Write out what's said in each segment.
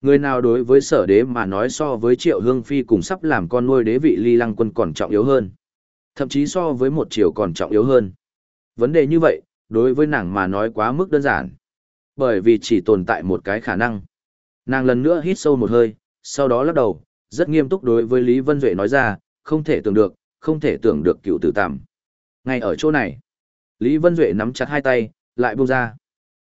Người nào đối với sở đế mà nói so với triệu hương phi cùng sắp làm con nuôi đế vị ly lăng quân còn trọng yếu hơn. Thậm chí so với một triều còn trọng yếu hơn. Vấn đề như vậy, đối với nàng mà nói quá mức đơn giản. Bởi vì chỉ tồn tại một cái khả năng. Nàng lần nữa hít sâu một hơi, sau đó lắc đầu, rất nghiêm túc đối với Lý Vân Duệ nói ra, không thể tưởng được, không thể tưởng được cựu tử tạm. Ngay ở chỗ này, Lý Vân Duệ nắm chặt hai tay, lại buông ra.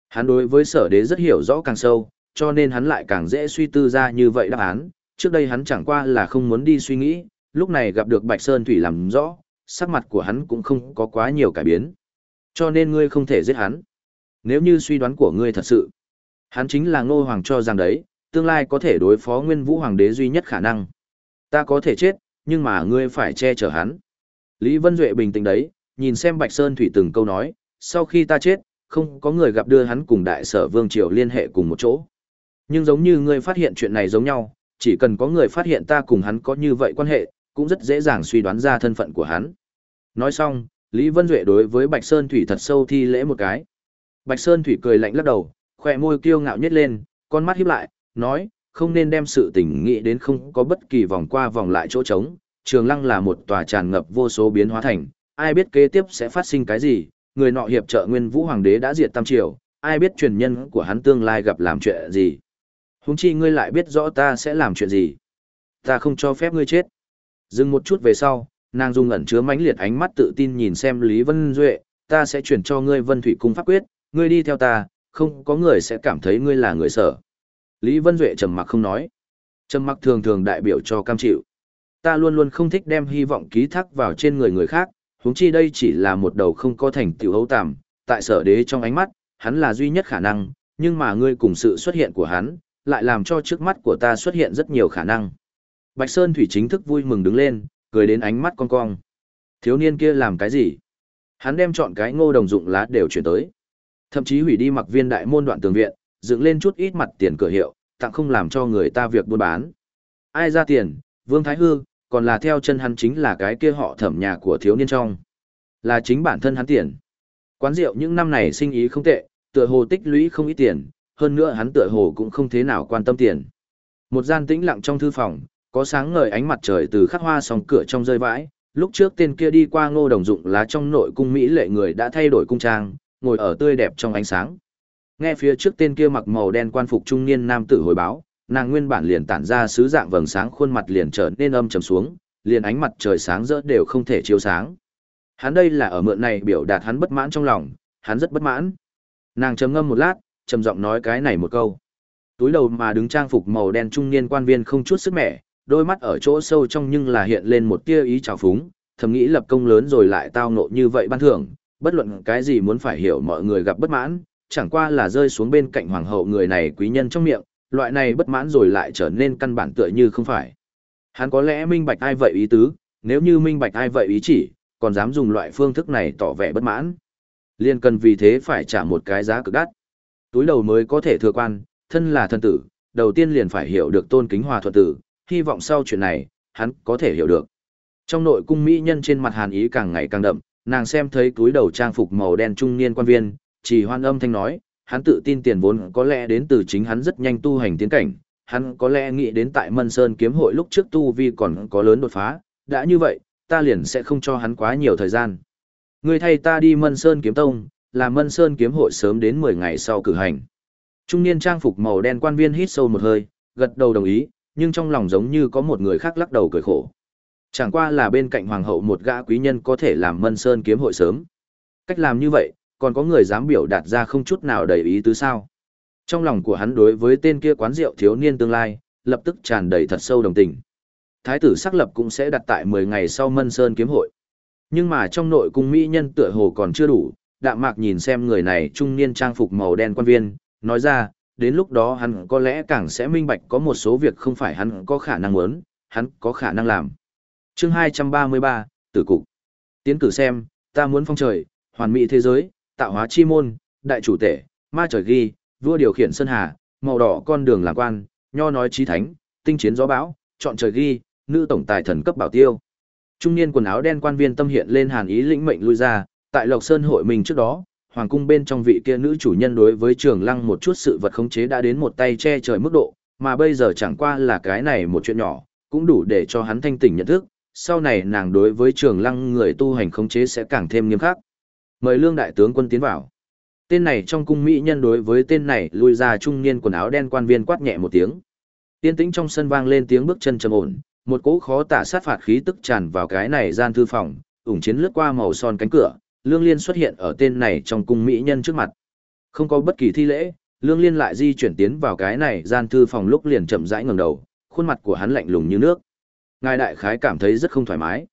Hắn đối với sở đế rất hiểu rõ càng sâu, cho nên hắn lại càng dễ suy tư ra như vậy đáp án. Trước đây hắn chẳng qua là không muốn đi suy nghĩ, lúc này gặp được Bạch Sơn Thủy làm rõ, sắc mặt của hắn cũng không có quá nhiều cải biến. Cho nên ngươi không thể giết hắn. Nếu như suy đoán của ngươi thật sự, hắn chính là ngô hoàng cho rằng đấy, tương lai có thể đối phó nguyên vũ hoàng đế duy nhất khả năng. Ta có thể chết, nhưng mà ngươi phải che chở hắn. Lý Vân Duệ bình tĩnh đấy, nhìn xem Bạch Sơn Thủy từng câu nói, sau khi ta chết, không có người gặp đưa hắn cùng đại sở vương triều liên hệ cùng một chỗ. Nhưng giống như ngươi phát hiện chuyện này giống nhau, chỉ cần có người phát hiện ta cùng hắn có như vậy quan hệ, cũng rất dễ dàng suy đoán ra thân phận của hắn. Nói xong, Lý Vân Duệ đối với Bạch Sơn Thủy thật sâu thi lễ một cái. Bạch Sơn Thủy cười lạnh lắc đầu, khỏe môi kiêu ngạo nhất lên, con mắt híp lại, nói, không nên đem sự tình nghĩ đến không có bất kỳ vòng qua vòng lại chỗ trống. Trường Lăng là một tòa tràn ngập vô số biến hóa thành, ai biết kế tiếp sẽ phát sinh cái gì, người nọ hiệp trợ Nguyên Vũ Hoàng đế đã diệt Tam Triều, ai biết truyền nhân của hắn tương lai gặp làm chuyện gì. Huống chi ngươi lại biết rõ ta sẽ làm chuyện gì. Ta không cho phép ngươi chết. Dừng một chút về sau, nàng dùng ẩn chứa mãnh liệt ánh mắt tự tin nhìn xem Lý Vân Duệ, ta sẽ chuyển cho ngươi Vân Thủy Cung pháp quyết, ngươi đi theo ta, không có người sẽ cảm thấy ngươi là người sở. Lý Vân Duệ trầm mặc không nói. Trầm mặc thường thường đại biểu cho cam chịu. Ta luôn luôn không thích đem hy vọng ký thác vào trên người người khác, huống chi đây chỉ là một đầu không có thành tựu hấu tạm, tại sở đế trong ánh mắt, hắn là duy nhất khả năng, nhưng mà ngươi cùng sự xuất hiện của hắn, lại làm cho trước mắt của ta xuất hiện rất nhiều khả năng. Bạch Sơn Thủy chính thức vui mừng đứng lên, cười đến ánh mắt con cong. Thiếu niên kia làm cái gì? Hắn đem chọn cái ngô đồng dụng lá đều chuyển tới. Thậm chí hủy đi mặc viên đại môn đoạn tường viện, dựng lên chút ít mặt tiền cửa hiệu, tặng không làm cho người ta việc buôn bán. Ai ra tiền, Vương Thái Hư, còn là theo chân hắn chính là cái kia họ thẩm nhà của thiếu niên trong. Là chính bản thân hắn tiền. Quán rượu những năm này sinh ý không tệ, tựa hồ tích lũy không ít tiền, hơn nữa hắn tựa hồ cũng không thế nào quan tâm tiền. Một gian tĩnh lặng trong thư phòng, có sáng ngời ánh mặt trời từ khắc hoa song cửa trong rơi vãi, lúc trước tên kia đi qua ngô đồng dụng lá trong nội cung Mỹ lệ người đã thay đổi cung trang, ngồi ở tươi đẹp trong ánh sáng. Nghe phía trước tên kia mặc màu đen quan phục trung niên nam tử hồi báo, nàng nguyên bản liền tản ra sứ dạng vầng sáng khuôn mặt liền trở nên âm trầm xuống, liền ánh mặt trời sáng rỡ đều không thể chiếu sáng. Hắn đây là ở mượn này biểu đạt hắn bất mãn trong lòng, hắn rất bất mãn. Nàng trầm ngâm một lát, trầm giọng nói cái này một câu. Túi đầu mà đứng trang phục màu đen trung niên quan viên không chút sức mẻ, đôi mắt ở chỗ sâu trong nhưng là hiện lên một tia ý trào phúng, thầm nghĩ lập công lớn rồi lại tao nộ như vậy ban thưởng, bất luận cái gì muốn phải hiểu mọi người gặp bất mãn, chẳng qua là rơi xuống bên cạnh hoàng hậu người này quý nhân trong miệng, loại này bất mãn rồi lại trở nên căn bản tựa như không phải. Hắn có lẽ minh bạch ai vậy ý tứ, nếu như minh bạch ai vậy ý chỉ, còn dám dùng loại phương thức này tỏ vẻ bất mãn. Liên cần vì thế phải trả một cái giá cực đắt. Túi đầu mới có thể thừa quan, thân là thân tử, đầu tiên liền phải hiểu được tôn kính hòa thuận tử, hy vọng sau chuyện này, hắn có thể hiểu được. Trong nội cung mỹ nhân trên mặt hàn ý càng ngày càng đậm, nàng xem thấy túi đầu trang phục màu đen trung niên quan viên, chỉ hoan âm thanh nói, hắn tự tin tiền vốn có lẽ đến từ chính hắn rất nhanh tu hành tiến cảnh, hắn có lẽ nghĩ đến tại Mân Sơn kiếm hội lúc trước tu vi còn có lớn đột phá, đã như vậy, ta liền sẽ không cho hắn quá nhiều thời gian. Người thay ta đi Mân Sơn kiếm tông, là Mân Sơn kiếm hội sớm đến 10 ngày sau cử hành. Trung niên trang phục màu đen quan viên hít sâu một hơi, gật đầu đồng ý, nhưng trong lòng giống như có một người khác lắc đầu cười khổ. Chẳng qua là bên cạnh hoàng hậu một gã quý nhân có thể làm Mân Sơn kiếm hội sớm. Cách làm như vậy, còn có người dám biểu đạt ra không chút nào đầy ý tứ sao. Trong lòng của hắn đối với tên kia quán rượu thiếu niên tương lai, lập tức tràn đầy thật sâu đồng tình. Thái tử xác lập cũng sẽ đặt tại 10 ngày sau Mân Sơn kiếm hội. Nhưng mà trong nội cung mỹ nhân tựa hồ còn chưa đủ, đạm mạc nhìn xem người này trung niên trang phục màu đen quan viên, nói ra, đến lúc đó hắn có lẽ càng sẽ minh bạch có một số việc không phải hắn có khả năng muốn, hắn có khả năng làm. chương 233, Tử Cục. Tiến cử xem, ta muốn phong trời, hoàn mỹ thế giới, tạo hóa chi môn, đại chủ tể, ma trời ghi, vua điều khiển sơn hà, màu đỏ con đường làm quan, nho nói chí thánh, tinh chiến gió bão, chọn trời ghi, nữ tổng tài thần cấp bảo tiêu. Trung niên quần áo đen quan viên tâm hiện lên hàn ý lĩnh mệnh lui ra, tại Lộc Sơn hội mình trước đó, hoàng cung bên trong vị kia nữ chủ nhân đối với Trường Lăng một chút sự vật khống chế đã đến một tay che trời mức độ, mà bây giờ chẳng qua là cái này một chuyện nhỏ, cũng đủ để cho hắn thanh tỉnh nhận thức, sau này nàng đối với trường lăng người tu hành khống chế sẽ càng thêm nghiêm khắc. Mời lương đại tướng quân tiến vào. Tên này trong cung mỹ nhân đối với tên này lui ra trung niên quần áo đen quan viên quát nhẹ một tiếng. Tiên tĩnh trong sân vang lên tiếng bước chân trầm ổn, một cỗ khó tả sát phạt khí tức tràn vào cái này gian thư phòng, ủng chiến lướt qua màu son cánh cửa, Lương Liên xuất hiện ở tên này trong cung mỹ nhân trước mặt. Không có bất kỳ thi lễ, Lương Liên lại di chuyển tiến vào cái này gian thư phòng lúc liền chậm rãi ngẩng đầu, khuôn mặt của hắn lạnh lùng như nước. Ngài đại khái cảm thấy rất không thoải mái.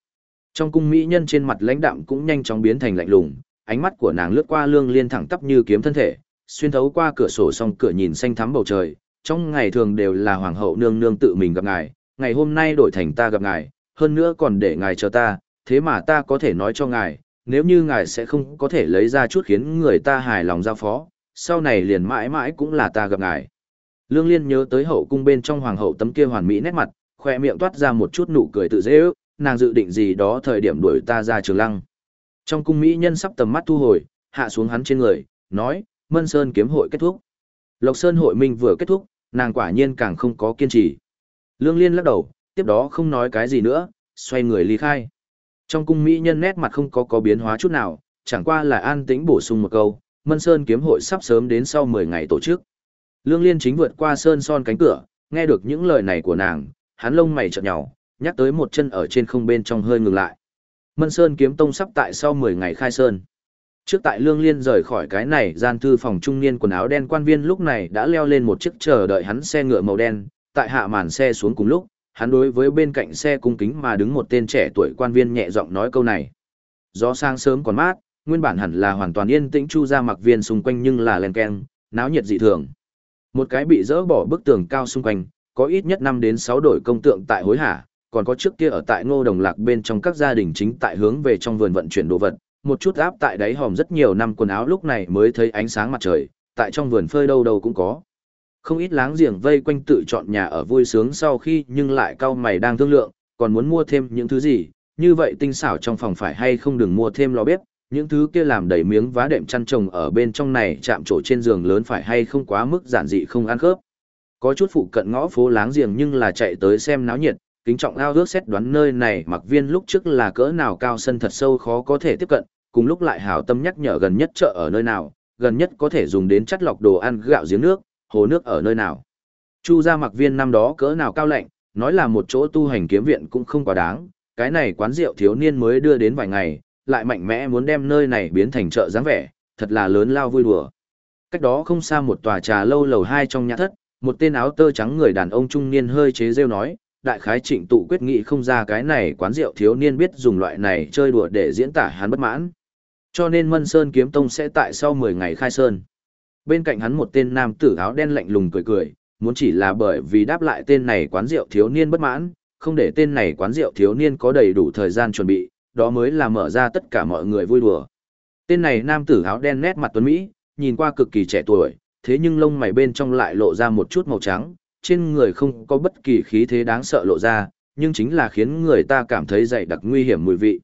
Trong cung mỹ nhân trên mặt lãnh đạm cũng nhanh chóng biến thành lạnh lùng, ánh mắt của nàng lướt qua Lương Liên thẳng tắp như kiếm thân thể, xuyên thấu qua cửa sổ song cửa nhìn xanh thắm bầu trời, trong ngày thường đều là hoàng hậu nương nương tự mình gặp ngài, ngày hôm nay đổi thành ta gặp ngài, hơn nữa còn để ngài chờ ta, thế mà ta có thể nói cho ngài, nếu như ngài sẽ không có thể lấy ra chút khiến người ta hài lòng giao phó, sau này liền mãi mãi cũng là ta gặp ngài. Lương Liên nhớ tới hậu cung bên trong hoàng hậu tấm kia hoàn mỹ nét mặt, khoe miệng toát ra một chút nụ cười tự dễ ước, nàng dự định gì đó thời điểm đuổi ta ra trường lăng. Trong cung mỹ nhân sắp tầm mắt thu hồi, hạ xuống hắn trên người, nói, Mân Sơn kiếm hội kết thúc. Lộc Sơn hội minh vừa kết thúc, nàng quả nhiên càng không có kiên trì. Lương Liên lắc đầu, tiếp đó không nói cái gì nữa, xoay người ly khai. Trong cung mỹ nhân nét mặt không có có biến hóa chút nào, chẳng qua là an tĩnh bổ sung một câu, Mân Sơn kiếm hội sắp sớm đến sau 10 ngày tổ chức. Lương Liên chính vượt qua sơn son cánh cửa, nghe được những lời này của nàng, hắn lông mày chợt nhào, nhắc tới một chân ở trên không bên trong hơi ngừng lại. Mân Sơn kiếm tông sắp tại sau 10 ngày khai sơn. Trước tại Lương Liên rời khỏi cái này gian thư phòng trung niên quần áo đen quan viên lúc này đã leo lên một chiếc chờ đợi hắn xe ngựa màu đen, tại hạ màn xe xuống cùng lúc, hắn đối với bên cạnh xe cung kính mà đứng một tên trẻ tuổi quan viên nhẹ giọng nói câu này. Gió sang sớm còn mát, nguyên bản hẳn là hoàn toàn yên tĩnh chu ra mặc viên xung quanh nhưng là len keng, náo nhiệt dị thường. Một cái bị dỡ bỏ bức tường cao xung quanh, có ít nhất năm đến sáu đội công tượng tại hối hả, còn có trước kia ở tại ngô đồng lạc bên trong các gia đình chính tại hướng về trong vườn vận chuyển đồ vật, một chút áp tại đáy hòm rất nhiều năm quần áo lúc này mới thấy ánh sáng mặt trời, tại trong vườn phơi đâu đâu cũng có. Không ít láng giềng vây quanh tự chọn nhà ở vui sướng sau khi nhưng lại cao mày đang thương lượng, còn muốn mua thêm những thứ gì, như vậy tinh xảo trong phòng phải hay không đừng mua thêm lò bếp, những thứ kia làm đầy miếng vá đệm chăn trồng ở bên trong này chạm trổ trên giường lớn phải hay không quá mức giản dị không ăn khớp. Có chút phụ cận ngõ phố láng giềng nhưng là chạy tới xem náo nhiệt, kính trọng ao ước xét đoán nơi này mặc viên lúc trước là cỡ nào cao sân thật sâu khó có thể tiếp cận, cùng lúc lại hảo tâm nhắc nhở gần nhất chợ ở nơi nào, gần nhất có thể dùng đến chắt lọc đồ ăn gạo giếng nước, hồ nước ở nơi nào. Chu gia mặc viên năm đó cỡ nào cao lạnh, nói là một chỗ tu hành kiếm viện cũng không quá đáng, cái này quán rượu thiếu niên mới đưa đến vài ngày, lại mạnh mẽ muốn đem nơi này biến thành chợ dáng vẻ, thật là lớn lao vui đùa. Cách đó không xa một tòa trà lâu lầu hai trong nhà thất, một tên áo tơ trắng người đàn ông trung niên hơi chế rêu nói, đại khái trịnh tụ quyết nghị không ra cái này quán rượu thiếu niên biết dùng loại này chơi đùa để diễn tả hắn bất mãn. Cho nên Mân Sơn Kiếm Tông sẽ tại sau 10 ngày khai sơn. Bên cạnh hắn một tên nam tử áo đen lạnh lùng cười cười, muốn chỉ là bởi vì đáp lại tên này quán rượu thiếu niên bất mãn, không để tên này quán rượu thiếu niên có đầy đủ thời gian chuẩn bị, đó mới là mở ra tất cả mọi người vui đùa. Tên này nam tử áo đen nét mặt tuấn Mỹ, nhìn qua cực kỳ trẻ tuổi, thế nhưng lông mày bên trong lại lộ ra một chút màu trắng, trên người không có bất kỳ khí thế đáng sợ lộ ra, nhưng chính là khiến người ta cảm thấy dày đặc nguy hiểm mùi vị.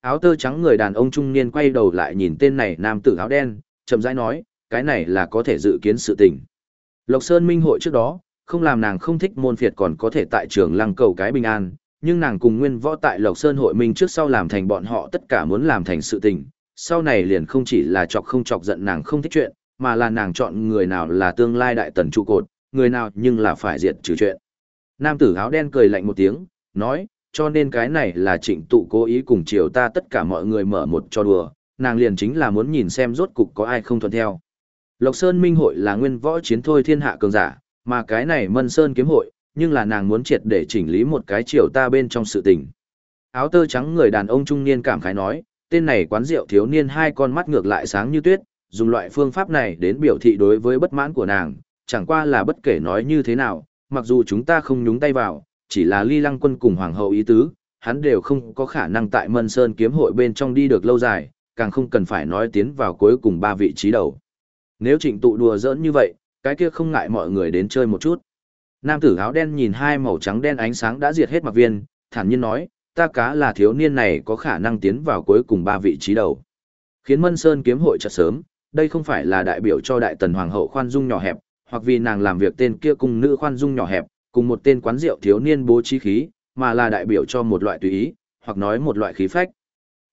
Áo tơ trắng người đàn ông trung niên quay đầu lại nhìn tên này nam tử áo đen, chậm rãi nói, cái này là có thể dự kiến sự tình. Lộc Sơn Minh hội trước đó, không làm nàng không thích môn phiệt còn có thể tại trường lăng cầu cái bình an, nhưng nàng cùng nguyên võ tại Lộc Sơn hội minh trước sau làm thành bọn họ tất cả muốn làm thành sự tình, sau này liền không chỉ là chọc không chọc giận nàng không thích chuyện, mà là nàng chọn người nào là tương lai đại tần trụ cột, người nào nhưng là phải diệt trừ chuyện. Nam tử áo đen cười lạnh một tiếng, nói, cho nên cái này là trịnh tụ cố ý cùng chiều ta tất cả mọi người mở một cho đùa, nàng liền chính là muốn nhìn xem rốt cục có ai không thuận theo. Lộc Sơn Minh hội là nguyên võ chiến thôi thiên hạ cường giả, mà cái này Mân Sơn kiếm hội, nhưng là nàng muốn triệt để chỉnh lý một cái chiều ta bên trong sự tình. Áo tơ trắng người đàn ông trung niên cảm khái nói, tên này quán rượu thiếu niên hai con mắt ngược lại sáng như tuyết, dùng loại phương pháp này đến biểu thị đối với bất mãn của nàng, chẳng qua là bất kể nói như thế nào, mặc dù chúng ta không nhúng tay vào, chỉ là ly lăng quân cùng hoàng hậu ý tứ, hắn đều không có khả năng tại Mân Sơn kiếm hội bên trong đi được lâu dài, càng không cần phải nói tiến vào cuối cùng ba vị trí đầu. Nếu trịnh tụ đùa giỡn như vậy, cái kia không ngại mọi người đến chơi một chút. Nam tử áo đen nhìn hai màu trắng đen ánh sáng đã diệt hết mặc viên, thản nhiên nói, ta cá là thiếu niên này có khả năng tiến vào cuối cùng ba vị trí đầu. Khiến Mân Sơn kiếm hội chợt sớm, đây không phải là đại biểu cho đại tần hoàng hậu khoan dung nhỏ hẹp, hoặc vì nàng làm việc tên kia cùng nữ khoan dung nhỏ hẹp, cùng một tên quán rượu thiếu niên bố trí khí, mà là đại biểu cho một loại tùy ý, hoặc nói một loại khí phách.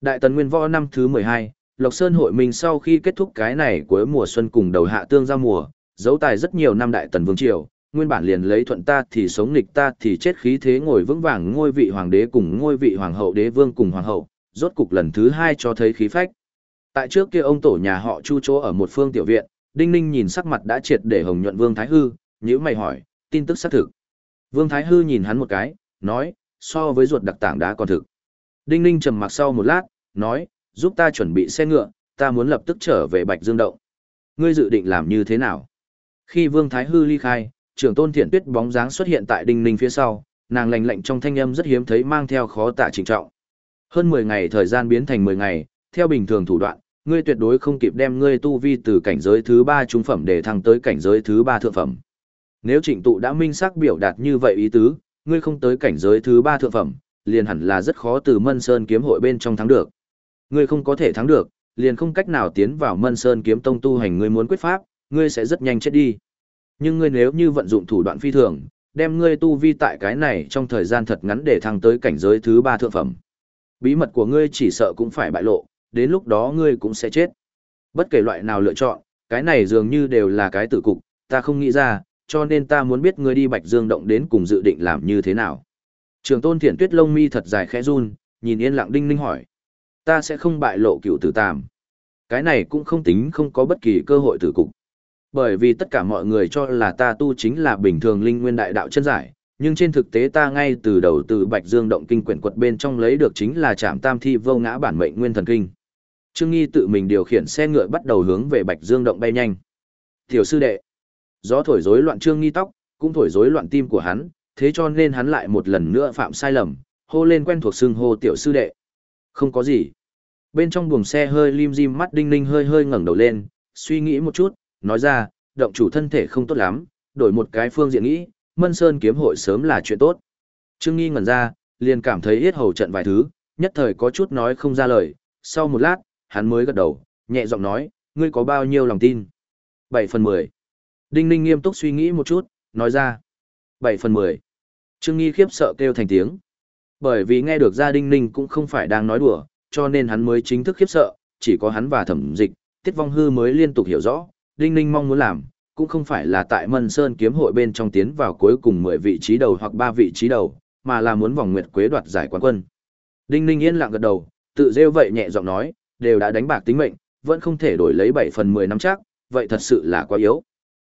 Đại tần nguyên võ năm thứ 12, Lộc Sơn hội mình sau khi kết thúc cái này cuối mùa xuân cùng đầu hạ tương giao mùa, dấu tài rất nhiều năm đại tần vương triều, nguyên bản liền lấy thuận ta thì sống nghịch ta thì chết khí thế ngồi vững vàng ngôi vị hoàng đế cùng ngôi vị hoàng hậu đế vương cùng hoàng hậu, rốt cục lần thứ hai cho thấy khí phách. Tại trước kia ông tổ nhà họ Chu chỗ ở một phương tiểu viện, Đinh Ninh nhìn sắc mặt đã triệt để hồng nhuận Vương Thái Hư, nhíu mày hỏi, tin tức xác thực. Vương Thái Hư nhìn hắn một cái, nói, so với ruột đặc tảng đá còn thực. Đinh Ninh trầm mặc sau một lát, nói, giúp ta chuẩn bị xe ngựa, ta muốn lập tức trở về Bạch Dương Động. Ngươi dự định làm như thế nào? Khi Vương Thái Hư ly khai, trưởng tôn thiện tuyết bóng dáng xuất hiện tại Đinh Ninh phía sau, nàng lạnh lạnh trong thanh âm rất hiếm thấy mang theo khó tả trình trọng. Hơn 10 ngày thời gian biến thành 10 ngày, theo bình thường thủ đoạn, ngươi tuyệt đối không kịp đem ngươi tu vi từ cảnh giới thứ 3 trung phẩm để thăng tới cảnh giới thứ 3 thượng phẩm. Nếu trịnh tụ đã minh xác biểu đạt như vậy ý tứ, ngươi không tới cảnh giới thứ 3 thượng phẩm, liền hẳn là rất khó từ Mân Sơn kiếm hội bên trong thắng được. Ngươi không có thể thắng được, liền không cách nào tiến vào Mân Sơn kiếm tông tu hành ngươi muốn quyết pháp, ngươi sẽ rất nhanh chết đi. Nhưng ngươi nếu như vận dụng thủ đoạn phi thường, đem ngươi tu vi tại cái này trong thời gian thật ngắn để thăng tới cảnh giới thứ ba thượng phẩm. Bí mật của ngươi chỉ sợ cũng phải bại lộ, đến lúc đó ngươi cũng sẽ chết. Bất kể loại nào lựa chọn, cái này dường như đều là cái tử cục, ta không nghĩ ra, cho nên ta muốn biết ngươi đi Bạch Dương động đến cùng dự định làm như thế nào. Trường tôn thiện tuyết lông mi thật dài khẽ run, nhìn yên lặng đinh ninh hỏi. Ta sẽ không bại lộ cựu tử tàm. Cái này cũng không tính không có bất kỳ cơ hội tử cục. Bởi vì tất cả mọi người cho là ta tu chính là bình thường linh nguyên đại đạo chân giải, nhưng trên thực tế ta ngay từ đầu từ Bạch Dương động kinh quyển quật bên trong lấy được chính là Trảm Tam Thi vô ngã bản mệnh nguyên thần kinh. Trương Nghi tự mình điều khiển xe ngựa bắt đầu hướng về Bạch Dương động bay nhanh. "Tiểu sư đệ." Gió thổi rối loạn Trương Nghi tóc, cũng thổi rối loạn tim của hắn, thế cho nên hắn lại một lần nữa phạm sai lầm, hô lên quen thuộc xưng hô tiểu sư đệ. "Không có gì." Bên trong buồng xe hơi lim dim mắt Đinh Ninh hơi hơi ngẩng đầu lên, suy nghĩ một chút, nói ra, động chủ thân thể không tốt lắm, đổi một cái phương diện nghĩ, Mân Sơn kiếm hội sớm là chuyện tốt. Trương Nghi ngẩn ra, liền cảm thấy yết hầu trận vài thứ, nhất thời có chút nói không ra lời, sau một lát, hắn mới gật đầu, nhẹ giọng nói, ngươi có bao nhiêu lòng tin? 7 phần 10. Đinh Ninh nghiêm túc suy nghĩ một chút, nói ra. 7 phần 10. Trương Nghi khiếp sợ kêu thành tiếng. Bởi vì nghe được ra Đinh Ninh cũng không phải đang nói đùa, cho nên hắn mới chính thức khiếp sợ, chỉ có hắn và thẩm dịch, tiết vong hư mới liên tục hiểu rõ, Đinh Ninh mong muốn làm, cũng không phải là tại Mân Sơn kiếm hội bên trong tiến vào cuối cùng 10 vị trí đầu hoặc 3 vị trí đầu, mà là muốn vòng nguyệt quế đoạt giải quán quân. Đinh Ninh yên lặng gật đầu, tự rêu vậy nhẹ giọng nói, đều đã đánh bạc tính mệnh, vẫn không thể đổi lấy 7 phần 10 năm chắc, vậy thật sự là quá yếu.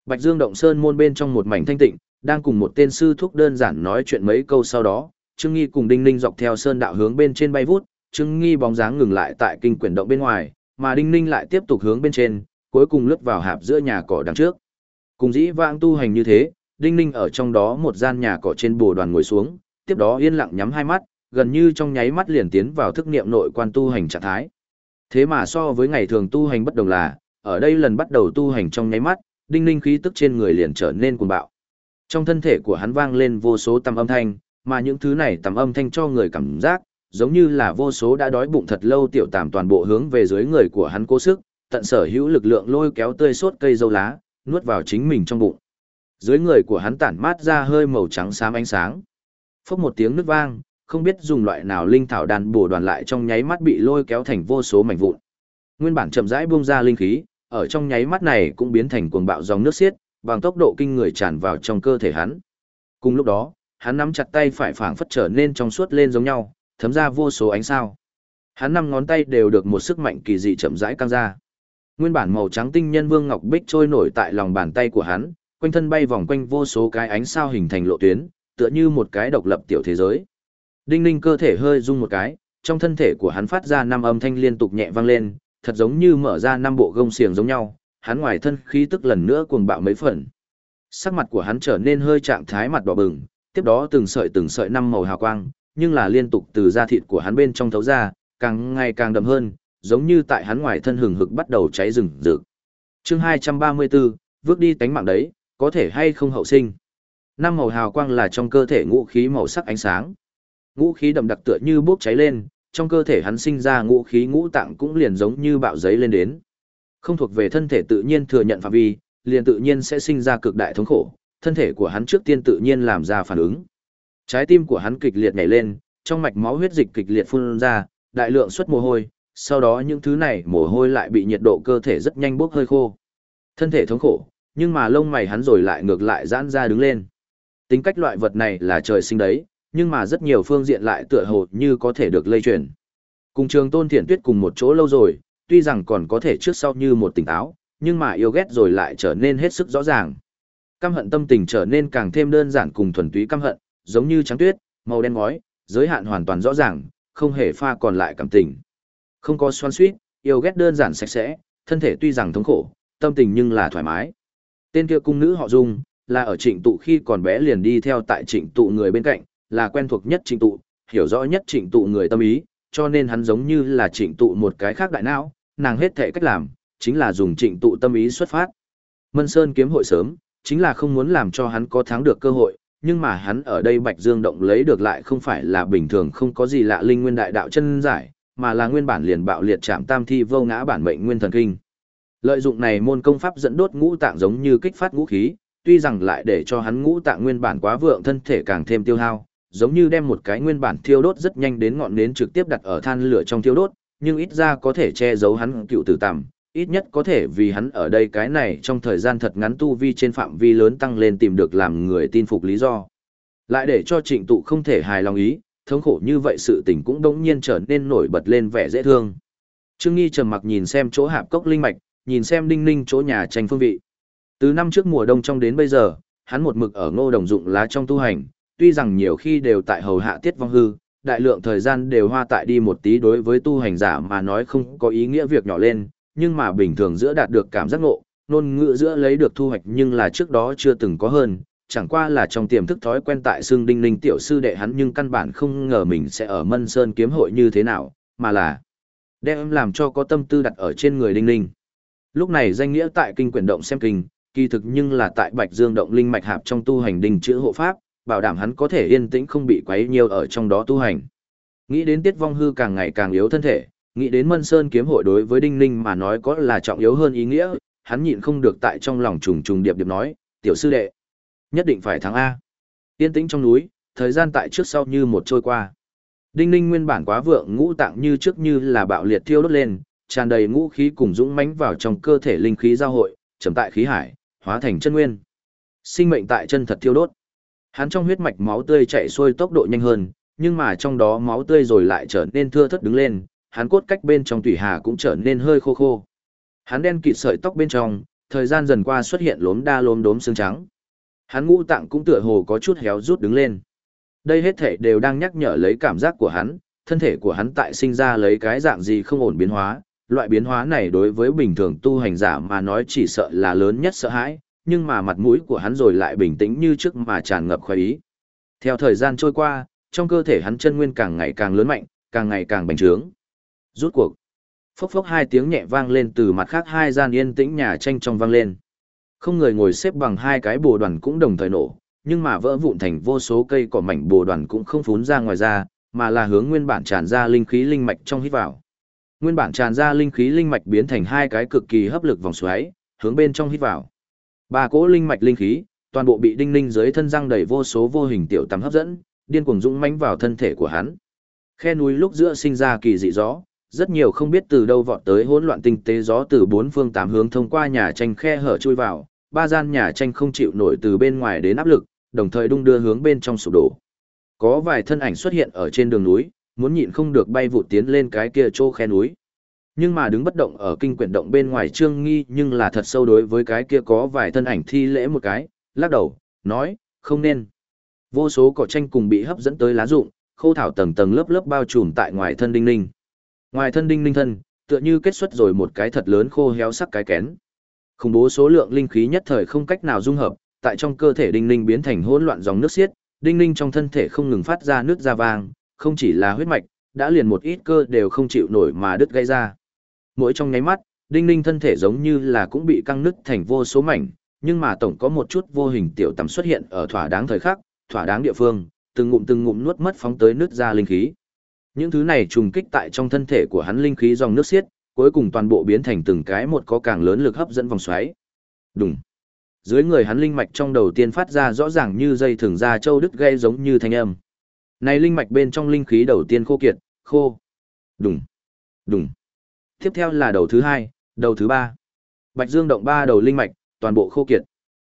Bạch Dương Động Sơn môn bên trong một mảnh thanh tịnh, đang cùng một tên sư thúc đơn giản nói chuyện mấy câu sau đó, Trương Nghi cùng Đinh Ninh dọc theo sơn đạo hướng bên trên bay vút, Trương Nghi bóng dáng ngừng lại tại kinh quyển động bên ngoài, mà Đinh Ninh lại tiếp tục hướng bên trên, cuối cùng lướt vào hạp giữa nhà cỏ đằng trước. Cùng dĩ vãng tu hành như thế, Đinh Ninh ở trong đó một gian nhà cỏ trên bồ đoàn ngồi xuống, tiếp đó yên lặng nhắm hai mắt, gần như trong nháy mắt liền tiến vào thức niệm nội quan tu hành trạng thái. Thế mà so với ngày thường tu hành bất đồng là, ở đây lần bắt đầu tu hành trong nháy mắt, Đinh Ninh khí tức trên người liền trở nên cuồng bạo. Trong thân thể của hắn vang lên vô số tầm âm thanh, mà những thứ này tầm âm thanh cho người cảm giác, giống như là vô số đã đói bụng thật lâu tiểu tàm toàn bộ hướng về dưới người của hắn cố sức, tận sở hữu lực lượng lôi kéo tươi sốt cây dâu lá, nuốt vào chính mình trong bụng. Dưới người của hắn tản mát ra hơi màu trắng xám ánh sáng. Phốc một tiếng nứt vang, không biết dùng loại nào linh thảo đàn bổ đoàn lại trong nháy mắt bị lôi kéo thành vô số mảnh vụn. Nguyên bản chậm rãi buông ra linh khí, ở trong nháy mắt này cũng biến thành cuồng bạo dòng nước xiết, bằng tốc độ kinh người tràn vào trong cơ thể hắn. Cùng lúc đó, hắn nắm chặt tay phải phảng phất trở nên trong suốt lên giống nhau, thấm ra vô số ánh sao. Hắn năm ngón tay đều được một sức mạnh kỳ dị chậm rãi căng ra. Nguyên bản màu trắng tinh nhân vương ngọc bích trôi nổi tại lòng bàn tay của hắn, quanh thân bay vòng quanh vô số cái ánh sao hình thành lộ tuyến, tựa như một cái độc lập tiểu thế giới. Đinh Ninh cơ thể hơi rung một cái, trong thân thể của hắn phát ra năm âm thanh liên tục nhẹ vang lên, thật giống như mở ra năm bộ gông xiềng giống nhau, hắn ngoài thân khí tức lần nữa cuồng bạo mấy phần. Sắc mặt của hắn trở nên hơi trạng thái mặt đỏ bừng, tiếp đó từng sợi từng sợi năm màu hào quang, nhưng là liên tục từ da thịt của hắn bên trong thấu ra, càng ngày càng đậm hơn, giống như tại hắn ngoài thân hừng hực bắt đầu cháy rừng rực. Chương 234, vước đi tánh mạng đấy, có thể hay không hậu sinh. Năm màu hào quang là trong cơ thể ngũ khí màu sắc ánh sáng. Ngũ khí đậm đặc tựa như bốc cháy lên, trong cơ thể hắn sinh ra ngũ khí ngũ tạng cũng liền giống như bạo giấy lên đến. Không thuộc về thân thể tự nhiên thừa nhận phạm vi, liền tự nhiên sẽ sinh ra cực đại thống khổ, thân thể của hắn trước tiên tự nhiên làm ra phản ứng. Trái tim của hắn kịch liệt nhảy lên, trong mạch máu huyết dịch kịch liệt phun ra, đại lượng xuất mồ hôi, sau đó những thứ này mồ hôi lại bị nhiệt độ cơ thể rất nhanh bốc hơi khô. Thân thể thống khổ, nhưng mà lông mày hắn rồi lại ngược lại giãn ra đứng lên. Tính cách loại vật này là trời sinh đấy, nhưng mà rất nhiều phương diện lại tựa hồ như có thể được lây truyền. Cùng trường tôn thiển tuyết cùng một chỗ lâu rồi, tuy rằng còn có thể trước sau như một tỉnh táo, nhưng mà yêu ghét rồi lại trở nên hết sức rõ ràng. Căm hận tâm tình trở nên càng thêm đơn giản cùng thuần túy căm hận, giống như trắng tuyết, màu đen ngói, giới hạn hoàn toàn rõ ràng, không hề pha còn lại cảm tình. Không có xoan suýt, yêu ghét đơn giản sạch sẽ, thân thể tuy rằng thống khổ, tâm tình nhưng là thoải mái. Tên kia cung nữ họ Dung, là ở trịnh tụ khi còn bé liền đi theo tại trịnh tụ người bên cạnh, là quen thuộc nhất trịnh tụ, hiểu rõ nhất trịnh tụ người tâm ý, cho nên hắn giống như là trịnh tụ một cái khác đại não, nàng hết thể cách làm, chính là dùng trịnh tụ tâm ý xuất phát. Mân Sơn kiếm hội sớm, chính là không muốn làm cho hắn có thắng được cơ hội, nhưng mà hắn ở đây Bạch Dương động lấy được lại không phải là bình thường không có gì lạ linh nguyên đại đạo chân giải, mà là nguyên bản liền bạo liệt chạm tam thi vô ngã bản mệnh nguyên thần kinh. Lợi dụng này môn công pháp dẫn đốt ngũ tạng giống như kích phát ngũ khí, tuy rằng lại để cho hắn ngũ tạng nguyên bản quá vượng thân thể càng thêm tiêu hao, giống như đem một cái nguyên bản thiêu đốt rất nhanh đến ngọn nến trực tiếp đặt ở than lửa trong thiêu đốt, nhưng ít ra có thể che giấu hắn cựu tử tằm, ít nhất có thể vì hắn ở đây cái này trong thời gian thật ngắn tu vi trên phạm vi lớn tăng lên tìm được làm người tin phục lý do. Lại để cho trịnh tụ không thể hài lòng ý, thống khổ như vậy sự tình cũng đống nhiên trở nên nổi bật lên vẻ dễ thương. Trương Nghi trầm mặc nhìn xem chỗ hạp cốc linh mạch, nhìn xem đinh ninh chỗ nhà tranh phương vị. Từ năm trước mùa đông trong đến bây giờ, hắn một mực ở ngô đồng dụng lá trong tu hành, tuy rằng nhiều khi đều tại hầu hạ tiết vong hư, đại lượng thời gian đều hoa tại đi một tí đối với tu hành giả mà nói không có ý nghĩa việc nhỏ lên, nhưng mà bình thường giữa đạt được cảm giác ngộ, nôn ngữ giữa lấy được thu hoạch nhưng là trước đó chưa từng có hơn, chẳng qua là trong tiềm thức thói quen tại xương đinh ninh tiểu sư đệ hắn nhưng căn bản không ngờ mình sẽ ở mân sơn kiếm hội như thế nào, mà là đem làm cho có tâm tư đặt ở trên người đinh ninh. Lúc này danh nghĩa tại kinh quyển động xem kinh, kỳ thực nhưng là tại bạch dương động linh mạch hạp trong tu hành đình chữ hộ pháp, bảo đảm hắn có thể yên tĩnh không bị quấy nhiều ở trong đó tu hành. Nghĩ đến tiết vong hư càng ngày càng yếu thân thể, nghĩ đến mân sơn kiếm hội đối với đinh ninh mà nói có là trọng yếu hơn ý nghĩa, hắn nhịn không được tại trong lòng trùng trùng điệp điệp nói, tiểu sư đệ, nhất định phải thắng A. Yên tĩnh trong núi, thời gian tại trước sau như một trôi qua. Đinh ninh nguyên bản quá vượng ngũ tạng như trước như là bạo liệt thiêu đốt lên, tràn đầy ngũ khí cùng dũng mãnh vào trong cơ thể linh khí giao hội, trầm tại khí hải, hóa thành chân nguyên. Sinh mệnh tại chân thật thiêu đốt. Hắn trong huyết mạch máu tươi chạy xuôi tốc độ nhanh hơn, nhưng mà trong đó máu tươi rồi lại trở nên thưa thớt đứng lên, hắn cốt cách bên trong tủy hà cũng trở nên hơi khô khô. Hắn đen kịt sợi tóc bên trong, thời gian dần qua xuất hiện lốm đa lốm đốm xương trắng. Hắn ngũ tạng cũng tựa hồ có chút héo rút đứng lên. Đây hết thể đều đang nhắc nhở lấy cảm giác của hắn, thân thể của hắn tại sinh ra lấy cái dạng gì không ổn biến hóa, loại biến hóa này đối với bình thường tu hành giả mà nói chỉ sợ là lớn nhất sợ hãi, nhưng mà mặt mũi của hắn rồi lại bình tĩnh như trước mà tràn ngập khoái ý. Theo thời gian trôi qua, trong cơ thể hắn chân nguyên càng ngày càng lớn mạnh, càng ngày càng bành trướng. Rút cuộc. Phốc phốc hai tiếng nhẹ vang lên từ mặt khác hai gian yên tĩnh nhà tranh trong vang lên. Không người ngồi xếp bằng hai cái bồ đoàn cũng đồng thời nổ, nhưng mà vỡ vụn thành vô số cây cỏ mảnh bồ đoàn cũng không phún ra ngoài ra, mà là hướng nguyên bản tràn ra linh khí linh mạch trong hít vào. Nguyên bản tràn ra linh khí linh mạch biến thành hai cái cực kỳ hấp lực vòng xoáy, hướng bên trong hít vào. Ba cỗ linh mạch linh khí, toàn bộ bị đinh ninh dưới thân răng đầy vô số vô hình tiểu tắm hấp dẫn, điên cuồng dũng mãnh vào thân thể của hắn. Khe núi lúc giữa sinh ra kỳ dị gió, rất nhiều không biết từ đâu vọt tới hỗn loạn tinh tế gió từ bốn phương tám hướng thông qua nhà tranh khe hở chui vào, ba gian nhà tranh không chịu nổi từ bên ngoài đến áp lực, đồng thời đung đưa hướng bên trong sụp đổ. Có vài thân ảnh xuất hiện ở trên đường núi, muốn nhịn không được bay vụt tiến lên cái kia chỗ khe núi. Nhưng mà đứng bất động ở kinh quyển động bên ngoài trương nghi nhưng là thật sâu đối với cái kia có vài thân ảnh thi lễ một cái, lắc đầu, nói, không nên. Vô số cỏ tranh cùng bị hấp dẫn tới lá rụng, khô thảo tầng tầng lớp lớp bao trùm tại ngoài thân đinh ninh. Ngoài thân đinh ninh thân, tựa như kết xuất rồi một cái thật lớn khô héo sắc cái kén. Khủng bố số lượng linh khí nhất thời không cách nào dung hợp, tại trong cơ thể đinh ninh biến thành hỗn loạn dòng nước xiết, đinh ninh trong thân thể không ngừng phát ra nước da vàng, không chỉ là huyết mạch, đã liền một ít cơ đều không chịu nổi mà đứt gây ra. Mỗi trong nháy mắt, đinh ninh thân thể giống như là cũng bị căng nứt thành vô số mảnh, nhưng mà tổng có một chút vô hình tiểu tầm xuất hiện ở thỏa đáng thời khắc, thỏa đáng địa phương, từng ngụm từng ngụm nuốt mất phóng tới nước ra linh khí. Những thứ này trùng kích tại trong thân thể của hắn linh khí dòng nước xiết, cuối cùng toàn bộ biến thành từng cái một có càng lớn lực hấp dẫn vòng xoáy. Đùng, dưới người hắn linh mạch trong đầu tiên phát ra rõ ràng như dây thường ra châu đứt gây giống như thanh âm. Này linh mạch bên trong linh khí đầu tiên khô kiệt, khô. Đùng, đùng. Tiếp theo là đầu thứ hai, đầu thứ ba. Bạch Dương động ba đầu linh mạch, toàn bộ khô kiệt.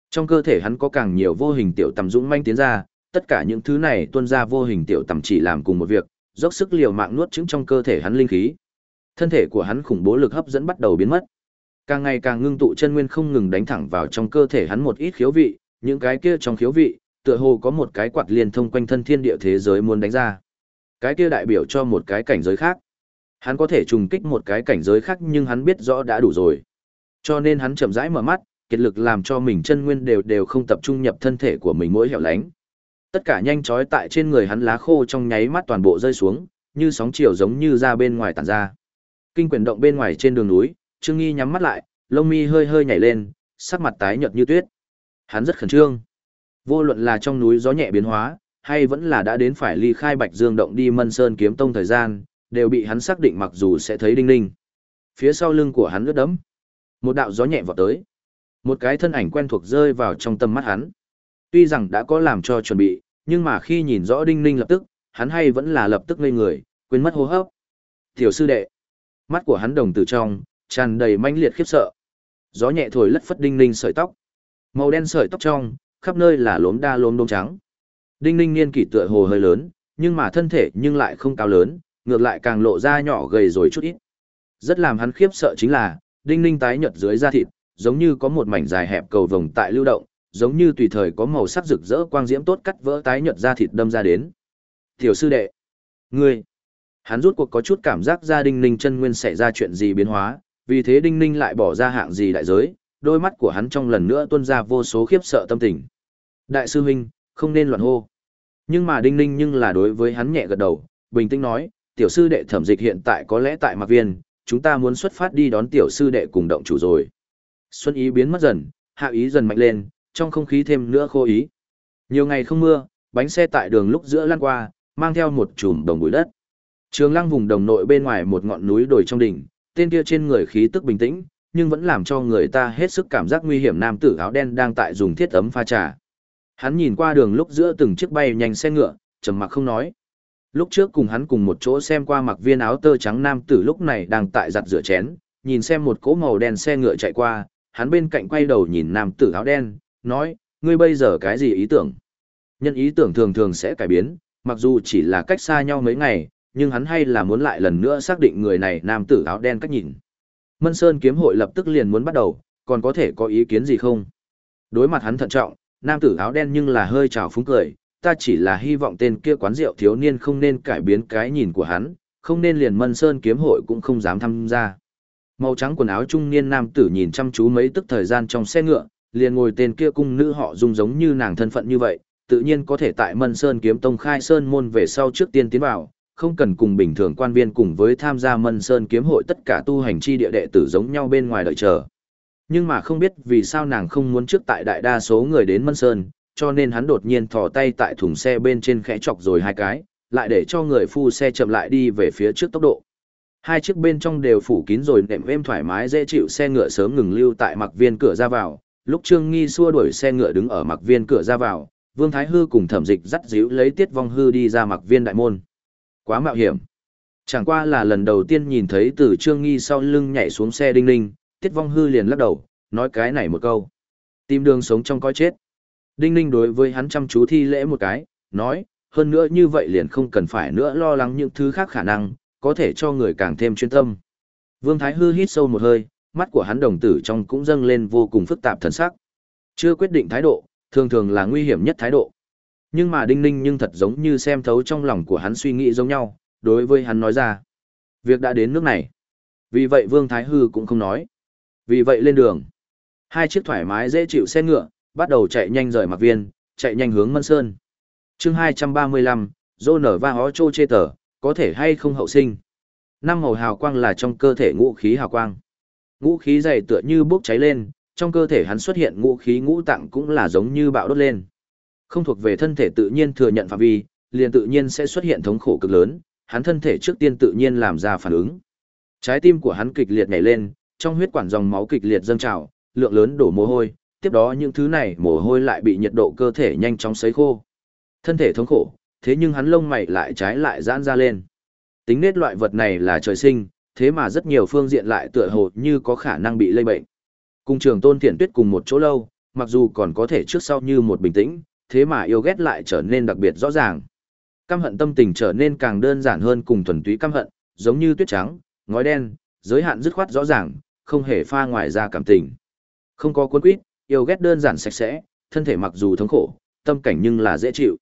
Trong cơ thể hắn có càng nhiều vô hình tiểu tầm dũng manh tiến ra, tất cả những thứ này tuôn ra vô hình tiểu tầm chỉ làm cùng một việc, dốc sức liều mạng nuốt trứng trong cơ thể hắn linh khí. Thân thể của hắn khủng bố lực hấp dẫn bắt đầu biến mất. Càng ngày càng ngưng tụ chân nguyên không ngừng đánh thẳng vào trong cơ thể hắn một ít khiếu vị, những cái kia trong khiếu vị, tựa hồ có một cái quạt liên thông quanh thân thiên địa thế giới muốn đánh ra. Cái kia đại biểu cho một cái cảnh giới khác. Hắn có thể trùng kích một cái cảnh giới khác nhưng hắn biết rõ đã đủ rồi. Cho nên hắn chậm rãi mở mắt, kiệt lực làm cho mình chân nguyên đều đều không tập trung nhập thân thể của mình mỗi hẻo lánh. Tất cả nhanh chóng tại trên người hắn lá khô trong nháy mắt toàn bộ rơi xuống, như sóng chiều giống như ra bên ngoài tản ra. Kinh quyển động bên ngoài trên đường núi, Trương Nghi nhắm mắt lại, lông mi hơi hơi nhảy lên, sắc mặt tái nhợt như tuyết. Hắn rất khẩn trương. Vô luận là trong núi gió nhẹ biến hóa, hay vẫn là đã đến phải ly khai Bạch Dương động đi Mân Sơn kiếm tông thời gian, đều bị hắn xác định mặc dù sẽ thấy đinh Linh. Phía sau lưng của hắn ướt đẫm. Một đạo gió nhẹ vọt tới. Một cái thân ảnh quen thuộc rơi vào trong tâm mắt hắn. Tuy rằng đã có làm cho chuẩn bị, nhưng mà khi nhìn rõ đinh ninh lập tức, hắn hay vẫn là lập tức ngây người, quên mất hô hấp. Tiểu sư đệ. Mắt của hắn đồng tử trong, tràn đầy manh liệt khiếp sợ. Gió nhẹ thổi lất phất đinh ninh sợi tóc. Màu đen sợi tóc trong, khắp nơi là lốm đa lốm đốm trắng. Đinh ninh niên kỷ tựa hồ hơi lớn, nhưng mà thân thể nhưng lại không cao lớn, ngược lại càng lộ ra nhỏ gầy rồi chút ít. Rất làm hắn khiếp sợ chính là, đinh ninh tái nhợt dưới da thịt, giống như có một mảnh dài hẹp cầu vồng tại lưu động, giống như tùy thời có màu sắc rực rỡ quang diễm tốt cắt vỡ tái nhợt da thịt đâm ra đến. Tiểu sư đệ, ngươi, hắn rút cuộc có chút cảm giác gia đinh ninh chân nguyên xảy ra chuyện gì biến hóa, vì thế đinh ninh lại bỏ ra hạng gì đại giới, đôi mắt của hắn trong lần nữa tuôn ra vô số khiếp sợ tâm tình. Đại sư huynh, không nên loạn hô. Nhưng mà đinh ninh nhưng là đối với hắn nhẹ gật đầu, bình tĩnh nói, tiểu sư đệ thẩm dịch hiện tại có lẽ tại Mạc Viên, chúng ta muốn xuất phát đi đón tiểu sư đệ cùng động chủ rồi. Xuân ý biến mất dần, hạ ý dần mạnh lên, trong không khí thêm nữa khô ý. Nhiều ngày không mưa, bánh xe tại đường lúc giữa lăn qua, mang theo một chùm đồng bụi đất. Trường lăng vùng đồng nội bên ngoài một ngọn núi đồi trong đỉnh, tên kia trên người khí tức bình tĩnh, nhưng vẫn làm cho người ta hết sức cảm giác nguy hiểm nam tử áo đen đang tại dùng thiết ấm pha trà. Hắn nhìn qua đường lúc giữa từng chiếc bay nhanh xe ngựa, trầm mặc không nói. Lúc trước cùng hắn cùng một chỗ xem qua mặc viên áo tơ trắng nam tử lúc này đang tại giặt rửa chén, nhìn xem một cỗ màu đen xe ngựa chạy qua, hắn bên cạnh quay đầu nhìn nam tử áo đen, nói, ngươi bây giờ cái gì ý tưởng? Nhân ý tưởng thường thường sẽ cải biến, mặc dù chỉ là cách xa nhau mấy ngày, nhưng hắn hay là muốn lại lần nữa xác định người này nam tử áo đen cách nhìn. Mân Sơn kiếm hội lập tức liền muốn bắt đầu, còn có thể có ý kiến gì không? Đối mặt hắn thận trọng, nam tử áo đen nhưng là hơi trào phúng cười, ta chỉ là hy vọng tên kia quán rượu thiếu niên không nên cải biến cái nhìn của hắn, không nên liền Mân Sơn kiếm hội cũng không dám tham gia. Màu trắng quần áo trung niên nam tử nhìn chăm chú mấy tức thời gian trong xe ngựa, liền ngồi tên kia cung nữ họ dung giống như nàng thân phận như vậy, tự nhiên có thể tại Mân Sơn kiếm tông khai sơn môn về sau trước tiên tiến vào, không cần cùng bình thường quan viên cùng với tham gia Mân Sơn kiếm hội tất cả tu hành chi địa đệ tử giống nhau bên ngoài đợi chờ. Nhưng mà không biết vì sao nàng không muốn trước tại đại đa số người đến Mân Sơn, cho nên hắn đột nhiên thò tay tại thùng xe bên trên khẽ chọc rồi hai cái, lại để cho người phu xe chậm lại đi về phía trước tốc độ. Hai chiếc bên trong đều phủ kín rồi nệm êm thoải mái dễ chịu xe ngựa sớm ngừng lưu tại mặc viên cửa ra vào, lúc Trương Nghi xua đuổi xe ngựa đứng ở mặc viên cửa ra vào, Vương Thái Hư cùng thẩm dịch dắt díu lấy tiết vong hư đi ra mặc viên đại môn. Quá mạo hiểm. Chẳng qua là lần đầu tiên nhìn thấy từ Trương Nghi sau lưng nhảy xuống xe đinh ninh, tiết vong hư liền lắc đầu, nói cái này một câu. Tìm đường sống trong coi chết. Đinh ninh đối với hắn chăm chú thi lễ một cái, nói, hơn nữa như vậy liền không cần phải nữa lo lắng những thứ khác khả năng, có thể cho người càng thêm chuyên tâm. Vương Thái Hư hít sâu một hơi, mắt của hắn đồng tử trong cũng dâng lên vô cùng phức tạp thần sắc. Chưa quyết định thái độ, thường thường là nguy hiểm nhất thái độ. Nhưng mà Đinh Ninh nhưng thật giống như xem thấu trong lòng của hắn suy nghĩ giống nhau, đối với hắn nói ra. Việc đã đến nước này. Vì vậy Vương Thái Hư cũng không nói. Vì vậy lên đường. Hai chiếc thoải mái dễ chịu xe ngựa, bắt đầu chạy nhanh rời mặc viên, chạy nhanh hướng Mân Sơn. chương 235, dô nở va hó trô chê tờ, có thể hay không hậu sinh. Năm màu hào quang là trong cơ thể ngũ khí hào quang. Ngũ khí dày tựa như bốc cháy lên, trong cơ thể hắn xuất hiện ngũ khí ngũ tạng cũng là giống như bạo đốt lên. Không thuộc về thân thể tự nhiên thừa nhận phạm vi, liền tự nhiên sẽ xuất hiện thống khổ cực lớn, hắn thân thể trước tiên tự nhiên làm ra phản ứng. Trái tim của hắn kịch liệt nhảy lên, trong huyết quản dòng máu kịch liệt dâng trào, lượng lớn đổ mồ hôi, tiếp đó những thứ này mồ hôi lại bị nhiệt độ cơ thể nhanh chóng sấy khô. Thân thể thống khổ, thế nhưng hắn lông mày lại trái lại giãn ra lên. Tính nết loại vật này là trời sinh, thế mà rất nhiều phương diện lại tựa hồ như có khả năng bị lây bệnh. Cùng trường tôn thiện tuyết cùng một chỗ lâu, mặc dù còn có thể trước sau như một bình tĩnh, thế mà yêu ghét lại trở nên đặc biệt rõ ràng. Căm hận tâm tình trở nên càng đơn giản hơn cùng thuần túy căm hận, giống như tuyết trắng, ngói đen, giới hạn dứt khoát rõ ràng, không hề pha ngoài ra cảm tình. Không có cuốn quýt, yêu ghét đơn giản sạch sẽ, thân thể mặc dù thống khổ, tâm cảnh nhưng là dễ chịu.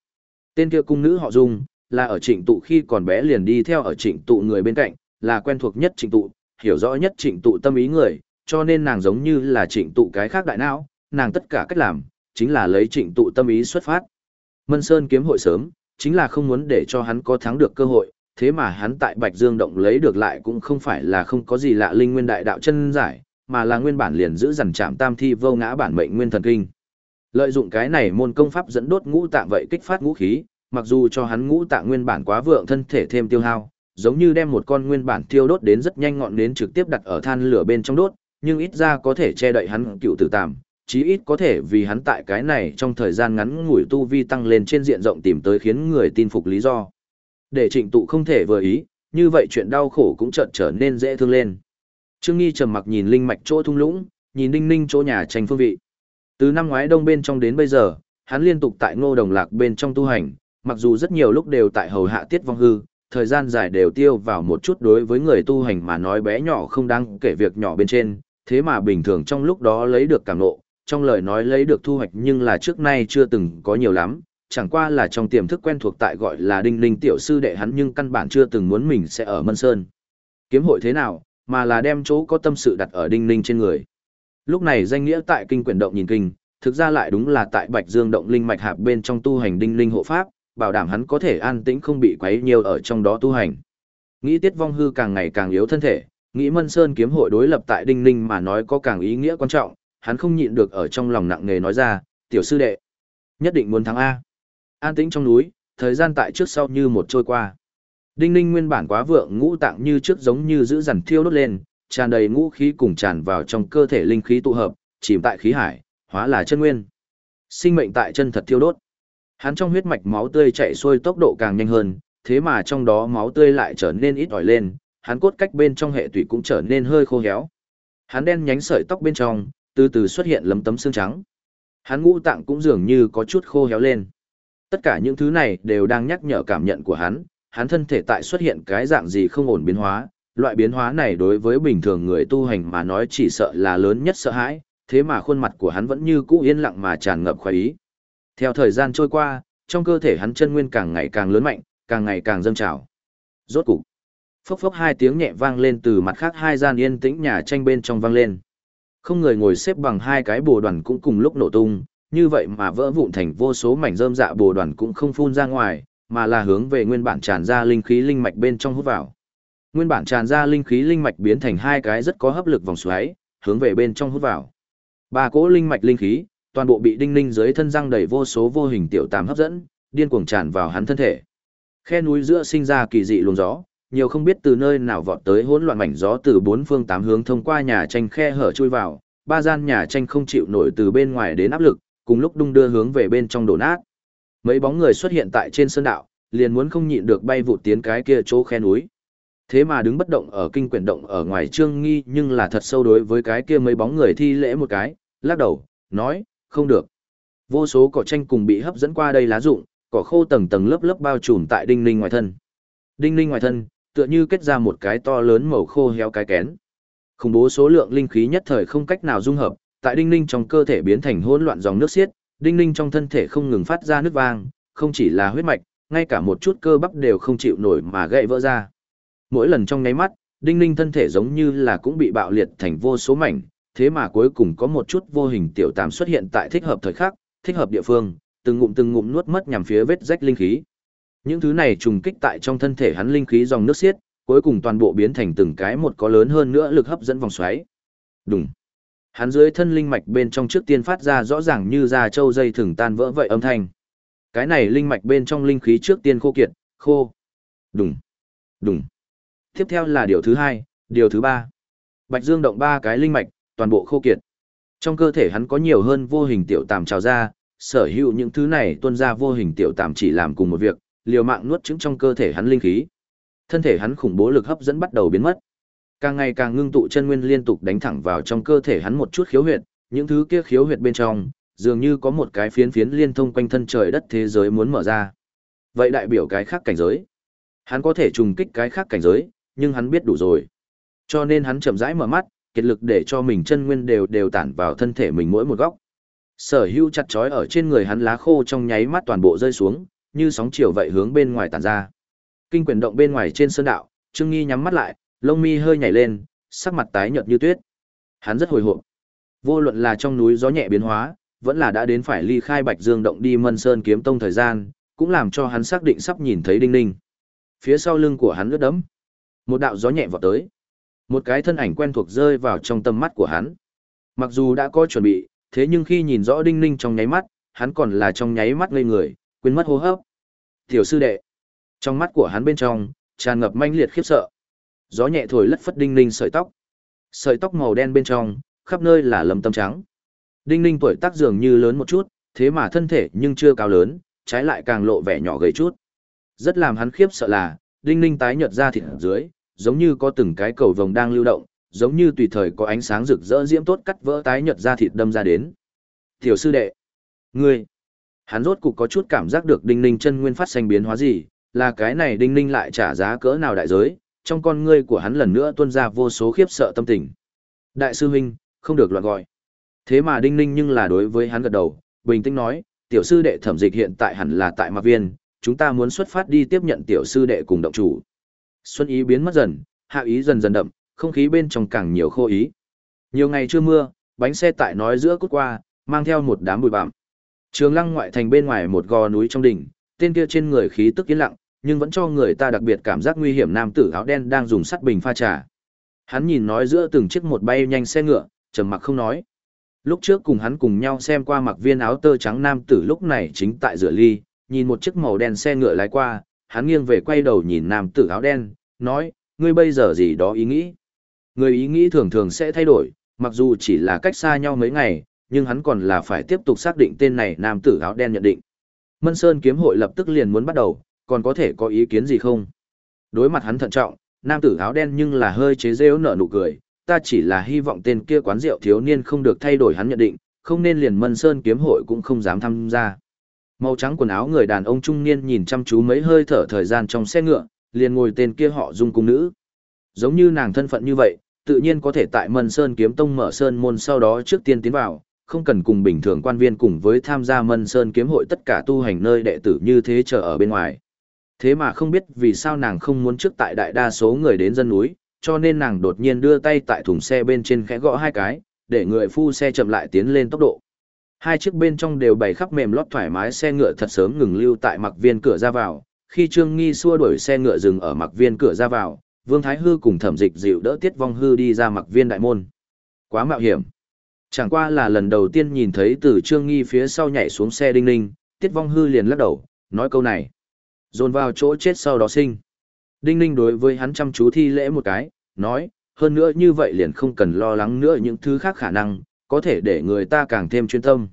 Tên kia cung nữ họ Dung, là ở trịnh tụ khi còn bé liền đi theo ở trịnh tụ người bên cạnh, là quen thuộc nhất trịnh tụ, hiểu rõ nhất trịnh tụ tâm ý người, cho nên nàng giống như là trịnh tụ cái khác đại não, nàng tất cả cách làm, chính là lấy trịnh tụ tâm ý xuất phát. Mân Sơn kiếm hội sớm, chính là không muốn để cho hắn có thắng được cơ hội, thế mà hắn tại Bạch Dương Động lấy được lại cũng không phải là không có gì lạ linh nguyên đại đạo chân giải, mà là nguyên bản liền giữ dằn chạm tam thi vô ngã bản mệnh nguyên thần kinh. Lợi dụng cái này môn công pháp dẫn đốt ngũ tạng vậy kích phát ngũ khí, mặc dù cho hắn ngũ tạng nguyên bản quá vượng thân thể thêm tiêu hao, giống như đem một con nguyên bản thiêu đốt đến rất nhanh ngọn nến trực tiếp đặt ở than lửa bên trong đốt, nhưng ít ra có thể che đậy hắn cựu tử tạm, chí ít có thể vì hắn tại cái này trong thời gian ngắn ngủi tu vi tăng lên trên diện rộng tìm tới khiến người tin phục lý do. Để trịnh tụ không thể vừa ý, như vậy chuyện đau khổ cũng chợt trở nên dễ thương lên. Trương Nghi trầm mặc nhìn linh mạch chỗ thung lũng, nhìn đinh ninh chỗ nhà tranh phương vị. Từ năm ngoái đông bên trong đến bây giờ, hắn liên tục tại ngô đồng lạc bên trong tu hành, mặc dù rất nhiều lúc đều tại hầu hạ tiết vong hư, thời gian dài đều tiêu vào một chút đối với người tu hành mà nói bé nhỏ không đáng kể việc nhỏ bên trên, thế mà bình thường trong lúc đó lấy được cảm nộ, trong lời nói lấy được thu hoạch nhưng là trước nay chưa từng có nhiều lắm, chẳng qua là trong tiềm thức quen thuộc tại gọi là đinh ninh tiểu sư đệ hắn nhưng căn bản chưa từng muốn mình sẽ ở Mân Sơn. Kiếm hội thế nào, mà là đem chỗ có tâm sự đặt ở đinh ninh trên người. Lúc này danh nghĩa tại kinh quyển động nhìn kinh, thực ra lại đúng là tại Bạch Dương động linh mạch hạp bên trong tu hành đinh linh hộ pháp, bảo đảm hắn có thể an tĩnh không bị quấy nhiều ở trong đó tu hành. Nghĩ Tiết Vong Hư càng ngày càng yếu thân thể, nghĩ Mân Sơn kiếm hội đối lập tại Đinh Ninh mà nói có càng ý nghĩa quan trọng, hắn không nhịn được ở trong lòng nặng nề nói ra, "Tiểu sư đệ, nhất định muốn thắng a." An tĩnh trong núi, thời gian tại trước sau như một trôi qua. Đinh Ninh nguyên bản quá vượng ngũ tạng như trước giống như giữ dằn thiêu đốt lên, tràn đầy ngũ khí cùng tràn vào trong cơ thể linh khí tụ hợp, chìm tại khí hải, hóa là chân nguyên. Sinh mệnh tại chân thật thiêu đốt. Hắn trong huyết mạch máu tươi chạy xuôi tốc độ càng nhanh hơn, thế mà trong đó máu tươi lại trở nên ít ỏi lên, hắn cốt cách bên trong hệ tủy cũng trở nên hơi khô héo. Hắn đen nhánh sợi tóc bên trong, từ từ xuất hiện lấm tấm xương trắng. Hắn ngũ tạng cũng dường như có chút khô héo lên. Tất cả những thứ này đều đang nhắc nhở cảm nhận của hắn, hắn thân thể tại xuất hiện cái dạng gì không ổn biến hóa, loại biến hóa này đối với bình thường người tu hành mà nói chỉ sợ là lớn nhất sợ hãi, thế mà khuôn mặt của hắn vẫn như cũ yên lặng mà tràn ngập khoái ý. Theo thời gian trôi qua, trong cơ thể hắn chân nguyên càng ngày càng lớn mạnh, càng ngày càng dâng trào. Rốt cục, phốc phốc hai tiếng nhẹ vang lên từ mặt khác hai gian yên tĩnh nhà tranh bên trong vang lên. Không người ngồi xếp bằng hai cái bồ đoàn cũng cùng lúc nổ tung, như vậy mà vỡ vụn thành vô số mảnh rơm dạ bồ đoàn cũng không phun ra ngoài, mà là hướng về nguyên bản tràn ra linh khí linh mạch bên trong hút vào. Nguyên bản tràn ra linh khí linh mạch biến thành hai cái rất có hấp lực vòng xoáy, hướng về bên trong hút vào. Ba cỗ linh mạch linh khí, toàn bộ bị đinh ninh dưới thân răng đầy vô số vô hình tiểu tàm hấp dẫn, điên cuồng tràn vào hắn thân thể. Khe núi giữa sinh ra kỳ dị luồng gió, nhiều không biết từ nơi nào vọt tới hỗn loạn mảnh gió từ bốn phương tám hướng thông qua nhà tranh khe hở chui vào, ba gian nhà tranh không chịu nổi từ bên ngoài đến áp lực, cùng lúc đung đưa hướng về bên trong đổ nát. Mấy bóng người xuất hiện tại trên sơn đạo, liền muốn không nhịn được bay vụt tiến cái kia chỗ khe núi. Thế mà đứng bất động ở kinh quyển động ở ngoài trương nghi nhưng là thật sâu đối với cái kia mấy bóng người thi lễ một cái, lắc đầu, nói, không được. Vô số cỏ tranh cùng bị hấp dẫn qua đây lá rụng, cỏ khô tầng tầng lớp lớp bao trùm tại đinh ninh ngoài thân. Đinh ninh ngoài thân, tựa như kết ra một cái to lớn màu khô héo cái kén. Khủng bố số lượng linh khí nhất thời không cách nào dung hợp, tại đinh ninh trong cơ thể biến thành hỗn loạn dòng nước xiết, đinh ninh trong thân thể không ngừng phát ra nước vang, không chỉ là huyết mạch, ngay cả một chút cơ bắp đều không chịu nổi mà gãy vỡ ra. Mỗi lần trong nháy mắt, đinh ninh thân thể giống như là cũng bị bạo liệt thành vô số mảnh, thế mà cuối cùng có một chút vô hình tiểu tam xuất hiện tại thích hợp thời khắc, thích hợp địa phương, từng ngụm từng ngụm nuốt mất nhằm phía vết rách linh khí. Những thứ này trùng kích tại trong thân thể hắn linh khí dòng nước xiết, cuối cùng toàn bộ biến thành từng cái một có lớn hơn nữa lực hấp dẫn vòng xoáy. Đùng. Hắn dưới thân linh mạch bên trong trước tiên phát ra rõ ràng như da trâu dây thừng tan vỡ vậy âm thanh. Cái này linh mạch bên trong linh khí trước tiên khô kiệt, khô. Đùng. Đùng. Tiếp theo là điều thứ hai, điều thứ ba. Bạch Dương động ba cái linh mạch, toàn bộ khô kiệt. Trong cơ thể hắn có nhiều hơn vô hình tiểu tàm trào ra, sở hữu những thứ này tuôn ra vô hình tiểu tàm chỉ làm cùng một việc, liều mạng nuốt trứng trong cơ thể hắn linh khí. Thân thể hắn khủng bố lực hấp dẫn bắt đầu biến mất. Càng ngày càng ngưng tụ chân nguyên liên tục đánh thẳng vào trong cơ thể hắn một chút khiếu huyệt, những thứ kia khiếu huyệt bên trong, dường như có một cái phiến phiến liên thông quanh thân trời đất thế giới muốn mở ra. Vậy đại biểu cái khác cảnh giới. Hắn có thể trùng kích cái khác cảnh giới, nhưng hắn biết đủ rồi. Cho nên hắn chậm rãi mở mắt, kiệt lực để cho mình chân nguyên đều đều tản vào thân thể mình mỗi một góc. Sở hữu chặt chói ở trên người hắn lá khô trong nháy mắt toàn bộ rơi xuống, như sóng chiều vậy hướng bên ngoài tản ra. Kinh quyền động bên ngoài trên sơn đạo, Trương Nghi nhắm mắt lại, lông mi hơi nhảy lên, sắc mặt tái nhợt như tuyết. Hắn rất hồi hộp. Vô luận là trong núi gió nhẹ biến hóa, vẫn là đã đến phải ly khai Bạch Dương động đi Mân Sơn kiếm tông thời gian, cũng làm cho hắn xác định sắp nhìn thấy Đinh Ninh. Phía sau lưng của hắn lướt đẫm. Một đạo gió nhẹ vọt tới. Một cái thân ảnh quen thuộc rơi vào trong tầm mắt của hắn. Mặc dù đã có chuẩn bị, thế nhưng khi nhìn rõ Đinh Ninh trong nháy mắt, hắn còn là trong nháy mắt ngây người, quên mất hô hấp. Tiểu sư đệ. Trong mắt của hắn bên trong, tràn ngập manh liệt khiếp sợ. Gió nhẹ thổi lất phất Đinh Ninh sợi tóc. Sợi tóc màu đen bên trong, khắp nơi là lấm tấm trắng. Đinh Ninh tuổi tác dường như lớn một chút, thế mà thân thể nhưng chưa cao lớn, trái lại càng lộ vẻ nhỏ gầy chút. Rất làm hắn khiếp sợ là, Đinh Ninh tái nhợt ra thịt ở dưới, giống như có từng cái cầu vồng đang lưu động, giống như tùy thời có ánh sáng rực rỡ diễm tốt cắt vỡ tái nhợt ra thịt đâm ra đến. "Tiểu sư đệ, ngươi?" Hắn rốt cục có chút cảm giác được Đinh Ninh chân nguyên phát sinh biến hóa gì, là cái này Đinh Ninh lại trả giá cỡ nào đại giới, trong con ngươi của hắn lần nữa tuôn ra vô số khiếp sợ tâm tình. "Đại sư huynh, không được loạn gọi." Thế mà Đinh Ninh nhưng là đối với hắn gật đầu, bình tĩnh nói, "Tiểu sư đệ thẩm dịch hiện tại hẳn là tại Mạc Viên, chúng ta muốn xuất phát đi tiếp nhận tiểu sư đệ cùng động chủ." Xuân ý biến mất dần, hạ ý dần dần đậm, không khí bên trong càng nhiều khô ý. Nhiều ngày chưa mưa, bánh xe tại nói giữa cút qua, mang theo một đám bụi bặm. Trường Lăng ngoại thành bên ngoài một gò núi trong đỉnh, tên kia trên người khí tức yên lặng, nhưng vẫn cho người ta đặc biệt cảm giác nguy hiểm nam tử áo đen đang dùng sắt bình pha trà. Hắn nhìn nói giữa từng chiếc một bay nhanh xe ngựa, trầm mặc không nói. Lúc trước cùng hắn cùng nhau xem qua mặc viên áo tơ trắng nam tử lúc này chính tại rửa ly, nhìn một chiếc màu đen xe ngựa lái qua, hắn nghiêng về quay đầu nhìn nam tử áo đen, nói, ngươi bây giờ gì đó ý nghĩ. Người ý nghĩ thường thường sẽ thay đổi, mặc dù chỉ là cách xa nhau mấy ngày, nhưng hắn còn là phải tiếp tục xác định tên này nam tử áo đen nhận định. Mân Sơn kiếm hội lập tức liền muốn bắt đầu, còn có thể có ý kiến gì không? Đối mặt hắn thận trọng, nam tử áo đen nhưng là hơi chế rêu nở nụ cười, ta chỉ là hy vọng tên kia quán rượu thiếu niên không được thay đổi hắn nhận định, không nên liền Mân Sơn kiếm hội cũng không dám tham gia. Màu trắng quần áo người đàn ông trung niên nhìn chăm chú mấy hơi thở thời gian trong xe ngựa, liền ngồi tên kia họ dung cung nữ. Giống như nàng thân phận như vậy, tự nhiên có thể tại Mân Sơn kiếm tông mở sơn môn sau đó trước tiên tiến vào, không cần cùng bình thường quan viên cùng với tham gia Mân Sơn kiếm hội tất cả tu hành nơi đệ tử như thế chờ ở bên ngoài. Thế mà không biết vì sao nàng không muốn trước tại đại đa số người đến dân núi, cho nên nàng đột nhiên đưa tay tại thùng xe bên trên khẽ gõ hai cái, để người phu xe chậm lại tiến lên tốc độ. Hai chiếc bên trong đều bày khắp mềm lót thoải mái xe ngựa thật sớm ngừng lưu tại mặc viên cửa ra vào, khi Trương Nghi xua đuổi xe ngựa dừng ở mặc viên cửa ra vào, Vương Thái Hư cùng thẩm dịch dịu đỡ Tiết Vong Hư đi ra mặc viên đại môn. Quá mạo hiểm. Chẳng qua là lần đầu tiên nhìn thấy từ Trương Nghi phía sau nhảy xuống xe đinh ninh, Tiết Vong Hư liền lắc đầu, nói câu này. Dồn vào chỗ chết sau đó sinh. Đinh ninh đối với hắn chăm chú thi lễ một cái, nói, hơn nữa như vậy liền không cần lo lắng nữa những thứ khác khả năng, có thể để người ta càng thêm chuyên tâm.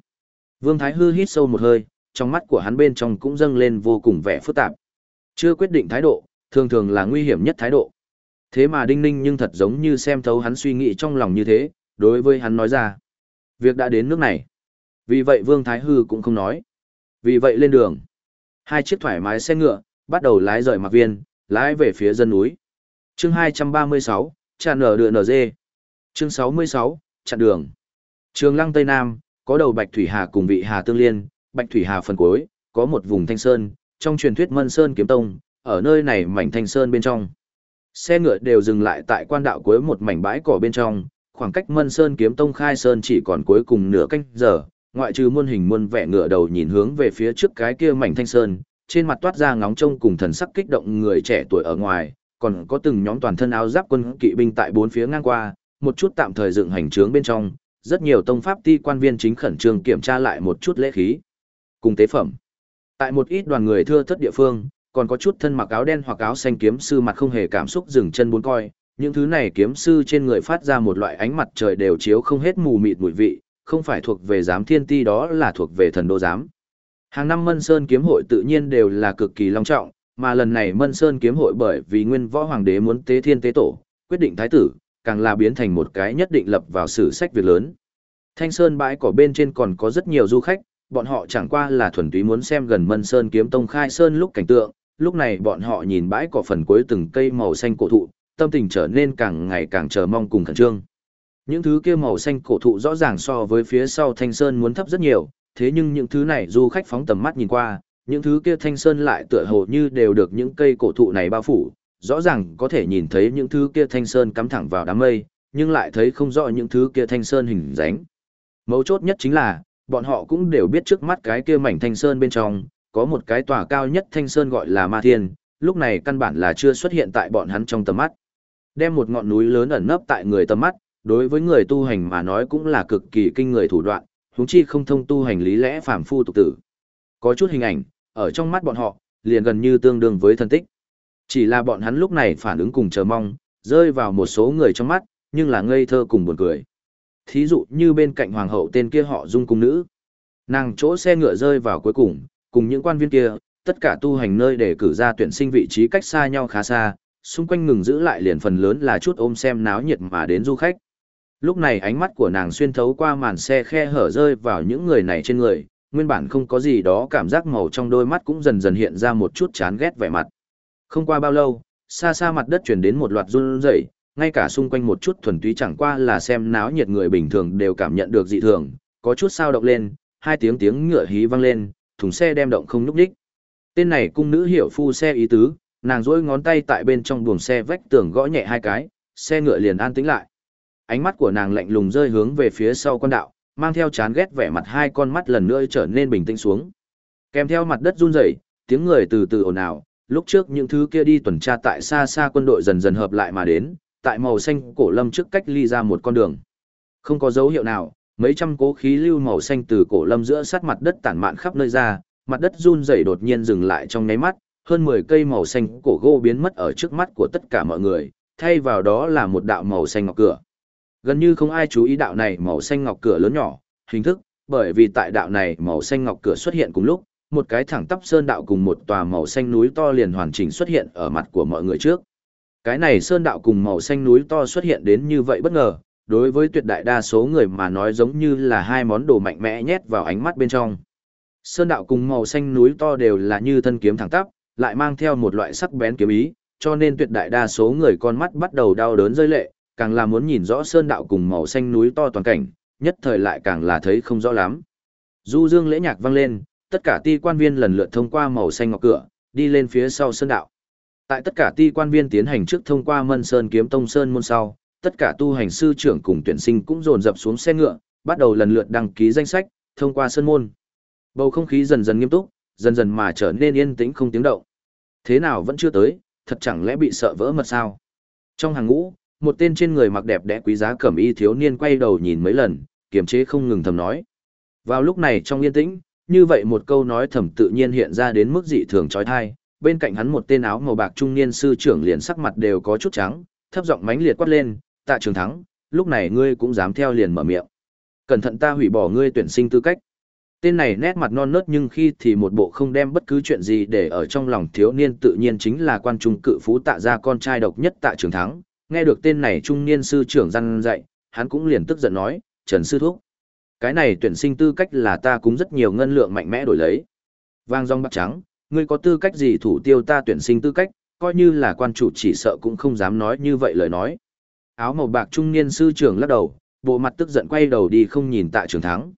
Vương Thái Hư hít sâu một hơi, trong mắt của hắn bên trong cũng dâng lên vô cùng vẻ phức tạp. Chưa quyết định thái độ, thường thường là nguy hiểm nhất thái độ. Thế mà Đinh Ninh nhưng thật giống như xem thấu hắn suy nghĩ trong lòng như thế, đối với hắn nói ra. Việc đã đến nước này. Vì vậy Vương Thái Hư cũng không nói. Vì vậy lên đường. Hai chiếc thoải mái xe ngựa, bắt đầu lái rời mặc viên, lái về phía dân núi. Chương 236, chặn nở đường nở dê. Chương 66, chặn đường. Trường Lăng Tây Nam, có đầu Bạch Thủy Hà cùng vị Hà Tương Liên, Bạch Thủy Hà phần cuối, có một vùng thanh sơn, trong truyền thuyết Mân Sơn Kiếm Tông, ở nơi này mảnh thanh sơn bên trong. Xe ngựa đều dừng lại tại quan đạo cuối một mảnh bãi cỏ bên trong, khoảng cách Mân Sơn Kiếm Tông khai sơn chỉ còn cuối cùng nửa canh giờ, ngoại trừ muôn hình muôn vẻ ngựa đầu nhìn hướng về phía trước cái kia mảnh thanh sơn, trên mặt toát ra ngóng trông cùng thần sắc kích động người trẻ tuổi ở ngoài, còn có từng nhóm toàn thân áo giáp quân kỵ binh tại bốn phía ngang qua, một chút tạm thời dựng hành trướng bên trong, rất nhiều tông pháp ti quan viên chính khẩn trương kiểm tra lại một chút lễ khí cùng tế phẩm. Tại một ít đoàn người thưa thất địa phương, còn có chút thân mặc áo đen hoặc áo xanh kiếm sư mặt không hề cảm xúc dừng chân bốn coi, những thứ này kiếm sư trên người phát ra một loại ánh mặt trời đều chiếu không hết mù mịt mùi vị, không phải thuộc về giám thiên ti đó là thuộc về thần đô giám. Hàng năm Mân Sơn kiếm hội tự nhiên đều là cực kỳ long trọng, mà lần này Mân Sơn kiếm hội bởi vì nguyên võ hoàng đế muốn tế thiên tế tổ, quyết định thái tử, càng là biến thành một cái nhất định lập vào sử sách việc lớn. Thanh Sơn bãi cỏ bên trên còn có rất nhiều du khách, bọn họ chẳng qua là thuần túy muốn xem gần Mân Sơn kiếm tông khai sơn lúc cảnh tượng, lúc này bọn họ nhìn bãi cỏ phần cuối từng cây màu xanh cổ thụ, tâm tình trở nên càng ngày càng chờ mong cùng khẩn trương. Những thứ kia màu xanh cổ thụ rõ ràng so với phía sau Thanh Sơn muốn thấp rất nhiều, thế nhưng những thứ này du khách phóng tầm mắt nhìn qua, những thứ kia Thanh Sơn lại tựa hồ như đều được những cây cổ thụ này bao phủ, rõ ràng có thể nhìn thấy những thứ kia Thanh Sơn cắm thẳng vào đám mây, nhưng lại thấy không rõ những thứ kia Thanh Sơn hình dáng. Mấu chốt nhất chính là, bọn họ cũng đều biết trước mắt cái kia mảnh Thanh Sơn bên trong, có một cái tòa cao nhất Thanh Sơn gọi là Ma Thiên, lúc này căn bản là chưa xuất hiện tại bọn hắn trong tầm mắt. Đem một ngọn núi lớn ẩn nấp tại người tầm mắt, đối với người tu hành mà nói cũng là cực kỳ kinh người thủ đoạn, huống chi không thông tu hành lý lẽ phàm phu tục tử. Có chút hình ảnh, ở trong mắt bọn họ, liền gần như tương đương với thân tích. Chỉ là bọn hắn lúc này phản ứng cùng chờ mong, rơi vào một số người trong mắt, nhưng là ngây thơ cùng buồn cười. Thí dụ như bên cạnh hoàng hậu tên kia họ dung cung nữ. Nàng chỗ xe ngựa rơi vào cuối cùng, cùng những quan viên kia, tất cả tu hành nơi để cử ra tuyển sinh vị trí cách xa nhau khá xa, xung quanh ngừng giữ lại liền phần lớn là chút ôm xem náo nhiệt mà đến du khách. Lúc này ánh mắt của nàng xuyên thấu qua màn xe khe hở rơi vào những người này trên người, nguyên bản không có gì đó cảm giác màu trong đôi mắt cũng dần dần hiện ra một chút chán ghét vẻ mặt. Không qua bao lâu, xa xa mặt đất chuyển đến một loạt run rẩy, ngay cả xung quanh một chút thuần túy chẳng qua là xem náo nhiệt người bình thường đều cảm nhận được dị thường, có chút sao động lên, hai tiếng tiếng ngựa hí vang lên, thùng xe đem động không nhúc nhích. Tên này cung nữ hiểu phu xe ý tứ, nàng duỗi ngón tay tại bên trong buồng xe vách tường gõ nhẹ hai cái, xe ngựa liền an tĩnh lại. Ánh mắt của nàng lạnh lùng rơi hướng về phía sau con đạo, mang theo chán ghét vẻ mặt hai con mắt lần nữa trở nên bình tĩnh xuống. Kèm theo mặt đất run rẩy, tiếng người từ từ ồn ào, lúc trước những thứ kia đi tuần tra tại xa xa quân đội dần dần hợp lại mà đến, tại màu xanh cổ lâm trước cách ly ra một con đường. Không có dấu hiệu nào, mấy trăm cố khí lưu màu xanh từ cổ lâm giữa sát mặt đất tản mạn khắp nơi ra, mặt đất run rẩy đột nhiên dừng lại trong nháy mắt, hơn 10 cây màu xanh cổ gỗ biến mất ở trước mắt của tất cả mọi người, thay vào đó là một đạo màu xanh ngọc cửa. Gần như không ai chú ý đạo này màu xanh ngọc cửa lớn nhỏ, hình thức, bởi vì tại đạo này màu xanh ngọc cửa xuất hiện cùng lúc, một cái thẳng tắp sơn đạo cùng một tòa màu xanh núi to liền hoàn chỉnh xuất hiện ở mặt của mọi người trước. Cái này sơn đạo cùng màu xanh núi to xuất hiện đến như vậy bất ngờ, đối với tuyệt đại đa số người mà nói giống như là hai món đồ mạnh mẽ nhét vào ánh mắt bên trong. Sơn đạo cùng màu xanh núi to đều là như thân kiếm thẳng tắp, lại mang theo một loại sắc bén kiếm ý, cho nên tuyệt đại đa số người con mắt bắt đầu đau đớn rơi lệ, càng là muốn nhìn rõ sơn đạo cùng màu xanh núi to toàn cảnh, nhất thời lại càng là thấy không rõ lắm. Du dương lễ nhạc vang lên, tất cả ti quan viên lần lượt thông qua màu xanh ngọc cửa, đi lên phía sau sơn đạo. Tại tất cả ti quan viên tiến hành trước thông qua Mân Sơn kiếm tông sơn môn sau, tất cả tu hành sư trưởng cùng tuyển sinh cũng dồn dập xuống xe ngựa, bắt đầu lần lượt đăng ký danh sách, thông qua sơn môn. Bầu không khí dần dần nghiêm túc, dần dần mà trở nên yên tĩnh không tiếng động. Thế nào vẫn chưa tới, thật chẳng lẽ bị sợ vỡ mật sao? Trong hàng ngũ, một tên trên người mặc đẹp đẽ quý giá cẩm y thiếu niên quay đầu nhìn mấy lần, kiềm chế không ngừng thầm nói. Vào lúc này trong yên tĩnh, như vậy một câu nói thầm tự nhiên hiện ra đến mức dị thường trói thai, bên cạnh hắn một tên áo màu bạc trung niên sư trưởng liền sắc mặt đều có chút trắng, thấp giọng mánh liệt quát lên, tạ trường thắng, lúc này ngươi cũng dám theo liền mở miệng. Cẩn thận ta hủy bỏ ngươi tuyển sinh tư cách. Tên này nét mặt non nớt nhưng khi thì một bộ không đem bất cứ chuyện gì để ở trong lòng thiếu niên tự nhiên chính là quan trung cự phú tạ gia con trai độc nhất tạ trường thắng. Nghe được tên này trung niên sư trưởng răn dạy, hắn cũng liền tức giận nói, Trần Sư Thúc. Cái này tuyển sinh tư cách là ta cũng rất nhiều ngân lượng mạnh mẽ đổi lấy. Vang rong bạc trắng, ngươi có tư cách gì thủ tiêu ta tuyển sinh tư cách, coi như là quan chủ chỉ sợ cũng không dám nói như vậy lời nói. Áo màu bạc trung niên sư trưởng lắc đầu, bộ mặt tức giận quay đầu đi không nhìn tạ trường thắng.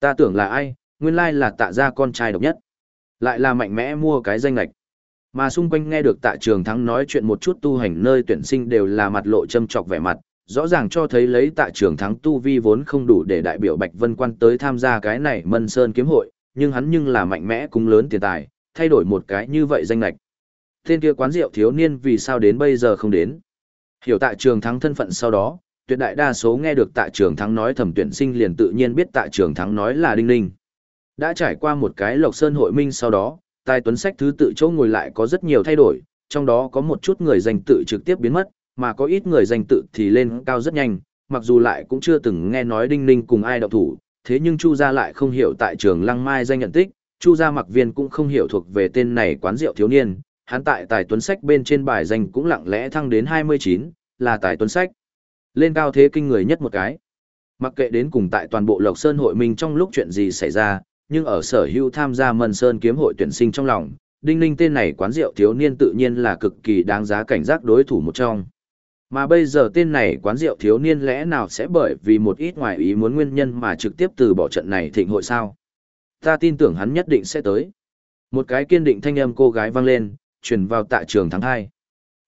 Ta tưởng là ai, nguyên lai là tạ gia con trai độc nhất. Lại là mạnh mẽ mua cái danh lạch. Mà xung quanh nghe được tạ trường thắng nói chuyện một chút tu hành nơi tuyển sinh đều là mặt lộ châm trọc vẻ mặt, rõ ràng cho thấy lấy tạ trường thắng tu vi vốn không đủ để đại biểu Bạch Vân Quan tới tham gia cái này Mân Sơn kiếm hội, nhưng hắn nhưng là mạnh mẽ cung lớn tiền tài, thay đổi một cái như vậy danh lạch. Tên kia quán rượu thiếu niên vì sao đến bây giờ không đến. Hiểu tạ trường thắng thân phận sau đó, tuyệt đại đa số nghe được tạ trường thắng nói thẩm tuyển sinh liền tự nhiên biết tạ trường thắng nói là đinh ninh. Đã trải qua một cái lộc sơn hội minh sau đó, tài tuấn sách thứ tự chỗ ngồi lại có rất nhiều thay đổi, trong đó có một chút người danh tự trực tiếp biến mất, mà có ít người danh tự thì lên cao rất nhanh, mặc dù lại cũng chưa từng nghe nói Đinh Ninh cùng ai động thủ, thế nhưng Chu gia lại không hiểu tại trường Lăng Mai danh nhận tích, Chu gia mặc viên cũng không hiểu thuộc về tên này quán rượu thiếu niên, hắn tại tài tuấn sách bên trên bài danh cũng lặng lẽ thăng đến 29, là tài tuấn sách. Lên cao thế kinh người nhất một cái. Mặc kệ đến cùng tại toàn bộ Lộc Sơn hội minh trong lúc chuyện gì xảy ra, nhưng ở sở hữu tham gia Mân Sơn kiếm hội tuyển sinh trong lòng, Đinh Ninh tên này quán rượu thiếu niên tự nhiên là cực kỳ đáng giá cảnh giác đối thủ một trong. Mà bây giờ tên này quán rượu thiếu niên lẽ nào sẽ bởi vì một ít ngoài ý muốn nguyên nhân mà trực tiếp từ bỏ trận này thịnh hội sao? Ta tin tưởng hắn nhất định sẽ tới. Một cái kiên định thanh âm cô gái vang lên, truyền vào tạ trường thắng hai.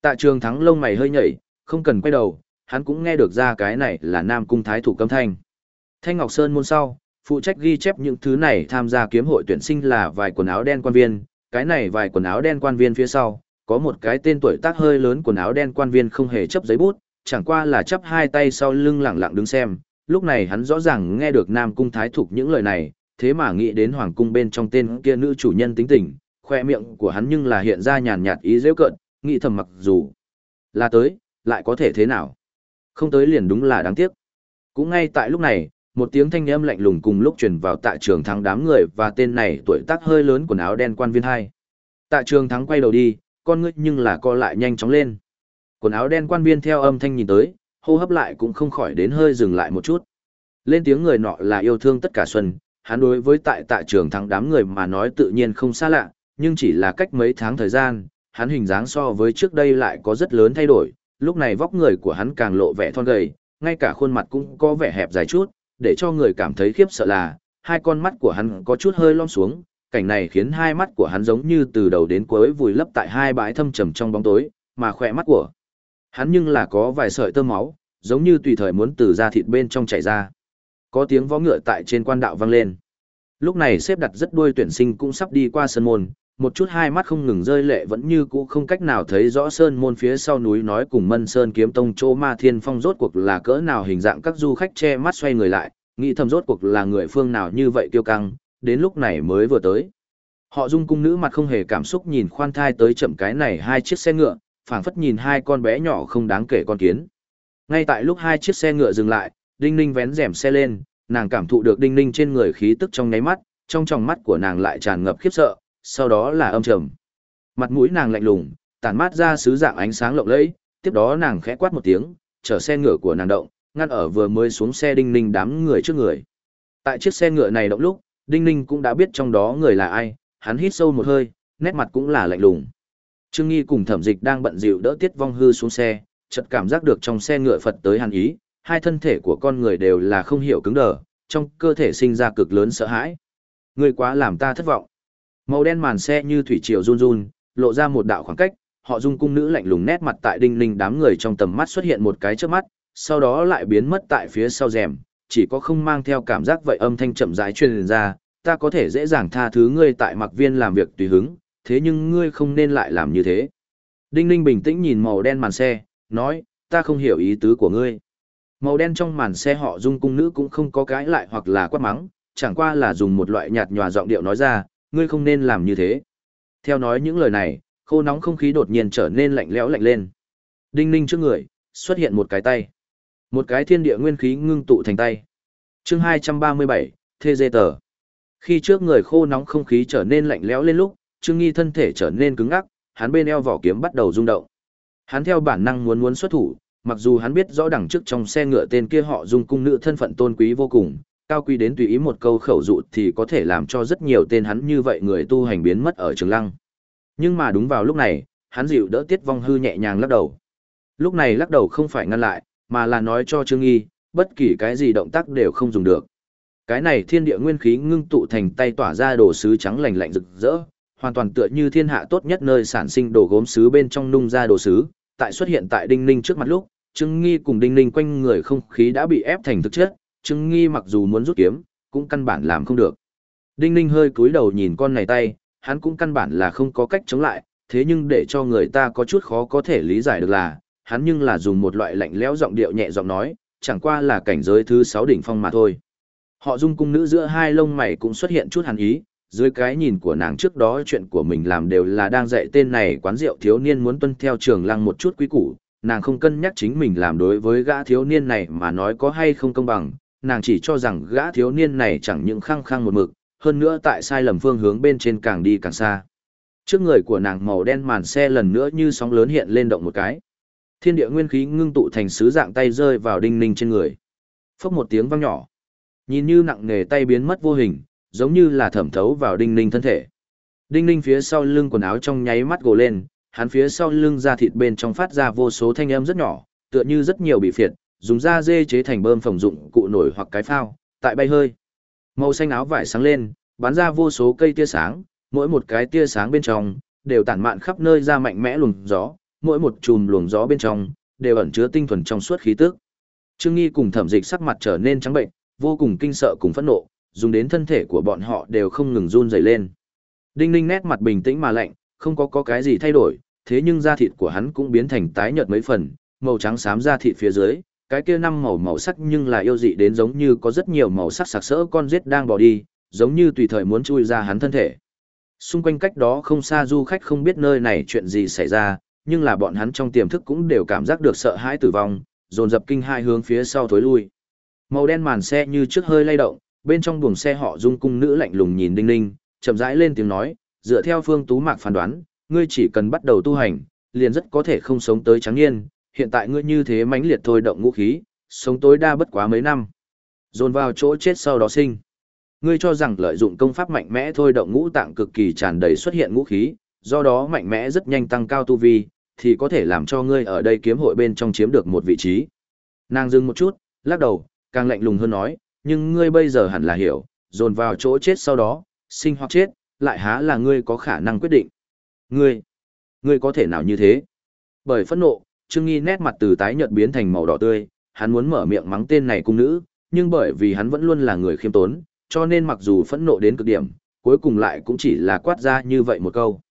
Tạ trường thắng lông mày hơi nhảy, không cần quay đầu, hắn cũng nghe được ra cái này là Nam Cung Thái thủ cấm thanh. Thanh Ngọc Sơn môn sau, phụ trách ghi chép những thứ này tham gia kiếm hội tuyển sinh là vài quần áo đen quan viên, cái này vài quần áo đen quan viên phía sau, có một cái tên tuổi tác hơi lớn quần áo đen quan viên không hề chấp giấy bút, chẳng qua là chấp hai tay sau lưng lặng lặng đứng xem, lúc này hắn rõ ràng nghe được Nam Cung Thái Thục những lời này, thế mà nghĩ đến Hoàng Cung bên trong tên kia nữ chủ nhân tính tình, khoe miệng của hắn nhưng là hiện ra nhàn nhạt ý dễ cận, nghĩ thầm mặc dù là tới, lại có thể thế nào. Không tới liền đúng là đáng tiếc. Cũng ngay tại lúc này, một tiếng thanh âm lạnh lùng cùng lúc truyền vào tạ trường thắng đám người và tên này tuổi tác hơi lớn quần áo đen quan viên hai. Tạ trường thắng quay đầu đi, con ngươi nhưng là co lại nhanh chóng lên. Quần áo đen quan viên theo âm thanh nhìn tới, hô hấp lại cũng không khỏi đến hơi dừng lại một chút. Lên tiếng người nọ là yêu thương tất cả xuân, hắn đối với tại tạ trường thắng đám người mà nói tự nhiên không xa lạ, nhưng chỉ là cách mấy tháng thời gian, hắn hình dáng so với trước đây lại có rất lớn thay đổi, lúc này vóc người của hắn càng lộ vẻ thon gầy, ngay cả khuôn mặt cũng có vẻ hẹp dài chút, để cho người cảm thấy khiếp sợ là, hai con mắt của hắn có chút hơi lom xuống, cảnh này khiến hai mắt của hắn giống như từ đầu đến cuối vùi lấp tại hai bãi thâm trầm trong bóng tối, mà khỏe mắt của hắn nhưng là có vài sợi tơ máu, giống như tùy thời muốn từ da thịt bên trong chảy ra. Có tiếng vó ngựa tại trên quan đạo vang lên. Lúc này xếp đặt rất đuôi tuyển sinh cũng sắp đi qua sân môn, một chút hai mắt không ngừng rơi lệ vẫn như cũ không cách nào thấy rõ sơn môn phía sau núi nói cùng mân sơn kiếm tông chỗ ma thiên phong rốt cuộc là cỡ nào hình dạng các du khách che mắt xoay người lại nghĩ thầm rốt cuộc là người phương nào như vậy kiêu căng đến lúc này mới vừa tới họ dung cung nữ mặt không hề cảm xúc nhìn khoan thai tới chậm cái này hai chiếc xe ngựa phảng phất nhìn hai con bé nhỏ không đáng kể con kiến ngay tại lúc hai chiếc xe ngựa dừng lại đinh ninh vén rèm xe lên nàng cảm thụ được đinh ninh trên người khí tức trong nháy mắt trong tròng mắt của nàng lại tràn ngập khiếp sợ sau đó là âm trầm. Mặt mũi nàng lạnh lùng, tản mát ra sứ dạng ánh sáng lộng lẫy, tiếp đó nàng khẽ quát một tiếng, chở xe ngựa của nàng động, ngăn ở vừa mới xuống xe Đinh Ninh đám người trước người. Tại chiếc xe ngựa này động lúc, Đinh Ninh cũng đã biết trong đó người là ai, hắn hít sâu một hơi, nét mặt cũng là lạnh lùng. Trương Nghi cùng Thẩm Dịch đang bận dịu đỡ Tiết Vong Hư xuống xe, chợt cảm giác được trong xe ngựa Phật tới hàn ý, hai thân thể của con người đều là không hiểu cứng đờ, trong cơ thể sinh ra cực lớn sợ hãi. Người quá làm ta thất vọng. Màu đen màn xe như thủy triều run run, lộ ra một đạo khoảng cách, họ dung cung nữ lạnh lùng nét mặt tại đinh ninh đám người trong tầm mắt xuất hiện một cái trước mắt, sau đó lại biến mất tại phía sau rèm, chỉ có không mang theo cảm giác vậy âm thanh chậm rãi truyền ra, ta có thể dễ dàng tha thứ ngươi tại mặc viên làm việc tùy hứng, thế nhưng ngươi không nên lại làm như thế. Đinh ninh bình tĩnh nhìn màu đen màn xe, nói, ta không hiểu ý tứ của ngươi. Màu đen trong màn xe họ dung cung nữ cũng không có cái lại hoặc là quát mắng, chẳng qua là dùng một loại nhạt nhòa giọng điệu nói ra, ngươi không nên làm như thế. Theo nói những lời này, khô nóng không khí đột nhiên trở nên lạnh lẽo lạnh lên. Đinh ninh trước người, xuất hiện một cái tay. Một cái thiên địa nguyên khí ngưng tụ thành tay. chương 237, Thê Dê Tờ. Khi trước người khô nóng không khí trở nên lạnh lẽo lên lúc, Trương Nghi thân thể trở nên cứng ngắc, hắn bên eo vỏ kiếm bắt đầu rung động. Hắn theo bản năng muốn muốn xuất thủ, mặc dù hắn biết rõ đằng trước trong xe ngựa tên kia họ dung cung nữ thân phận tôn quý vô cùng, cao quý đến tùy ý một câu khẩu dụ thì có thể làm cho rất nhiều tên hắn như vậy người tu hành biến mất ở trường lăng. Nhưng mà đúng vào lúc này, hắn dịu đỡ tiết vong hư nhẹ nhàng lắc đầu. Lúc này lắc đầu không phải ngăn lại, mà là nói cho Trương Nghi, bất kỳ cái gì động tác đều không dùng được. Cái này thiên địa nguyên khí ngưng tụ thành tay tỏa ra đồ sứ trắng lành lạnh rực rỡ, hoàn toàn tựa như thiên hạ tốt nhất nơi sản sinh đồ gốm sứ bên trong nung ra đồ sứ, tại xuất hiện tại Đinh Ninh trước mặt lúc, Trương Nghi cùng Đinh Ninh quanh người không khí đã bị ép thành thực chất, Trương Nghi mặc dù muốn rút kiếm, cũng căn bản làm không được. Đinh Ninh hơi cúi đầu nhìn con này tay, hắn cũng căn bản là không có cách chống lại, thế nhưng để cho người ta có chút khó có thể lý giải được là, hắn nhưng là dùng một loại lạnh lẽo giọng điệu nhẹ giọng nói, chẳng qua là cảnh giới thứ 6 đỉnh phong mà thôi. Họ dung cung nữ giữa hai lông mày cũng xuất hiện chút hàn ý, dưới cái nhìn của nàng trước đó chuyện của mình làm đều là đang dạy tên này quán rượu thiếu niên muốn tuân theo trường lăng một chút quý củ, nàng không cân nhắc chính mình làm đối với gã thiếu niên này mà nói có hay không công bằng, nàng chỉ cho rằng gã thiếu niên này chẳng những khăng khăng một mực, hơn nữa tại sai lầm phương hướng bên trên càng đi càng xa. Trước người của nàng màu đen màn xe lần nữa như sóng lớn hiện lên động một cái. Thiên địa nguyên khí ngưng tụ thành sứ dạng tay rơi vào đinh ninh trên người. Phốc một tiếng vang nhỏ. Nhìn như nặng nề tay biến mất vô hình, giống như là thẩm thấu vào đinh ninh thân thể. Đinh ninh phía sau lưng quần áo trong nháy mắt gồ lên, hắn phía sau lưng da thịt bên trong phát ra vô số thanh âm rất nhỏ, tựa như rất nhiều bị phiệt, dùng da dê chế thành bơm phòng dụng cụ nổi hoặc cái phao, tại bay hơi. Màu xanh áo vải sáng lên, bắn ra vô số cây tia sáng, mỗi một cái tia sáng bên trong đều tản mạn khắp nơi ra mạnh mẽ luồng gió, mỗi một chùm luồng gió bên trong đều ẩn chứa tinh thuần trong suốt khí tức. Trương Nghi cùng Thẩm Dịch sắc mặt trở nên trắng bệnh, vô cùng kinh sợ cùng phẫn nộ, dùng đến thân thể của bọn họ đều không ngừng run rẩy lên. Đinh Ninh nét mặt bình tĩnh mà lạnh, không có có cái gì thay đổi, thế nhưng da thịt của hắn cũng biến thành tái nhợt mấy phần, màu trắng xám da thịt phía dưới, cái kia năm màu màu sắc nhưng là yêu dị đến giống như có rất nhiều màu sắc sặc sỡ con rết đang bỏ đi, giống như tùy thời muốn chui ra hắn thân thể. Xung quanh cách đó không xa du khách không biết nơi này chuyện gì xảy ra, nhưng là bọn hắn trong tiềm thức cũng đều cảm giác được sợ hãi tử vong, dồn dập kinh hai hướng phía sau thối lui. Màu đen màn xe như trước hơi lay động, bên trong buồng xe họ dung cung nữ lạnh lùng nhìn Đinh Ninh, chậm rãi lên tiếng nói, dựa theo phương tú mạc phán đoán, ngươi chỉ cần bắt đầu tu hành, liền rất có thể không sống tới trắng niên, hiện tại ngươi như thế mãnh liệt thôi động ngũ khí, sống tối đa bất quá mấy năm. Dồn vào chỗ chết sau đó sinh. Ngươi cho rằng lợi dụng công pháp mạnh mẽ thôi động ngũ tạng cực kỳ tràn đầy xuất hiện ngũ khí, do đó mạnh mẽ rất nhanh tăng cao tu vi, thì có thể làm cho ngươi ở đây kiếm hội bên trong chiếm được một vị trí. Nàng dừng một chút, lắc đầu, càng lạnh lùng hơn nói, nhưng ngươi bây giờ hẳn là hiểu, dồn vào chỗ chết sau đó, sinh hoặc chết, lại há là ngươi có khả năng quyết định. Ngươi, ngươi có thể nào như thế? Bởi phẫn nộ, Trương Nghi nét mặt từ tái nhợt biến thành màu đỏ tươi, hắn muốn mở miệng mắng tên này cung nữ, nhưng bởi vì hắn vẫn luôn là người khiêm tốn, cho nên mặc dù phẫn nộ đến cực điểm, cuối cùng lại cũng chỉ là quát ra như vậy một câu.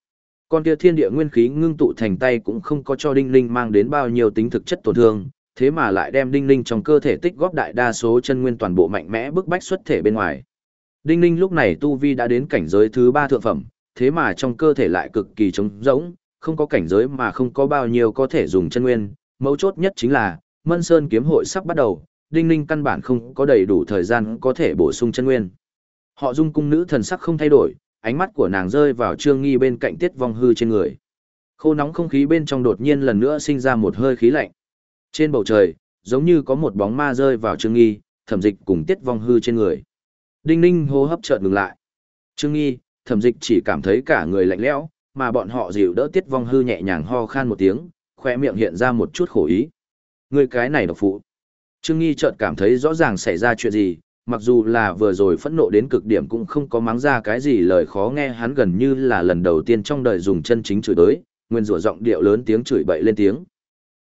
Con kia thiên địa nguyên khí ngưng tụ thành tay cũng không có cho Đinh Linh mang đến bao nhiêu tính thực chất tổn thương, thế mà lại đem Đinh Linh trong cơ thể tích góp đại đa số chân nguyên toàn bộ mạnh mẽ bức bách xuất thể bên ngoài. Đinh Linh lúc này tu vi đã đến cảnh giới thứ ba thượng phẩm, thế mà trong cơ thể lại cực kỳ trống rỗng, không có cảnh giới mà không có bao nhiêu có thể dùng chân nguyên, mấu chốt nhất chính là, Mân Sơn kiếm hội sắp bắt đầu, Đinh Ninh căn bản không có đầy đủ thời gian có thể bổ sung chân nguyên. Họ dung cung nữ thần sắc không thay đổi, ánh mắt của nàng rơi vào Trương Nghi bên cạnh Tiết Vong Hư trên người. Khô nóng không khí bên trong đột nhiên lần nữa sinh ra một hơi khí lạnh. Trên bầu trời, giống như có một bóng ma rơi vào Trương Nghi, thẩm dịch cùng Tiết Vong Hư trên người. Đinh Ninh hô hấp chợt ngừng lại. Trương Nghi, thẩm dịch chỉ cảm thấy cả người lạnh lẽo, mà bọn họ dịu đỡ Tiết Vong Hư nhẹ nhàng ho khan một tiếng, khoe miệng hiện ra một chút khổ ý. Người cái này độc phụ. Trương Nghi chợt cảm thấy rõ ràng xảy ra chuyện gì, mặc dù là vừa rồi phẫn nộ đến cực điểm cũng không có mắng ra cái gì lời khó nghe hắn gần như là lần đầu tiên trong đời dùng chân chính chửi đối, nguyên rủa giọng điệu lớn tiếng chửi bậy lên tiếng.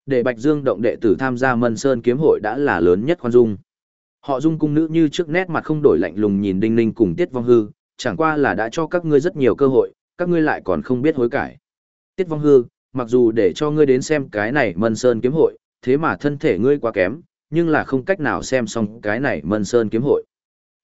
Để Bạch Dương động đệ tử tham gia Mân Sơn kiếm hội đã là lớn nhất khoan dung. Họ dung cung nữ như trước nét mặt không đổi lạnh lùng nhìn Đinh Ninh cùng Tiết Vong Hư, chẳng qua là đã cho các ngươi rất nhiều cơ hội, các ngươi lại còn không biết hối cải. Tiết Vong Hư, mặc dù để cho ngươi đến xem cái này Mân Sơn kiếm hội, thế mà thân thể ngươi quá kém, nhưng là không cách nào xem xong cái này Mân Sơn kiếm hội.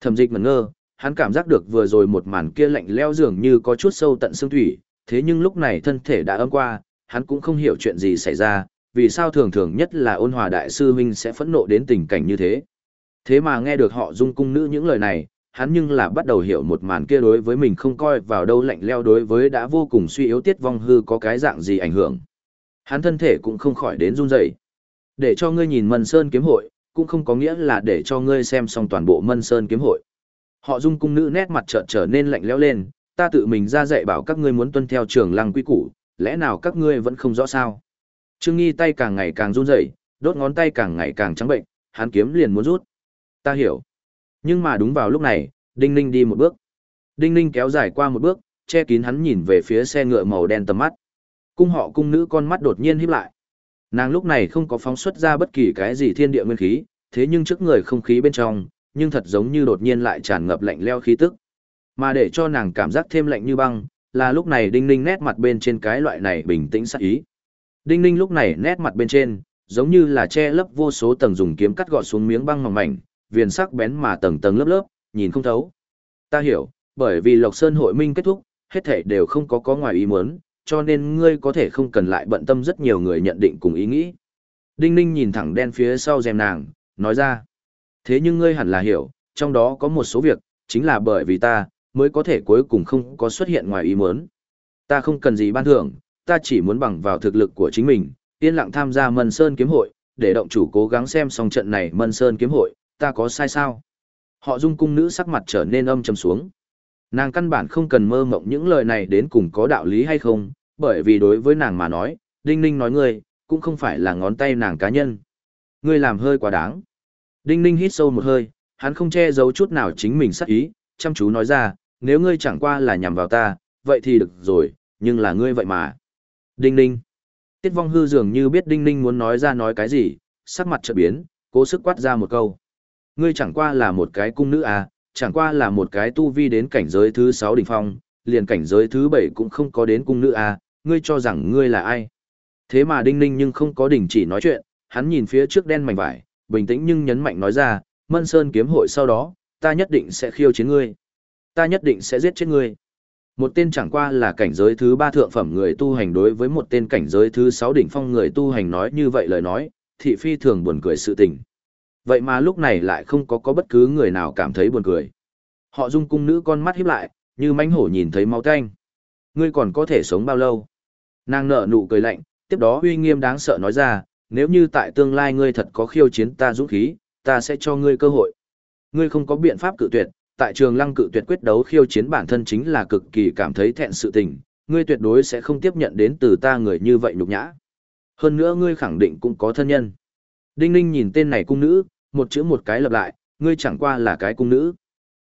Thẩm Dịch ngẩn ngơ, hắn cảm giác được vừa rồi một màn kia lạnh lẽo dường như có chút sâu tận xương thủy, thế nhưng lúc này thân thể đã ấm qua, hắn cũng không hiểu chuyện gì xảy ra, vì sao thường thường nhất là ôn hòa đại sư huynh sẽ phẫn nộ đến tình cảnh như thế. Thế mà nghe được họ dung cung nữ những lời này, hắn nhưng là bắt đầu hiểu một màn kia đối với mình không coi vào đâu lạnh leo đối với đã vô cùng suy yếu tiết vong hư có cái dạng gì ảnh hưởng. Hắn thân thể cũng không khỏi đến run rẩy. Để cho ngươi nhìn Mân Sơn kiếm hội, cũng không có nghĩa là để cho ngươi xem xong toàn bộ Mân Sơn kiếm hội. Họ dung cung nữ nét mặt chợt trở nên lạnh lẽo lên, ta tự mình ra dạy bảo các ngươi muốn tuân theo trường lăng quy củ, lẽ nào các ngươi vẫn không rõ sao? Trương Nghi tay càng ngày càng run rẩy, đốt ngón tay càng ngày càng trắng bệnh, hắn kiếm liền muốn rút. Ta hiểu. Nhưng mà đúng vào lúc này, Đinh Ninh đi một bước. Đinh Ninh kéo dài qua một bước, che kín hắn nhìn về phía xe ngựa màu đen tầm mắt. Cung họ cung nữ con mắt đột nhiên híp lại. Nàng lúc này không có phóng xuất ra bất kỳ cái gì thiên địa nguyên khí, thế nhưng trước người không khí bên trong, nhưng thật giống như đột nhiên lại tràn ngập lạnh leo khí tức. Mà để cho nàng cảm giác thêm lạnh như băng, là lúc này Đinh Ninh nét mặt bên trên cái loại này bình tĩnh sắc ý. Đinh Ninh lúc này nét mặt bên trên, giống như là che lấp vô số tầng dùng kiếm cắt gọt xuống miếng băng mỏng mảnh, viền sắc bén mà tầng tầng lớp lớp, nhìn không thấu. Ta hiểu, bởi vì Lộc Sơn hội minh kết thúc, hết thảy đều không có có ngoài ý muốn, cho nên ngươi có thể không cần lại bận tâm rất nhiều người nhận định cùng ý nghĩ. Đinh Ninh nhìn thẳng đen phía sau rèm nàng, nói ra. Thế nhưng ngươi hẳn là hiểu, trong đó có một số việc, chính là bởi vì ta, mới có thể cuối cùng không có xuất hiện ngoài ý muốn. Ta không cần gì ban thưởng, ta chỉ muốn bằng vào thực lực của chính mình, yên lặng tham gia Mân Sơn kiếm hội, để động chủ cố gắng xem xong trận này Mân Sơn kiếm hội, ta có sai sao? Họ dung cung nữ sắc mặt trở nên âm trầm xuống. Nàng căn bản không cần mơ mộng những lời này đến cùng có đạo lý hay không, bởi vì đối với nàng mà nói, Đinh Ninh nói ngươi, cũng không phải là ngón tay nàng cá nhân. Ngươi làm hơi quá đáng. Đinh Ninh hít sâu một hơi, hắn không che giấu chút nào chính mình sắc ý, chăm chú nói ra, nếu ngươi chẳng qua là nhằm vào ta, vậy thì được rồi, nhưng là ngươi vậy mà. Đinh Ninh. Tiết Vong Hư dường như biết Đinh Ninh muốn nói ra nói cái gì, sắc mặt chợt biến, cố sức quát ra một câu. Ngươi chẳng qua là một cái cung nữ à, chẳng qua là một cái tu vi đến cảnh giới thứ 6 đỉnh phong, liền cảnh giới thứ 7 cũng không có đến cung nữ à, ngươi cho rằng ngươi là ai? Thế mà Đinh Ninh nhưng không có đình chỉ nói chuyện, hắn nhìn phía trước đen mảnh vải, bình tĩnh nhưng nhấn mạnh nói ra, Mân Sơn kiếm hội sau đó, ta nhất định sẽ khiêu chiến ngươi. Ta nhất định sẽ giết chết ngươi. Một tên chẳng qua là cảnh giới thứ ba thượng phẩm người tu hành đối với một tên cảnh giới thứ sáu đỉnh phong người tu hành nói như vậy lời nói, thị phi thường buồn cười sự tình. Vậy mà lúc này lại không có có bất cứ người nào cảm thấy buồn cười. Họ dung cung nữ con mắt híp lại, như mánh hổ nhìn thấy máu tanh. Ngươi còn có thể sống bao lâu? Nàng nở nụ cười lạnh, tiếp đó uy nghiêm đáng sợ nói ra, nếu như tại tương lai ngươi thật có khiêu chiến ta dũng khí, ta sẽ cho ngươi cơ hội. Ngươi không có biện pháp cự tuyệt, tại trường lăng cự tuyệt quyết đấu khiêu chiến bản thân chính là cực kỳ cảm thấy thẹn sự tình, ngươi tuyệt đối sẽ không tiếp nhận đến từ ta người như vậy nhục nhã. Hơn nữa ngươi khẳng định cũng có thân nhân. Đinh Ninh nhìn tên này cung nữ, một chữ một cái lặp lại, ngươi chẳng qua là cái cung nữ.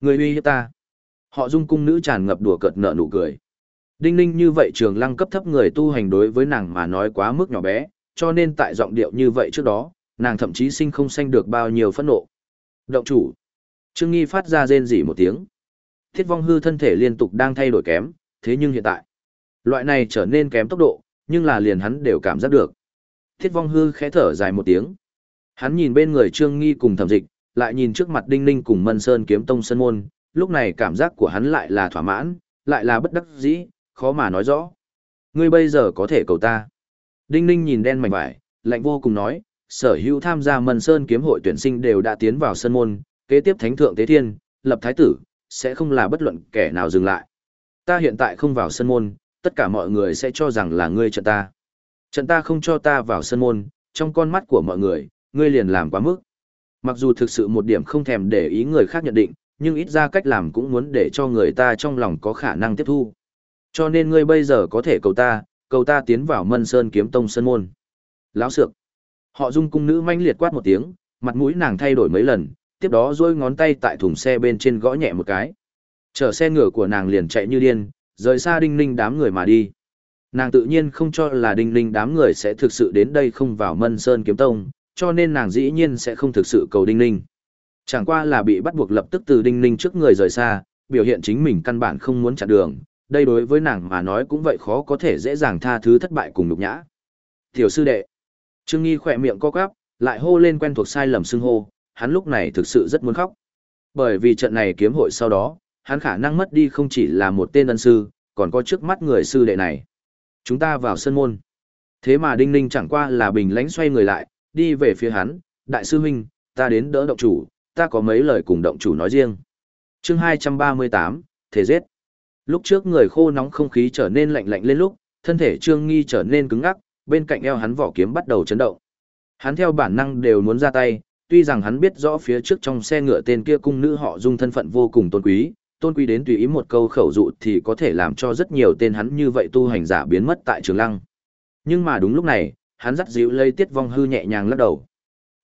Ngươi uy hiếp ta. Họ dung cung nữ tràn ngập đùa cợt nợ nụ cười. Đinh ninh như vậy trường lăng cấp thấp người tu hành đối với nàng mà nói quá mức nhỏ bé, cho nên tại giọng điệu như vậy trước đó, nàng thậm chí sinh không sanh được bao nhiêu phẫn nộ. Động chủ. Trương Nghi phát ra rên rỉ một tiếng. Thiết vong hư thân thể liên tục đang thay đổi kém, thế nhưng hiện tại, loại này trở nên kém tốc độ, nhưng là liền hắn đều cảm giác được. Thiết vong hư khẽ thở dài một tiếng. Hắn nhìn bên người Trương Nghi cùng thẩm dịch, lại nhìn trước mặt Đinh Ninh cùng Mân Sơn kiếm tông sân môn, lúc này cảm giác của hắn lại là thỏa mãn, lại là bất đắc dĩ, khó mà nói rõ. Ngươi bây giờ có thể cầu ta. Đinh Ninh nhìn đen mảnh vải, lạnh vô cùng nói, sở hữu tham gia Mân Sơn kiếm hội tuyển sinh đều đã tiến vào sân môn, kế tiếp thánh thượng tế thiên, lập thái tử, sẽ không là bất luận kẻ nào dừng lại. Ta hiện tại không vào sân môn, tất cả mọi người sẽ cho rằng là ngươi trận ta. Trận ta không cho ta vào sân môn, trong con mắt của mọi người, ngươi liền làm quá mức. Mặc dù thực sự một điểm không thèm để ý người khác nhận định, nhưng ít ra cách làm cũng muốn để cho người ta trong lòng có khả năng tiếp thu. Cho nên ngươi bây giờ có thể cầu ta, cầu ta tiến vào Mân Sơn kiếm tông Sơn môn. Lão sược. Họ dung cung nữ manh liệt quát một tiếng, mặt mũi nàng thay đổi mấy lần, tiếp đó duỗi ngón tay tại thùng xe bên trên gõ nhẹ một cái. Chở xe ngựa của nàng liền chạy như điên, rời xa đinh ninh đám người mà đi. Nàng tự nhiên không cho là đinh ninh đám người sẽ thực sự đến đây không vào Mân Sơn kiếm tông, cho nên nàng dĩ nhiên sẽ không thực sự cầu đinh ninh. Chẳng qua là bị bắt buộc lập tức từ đinh ninh trước người rời xa, biểu hiện chính mình căn bản không muốn chặn đường, đây đối với nàng mà nói cũng vậy khó có thể dễ dàng tha thứ thất bại cùng nhục nhã. Tiểu sư đệ. Trương Nghi khỏe miệng co cắp lại hô lên quen thuộc sai lầm xưng hô, hắn lúc này thực sự rất muốn khóc. Bởi vì trận này kiếm hội sau đó, hắn khả năng mất đi không chỉ là một tên ân sư, còn có trước mắt người sư đệ này. Chúng ta vào sân môn. Thế mà Đinh Ninh chẳng qua là bình lãnh xoay người lại, đi về phía hắn, đại sư huynh, ta đến đỡ động chủ, ta có mấy lời cùng động chủ nói riêng. chương 238, thể giết. Lúc trước người khô nóng không khí trở nên lạnh lạnh lên lúc, thân thể Trương Nghi trở nên cứng ngắc, bên cạnh eo hắn vỏ kiếm bắt đầu chấn động. Hắn theo bản năng đều muốn ra tay, tuy rằng hắn biết rõ phía trước trong xe ngựa tên kia cung nữ họ dung thân phận vô cùng tôn quý, tôn quý đến tùy ý một câu khẩu dụ thì có thể làm cho rất nhiều tên hắn như vậy tu hành giả biến mất tại trường lăng. Nhưng mà đúng lúc này, hắn dắt dịu lây tiết vong hư nhẹ nhàng lắc đầu.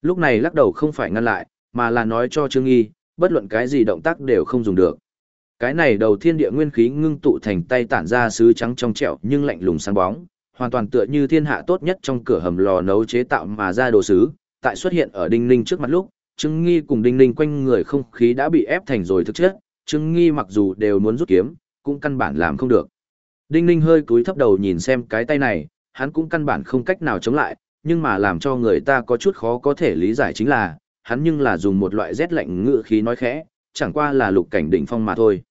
Lúc này lắc đầu không phải ngăn lại, mà là nói cho Trương Nghi, bất luận cái gì động tác đều không dùng được. Cái này đầu thiên địa nguyên khí ngưng tụ thành tay tản ra sứ trắng trong trẻo nhưng lạnh lùng sáng bóng, hoàn toàn tựa như thiên hạ tốt nhất trong cửa hầm lò nấu chế tạo mà ra đồ sứ, tại xuất hiện ở Đinh Ninh trước mặt lúc, Trương Nghi cùng Đinh Ninh quanh người không khí đã bị ép thành rồi thực chất, Trương Nghi mặc dù đều muốn rút kiếm, cũng căn bản làm không được. Đinh Ninh hơi cúi thấp đầu nhìn xem cái tay này, hắn cũng căn bản không cách nào chống lại, nhưng mà làm cho người ta có chút khó có thể lý giải chính là, hắn nhưng là dùng một loại rét lạnh ngựa khí nói khẽ, chẳng qua là lục cảnh đỉnh phong mà thôi.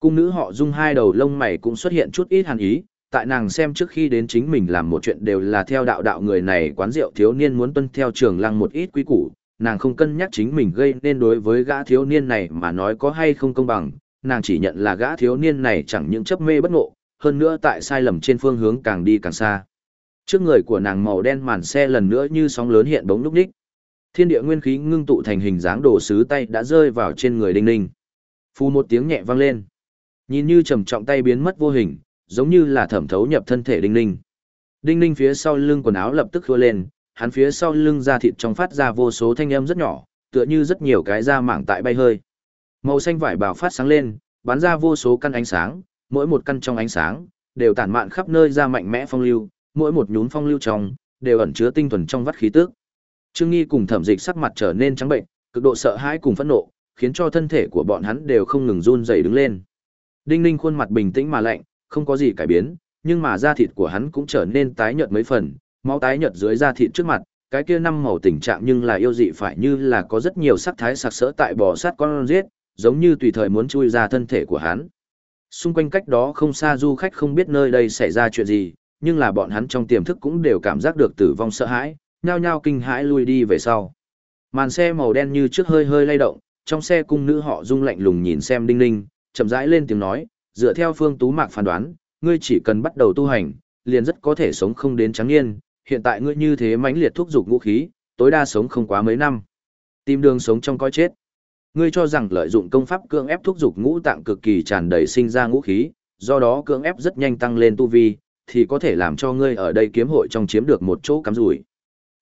Cung nữ họ dung hai đầu lông mày cũng xuất hiện chút ít hàn ý, tại nàng xem trước khi đến chính mình làm một chuyện đều là theo đạo đạo người này quán rượu thiếu niên muốn tuân theo trường lăng một ít quý củ, nàng không cân nhắc chính mình gây nên đối với gã thiếu niên này mà nói có hay không công bằng, nàng chỉ nhận là gã thiếu niên này chẳng những chấp mê bất ngộ, hơn nữa tại sai lầm trên phương hướng càng đi càng xa. Trước người của nàng màu đen màn xe lần nữa như sóng lớn hiện bóng lúc ních. Thiên địa nguyên khí ngưng tụ thành hình dáng đồ sứ tay đã rơi vào trên người Đinh Ninh. Phù một tiếng nhẹ vang lên. Nhìn như trầm trọng tay biến mất vô hình, giống như là thẩm thấu nhập thân thể Đinh Ninh. Đinh Ninh phía sau lưng quần áo lập tức khua lên, hắn phía sau lưng da thịt trong phát ra vô số thanh âm rất nhỏ, tựa như rất nhiều cái da mảng tại bay hơi. Màu xanh vải bào phát sáng lên, bắn ra vô số căn ánh sáng, mỗi một căn trong ánh sáng đều tản mạn khắp nơi ra mạnh mẽ phong lưu, mỗi một nhún phong lưu trong đều ẩn chứa tinh thuần trong vắt khí tức. Trương Nghi cùng Thẩm Dịch sắc mặt trở nên trắng bệnh, cực độ sợ hãi cùng phẫn nộ, khiến cho thân thể của bọn hắn đều không ngừng run rẩy đứng lên. Đinh Ninh khuôn mặt bình tĩnh mà lạnh, không có gì cải biến, nhưng mà da thịt của hắn cũng trở nên tái nhợt mấy phần, máu tái nhợt dưới da thịt trước mặt, cái kia năm màu tình trạng nhưng là yêu dị phải như là có rất nhiều sắc thái sặc sỡ tại bò sát con giết, giống như tùy thời muốn chui ra thân thể của hắn. Xung quanh cách đó không xa du khách không biết nơi đây xảy ra chuyện gì, nhưng là bọn hắn trong tiềm thức cũng đều cảm giác được tử vong sợ hãi, nhao nhao kinh hãi lui đi về sau. Màn xe màu đen như trước hơi hơi lay động, trong xe cung nữ họ rung lạnh lùng nhìn xem Đinh Ninh, chậm rãi lên tiếng nói, dựa theo Phương Tú Mạc phán đoán, ngươi chỉ cần bắt đầu tu hành, liền rất có thể sống không đến trắng niên, hiện tại ngươi như thế mãnh liệt thúc dục ngũ khí, tối đa sống không quá mấy năm. Tìm đường sống trong coi chết. Ngươi cho rằng lợi dụng công pháp cưỡng ép thúc dục ngũ tạng cực kỳ tràn đầy sinh ra ngũ khí, do đó cưỡng ép rất nhanh tăng lên tu vi, thì có thể làm cho ngươi ở đây kiếm hội trong chiếm được một chỗ cắm rủi.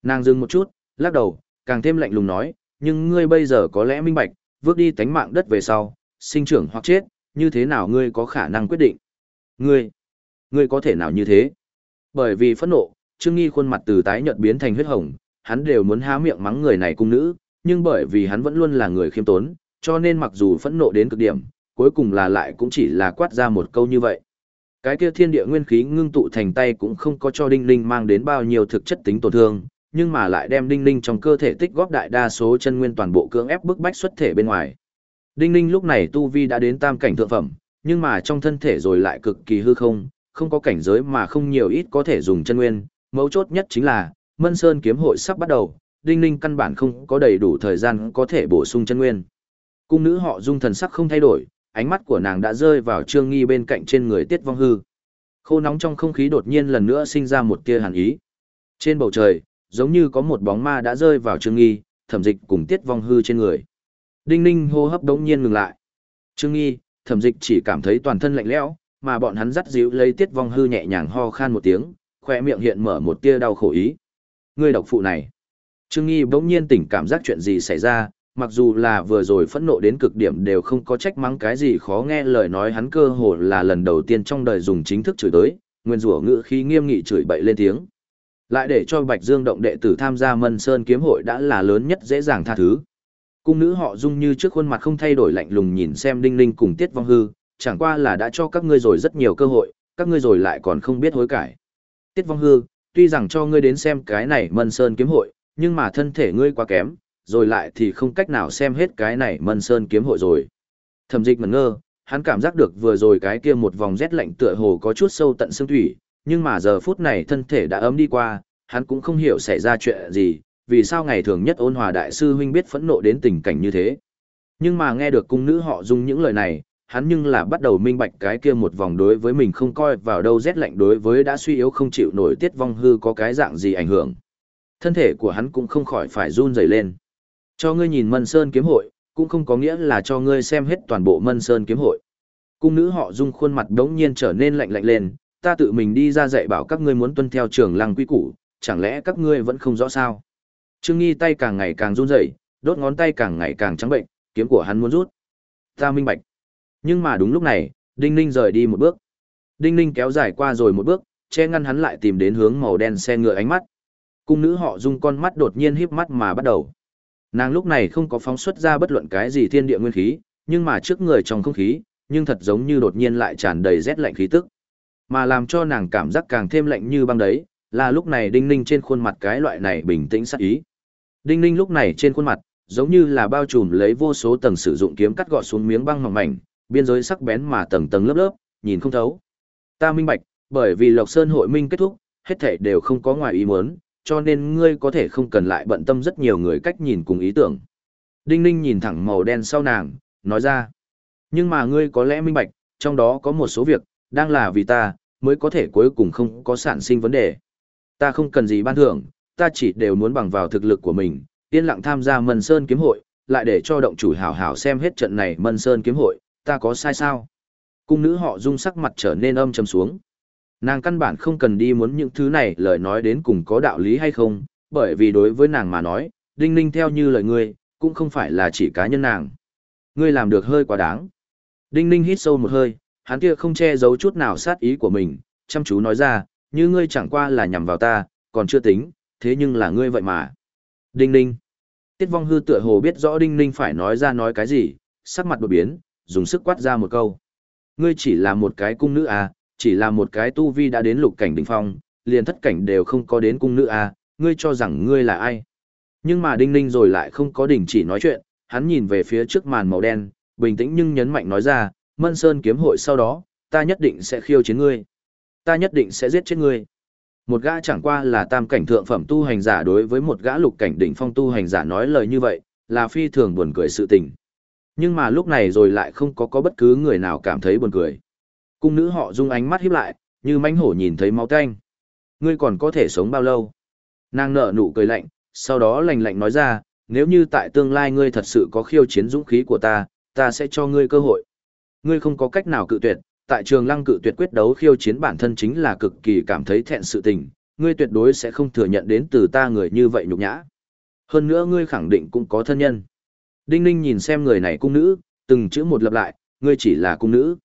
Nàng dừng một chút, lắc đầu, càng thêm lạnh lùng nói, nhưng ngươi bây giờ có lẽ minh bạch, vước đi tánh mạng đất về sau, sinh trưởng hoặc chết, như thế nào ngươi có khả năng quyết định? Ngươi, ngươi có thể nào như thế? Bởi vì phẫn nộ, Trương Nghi khuôn mặt từ tái nhợt biến thành huyết hồng, hắn đều muốn há miệng mắng người này cung nữ, nhưng bởi vì hắn vẫn luôn là người khiêm tốn, cho nên mặc dù phẫn nộ đến cực điểm, cuối cùng là lại cũng chỉ là quát ra một câu như vậy. Cái kia thiên địa nguyên khí ngưng tụ thành tay cũng không có cho Đinh Ninh mang đến bao nhiêu thực chất tính tổn thương, nhưng mà lại đem Đinh Ninh trong cơ thể tích góp đại đa số chân nguyên toàn bộ cưỡng ép bức bách xuất thể bên ngoài. Đinh Ninh lúc này tu vi đã đến tam cảnh thượng phẩm, nhưng mà trong thân thể rồi lại cực kỳ hư không, không có cảnh giới mà không nhiều ít có thể dùng chân nguyên, mấu chốt nhất chính là, Mân Sơn kiếm hội sắp bắt đầu, Đinh Ninh căn bản không có đầy đủ thời gian có thể bổ sung chân nguyên. Cung nữ họ dung thần sắc không thay đổi, ánh mắt của nàng đã rơi vào Trương Nghi bên cạnh trên người Tiết Vong Hư. Khô nóng trong không khí đột nhiên lần nữa sinh ra một tia hàn ý. Trên bầu trời, giống như có một bóng ma đã rơi vào Trương Nghi, thẩm dịch cùng Tiết Vong Hư trên người. Đinh Ninh hô hấp đống nhiên ngừng lại. Trương Nghi, thẩm dịch chỉ cảm thấy toàn thân lạnh lẽo, mà bọn hắn dắt dịu lấy Tiết Vong Hư nhẹ nhàng ho khan một tiếng, khoe miệng hiện mở một tia đau khổ ý. Ngươi độc phụ này. Trương Nghi bỗng nhiên tỉnh cảm giác chuyện gì xảy ra, mặc dù là vừa rồi phẫn nộ đến cực điểm đều không có trách mắng cái gì khó nghe lời nói hắn cơ hồ là lần đầu tiên trong đời dùng chính thức chửi tới, nguyên rủa ngữ khí nghiêm nghị chửi bậy lên tiếng. Lại để cho Bạch Dương động đệ tử tham gia Mân Sơn kiếm hội đã là lớn nhất dễ dàng tha thứ. Cung nữ họ dung như trước khuôn mặt không thay đổi lạnh lùng nhìn xem Đinh Linh cùng Tiết Vong Hư, chẳng qua là đã cho các ngươi rồi rất nhiều cơ hội, các ngươi rồi lại còn không biết hối cải. Tiết Vong Hư, tuy rằng cho ngươi đến xem cái này Mân Sơn kiếm hội, nhưng mà thân thể ngươi quá kém, rồi lại thì không cách nào xem hết cái này Mân Sơn kiếm hội rồi. Thẩm Dịch ngẩn ngơ, hắn cảm giác được vừa rồi cái kia một vòng rét lạnh tựa hồ có chút sâu tận xương thủy, nhưng mà giờ phút này thân thể đã ấm đi qua, hắn cũng không hiểu xảy ra chuyện gì, vì sao ngày thường nhất ôn hòa đại sư huynh biết phẫn nộ đến tình cảnh như thế. Nhưng mà nghe được cung nữ họ dùng những lời này, hắn nhưng là bắt đầu minh bạch cái kia một vòng đối với mình không coi vào đâu rét lạnh đối với đã suy yếu không chịu nổi tiết vong hư có cái dạng gì ảnh hưởng. Thân thể của hắn cũng không khỏi phải run rẩy lên. Cho ngươi nhìn Mân Sơn kiếm hội, cũng không có nghĩa là cho ngươi xem hết toàn bộ Mân Sơn kiếm hội. Cung nữ họ dung khuôn mặt đống nhiên trở nên lạnh lạnh lên, ta tự mình đi ra dạy bảo các ngươi muốn tuân theo trường lăng quy củ, chẳng lẽ các ngươi vẫn không rõ sao? Trương Nghi tay càng ngày càng run rẩy, đốt ngón tay càng ngày càng trắng bệnh, kiếm của hắn muốn rút. Ta minh bạch. Nhưng mà đúng lúc này, Đinh Ninh rời đi một bước. Đinh Ninh kéo dài qua rồi một bước, che ngăn hắn lại tìm đến hướng màu đen xe ngựa ánh mắt. Cung nữ họ dung con mắt đột nhiên híp mắt mà bắt đầu. Nàng lúc này không có phóng xuất ra bất luận cái gì thiên địa nguyên khí, nhưng mà trước người trong không khí, nhưng thật giống như đột nhiên lại tràn đầy rét lạnh khí tức. Mà làm cho nàng cảm giác càng thêm lạnh như băng đấy, là lúc này Đinh Ninh trên khuôn mặt cái loại này bình tĩnh sắc ý. Đinh Ninh lúc này trên khuôn mặt, giống như là bao trùm lấy vô số tầng sử dụng kiếm cắt gọt xuống miếng băng mỏng mảnh, biên giới sắc bén mà tầng tầng lớp lớp, nhìn không thấu. Ta minh bạch, Bởi vì Lộc Sơn hội minh kết thúc, hết thảy đều không có ngoài ý muốn, cho nên ngươi có thể không cần lại bận tâm rất nhiều người cách nhìn cùng ý tưởng. Đinh Ninh nhìn thẳng màu đen sau nàng, nói ra. Nhưng mà ngươi có lẽ minh bạch, trong đó có một số việc, đang là vì ta, mới có thể cuối cùng không có sản sinh vấn đề. Ta không cần gì ban thưởng, ta chỉ đều muốn bằng vào thực lực của mình, yên lặng tham gia Mân Sơn kiếm hội, lại để cho động chủ hảo hảo xem hết trận này Mân Sơn kiếm hội, ta có sai sao? Cung nữ họ dung sắc mặt trở nên âm trầm xuống. Nàng căn bản không cần đi muốn những thứ này lời nói đến cùng có đạo lý hay không, bởi vì đối với nàng mà nói, đinh ninh theo như lời ngươi, cũng không phải là chỉ cá nhân nàng. Ngươi làm được hơi quá đáng. Đinh ninh hít sâu một hơi, hắn kia không che giấu chút nào sát ý của mình, chăm chú nói ra, như ngươi chẳng qua là nhằm vào ta, còn chưa tính, thế nhưng là ngươi vậy mà. Đinh ninh. Tiết vong hư tựa hồ biết rõ đinh ninh phải nói ra nói cái gì, sắc mặt đột biến, dùng sức quát ra một câu. Ngươi chỉ là một cái cung nữ à, chỉ là một cái tu vi đã đến lục cảnh đỉnh phong, liền thất cảnh đều không có đến cung nữ à, ngươi cho rằng ngươi là ai. Nhưng mà đinh ninh rồi lại không có đình chỉ nói chuyện, hắn nhìn về phía trước màn màu đen, bình tĩnh nhưng nhấn mạnh nói ra, Mân Sơn kiếm hội sau đó, ta nhất định sẽ khiêu chiến ngươi. Ta nhất định sẽ giết chết ngươi. Một gã chẳng qua là tam cảnh thượng phẩm tu hành giả đối với một gã lục cảnh đỉnh phong tu hành giả nói lời như vậy, là phi thường buồn cười sự tình. Nhưng mà lúc này rồi lại không có có bất cứ người nào cảm thấy buồn cười. Cung nữ họ dung ánh mắt hiếp lại, như mánh hổ nhìn thấy máu tanh. Ngươi còn có thể sống bao lâu? Nàng nở nụ cười lạnh, sau đó lạnh lạnh nói ra, nếu như tại tương lai ngươi thật sự có khiêu chiến dũng khí của ta, ta sẽ cho ngươi cơ hội. Ngươi không có cách nào cự tuyệt, tại trường lăng cự tuyệt quyết đấu khiêu chiến bản thân chính là cực kỳ cảm thấy thẹn sự tình, ngươi tuyệt đối sẽ không thừa nhận đến từ ta người như vậy nhục nhã. Hơn nữa ngươi khẳng định cũng có thân nhân. Đinh Ninh nhìn xem người này cung nữ, từng chữ một lặp lại, ngươi chỉ là cung nữ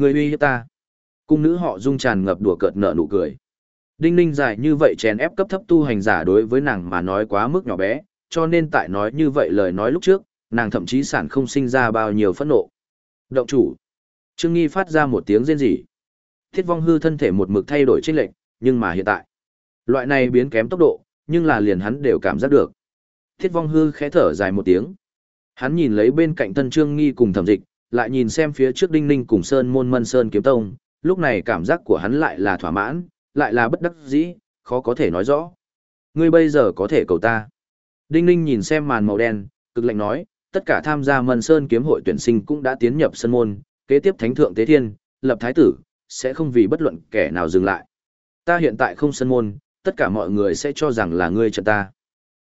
người uy hiếp ta. Cung nữ họ dung tràn ngập đùa cợt nợ nụ cười. Đinh Ninh dài như vậy chèn ép cấp thấp tu hành giả đối với nàng mà nói quá mức nhỏ bé, cho nên tại nói như vậy lời nói lúc trước, nàng thậm chí sản không sinh ra bao nhiêu phẫn nộ. Động chủ. Trương Nghi phát ra một tiếng rên rỉ. Thiết vong hư thân thể một mực thay đổi chênh lệch, nhưng mà hiện tại, loại này biến kém tốc độ, nhưng là liền hắn đều cảm giác được. Thiết vong hư khẽ thở dài một tiếng. Hắn nhìn lấy bên cạnh thân Trương Nghi cùng thẩm dịch, lại nhìn xem phía trước Đinh Ninh cùng Sơn Môn Mân Sơn Kiếm Tông, lúc này cảm giác của hắn lại là thỏa mãn, lại là bất đắc dĩ, khó có thể nói rõ. Ngươi bây giờ có thể cầu ta. Đinh Ninh nhìn xem màn màu đen, cực lạnh nói, tất cả tham gia Mân Sơn kiếm hội tuyển sinh cũng đã tiến nhập sân môn, kế tiếp thánh thượng tế thiên, lập thái tử, sẽ không vì bất luận kẻ nào dừng lại. Ta hiện tại không sân môn, tất cả mọi người sẽ cho rằng là ngươi trận ta.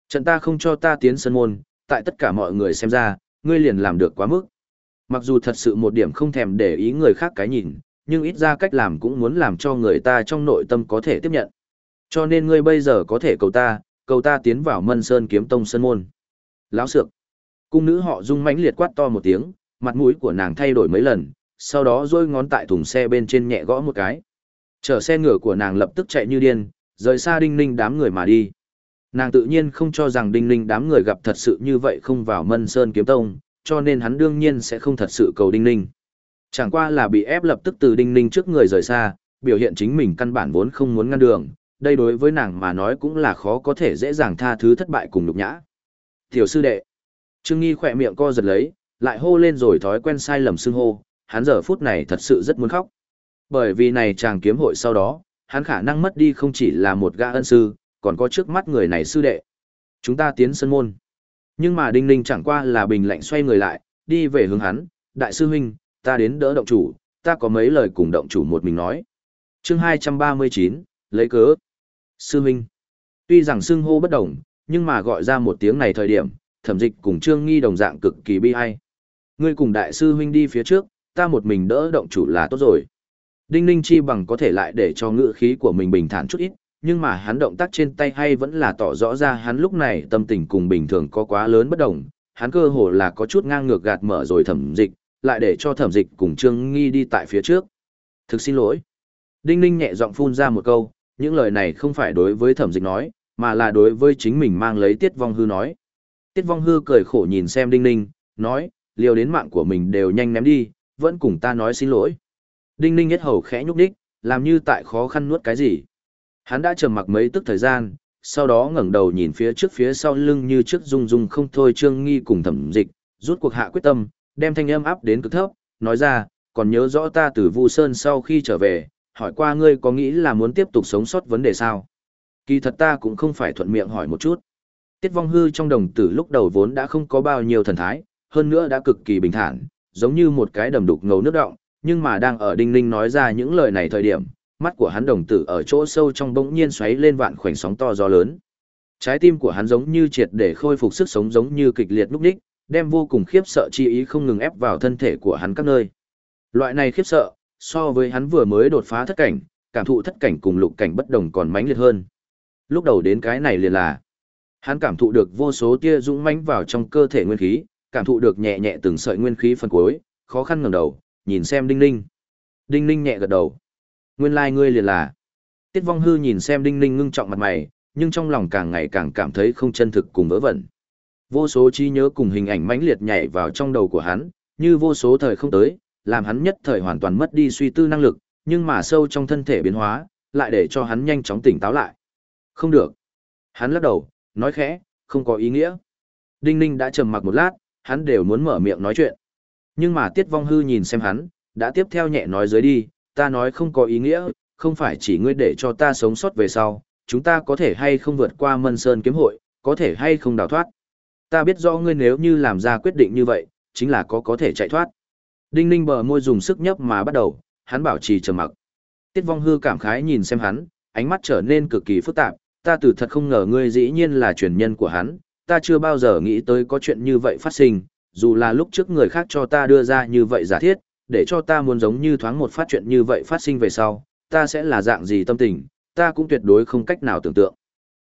Trận ta không cho ta tiến sân môn, tại tất cả mọi người xem ra, ngươi liền làm được quá mức. Mặc dù thật sự một điểm không thèm để ý người khác cái nhìn, nhưng ít ra cách làm cũng muốn làm cho người ta trong nội tâm có thể tiếp nhận. Cho nên ngươi bây giờ có thể cầu ta, cầu ta tiến vào Mân Sơn kiếm tông sân môn. Lão sược. Cung nữ họ rung mãnh liệt quát to một tiếng, mặt mũi của nàng thay đổi mấy lần, sau đó rôi ngón tại thùng xe bên trên nhẹ gõ một cái. Chở xe ngựa của nàng lập tức chạy như điên, rời xa đinh ninh đám người mà đi. Nàng tự nhiên không cho rằng đinh ninh đám người gặp thật sự như vậy không vào mân sơn kiếm tông, cho nên hắn đương nhiên sẽ không thật sự cầu đinh ninh. Chẳng qua là bị ép lập tức từ đinh ninh trước người rời xa, biểu hiện chính mình căn bản vốn không muốn ngăn đường, đây đối với nàng mà nói cũng là khó có thể dễ dàng tha thứ thất bại cùng nhục nhã. Tiểu sư đệ, Trương Nghi khỏe miệng co giật lấy, lại hô lên rồi thói quen sai lầm xưng hô, hắn giờ phút này thật sự rất muốn khóc. Bởi vì này chàng kiếm hội sau đó, hắn khả năng mất đi không chỉ là một gã ân sư, còn có trước mắt người này sư đệ. Chúng ta tiến sân môn. Nhưng mà Đinh Ninh chẳng qua là bình lạnh xoay người lại, đi về hướng hắn, đại sư huynh, ta đến đỡ động chủ, ta có mấy lời cùng động chủ một mình nói. chương 239, lấy cớ. Sư huynh. Tuy rằng xưng hô bất đồng, nhưng mà gọi ra một tiếng này thời điểm, thẩm dịch cùng trương nghi đồng dạng cực kỳ bi ai. Ngươi cùng đại sư huynh đi phía trước, ta một mình đỡ động chủ là tốt rồi. Đinh Ninh Chi bằng có thể lại để cho ngữ khí của mình bình thản chút ít, nhưng mà hắn động tác trên tay hay vẫn là tỏ rõ ra hắn lúc này tâm tình cùng bình thường có quá lớn bất đồng, hắn cơ hồ là có chút ngang ngược gạt mở rồi thẩm dịch, lại để cho thẩm dịch cùng Trương Nghi đi tại phía trước. Thực xin lỗi. Đinh Ninh nhẹ giọng phun ra một câu, những lời này không phải đối với thẩm dịch nói, mà là đối với chính mình mang lấy tiết vong hư nói. Tiết vong hư cười khổ nhìn xem Đinh Ninh, nói, liều đến mạng của mình đều nhanh ném đi, vẫn cùng ta nói xin lỗi. Đinh Ninh nhất hầu khẽ nhúc đích, làm như tại khó khăn nuốt cái gì. Hắn đã trầm mặc mấy tức thời gian, sau đó ngẩng đầu nhìn phía trước phía sau lưng như trước rung rung không thôi trương nghi cùng thẩm dịch, rút cuộc hạ quyết tâm, đem thanh âm áp đến cực thấp, nói ra, còn nhớ rõ ta từ Vu Sơn sau khi trở về, hỏi qua ngươi có nghĩ là muốn tiếp tục sống sót vấn đề sao? Kỳ thật ta cũng không phải thuận miệng hỏi một chút. Tiết vong hư trong đồng tử lúc đầu vốn đã không có bao nhiêu thần thái, hơn nữa đã cực kỳ bình thản, giống như một cái đầm đục ngầu nước động, nhưng mà đang ở đinh ninh nói ra những lời này thời điểm, mắt của hắn đồng tử ở chỗ sâu trong bỗng nhiên xoáy lên vạn khoảnh sóng to gió lớn. Trái tim của hắn giống như triệt để khôi phục sức sống giống như kịch liệt lúc đích, đem vô cùng khiếp sợ chi ý không ngừng ép vào thân thể của hắn các nơi. Loại này khiếp sợ, so với hắn vừa mới đột phá thất cảnh, cảm thụ thất cảnh cùng lục cảnh bất đồng còn mãnh liệt hơn. Lúc đầu đến cái này liền là, hắn cảm thụ được vô số tia dũng mãnh vào trong cơ thể nguyên khí, cảm thụ được nhẹ nhẹ từng sợi nguyên khí phân cuối, khó khăn ngẩng đầu, nhìn xem Đinh Ninh. Đinh Ninh nhẹ gật đầu. Nguyên lai like ngươi liền là. Tiết Vong Hư nhìn xem Đinh Ninh ngưng trọng mặt mày, nhưng trong lòng càng ngày càng cảm thấy không chân thực cùng vớ vẩn. Vô số trí nhớ cùng hình ảnh mãnh liệt nhảy vào trong đầu của hắn, như vô số thời không tới, làm hắn nhất thời hoàn toàn mất đi suy tư năng lực, nhưng mà sâu trong thân thể biến hóa, lại để cho hắn nhanh chóng tỉnh táo lại. Không được. Hắn lắc đầu, nói khẽ, không có ý nghĩa. Đinh Ninh đã trầm mặc một lát, hắn đều muốn mở miệng nói chuyện. Nhưng mà Tiết Vong Hư nhìn xem hắn, đã tiếp theo nhẹ nói dưới đi, ta nói không có ý nghĩa, không phải chỉ ngươi để cho ta sống sót về sau, chúng ta có thể hay không vượt qua Mân Sơn kiếm hội, có thể hay không đào thoát. Ta biết rõ ngươi nếu như làm ra quyết định như vậy, chính là có có thể chạy thoát. Đinh Ninh bờ môi dùng sức nhấp mà bắt đầu, hắn bảo trì trầm mặc. Tiết Vong Hư cảm khái nhìn xem hắn, ánh mắt trở nên cực kỳ phức tạp, ta từ thật không ngờ ngươi dĩ nhiên là truyền nhân của hắn, ta chưa bao giờ nghĩ tới có chuyện như vậy phát sinh, dù là lúc trước người khác cho ta đưa ra như vậy giả thiết, để cho ta muốn giống như thoáng một phát chuyện như vậy phát sinh về sau, ta sẽ là dạng gì tâm tình, ta cũng tuyệt đối không cách nào tưởng tượng.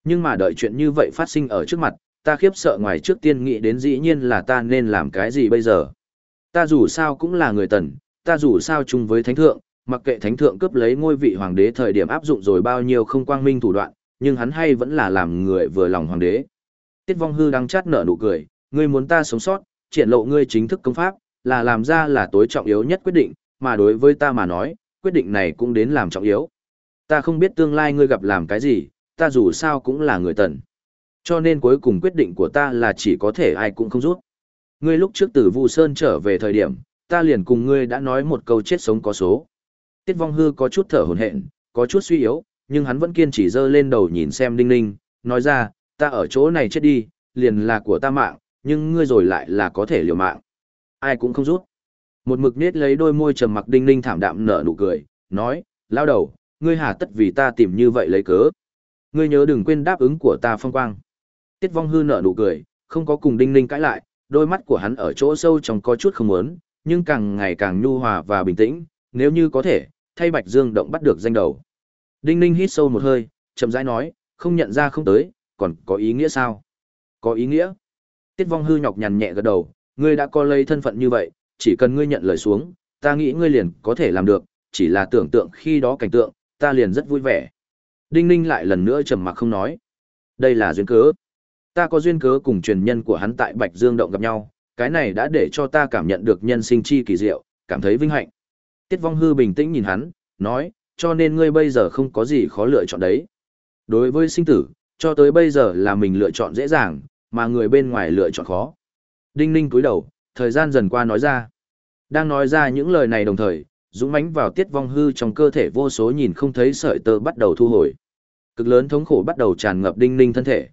Nhưng mà đợi chuyện như vậy phát sinh ở trước mặt, ta khiếp sợ ngoài trước tiên nghĩ đến dĩ nhiên là ta nên làm cái gì bây giờ. Ta dù sao cũng là người tần, ta dù sao chung với thánh thượng, mặc kệ thánh thượng cướp lấy ngôi vị hoàng đế thời điểm áp dụng rồi bao nhiêu không quang minh thủ đoạn, nhưng hắn hay vẫn là làm người vừa lòng hoàng đế. Tiết vong hư đang chát nở nụ cười, ngươi muốn ta sống sót, triển lộ ngươi chính thức công pháp, là làm ra là tối trọng yếu nhất quyết định, mà đối với ta mà nói, quyết định này cũng đến làm trọng yếu. Ta không biết tương lai ngươi gặp làm cái gì, ta dù sao cũng là người tần. Cho nên cuối cùng quyết định của ta là chỉ có thể ai cũng không rút. Ngươi lúc trước từ Vu Sơn trở về thời điểm, ta liền cùng ngươi đã nói một câu chết sống có số. Tiết Vong Hư có chút thở hổn hển, có chút suy yếu, nhưng hắn vẫn kiên trì dơ lên đầu nhìn xem Đinh Ninh, nói ra, ta ở chỗ này chết đi, liền là của ta mạng, nhưng ngươi rồi lại là có thể liều mạng. Ai cũng không rút. Một mực nết lấy đôi môi trầm mặc Đinh Ninh thảm đạm nở nụ cười, nói, lao đầu, ngươi hà tất vì ta tìm như vậy lấy cớ. Ngươi nhớ đừng quên đáp ứng của ta phong quang. Tiết Vong Hư nở nụ cười, không có cùng Đinh Ninh cãi lại, đôi mắt của hắn ở chỗ sâu trong có chút không muốn, nhưng càng ngày càng nhu hòa và bình tĩnh, nếu như có thể, thay Bạch Dương động bắt được danh đầu. Đinh Ninh hít sâu một hơi, chậm rãi nói, không nhận ra không tới, còn có ý nghĩa sao? Có ý nghĩa. Tiết Vong Hư nhọc nhằn nhẹ gật đầu, ngươi đã có lấy thân phận như vậy, chỉ cần ngươi nhận lời xuống, ta nghĩ ngươi liền có thể làm được, chỉ là tưởng tượng khi đó cảnh tượng, ta liền rất vui vẻ. Đinh Ninh lại lần nữa trầm mặc không nói. Đây là duyên cớ. Ta có duyên cớ cùng truyền nhân của hắn tại Bạch Dương Động gặp nhau, cái này đã để cho ta cảm nhận được nhân sinh chi kỳ diệu, cảm thấy vinh hạnh. Tiết Vong Hư bình tĩnh nhìn hắn, nói, cho nên ngươi bây giờ không có gì khó lựa chọn đấy. Đối với sinh tử, cho tới bây giờ là mình lựa chọn dễ dàng, mà người bên ngoài lựa chọn khó. Đinh ninh cúi đầu, thời gian dần qua nói ra. Đang nói ra những lời này đồng thời, dũng mãnh vào tiết vong hư trong cơ thể vô số nhìn không thấy sợi tơ bắt đầu thu hồi. Cực lớn thống khổ bắt đầu tràn ngập đinh ninh thân thể.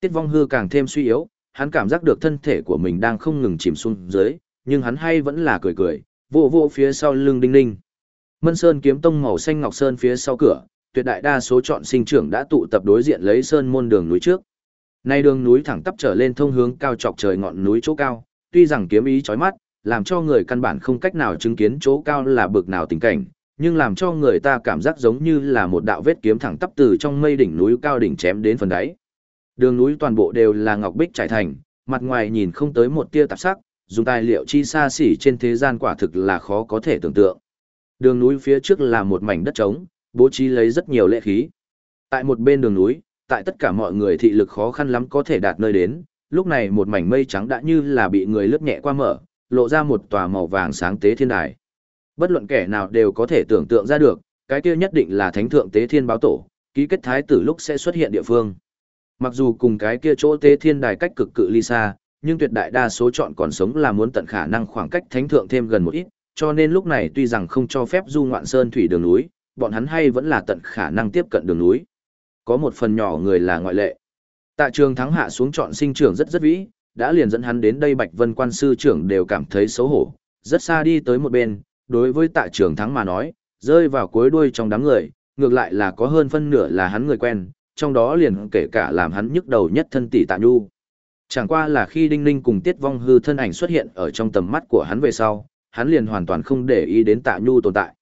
Tiết vong hư càng thêm suy yếu, hắn cảm giác được thân thể của mình đang không ngừng chìm xuống dưới, nhưng hắn hay vẫn là cười cười, vỗ vỗ phía sau lưng đinh ninh. Mân Sơn kiếm tông màu xanh ngọc sơn phía sau cửa, tuyệt đại đa số chọn sinh trưởng đã tụ tập đối diện lấy sơn môn đường núi trước. Nay đường núi thẳng tắp trở lên thông hướng cao chọc trời ngọn núi chỗ cao, tuy rằng kiếm ý chói mắt, làm cho người căn bản không cách nào chứng kiến chỗ cao là bực nào tình cảnh, nhưng làm cho người ta cảm giác giống như là một đạo vết kiếm thẳng tắp từ trong mây đỉnh núi cao đỉnh chém đến phần đáy. Đường núi toàn bộ đều là ngọc bích trải thành, mặt ngoài nhìn không tới một tia tạp sắc, dùng tài liệu chi xa xỉ trên thế gian quả thực là khó có thể tưởng tượng. Đường núi phía trước là một mảnh đất trống, bố trí lấy rất nhiều lệ khí. Tại một bên đường núi, tại tất cả mọi người thị lực khó khăn lắm có thể đạt nơi đến, lúc này một mảnh mây trắng đã như là bị người lướt nhẹ qua mở, lộ ra một tòa màu vàng sáng tế thiên đài. Bất luận kẻ nào đều có thể tưởng tượng ra được, cái kia nhất định là thánh thượng tế thiên báo tổ, ký kết thái tử lúc sẽ xuất hiện địa phương. Mặc dù cùng cái kia chỗ tế thiên đài cách cực cự ly xa, nhưng tuyệt đại đa số chọn còn sống là muốn tận khả năng khoảng cách thánh thượng thêm gần một ít, cho nên lúc này tuy rằng không cho phép du ngoạn sơn thủy đường núi, bọn hắn hay vẫn là tận khả năng tiếp cận đường núi. Có một phần nhỏ người là ngoại lệ. Tạ trường thắng hạ xuống chọn sinh trưởng rất rất vĩ, đã liền dẫn hắn đến đây Bạch Vân quan sư trưởng đều cảm thấy xấu hổ, rất xa đi tới một bên, đối với tạ trường thắng mà nói, rơi vào cuối đuôi trong đám người, ngược lại là có hơn phân nửa là hắn người quen, trong đó liền kể cả làm hắn nhức đầu nhất thân tỷ tạ nhu. Chẳng qua là khi Đinh Ninh cùng Tiết Vong Hư thân ảnh xuất hiện ở trong tầm mắt của hắn về sau, hắn liền hoàn toàn không để ý đến tạ nhu tồn tại.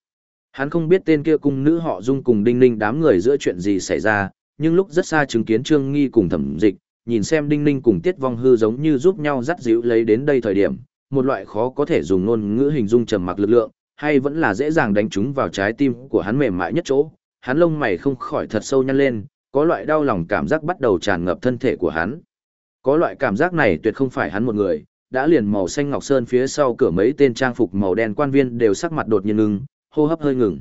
Hắn không biết tên kia cung nữ họ dung cùng Đinh Ninh đám người giữa chuyện gì xảy ra, nhưng lúc rất xa chứng kiến Trương Nghi cùng thẩm dịch, nhìn xem Đinh Ninh cùng Tiết Vong Hư giống như giúp nhau dắt dịu lấy đến đây thời điểm, một loại khó có thể dùng ngôn ngữ hình dung trầm mặc lực lượng, hay vẫn là dễ dàng đánh trúng vào trái tim của hắn mềm mại nhất chỗ, hắn lông mày không khỏi thật sâu nhăn lên, có loại đau lòng cảm giác bắt đầu tràn ngập thân thể của hắn. Có loại cảm giác này tuyệt không phải hắn một người, đã liền màu xanh ngọc sơn phía sau cửa mấy tên trang phục màu đen quan viên đều sắc mặt đột nhiên ngưng hô hấp hơi ngừng.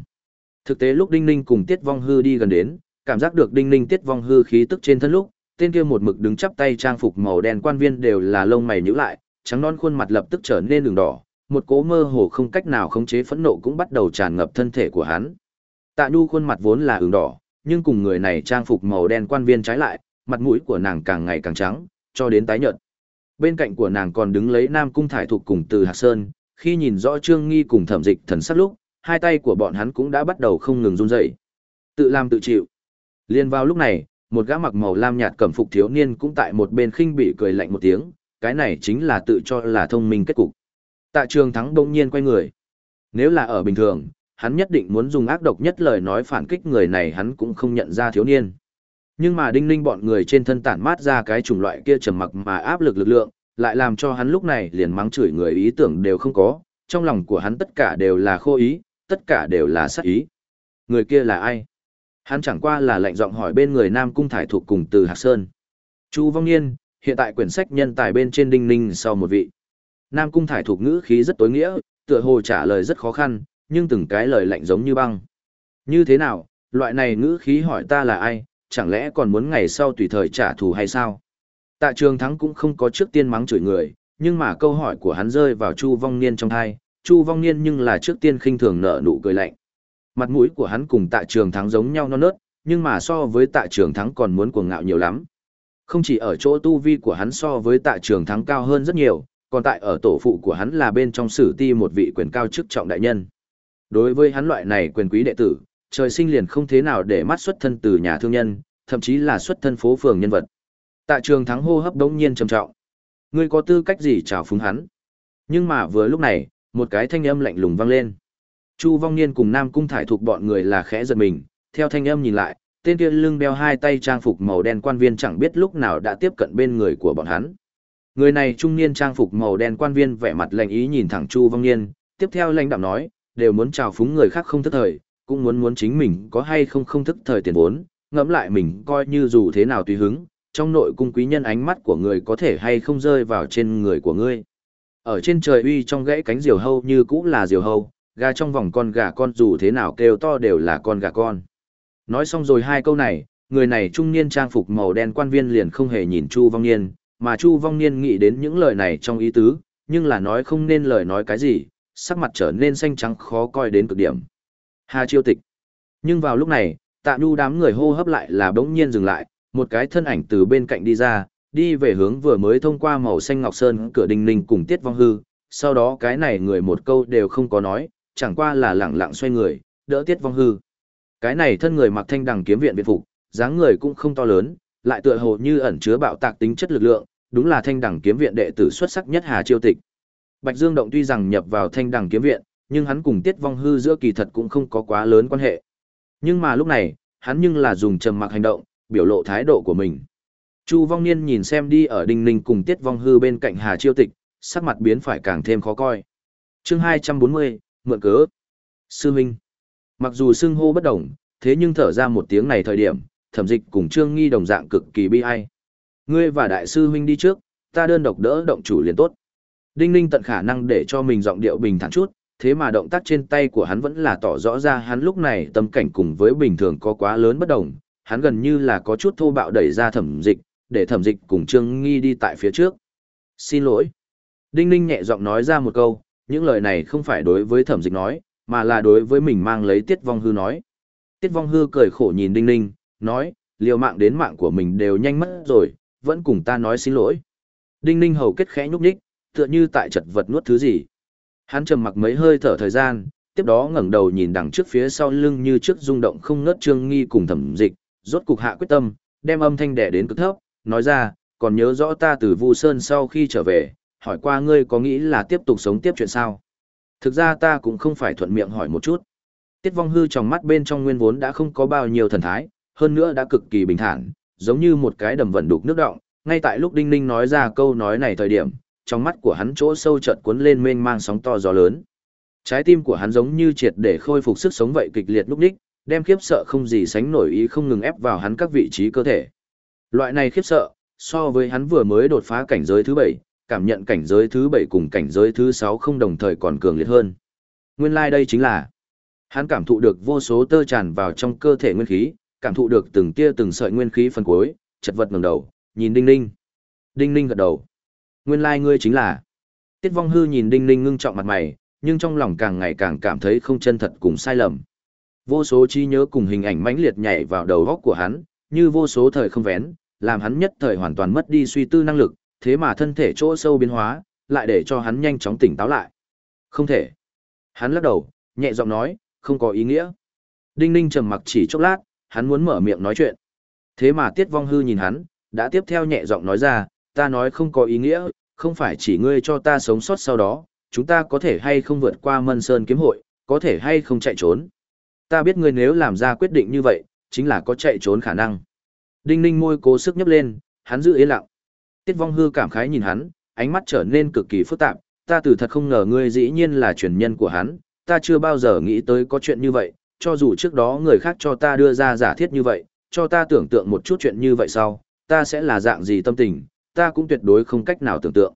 Thực tế lúc Đinh Ninh cùng Tiết Vong Hư đi gần đến, cảm giác được Đinh Ninh Tiết Vong Hư khí tức trên thân lúc, tên kia một mực đứng chắp tay trang phục màu đen quan viên đều là lông mày nhíu lại, trắng non khuôn mặt lập tức trở nên đường đỏ, một cố mơ hồ không cách nào khống chế phẫn nộ cũng bắt đầu tràn ngập thân thể của hắn. Tạ Nhu khuôn mặt vốn là ửng đỏ, nhưng cùng người này trang phục màu đen quan viên trái lại, mặt mũi của nàng càng ngày càng trắng, cho đến tái nhợt. Bên cạnh của nàng còn đứng lấy Nam Cung Thải Thục cùng Từ Hạc Sơn, khi nhìn rõ Trương Nghi cùng Thẩm Dịch thần sắc lúc, hai tay của bọn hắn cũng đã bắt đầu không ngừng run rẩy. Tự làm tự chịu. Liên vào lúc này, một gã mặc màu lam nhạt cẩm phục thiếu niên cũng tại một bên khinh bị cười lạnh một tiếng, cái này chính là tự cho là thông minh kết cục. Tạ Trường Thắng bỗng nhiên quay người. Nếu là ở bình thường, hắn nhất định muốn dùng ác độc nhất lời nói phản kích người này hắn cũng không nhận ra thiếu niên. Nhưng mà đinh ninh bọn người trên thân tản mát ra cái chủng loại kia trầm mặc mà áp lực lực lượng, lại làm cho hắn lúc này liền mắng chửi người ý tưởng đều không có, trong lòng của hắn tất cả đều là khô ý, tất cả đều là sát ý. Người kia là ai? Hắn chẳng qua là lệnh giọng hỏi bên người Nam Cung Thải thuộc cùng từ Hạc Sơn. Chu Vong Niên, hiện tại quyển sách nhân tài bên trên đinh ninh sau một vị. Nam Cung Thải thuộc ngữ khí rất tối nghĩa, tựa hồ trả lời rất khó khăn, nhưng từng cái lời lạnh giống như băng. Như thế nào, loại này ngữ khí hỏi ta là ai, chẳng lẽ còn muốn ngày sau tùy thời trả thù hay sao? Tạ trường thắng cũng không có trước tiên mắng chửi người, nhưng mà câu hỏi của hắn rơi vào Chu Vong Niên trong thai, Chu Vong Niên nhưng là trước tiên khinh thường nở nụ cười lạnh. Mặt mũi của hắn cùng tạ trường thắng giống nhau non nớt, nhưng mà so với tạ trường thắng còn muốn cuồng ngạo nhiều lắm. Không chỉ ở chỗ tu vi của hắn so với tạ trường thắng cao hơn rất nhiều, còn tại ở tổ phụ của hắn là bên trong sử ti một vị quyền cao chức trọng đại nhân. Đối với hắn loại này quyền quý đệ tử, trời sinh liền không thế nào để mắt xuất thân từ nhà thương nhân, thậm chí là xuất thân phố phường nhân vật. Tạ trường thắng hô hấp đống nhiên trầm trọng. Ngươi có tư cách gì chào phúng hắn? Nhưng mà vừa lúc này, một cái thanh âm lạnh lùng vang lên. Chu Vong Niên cùng Nam Cung Thải thuộc bọn người là khẽ giật mình, theo thanh âm nhìn lại, tên kia lưng đeo hai tay trang phục màu đen quan viên chẳng biết lúc nào đã tiếp cận bên người của bọn hắn. Người này trung niên trang phục màu đen quan viên vẻ mặt lạnh ý nhìn thẳng Chu Vong Niên, tiếp theo lãnh đạm nói, đều muốn chào phúng người khác không thức thời, cũng muốn muốn chính mình có hay không không thức thời tiền vốn, ngẫm lại mình coi như dù thế nào tùy hứng, trong nội cung quý nhân ánh mắt của người có thể hay không rơi vào trên người của ngươi. Ở trên trời uy trong gãy cánh diều hâu như cũng là diều hâu, gà trong vòng con gà con dù thế nào kêu to đều là con gà con. Nói xong rồi hai câu này, người này trung niên trang phục màu đen quan viên liền không hề nhìn Chu Vong Niên, mà Chu Vong Niên nghĩ đến những lời này trong ý tứ, nhưng là nói không nên lời nói cái gì, sắc mặt trở nên xanh trắng khó coi đến cực điểm. Hà chiêu tịch. Nhưng vào lúc này, tạ nhu đám người hô hấp lại là bỗng nhiên dừng lại, một cái thân ảnh từ bên cạnh đi ra, đi về hướng vừa mới thông qua màu xanh ngọc sơn cửa đình ninh cùng tiết vong hư, sau đó cái này người một câu đều không có nói, chẳng qua là lẳng lặng xoay người, đỡ tiết vong hư. Cái này thân người mặc thanh đằng kiếm viện viện phục, dáng người cũng không to lớn, lại tựa hồ như ẩn chứa bạo tạc tính chất lực lượng, đúng là thanh đằng kiếm viện đệ tử xuất sắc nhất Hà Chiêu Tịch. Bạch Dương Động tuy rằng nhập vào thanh đằng kiếm viện, nhưng hắn cùng Tiết Vong Hư giữa kỳ thật cũng không có quá lớn quan hệ. Nhưng mà lúc này, hắn nhưng là dùng trầm mặc hành động, biểu lộ thái độ của mình. Chu Vong Niên nhìn xem đi ở Đinh Ninh cùng Tiết Vong Hư bên cạnh Hà Chiêu Tịch, sắc mặt biến phải càng thêm khó coi. Chương 240, mượn cớ. Sư Minh. Mặc dù xưng hô bất đồng, thế nhưng thở ra một tiếng này thời điểm, thẩm dịch cùng Trương Nghi đồng dạng cực kỳ bi ai. Ngươi và đại sư huynh đi trước, ta đơn độc đỡ động chủ liền tốt. Đinh Ninh tận khả năng để cho mình giọng điệu bình thản chút, thế mà động tác trên tay của hắn vẫn là tỏ rõ ra hắn lúc này tâm cảnh cùng với bình thường có quá lớn bất đồng, hắn gần như là có chút thô bạo đẩy ra thẩm dịch, để thẩm dịch cùng Trương Nghi đi tại phía trước. Xin lỗi. Đinh Ninh nhẹ giọng nói ra một câu, những lời này không phải đối với thẩm dịch nói, mà là đối với mình mang lấy tiết vong hư nói. Tiết Vong Hư cười khổ nhìn Đinh Ninh, nói, liều mạng đến mạng của mình đều nhanh mất rồi, vẫn cùng ta nói xin lỗi. Đinh Ninh hầu kết khẽ nhúc nhích, tựa như tại chật vật nuốt thứ gì. Hắn trầm mặc mấy hơi thở thời gian, tiếp đó ngẩng đầu nhìn đằng trước phía sau lưng như trước rung động không ngớt trương nghi cùng thẩm dịch, rốt cục hạ quyết tâm, đem âm thanh đẻ đến cực thấp, nói ra, còn nhớ rõ ta từ Vu Sơn sau khi trở về, hỏi qua ngươi có nghĩ là tiếp tục sống tiếp chuyện sao? Thực ra ta cũng không phải thuận miệng hỏi một chút. Tiết vong hư trong mắt bên trong nguyên vốn đã không có bao nhiêu thần thái, hơn nữa đã cực kỳ bình thản, giống như một cái đầm vận đục nước động. Ngay tại lúc Đinh Ninh nói ra câu nói này thời điểm, trong mắt của hắn chỗ sâu chợt cuốn lên mênh mang sóng to gió lớn. Trái tim của hắn giống như triệt để khôi phục sức sống vậy kịch liệt lúc đích, đem khiếp sợ không gì sánh nổi ý không ngừng ép vào hắn các vị trí cơ thể. Loại này khiếp sợ, so với hắn vừa mới đột phá cảnh giới thứ bảy, cảm nhận cảnh giới thứ bảy cùng cảnh giới thứ sáu không đồng thời còn cường liệt hơn. Nguyên lai like đây chính là hắn cảm thụ được vô số tơ tràn vào trong cơ thể nguyên khí, cảm thụ được từng tia từng sợi nguyên khí phần cuối, chật vật ngẩng đầu, nhìn Đinh Ninh. Đinh Ninh gật đầu. Nguyên lai like ngươi chính là. Tiết Vong Hư nhìn Đinh Ninh ngưng trọng mặt mày, nhưng trong lòng càng ngày càng cảm thấy không chân thật cùng sai lầm. Vô số trí nhớ cùng hình ảnh mãnh liệt nhảy vào đầu óc của hắn, như vô số thời không vén, làm hắn nhất thời hoàn toàn mất đi suy tư năng lực, thế mà thân thể chỗ sâu biến hóa, lại để cho hắn nhanh chóng tỉnh táo lại. Không thể. Hắn lắc đầu, nhẹ giọng nói, không có ý nghĩa. Đinh Ninh trầm mặc chỉ chốc lát, hắn muốn mở miệng nói chuyện. Thế mà Tiết Vong Hư nhìn hắn, đã tiếp theo nhẹ giọng nói ra, ta nói không có ý nghĩa, không phải chỉ ngươi cho ta sống sót sau đó, chúng ta có thể hay không vượt qua Mân Sơn kiếm hội, có thể hay không chạy trốn. Ta biết ngươi nếu làm ra quyết định như vậy, chính là có chạy trốn khả năng. Đinh ninh môi cố sức nhấp lên, hắn giữ yên lặng. Tiết vong hư cảm khái nhìn hắn, ánh mắt trở nên cực kỳ phức tạp, ta từ thật không ngờ ngươi dĩ nhiên là truyền nhân của hắn, ta chưa bao giờ nghĩ tới có chuyện như vậy, cho dù trước đó người khác cho ta đưa ra giả thiết như vậy, cho ta tưởng tượng một chút chuyện như vậy sau, ta sẽ là dạng gì tâm tình, ta cũng tuyệt đối không cách nào tưởng tượng.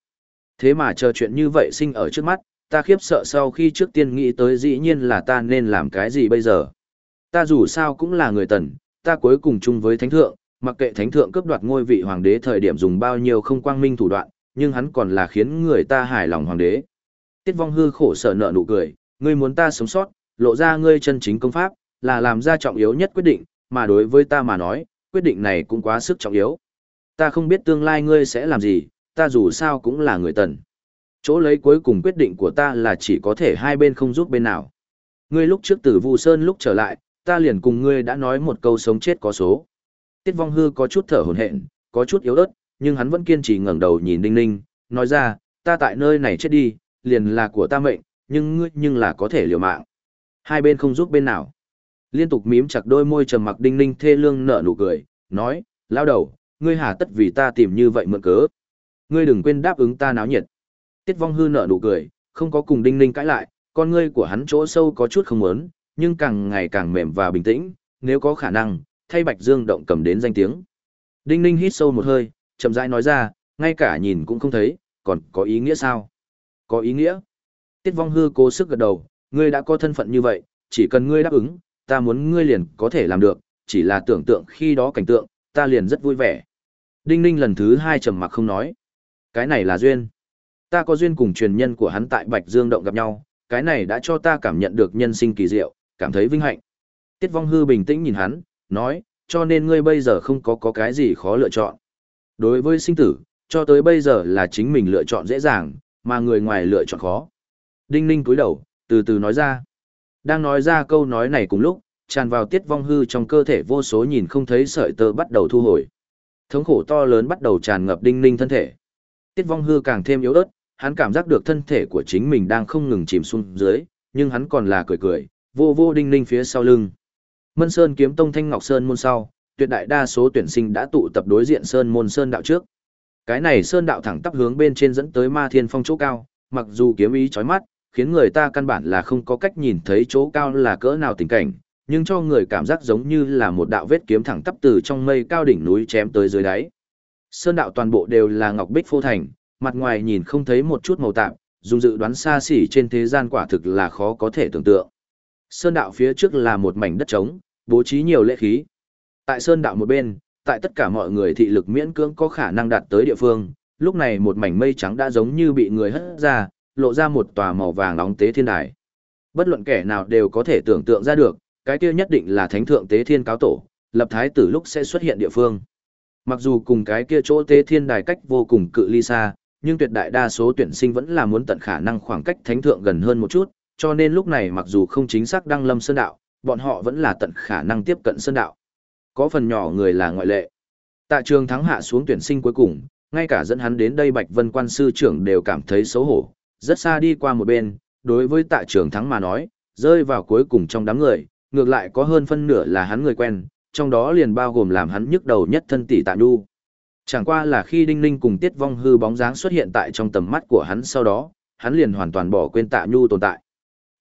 Thế mà chờ chuyện như vậy sinh ở trước mắt, ta khiếp sợ sau khi trước tiên nghĩ tới dĩ nhiên là ta nên làm cái gì bây giờ. Ta dù sao cũng là người tần, ta cuối cùng chung với thánh thượng, mặc kệ thánh thượng cướp đoạt ngôi vị hoàng đế thời điểm dùng bao nhiêu không quang minh thủ đoạn, nhưng hắn còn là khiến người ta hài lòng hoàng đế. Tiết vong hư khổ sở nợ nụ cười, ngươi muốn ta sống sót, lộ ra ngươi chân chính công pháp, là làm ra trọng yếu nhất quyết định, mà đối với ta mà nói, quyết định này cũng quá sức trọng yếu. Ta không biết tương lai ngươi sẽ làm gì, ta dù sao cũng là người tần. Chỗ lấy cuối cùng quyết định của ta là chỉ có thể hai bên không giúp bên nào. Ngươi lúc trước từ Vu Sơn lúc trở lại, ta liền cùng ngươi đã nói một câu sống chết có số. Tiết Vong Hư có chút thở hổn hển, có chút yếu ớt, nhưng hắn vẫn kiên trì ngẩng đầu nhìn Đinh Ninh, nói ra, ta tại nơi này chết đi, liền là của ta mệnh, nhưng ngươi nhưng là có thể liều mạng. Hai bên không giúp bên nào. Liên tục mím chặt đôi môi trầm mặc Đinh Ninh thê lương nở nụ cười, nói, lao đầu, ngươi hà tất vì ta tìm như vậy mượn cớ. Ngươi đừng quên đáp ứng ta náo nhiệt. Tiết Vong Hư nở nụ cười, không có cùng Đinh Ninh cãi lại, con ngươi của hắn chỗ sâu có chút không muốn, nhưng càng ngày càng mềm và bình tĩnh, nếu có khả năng, thay Bạch Dương động cầm đến danh tiếng. Đinh Ninh hít sâu một hơi, chậm rãi nói ra, ngay cả nhìn cũng không thấy, còn có ý nghĩa sao? Có ý nghĩa. Tiết Vong Hư cố sức gật đầu, ngươi đã có thân phận như vậy, chỉ cần ngươi đáp ứng, ta muốn ngươi liền có thể làm được, chỉ là tưởng tượng khi đó cảnh tượng, ta liền rất vui vẻ. Đinh Ninh lần thứ hai trầm mặc không nói. Cái này là duyên. Ta có duyên cùng truyền nhân của hắn tại Bạch Dương Động gặp nhau, cái này đã cho ta cảm nhận được nhân sinh kỳ diệu, cảm thấy vinh hạnh. Tiết Vong Hư bình tĩnh nhìn hắn, nói, cho nên ngươi bây giờ không có có cái gì khó lựa chọn. Đối với sinh tử, cho tới bây giờ là chính mình lựa chọn dễ dàng, mà người ngoài lựa chọn khó. Đinh ninh cúi đầu, từ từ nói ra. Đang nói ra câu nói này cùng lúc, tràn vào tiết vong hư trong cơ thể vô số nhìn không thấy sợi tơ bắt đầu thu hồi. Thống khổ to lớn bắt đầu tràn ngập đinh ninh thân thể. Tiết vong hư càng thêm yếu ớt, hắn cảm giác được thân thể của chính mình đang không ngừng chìm xuống dưới, nhưng hắn còn là cười cười, vô vô đinh ninh phía sau lưng. Mân Sơn kiếm tông Thanh Ngọc Sơn môn sau, tuyệt đại đa số tuyển sinh đã tụ tập đối diện Sơn môn Sơn đạo trước. Cái này Sơn đạo thẳng tắp hướng bên trên dẫn tới Ma Thiên Phong chỗ cao, mặc dù kiếm ý chói mắt, khiến người ta căn bản là không có cách nhìn thấy chỗ cao là cỡ nào tình cảnh, nhưng cho người cảm giác giống như là một đạo vết kiếm thẳng tắp từ trong mây cao đỉnh núi chém tới dưới đáy. Sơn đạo toàn bộ đều là ngọc bích phô thành, mặt ngoài nhìn không thấy một chút màu tạp, dùng dự đoán xa xỉ trên thế gian quả thực là khó có thể tưởng tượng. Sơn đạo phía trước là một mảnh đất trống, bố trí nhiều lễ khí. Tại sơn đạo một bên, tại tất cả mọi người thị lực miễn cưỡng có khả năng đạt tới địa phương, lúc này một mảnh mây trắng đã giống như bị người hất ra, lộ ra một tòa màu vàng nóng tế thiên đài. Bất luận kẻ nào đều có thể tưởng tượng ra được, cái kia nhất định là thánh thượng tế thiên cáo tổ, lập thái tử lúc sẽ xuất hiện địa phương. Mặc dù cùng cái kia chỗ tế thiên đài cách vô cùng cự ly xa, nhưng tuyệt đại đa số tuyển sinh vẫn là muốn tận khả năng khoảng cách thánh thượng gần hơn một chút, cho nên lúc này mặc dù không chính xác đăng lâm sơn đạo, bọn họ vẫn là tận khả năng tiếp cận sơn đạo. Có phần nhỏ người là ngoại lệ. Tạ trường thắng hạ xuống tuyển sinh cuối cùng, ngay cả dẫn hắn đến đây Bạch Vân quan sư trưởng đều cảm thấy xấu hổ, rất xa đi qua một bên, đối với tạ trường thắng mà nói, rơi vào cuối cùng trong đám người, ngược lại có hơn phân nửa là hắn người quen, trong đó liền bao gồm làm hắn nhức đầu nhất thân tỷ tạ nhu. Chẳng qua là khi Đinh Ninh cùng Tiết Vong Hư bóng dáng xuất hiện tại trong tầm mắt của hắn sau đó, hắn liền hoàn toàn bỏ quên tạ nhu tồn tại.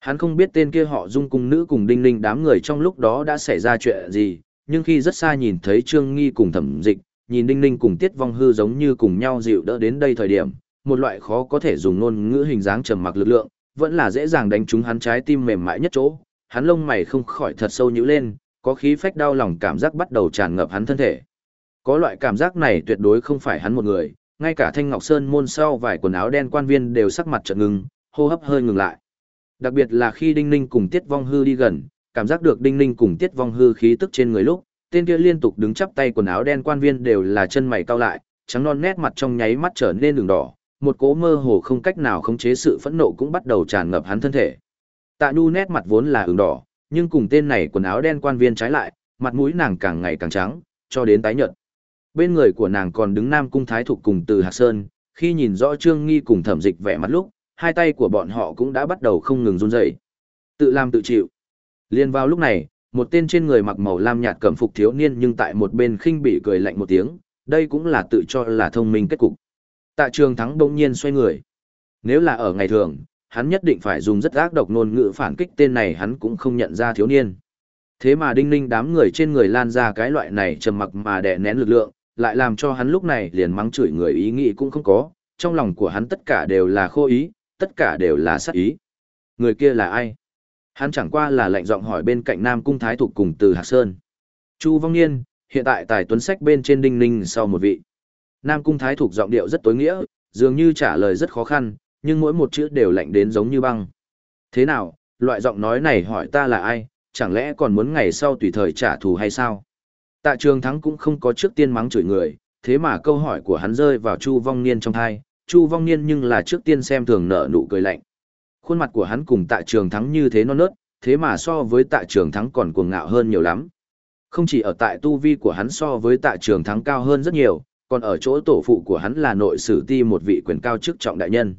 Hắn không biết tên kia họ dung cung nữ cùng Đinh Ninh đám người trong lúc đó đã xảy ra chuyện gì, nhưng khi rất xa nhìn thấy Trương Nghi cùng thẩm dịch, nhìn Đinh Ninh cùng Tiết Vong Hư giống như cùng nhau dịu đỡ đến đây thời điểm, một loại khó có thể dùng ngôn ngữ hình dáng trầm mặc lực lượng, vẫn là dễ dàng đánh trúng hắn trái tim mềm mại nhất chỗ, hắn lông mày không khỏi thật sâu nhíu lên, có khí phách đau lòng cảm giác bắt đầu tràn ngập hắn thân thể. Có loại cảm giác này tuyệt đối không phải hắn một người, ngay cả Thanh Ngọc Sơn môn sau vài quần áo đen quan viên đều sắc mặt trợn ngừng, hô hấp hơi ngừng lại. Đặc biệt là khi Đinh Ninh cùng Tiết Vong Hư đi gần, cảm giác được Đinh Ninh cùng Tiết Vong Hư khí tức trên người lúc, tên kia liên tục đứng chắp tay quần áo đen quan viên đều là chân mày cau lại, trắng non nét mặt trong nháy mắt trở nên đường đỏ, một cỗ mơ hồ không cách nào khống chế sự phẫn nộ cũng bắt đầu tràn ngập hắn thân thể. Tạ Nhu nét mặt vốn là ửng đỏ, nhưng cùng tên này quần áo đen quan viên trái lại, mặt mũi nàng càng ngày càng trắng, cho đến tái nhợt. Bên người của nàng còn đứng Nam cung Thái Thục cùng Từ Hạc Sơn, khi nhìn rõ Trương Nghi cùng Thẩm Dịch vẻ mặt lúc, hai tay của bọn họ cũng đã bắt đầu không ngừng run rẩy. Tự làm tự chịu. Liên vào lúc này, một tên trên người mặc màu lam nhạt cẩm phục thiếu niên nhưng tại một bên khinh bị cười lạnh một tiếng, đây cũng là tự cho là thông minh kết cục. Tạ Trường Thắng bỗng nhiên xoay người. Nếu là ở ngày thường, hắn nhất định phải dùng rất ác độc ngôn ngữ phản kích tên này hắn cũng không nhận ra thiếu niên. Thế mà đinh ninh đám người trên người lan ra cái loại này trầm mặc mà đè nén lực lượng, lại làm cho hắn lúc này liền mắng chửi người ý nghĩ cũng không có, trong lòng của hắn tất cả đều là khô ý, tất cả đều là sát ý. Người kia là ai? Hắn chẳng qua là lệnh giọng hỏi bên cạnh Nam Cung Thái Thục cùng từ Hạc Sơn. Chu Vong Niên, hiện tại tài tuấn sách bên trên đinh ninh sau một vị. Nam Cung Thái Thục giọng điệu rất tối nghĩa, dường như trả lời rất khó khăn, nhưng mỗi một chữ đều lạnh đến giống như băng. Thế nào, loại giọng nói này hỏi ta là ai, chẳng lẽ còn muốn ngày sau tùy thời trả thù hay sao? Tạ trường thắng cũng không có trước tiên mắng chửi người, thế mà câu hỏi của hắn rơi vào Chu Vong Niên trong thai, Chu Vong Niên nhưng là trước tiên xem thường nở nụ cười lạnh. Khuôn mặt của hắn cùng tạ trường thắng như thế non nớt, thế mà so với tạ trường thắng còn cuồng ngạo hơn nhiều lắm. Không chỉ ở tại tu vi của hắn so với tạ trường thắng cao hơn rất nhiều, còn ở chỗ tổ phụ của hắn là nội sử ti một vị quyền cao chức trọng đại nhân.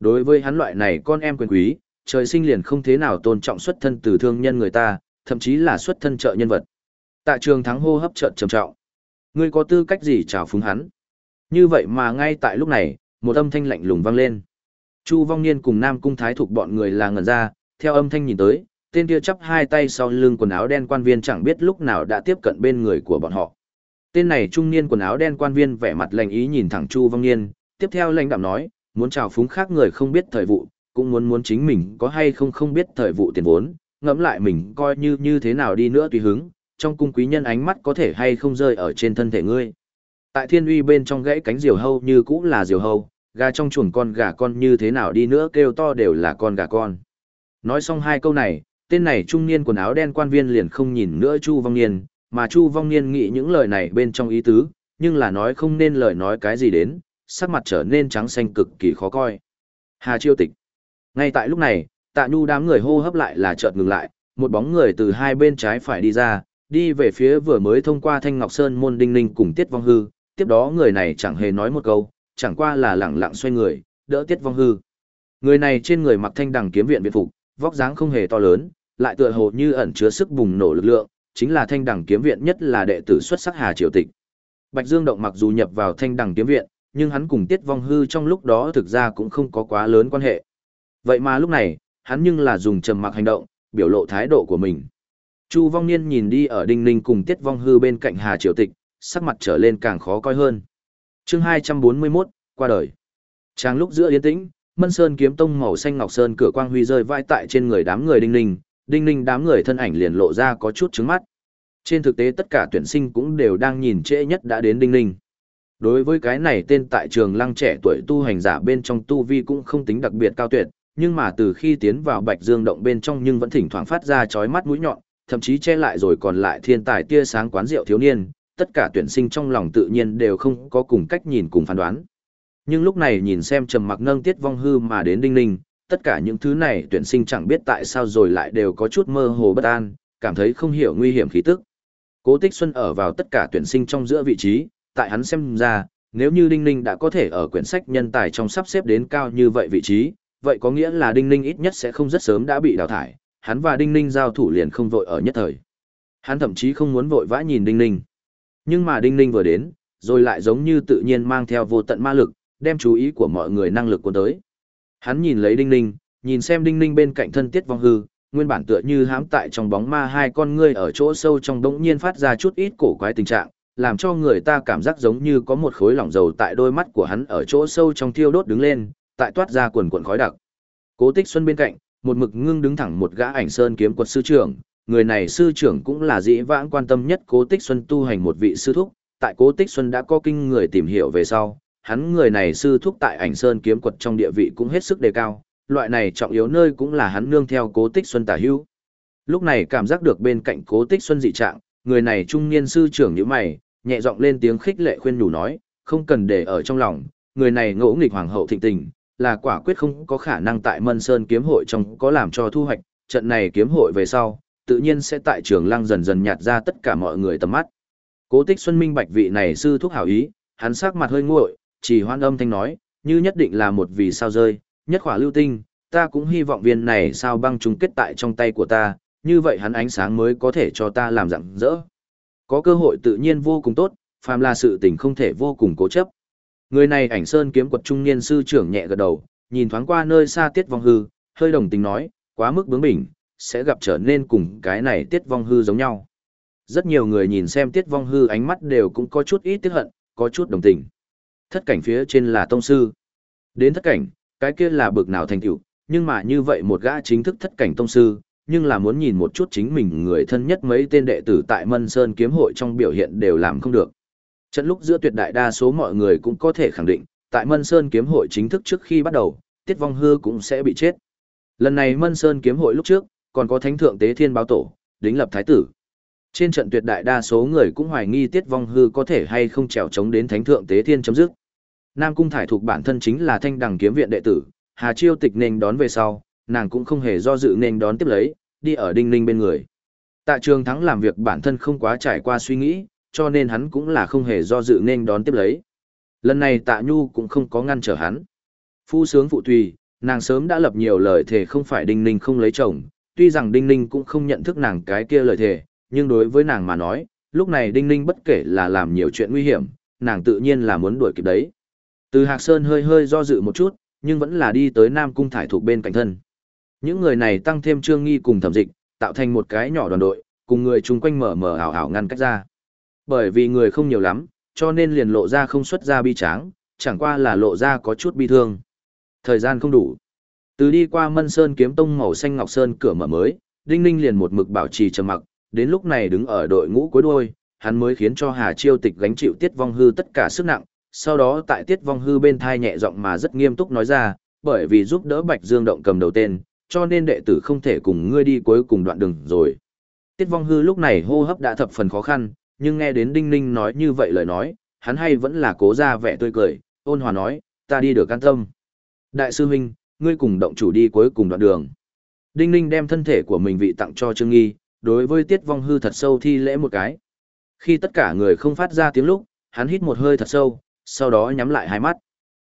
Đối với hắn loại này con em quyền quý, trời sinh liền không thế nào tôn trọng xuất thân từ thương nhân người ta, thậm chí là xuất thân trợ nhân vật. Tạ trường thắng hô hấp chợt trầm trọng. Ngươi có tư cách gì chào phúng hắn? Như vậy mà ngay tại lúc này, một âm thanh lạnh lùng vang lên. Chu Vong Niên cùng Nam Cung Thái thuộc bọn người là ngẩn ra, theo âm thanh nhìn tới, tên kia chắp hai tay sau lưng quần áo đen quan viên chẳng biết lúc nào đã tiếp cận bên người của bọn họ. Tên này trung niên quần áo đen quan viên vẻ mặt lạnh ý nhìn thẳng Chu Vong Niên, tiếp theo lãnh đạm nói, muốn chào phúng khác người không biết thời vụ, cũng muốn muốn chính mình có hay không không biết thời vụ tiền vốn, ngẫm lại mình coi như như thế nào đi nữa tùy hứng, trong cung quý nhân ánh mắt có thể hay không rơi ở trên thân thể ngươi. Tại thiên uy bên trong gãy cánh diều hâu như cũng là diều hâu, gà trong chuồng con gà con như thế nào đi nữa kêu to đều là con gà con. Nói xong hai câu này, tên này trung niên quần áo đen quan viên liền không nhìn nữa Chu Vong Niên, mà Chu Vong Niên nghĩ những lời này bên trong ý tứ, nhưng là nói không nên lời nói cái gì đến, sắc mặt trở nên trắng xanh cực kỳ khó coi. Hà Chiêu Tịch. Ngay tại lúc này, Tạ Nhu đám người hô hấp lại là chợt ngừng lại, một bóng người từ hai bên trái phải đi ra, đi về phía vừa mới thông qua Thanh Ngọc Sơn môn đinh ninh cùng Tiết Vong Hư, tiếp đó người này chẳng hề nói một câu, chẳng qua là lẳng lặng xoay người, đỡ Tiết Vong Hư. Người này trên người mặc thanh đằng kiếm viện viện phục, vóc dáng không hề to lớn, lại tựa hồ như ẩn chứa sức bùng nổ lực lượng, chính là thanh đằng kiếm viện nhất là đệ tử xuất sắc Hà Triều Tịch. Bạch Dương Động mặc dù nhập vào thanh đằng kiếm viện, nhưng hắn cùng Tiết Vong Hư trong lúc đó thực ra cũng không có quá lớn quan hệ. Vậy mà lúc này, hắn nhưng là dùng trầm mặc hành động, biểu lộ thái độ của mình. Chu Vong Niên nhìn đi ở Đinh Ninh cùng Tiết Vong Hư bên cạnh Hà Triều Tịch, sắc mặt trở lên càng khó coi hơn. Chương 241, qua đời. Trang lúc giữa yên tĩnh, Mân Sơn kiếm tông màu xanh ngọc sơn cửa quang huy rơi vai tại trên người đám người Đinh Ninh, Đinh Ninh đám người thân ảnh liền lộ ra có chút trứng mắt. Trên thực tế tất cả tuyển sinh cũng đều đang nhìn trễ nhất đã đến Đinh Ninh. Đối với cái này tên tại trường lăng trẻ tuổi tu hành giả bên trong tu vi cũng không tính đặc biệt cao tuyệt, nhưng mà từ khi tiến vào Bạch Dương động bên trong nhưng vẫn thỉnh thoảng phát ra chói mắt mũi nhọn, thậm chí che lại rồi còn lại thiên tài tia sáng quán rượu thiếu niên, tất cả tuyển sinh trong lòng tự nhiên đều không có cùng cách nhìn cùng phán đoán. Nhưng lúc này nhìn xem trầm mặc nâng tiết vong hư mà đến đinh ninh, tất cả những thứ này tuyển sinh chẳng biết tại sao rồi lại đều có chút mơ hồ bất an, cảm thấy không hiểu nguy hiểm khí tức. Cố Tích Xuân ở vào tất cả tuyển sinh trong giữa vị trí, tại hắn xem ra, nếu như Đinh Ninh đã có thể ở quyển sách nhân tài trong sắp xếp đến cao như vậy vị trí, vậy có nghĩa là Đinh Ninh ít nhất sẽ không rất sớm đã bị đào thải, hắn và Đinh Ninh giao thủ liền không vội ở nhất thời. Hắn thậm chí không muốn vội vã nhìn Đinh Ninh. Nhưng mà Đinh Ninh vừa đến, rồi lại giống như tự nhiên mang theo vô tận ma lực, đem chú ý của mọi người năng lực cuốn tới. Hắn nhìn lấy Đinh Ninh, nhìn xem Đinh Ninh bên cạnh thân Tiết Vong Hư, nguyên bản tựa như hãm tại trong bóng ma hai con ngươi ở chỗ sâu trong đống nhiên phát ra chút ít cổ quái tình trạng, làm cho người ta cảm giác giống như có một khối lỏng dầu tại đôi mắt của hắn ở chỗ sâu trong thiêu đốt đứng lên, tại toát ra quần quần khói đặc. Cố Tích Xuân bên cạnh, một mực ngưng đứng thẳng một gã ảnh sơn kiếm quật sư trưởng, người này sư trưởng cũng là dĩ vãng quan tâm nhất Cố Tích Xuân tu hành một vị sư thúc, tại Cố Tích Xuân đã có kinh người tìm hiểu về sau, hắn người này sư thúc tại ảnh sơn kiếm quật trong địa vị cũng hết sức đề cao, loại này trọng yếu nơi cũng là hắn nương theo Cố Tích Xuân tả hữu. Lúc này cảm giác được bên cạnh Cố Tích Xuân dị trạng, người này trung niên sư trưởng nhữ mày, nhẹ giọng lên tiếng khích lệ khuyên nhủ nói, không cần để ở trong lòng, người này ngỗ nghịch hoàng hậu thịnh tình, là quả quyết không có khả năng tại Mân Sơn kiếm hội trong có làm cho thu hoạch, trận này kiếm hội về sau, tự nhiên sẽ tại trường lăng dần dần nhạt ra tất cả mọi người tầm mắt. Cố Tích Xuân minh bạch vị này sư thúc hảo ý, hắn sắc mặt hơi nguội, chỉ hoan âm thanh nói, như nhất định là một vì sao rơi, nhất khỏa lưu tinh, ta cũng hy vọng viên này sao băng chung kết tại trong tay của ta, như vậy hắn ánh sáng mới có thể cho ta làm rạng rỡ. Có cơ hội tự nhiên vô cùng tốt, phàm là sự tình không thể vô cùng cố chấp. Người này ảnh sơn kiếm quật trung niên sư trưởng nhẹ gật đầu, nhìn thoáng qua nơi xa tiết vong hư, hơi đồng tình nói, quá mức bướng bỉnh, sẽ gặp trở nên cùng cái này tiết vong hư giống nhau. Rất nhiều người nhìn xem tiết vong hư ánh mắt đều cũng có chút ít tiếc hận, có chút đồng tình. Thất cảnh phía trên là tông sư. Đến thất cảnh, cái kia là bực nào thành tựu, nhưng mà như vậy một gã chính thức thất cảnh tông sư, nhưng là muốn nhìn một chút chính mình người thân nhất mấy tên đệ tử tại Mân Sơn kiếm hội trong biểu hiện đều làm không được. Trận lúc giữa tuyệt đại đa số mọi người cũng có thể khẳng định, tại Mân Sơn kiếm hội chính thức trước khi bắt đầu, Tiết Vong Hư cũng sẽ bị chết. Lần này Mân Sơn kiếm hội lúc trước, còn có Thánh thượng Tế Thiên báo tổ, đính lập thái tử. Trên trận tuyệt đại đa số người cũng hoài nghi Tiết Vong Hư có thể hay không trèo chống đến Thánh thượng Tế Thiên chấm dứt. Nam Cung Thải thuộc bản thân chính là Thanh Đằng kiếm viện đệ tử, Hà Chiêu Tịch nên đón về sau, nàng cũng không hề do dự nên đón tiếp lấy, đi ở Đinh Ninh bên người. Tạ Trường Thắng làm việc bản thân không quá trải qua suy nghĩ, cho nên hắn cũng là không hề do dự nên đón tiếp lấy. Lần này Tạ Nhu cũng không có ngăn trở hắn. Phu sướng phụ tùy, nàng sớm đã lập nhiều lời thề không phải Đinh Ninh không lấy chồng, tuy rằng Đinh Ninh cũng không nhận thức nàng cái kia lời thề, nhưng đối với nàng mà nói, lúc này Đinh Ninh bất kể là làm nhiều chuyện nguy hiểm, nàng tự nhiên là muốn đuổi kịp đấy. Từ Hạc Sơn hơi hơi do dự một chút, nhưng vẫn là đi tới Nam Cung Thải thuộc bên cạnh thân. Những người này tăng thêm trương nghi cùng thẩm dịch, tạo thành một cái nhỏ đoàn đội, cùng người chung quanh mở mở ảo ảo ngăn cách ra. Bởi vì người không nhiều lắm, cho nên liền lộ ra không xuất ra bi tráng, chẳng qua là lộ ra có chút bi thương. Thời gian không đủ. Từ đi qua Mân Sơn kiếm tông màu xanh ngọc sơn cửa mở mới, Đinh Ninh liền một mực bảo trì trầm mặc, đến lúc này đứng ở đội ngũ cuối đuôi, hắn mới khiến cho Hà Chiêu Tịch gánh chịu Tiết Vong Hư tất cả sức nặng, sau đó tại Tiết Vong Hư bên thai nhẹ giọng mà rất nghiêm túc nói ra, bởi vì giúp đỡ Bạch Dương động cầm đầu tên, cho nên đệ tử không thể cùng ngươi đi cuối cùng đoạn đường rồi. Tiết Vong Hư lúc này hô hấp đã thập phần khó khăn, nhưng nghe đến Đinh Ninh nói như vậy lời nói, hắn hay vẫn là cố ra vẻ tươi cười, ôn hòa nói, ta đi được an tâm. Đại sư huynh, ngươi cùng động chủ đi cuối cùng đoạn đường. Đinh Ninh đem thân thể của mình vị tặng cho Trương Nghi, đối với Tiết Vong Hư thật sâu thi lễ một cái. Khi tất cả người không phát ra tiếng lúc, hắn hít một hơi thật sâu, sau đó nhắm lại hai mắt.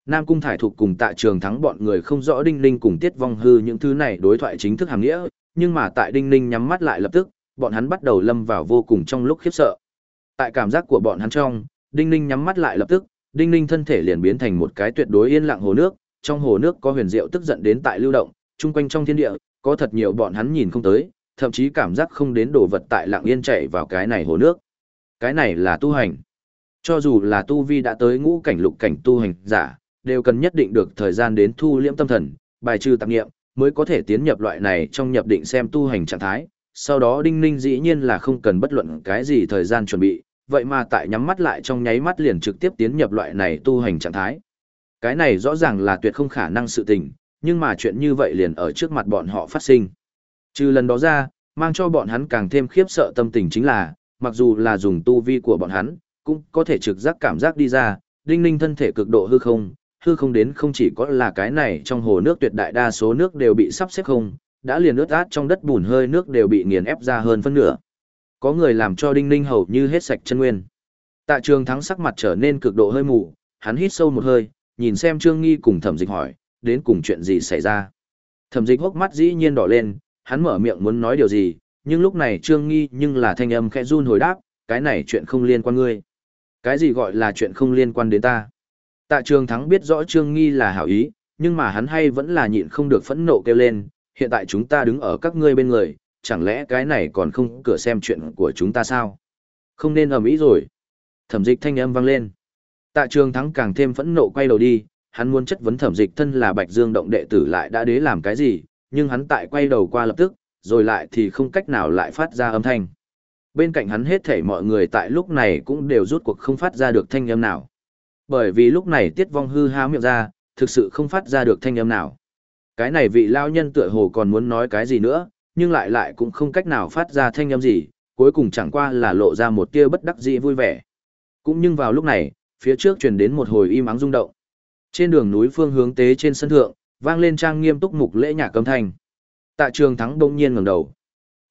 Nam Cung Thải Thục cùng Tạ Trường Thắng bọn người không rõ Đinh Ninh cùng Tiết Vong Hư những thứ này đối thoại chính thức hàm nghĩa, nhưng mà tại Đinh Ninh nhắm mắt lại lập tức, bọn hắn bắt đầu lâm vào vô cùng trong lúc khiếp sợ. Tại cảm giác của bọn hắn trong, Đinh Ninh nhắm mắt lại lập tức, Đinh Ninh thân thể liền biến thành một cái tuyệt đối yên lặng hồ nước, trong hồ nước có huyền diệu tức giận đến tại lưu động, chung quanh trong thiên địa, có thật nhiều bọn hắn nhìn không tới, thậm chí cảm giác không đến đồ vật tại lặng yên chảy vào cái này hồ nước. Cái này là tu hành. Cho dù là tu vi đã tới ngũ cảnh lục cảnh tu hành giả, đều cần nhất định được thời gian đến thu liễm tâm thần, bài trừ tạp nghiệm, mới có thể tiến nhập loại này trong nhập định xem tu hành trạng thái. Sau đó Đinh Ninh dĩ nhiên là không cần bất luận cái gì thời gian chuẩn bị, vậy mà tại nhắm mắt lại trong nháy mắt liền trực tiếp tiến nhập loại này tu hành trạng thái. Cái này rõ ràng là tuyệt không khả năng sự tình, nhưng mà chuyện như vậy liền ở trước mặt bọn họ phát sinh. Trừ lần đó ra, mang cho bọn hắn càng thêm khiếp sợ tâm tình chính là, mặc dù là dùng tu vi của bọn hắn, cũng có thể trực giác cảm giác đi ra, đinh ninh thân thể cực độ hư không, hư không đến không chỉ có là cái này trong hồ nước tuyệt đại đa số nước đều bị sắp xếp không, đã liền ướt át trong đất bùn hơi nước đều bị nghiền ép ra hơn phân nửa. Có người làm cho đinh ninh hầu như hết sạch chân nguyên. Tạ trường thắng sắc mặt trở nên cực độ hơi mù, hắn hít sâu một hơi, nhìn xem trương nghi cùng thẩm dịch hỏi, đến cùng chuyện gì xảy ra. Thẩm dịch hốc mắt dĩ nhiên đỏ lên, hắn mở miệng muốn nói điều gì, nhưng lúc này trương nghi nhưng là thanh âm khẽ run hồi đáp, cái này chuyện không liên quan ngươi. Cái gì gọi là chuyện không liên quan đến ta? Tạ trường thắng biết rõ trương nghi là hảo ý, nhưng mà hắn hay vẫn là nhịn không được phẫn nộ kêu lên, hiện tại chúng ta đứng ở các ngươi bên người, chẳng lẽ cái này còn không cửa xem chuyện của chúng ta sao? Không nên ầm ĩ rồi. Thẩm dịch thanh âm vang lên. Tạ trường thắng càng thêm phẫn nộ quay đầu đi, hắn muốn chất vấn thẩm dịch thân là Bạch Dương động đệ tử lại đã đế làm cái gì, nhưng hắn tại quay đầu qua lập tức, rồi lại thì không cách nào lại phát ra âm thanh. Bên cạnh hắn hết thảy mọi người tại lúc này cũng đều rút cuộc không phát ra được thanh âm nào. Bởi vì lúc này Tiết Vong hư há miệng ra, thực sự không phát ra được thanh âm nào. Cái này vị lao nhân tựa hồ còn muốn nói cái gì nữa, nhưng lại lại cũng không cách nào phát ra thanh âm gì, cuối cùng chẳng qua là lộ ra một tia bất đắc dĩ vui vẻ. Cũng nhưng vào lúc này, phía trước truyền đến một hồi im ắng rung động. Trên đường núi phương hướng tế trên sân thượng, vang lên trang nghiêm túc mục lễ nhạc cấm thanh. Tạ Trường Thắng đông nhiên ngẩng đầu.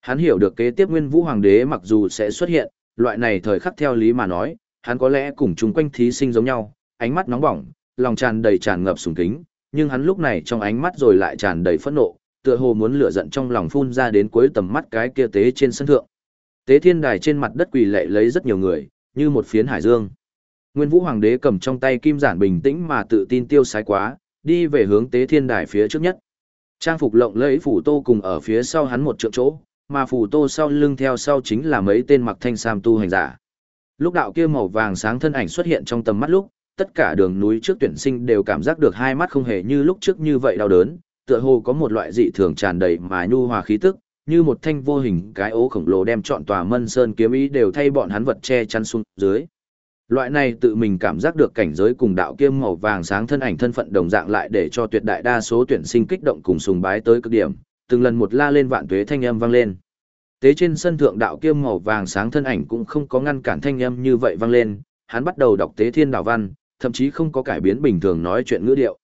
Hắn hiểu được kế tiếp Nguyên Vũ Hoàng đế mặc dù sẽ xuất hiện, loại này thời khắc theo lý mà nói, hắn có lẽ cùng chúng quanh thí sinh giống nhau, ánh mắt nóng bỏng, lòng tràn đầy tràn ngập sùng kính, nhưng hắn lúc này trong ánh mắt rồi lại tràn đầy phẫn nộ, tựa hồ muốn lửa giận trong lòng phun ra đến cuối tầm mắt cái kia tế trên sân thượng. Tế thiên đài trên mặt đất quỳ lệ lấy rất nhiều người, như một phiến hải dương. Nguyên Vũ Hoàng đế cầm trong tay kim giản bình tĩnh mà tự tin tiêu sái quá, đi về hướng tế thiên đài phía trước nhất. Trang phục lộng lẫy phủ tô cùng ở phía sau hắn một trượng chỗ, mà phủ tô sau lưng theo sau chính là mấy tên mặc thanh sam tu hành giả. Lúc đạo kia màu vàng sáng thân ảnh xuất hiện trong tầm mắt lúc, tất cả đường núi trước tuyển sinh đều cảm giác được hai mắt không hề như lúc trước như vậy đau đớn, tựa hồ có một loại dị thường tràn đầy mà nhu hòa khí tức, như một thanh vô hình cái ố khổng lồ đem trọn tòa mân sơn kiếm ý đều thay bọn hắn vật che chắn xuống dưới. Loại này tự mình cảm giác được cảnh giới cùng đạo kiêm màu vàng sáng thân ảnh thân phận đồng dạng lại để cho tuyệt đại đa số tuyển sinh kích động cùng sùng bái tới cực điểm, từng lần một la lên vạn tuế thanh âm vang lên. Tế trên sân thượng đạo kiêm màu vàng sáng thân ảnh cũng không có ngăn cản thanh âm như vậy vang lên, hắn bắt đầu đọc tế thiên đạo văn, thậm chí không có cải biến bình thường nói chuyện ngữ điệu.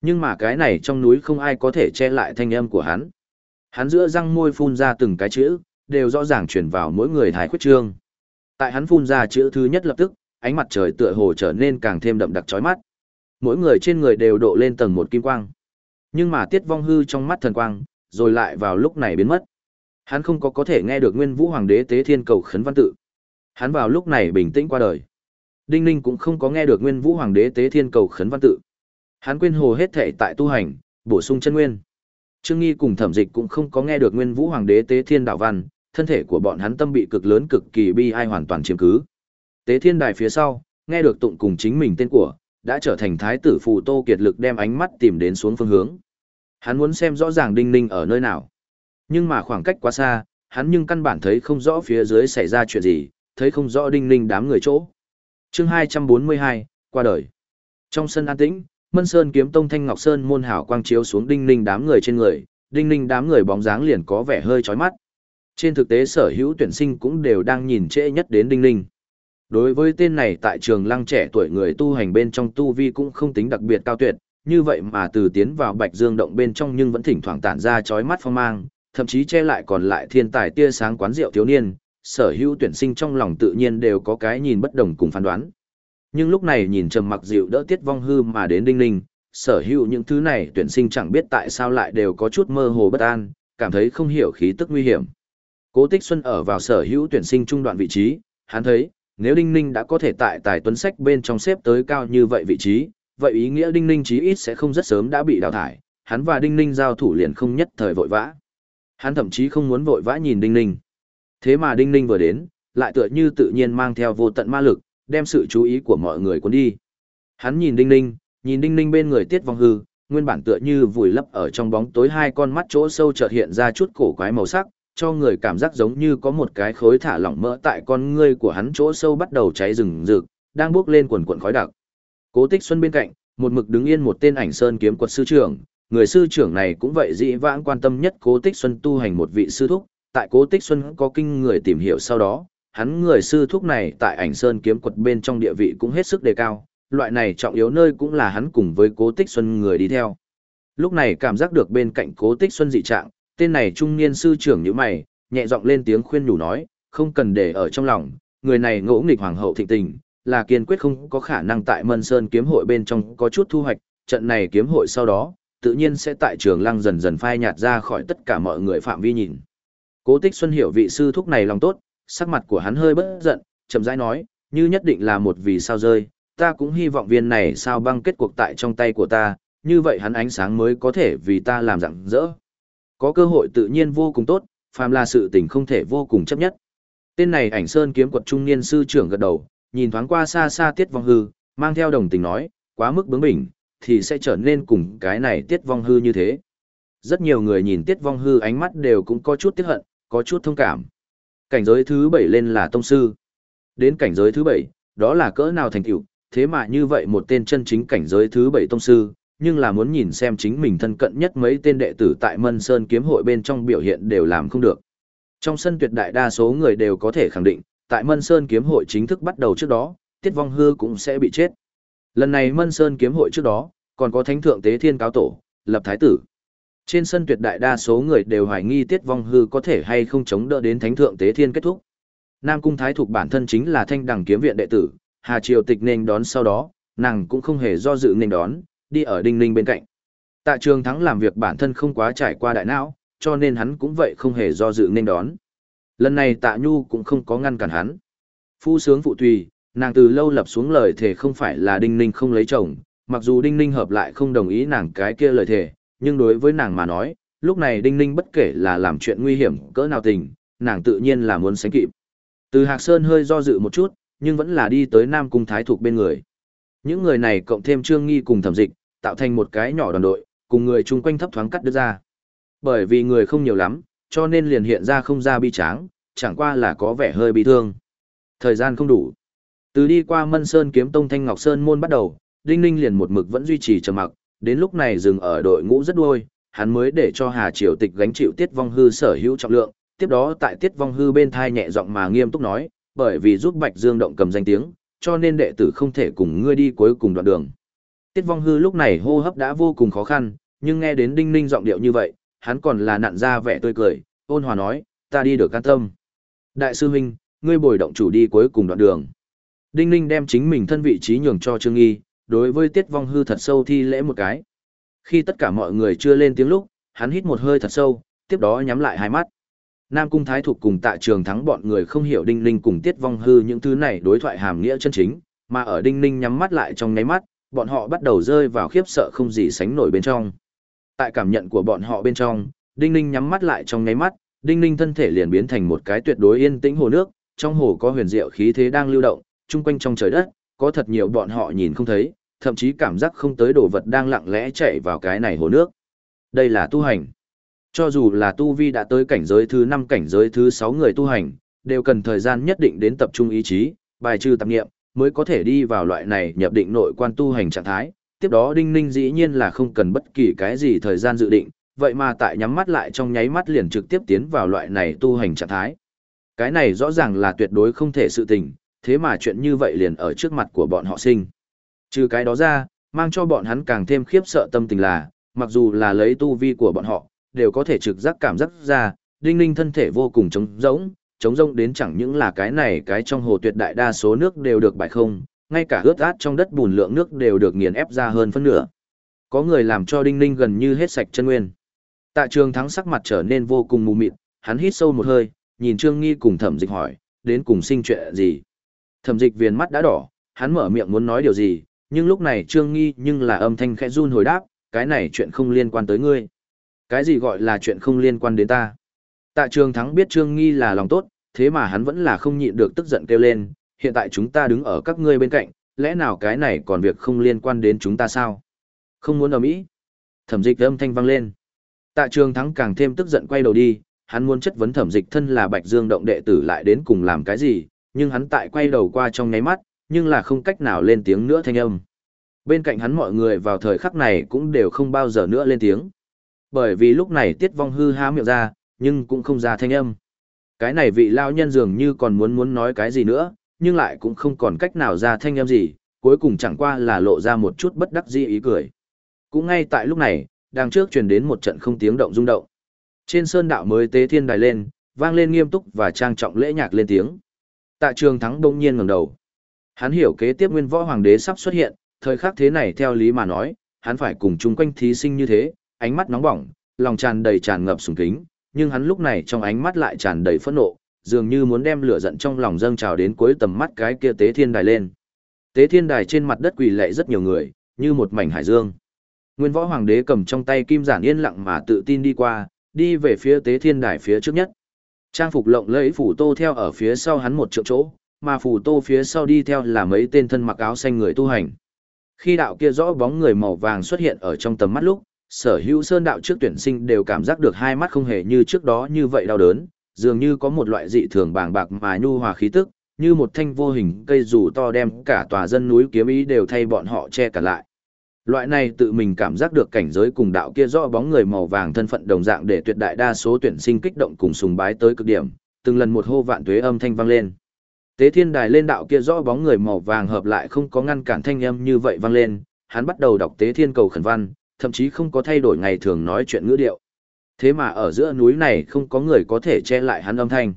Nhưng mà cái này trong núi không ai có thể che lại thanh âm của hắn. Hắn giữa răng môi phun ra từng cái chữ, đều rõ ràng truyền vào mỗi người thái khuyết trương. Tại hắn phun ra chữ thứ nhất lập tức, ánh mặt trời tựa hồ trở nên càng thêm đậm đặc chói mắt. Mỗi người trên người đều độ lên tầng một kim quang. Nhưng mà Tiết Vong Hư trong mắt thần quang, rồi lại vào lúc này biến mất. Hắn không có có thể nghe được Nguyên Vũ Hoàng đế tế thiên cầu khấn văn tự. Hắn vào lúc này bình tĩnh qua đời. Đinh Ninh cũng không có nghe được Nguyên Vũ Hoàng đế tế thiên cầu khấn văn tự. Hắn quên hồ hết thể tại tu hành, bổ sung chân nguyên. Trương Nghi cùng Thẩm Dịch cũng không có nghe được Nguyên Vũ Hoàng đế tế thiên đạo văn, thân thể của bọn hắn tâm bị cực lớn cực kỳ bi ai hoàn toàn chiếm cứ. Tế thiên đài phía sau, nghe được tụng cùng chính mình tên của, đã trở thành thái tử phù tô kiệt lực đem ánh mắt tìm đến xuống phương hướng. Hắn muốn xem rõ ràng đinh ninh ở nơi nào. Nhưng mà khoảng cách quá xa, hắn nhưng căn bản thấy không rõ phía dưới xảy ra chuyện gì, thấy không rõ đinh ninh đám người chỗ. chương 242, qua đời. Trong sân an tĩnh, Mân Sơn kiếm tông Thanh Ngọc Sơn môn hảo quang chiếu xuống đinh ninh đám người trên người, đinh ninh đám người bóng dáng liền có vẻ hơi chói mắt. Trên thực tế sở hữu tuyển sinh cũng đều đang nhìn trễ nhất đến đinh ninh. Đối với tên này tại trường lăng trẻ tuổi người tu hành bên trong tu vi cũng không tính đặc biệt cao tuyệt, như vậy mà từ tiến vào Bạch Dương động bên trong nhưng vẫn thỉnh thoảng tản ra chói mắt phong mang, thậm chí che lại còn lại thiên tài tia sáng quán rượu thiếu niên, sở hữu tuyển sinh trong lòng tự nhiên đều có cái nhìn bất đồng cùng phán đoán. Nhưng lúc này nhìn trầm mặc dịu đỡ tiết vong hư mà đến đinh ninh, sở hữu những thứ này tuyển sinh chẳng biết tại sao lại đều có chút mơ hồ bất an, cảm thấy không hiểu khí tức nguy hiểm. Cố Tích Xuân ở vào sở hữu tuyển sinh trung đoạn vị trí, hắn thấy, nếu Đinh Ninh đã có thể tại tài tuấn sách bên trong xếp tới cao như vậy vị trí, vậy ý nghĩa Đinh Ninh chí ít sẽ không rất sớm đã bị đào thải, hắn và Đinh Ninh giao thủ liền không nhất thời vội vã. Hắn thậm chí không muốn vội vã nhìn Đinh Ninh. Thế mà Đinh Ninh vừa đến, lại tựa như tự nhiên mang theo vô tận ma lực, đem sự chú ý của mọi người cuốn đi. Hắn nhìn Đinh Ninh, nhìn Đinh Ninh bên người Tiết Vong Hư, nguyên bản tựa như vùi lấp ở trong bóng tối hai con mắt chỗ sâu chợt hiện ra chút cổ quái màu sắc, cho người cảm giác giống như có một cái khối thả lỏng mỡ tại con ngươi của hắn chỗ sâu bắt đầu cháy rừng rực, đang bốc lên quần quần khói đặc. Cố Tích Xuân bên cạnh, một mực đứng yên một tên ảnh sơn kiếm quật sư trưởng, người sư trưởng này cũng vậy dĩ vãng quan tâm nhất Cố Tích Xuân tu hành một vị sư thúc, tại Cố Tích Xuân có kinh người tìm hiểu sau đó, hắn người sư thúc này tại ảnh sơn kiếm quật bên trong địa vị cũng hết sức đề cao, loại này trọng yếu nơi cũng là hắn cùng với Cố Tích Xuân người đi theo. Lúc này cảm giác được bên cạnh Cố Tích Xuân dị trạng, tên này trung niên sư trưởng như mày, nhẹ giọng lên tiếng khuyên nhủ nói, không cần để ở trong lòng, người này ngỗ nghịch hoàng hậu thịnh tình, là kiên quyết không có khả năng tại Mân Sơn kiếm hội bên trong có chút thu hoạch, trận này kiếm hội sau đó, tự nhiên sẽ tại trường lăng dần dần phai nhạt ra khỏi tất cả mọi người phạm vi nhìn. Cố Tích Xuân hiểu vị sư thúc này lòng tốt, sắc mặt của hắn hơi bất giận, chậm rãi nói, như nhất định là một vì sao rơi, ta cũng hy vọng viên này sao băng kết cuộc tại trong tay của ta, như vậy hắn ánh sáng mới có thể vì ta làm rạng rỡ. Có cơ hội tự nhiên vô cùng tốt, phàm là sự tình không thể vô cùng chấp nhất. Tên này ảnh sơn kiếm quật trung niên sư trưởng gật đầu, nhìn thoáng qua xa xa tiết vong hư, mang theo đồng tình nói, quá mức bướng bỉnh, thì sẽ trở nên cùng cái này tiết vong hư như thế. Rất nhiều người nhìn tiết vong hư ánh mắt đều cũng có chút tiếc hận, có chút thông cảm. Cảnh giới thứ bảy lên là tông sư. Đến cảnh giới thứ bảy, đó là cỡ nào thành tựu, thế mà như vậy một tên chân chính cảnh giới thứ bảy tông sư, nhưng là muốn nhìn xem chính mình thân cận nhất mấy tên đệ tử tại Mân Sơn kiếm hội bên trong biểu hiện đều làm không được. Trong sân tuyệt đại đa số người đều có thể khẳng định, tại Mân Sơn kiếm hội chính thức bắt đầu trước đó, Tiết Vong Hư cũng sẽ bị chết. Lần này Mân Sơn kiếm hội trước đó, còn có Thánh thượng Tế Thiên cáo tổ, lập thái tử. Trên sân tuyệt đại đa số người đều hoài nghi Tiết Vong Hư có thể hay không chống đỡ đến Thánh thượng Tế Thiên kết thúc. Nam cung thái thuộc bản thân chính là Thanh Đẳng kiếm viện đệ tử, Hà Triều Tịch nên đón sau đó, nàng cũng không hề do dự nên đón, đi ở Đinh Ninh bên cạnh. Tạ Trường Thắng làm việc bản thân không quá trải qua đại não, cho nên hắn cũng vậy không hề do dự nên đón. Lần này Tạ Nhu cũng không có ngăn cản hắn. Phu sướng phụ tùy, nàng từ lâu lập xuống lời thề không phải là Đinh Ninh không lấy chồng, mặc dù Đinh Ninh hợp lại không đồng ý nàng cái kia lời thề, nhưng đối với nàng mà nói, lúc này Đinh Ninh bất kể là làm chuyện nguy hiểm cỡ nào tình, nàng tự nhiên là muốn sánh kịp. Từ Hạc Sơn hơi do dự một chút, nhưng vẫn là đi tới Nam Cung Thái Thục bên người. Những người này cộng thêm Trương Nghi cùng thẩm dịch, tạo thành một cái nhỏ đoàn đội, cùng người chung quanh thấp thoáng cắt đứt ra. Bởi vì người không nhiều lắm, cho nên liền hiện ra không ra bi tráng, chẳng qua là có vẻ hơi bị thương. Thời gian không đủ. Từ đi qua Mân Sơn kiếm tông Thanh Ngọc Sơn môn bắt đầu, Đinh Ninh liền một mực vẫn duy trì trầm mặc, đến lúc này dừng ở đội ngũ rất đuôi, hắn mới để cho Hà Triều Tịch gánh chịu Tiết Vong Hư sở hữu trọng lượng, tiếp đó tại Tiết Vong Hư bên thai nhẹ giọng mà nghiêm túc nói, bởi vì giúp Bạch Dương động cầm danh tiếng, cho nên đệ tử không thể cùng ngươi đi cuối cùng đoạn đường. Tiết Vong Hư lúc này hô hấp đã vô cùng khó khăn, nhưng nghe đến Đinh Ninh giọng điệu như vậy, hắn còn là nặn ra vẻ tươi cười, ôn hòa nói, ta đi được can tâm. Đại sư huynh, ngươi bồi động chủ đi cuối cùng đoạn đường. Đinh Ninh đem chính mình thân vị trí nhường cho Trương Nghi, đối với Tiết Vong Hư thật sâu thi lễ một cái. Khi tất cả mọi người chưa lên tiếng lúc, hắn hít một hơi thật sâu, tiếp đó nhắm lại hai mắt. Nam Cung Thái Thục cùng Tạ Trường Thắng bọn người không hiểu Đinh Ninh cùng Tiết Vong Hư những thứ này đối thoại hàm nghĩa chân chính, mà ở Đinh Ninh nhắm mắt lại trong ngáy mắt, bọn họ bắt đầu rơi vào khiếp sợ không gì sánh nổi bên trong. Tại cảm nhận của bọn họ bên trong, Đinh Ninh nhắm mắt lại trong ngáy mắt, Đinh Ninh thân thể liền biến thành một cái tuyệt đối yên tĩnh hồ nước, trong hồ có huyền diệu khí thế đang lưu động, chung quanh trong trời đất, có thật nhiều bọn họ nhìn không thấy, thậm chí cảm giác không tới đồ vật đang lặng lẽ chạy vào cái này hồ nước. Đây là tu hành. Cho dù là tu vi đã tới cảnh giới thứ 5 cảnh giới thứ 6 người tu hành, đều cần thời gian nhất định đến tập trung ý chí, bài trừ tạp nghiệm, mới có thể đi vào loại này nhập định nội quan tu hành trạng thái. Tiếp đó Đinh Ninh dĩ nhiên là không cần bất kỳ cái gì thời gian dự định, vậy mà tại nhắm mắt lại trong nháy mắt liền trực tiếp tiến vào loại này tu hành trạng thái. Cái này rõ ràng là tuyệt đối không thể sự tình, thế mà chuyện như vậy liền ở trước mặt của bọn họ sinh. Trừ cái đó ra, mang cho bọn hắn càng thêm khiếp sợ tâm tình là, mặc dù là lấy tu vi của bọn họ, đều có thể trực giác cảm giác ra, đinh ninh thân thể vô cùng trống rỗng, trống rỗng đến chẳng những là cái này cái trong hồ tuyệt đại đa số nước đều được bại không, ngay cả ướt át trong đất bùn lượng nước đều được nghiền ép ra hơn phân nửa. Có người làm cho đinh ninh gần như hết sạch chân nguyên. Tạ trường thắng sắc mặt trở nên vô cùng mù mịt, hắn hít sâu một hơi, nhìn Trương Nghi cùng thẩm dịch hỏi, đến cùng sinh chuyện gì. Thẩm dịch viền mắt đã đỏ, hắn mở miệng muốn nói điều gì, nhưng lúc này Trương Nghi nhưng là âm thanh khẽ run hồi đáp, cái này chuyện không liên quan tới ngươi. Cái gì gọi là chuyện không liên quan đến ta? Tạ Trường Thắng biết Trương Nghi là lòng tốt, thế mà hắn vẫn là không nhịn được tức giận kêu lên, hiện tại chúng ta đứng ở các ngươi bên cạnh, lẽ nào cái này còn việc không liên quan đến chúng ta sao? Không muốn ở Mỹ. Thẩm dịch âm thanh vang lên. Tạ Trường Thắng càng thêm tức giận quay đầu đi, hắn muốn chất vấn thẩm dịch thân là Bạch Dương động đệ tử lại đến cùng làm cái gì, nhưng hắn tại quay đầu qua trong nháy mắt, nhưng là không cách nào lên tiếng nữa thanh âm. Bên cạnh hắn mọi người vào thời khắc này cũng đều không bao giờ nữa lên tiếng. Bởi vì lúc này Tiết Vong hư há miệng ra, nhưng cũng không ra thanh âm. Cái này vị lao nhân dường như còn muốn muốn nói cái gì nữa, nhưng lại cũng không còn cách nào ra thanh âm gì, cuối cùng chẳng qua là lộ ra một chút bất đắc dĩ ý cười. Cũng ngay tại lúc này, đằng trước truyền đến một trận không tiếng động rung động. Trên sơn đạo mới tế thiên đài lên, vang lên nghiêm túc và trang trọng lễ nhạc lên tiếng. Tạ trường thắng đông nhiên ngẩng đầu. Hắn hiểu kế tiếp nguyên võ hoàng đế sắp xuất hiện, thời khắc thế này theo lý mà nói, hắn phải cùng chung quanh thí sinh như thế, ánh mắt nóng bỏng, lòng tràn đầy tràn ngập sùng kính, nhưng hắn lúc này trong ánh mắt lại tràn đầy phẫn nộ, dường như muốn đem lửa giận trong lòng dâng trào đến cuối tầm mắt cái kia tế thiên đài lên. Tế thiên đài trên mặt đất quỳ lệ rất nhiều người, như một mảnh hải dương. Nguyên võ hoàng đế cầm trong tay kim giản yên lặng mà tự tin đi qua, đi về phía tế thiên đài phía trước nhất. Trang phục lộng lẫy phủ tô theo ở phía sau hắn một trượng chỗ, mà phủ tô phía sau đi theo là mấy tên thân mặc áo xanh người tu hành. Khi đạo kia rõ bóng người màu vàng xuất hiện ở trong tầm mắt lúc, sở hữu sơn đạo trước tuyển sinh đều cảm giác được hai mắt không hề như trước đó như vậy đau đớn, dường như có một loại dị thường bàng bạc mà nhu hòa khí tức, như một thanh vô hình cây dù to đem cả tòa dân núi kiếm ý đều thay bọn họ che cả lại. Loại này tự mình cảm giác được cảnh giới cùng đạo kia rõ bóng người màu vàng thân phận đồng dạng để tuyệt đại đa số tuyển sinh kích động cùng sùng bái tới cực điểm, từng lần một hô vạn tuế âm thanh vang lên. Tế thiên đài lên đạo kia rõ bóng người màu vàng hợp lại không có ngăn cản thanh âm như vậy vang lên, hắn bắt đầu đọc tế thiên cầu khẩn văn, thậm chí không có thay đổi ngày thường nói chuyện ngữ điệu. Thế mà ở giữa núi này không có người có thể che lại hắn âm thanh.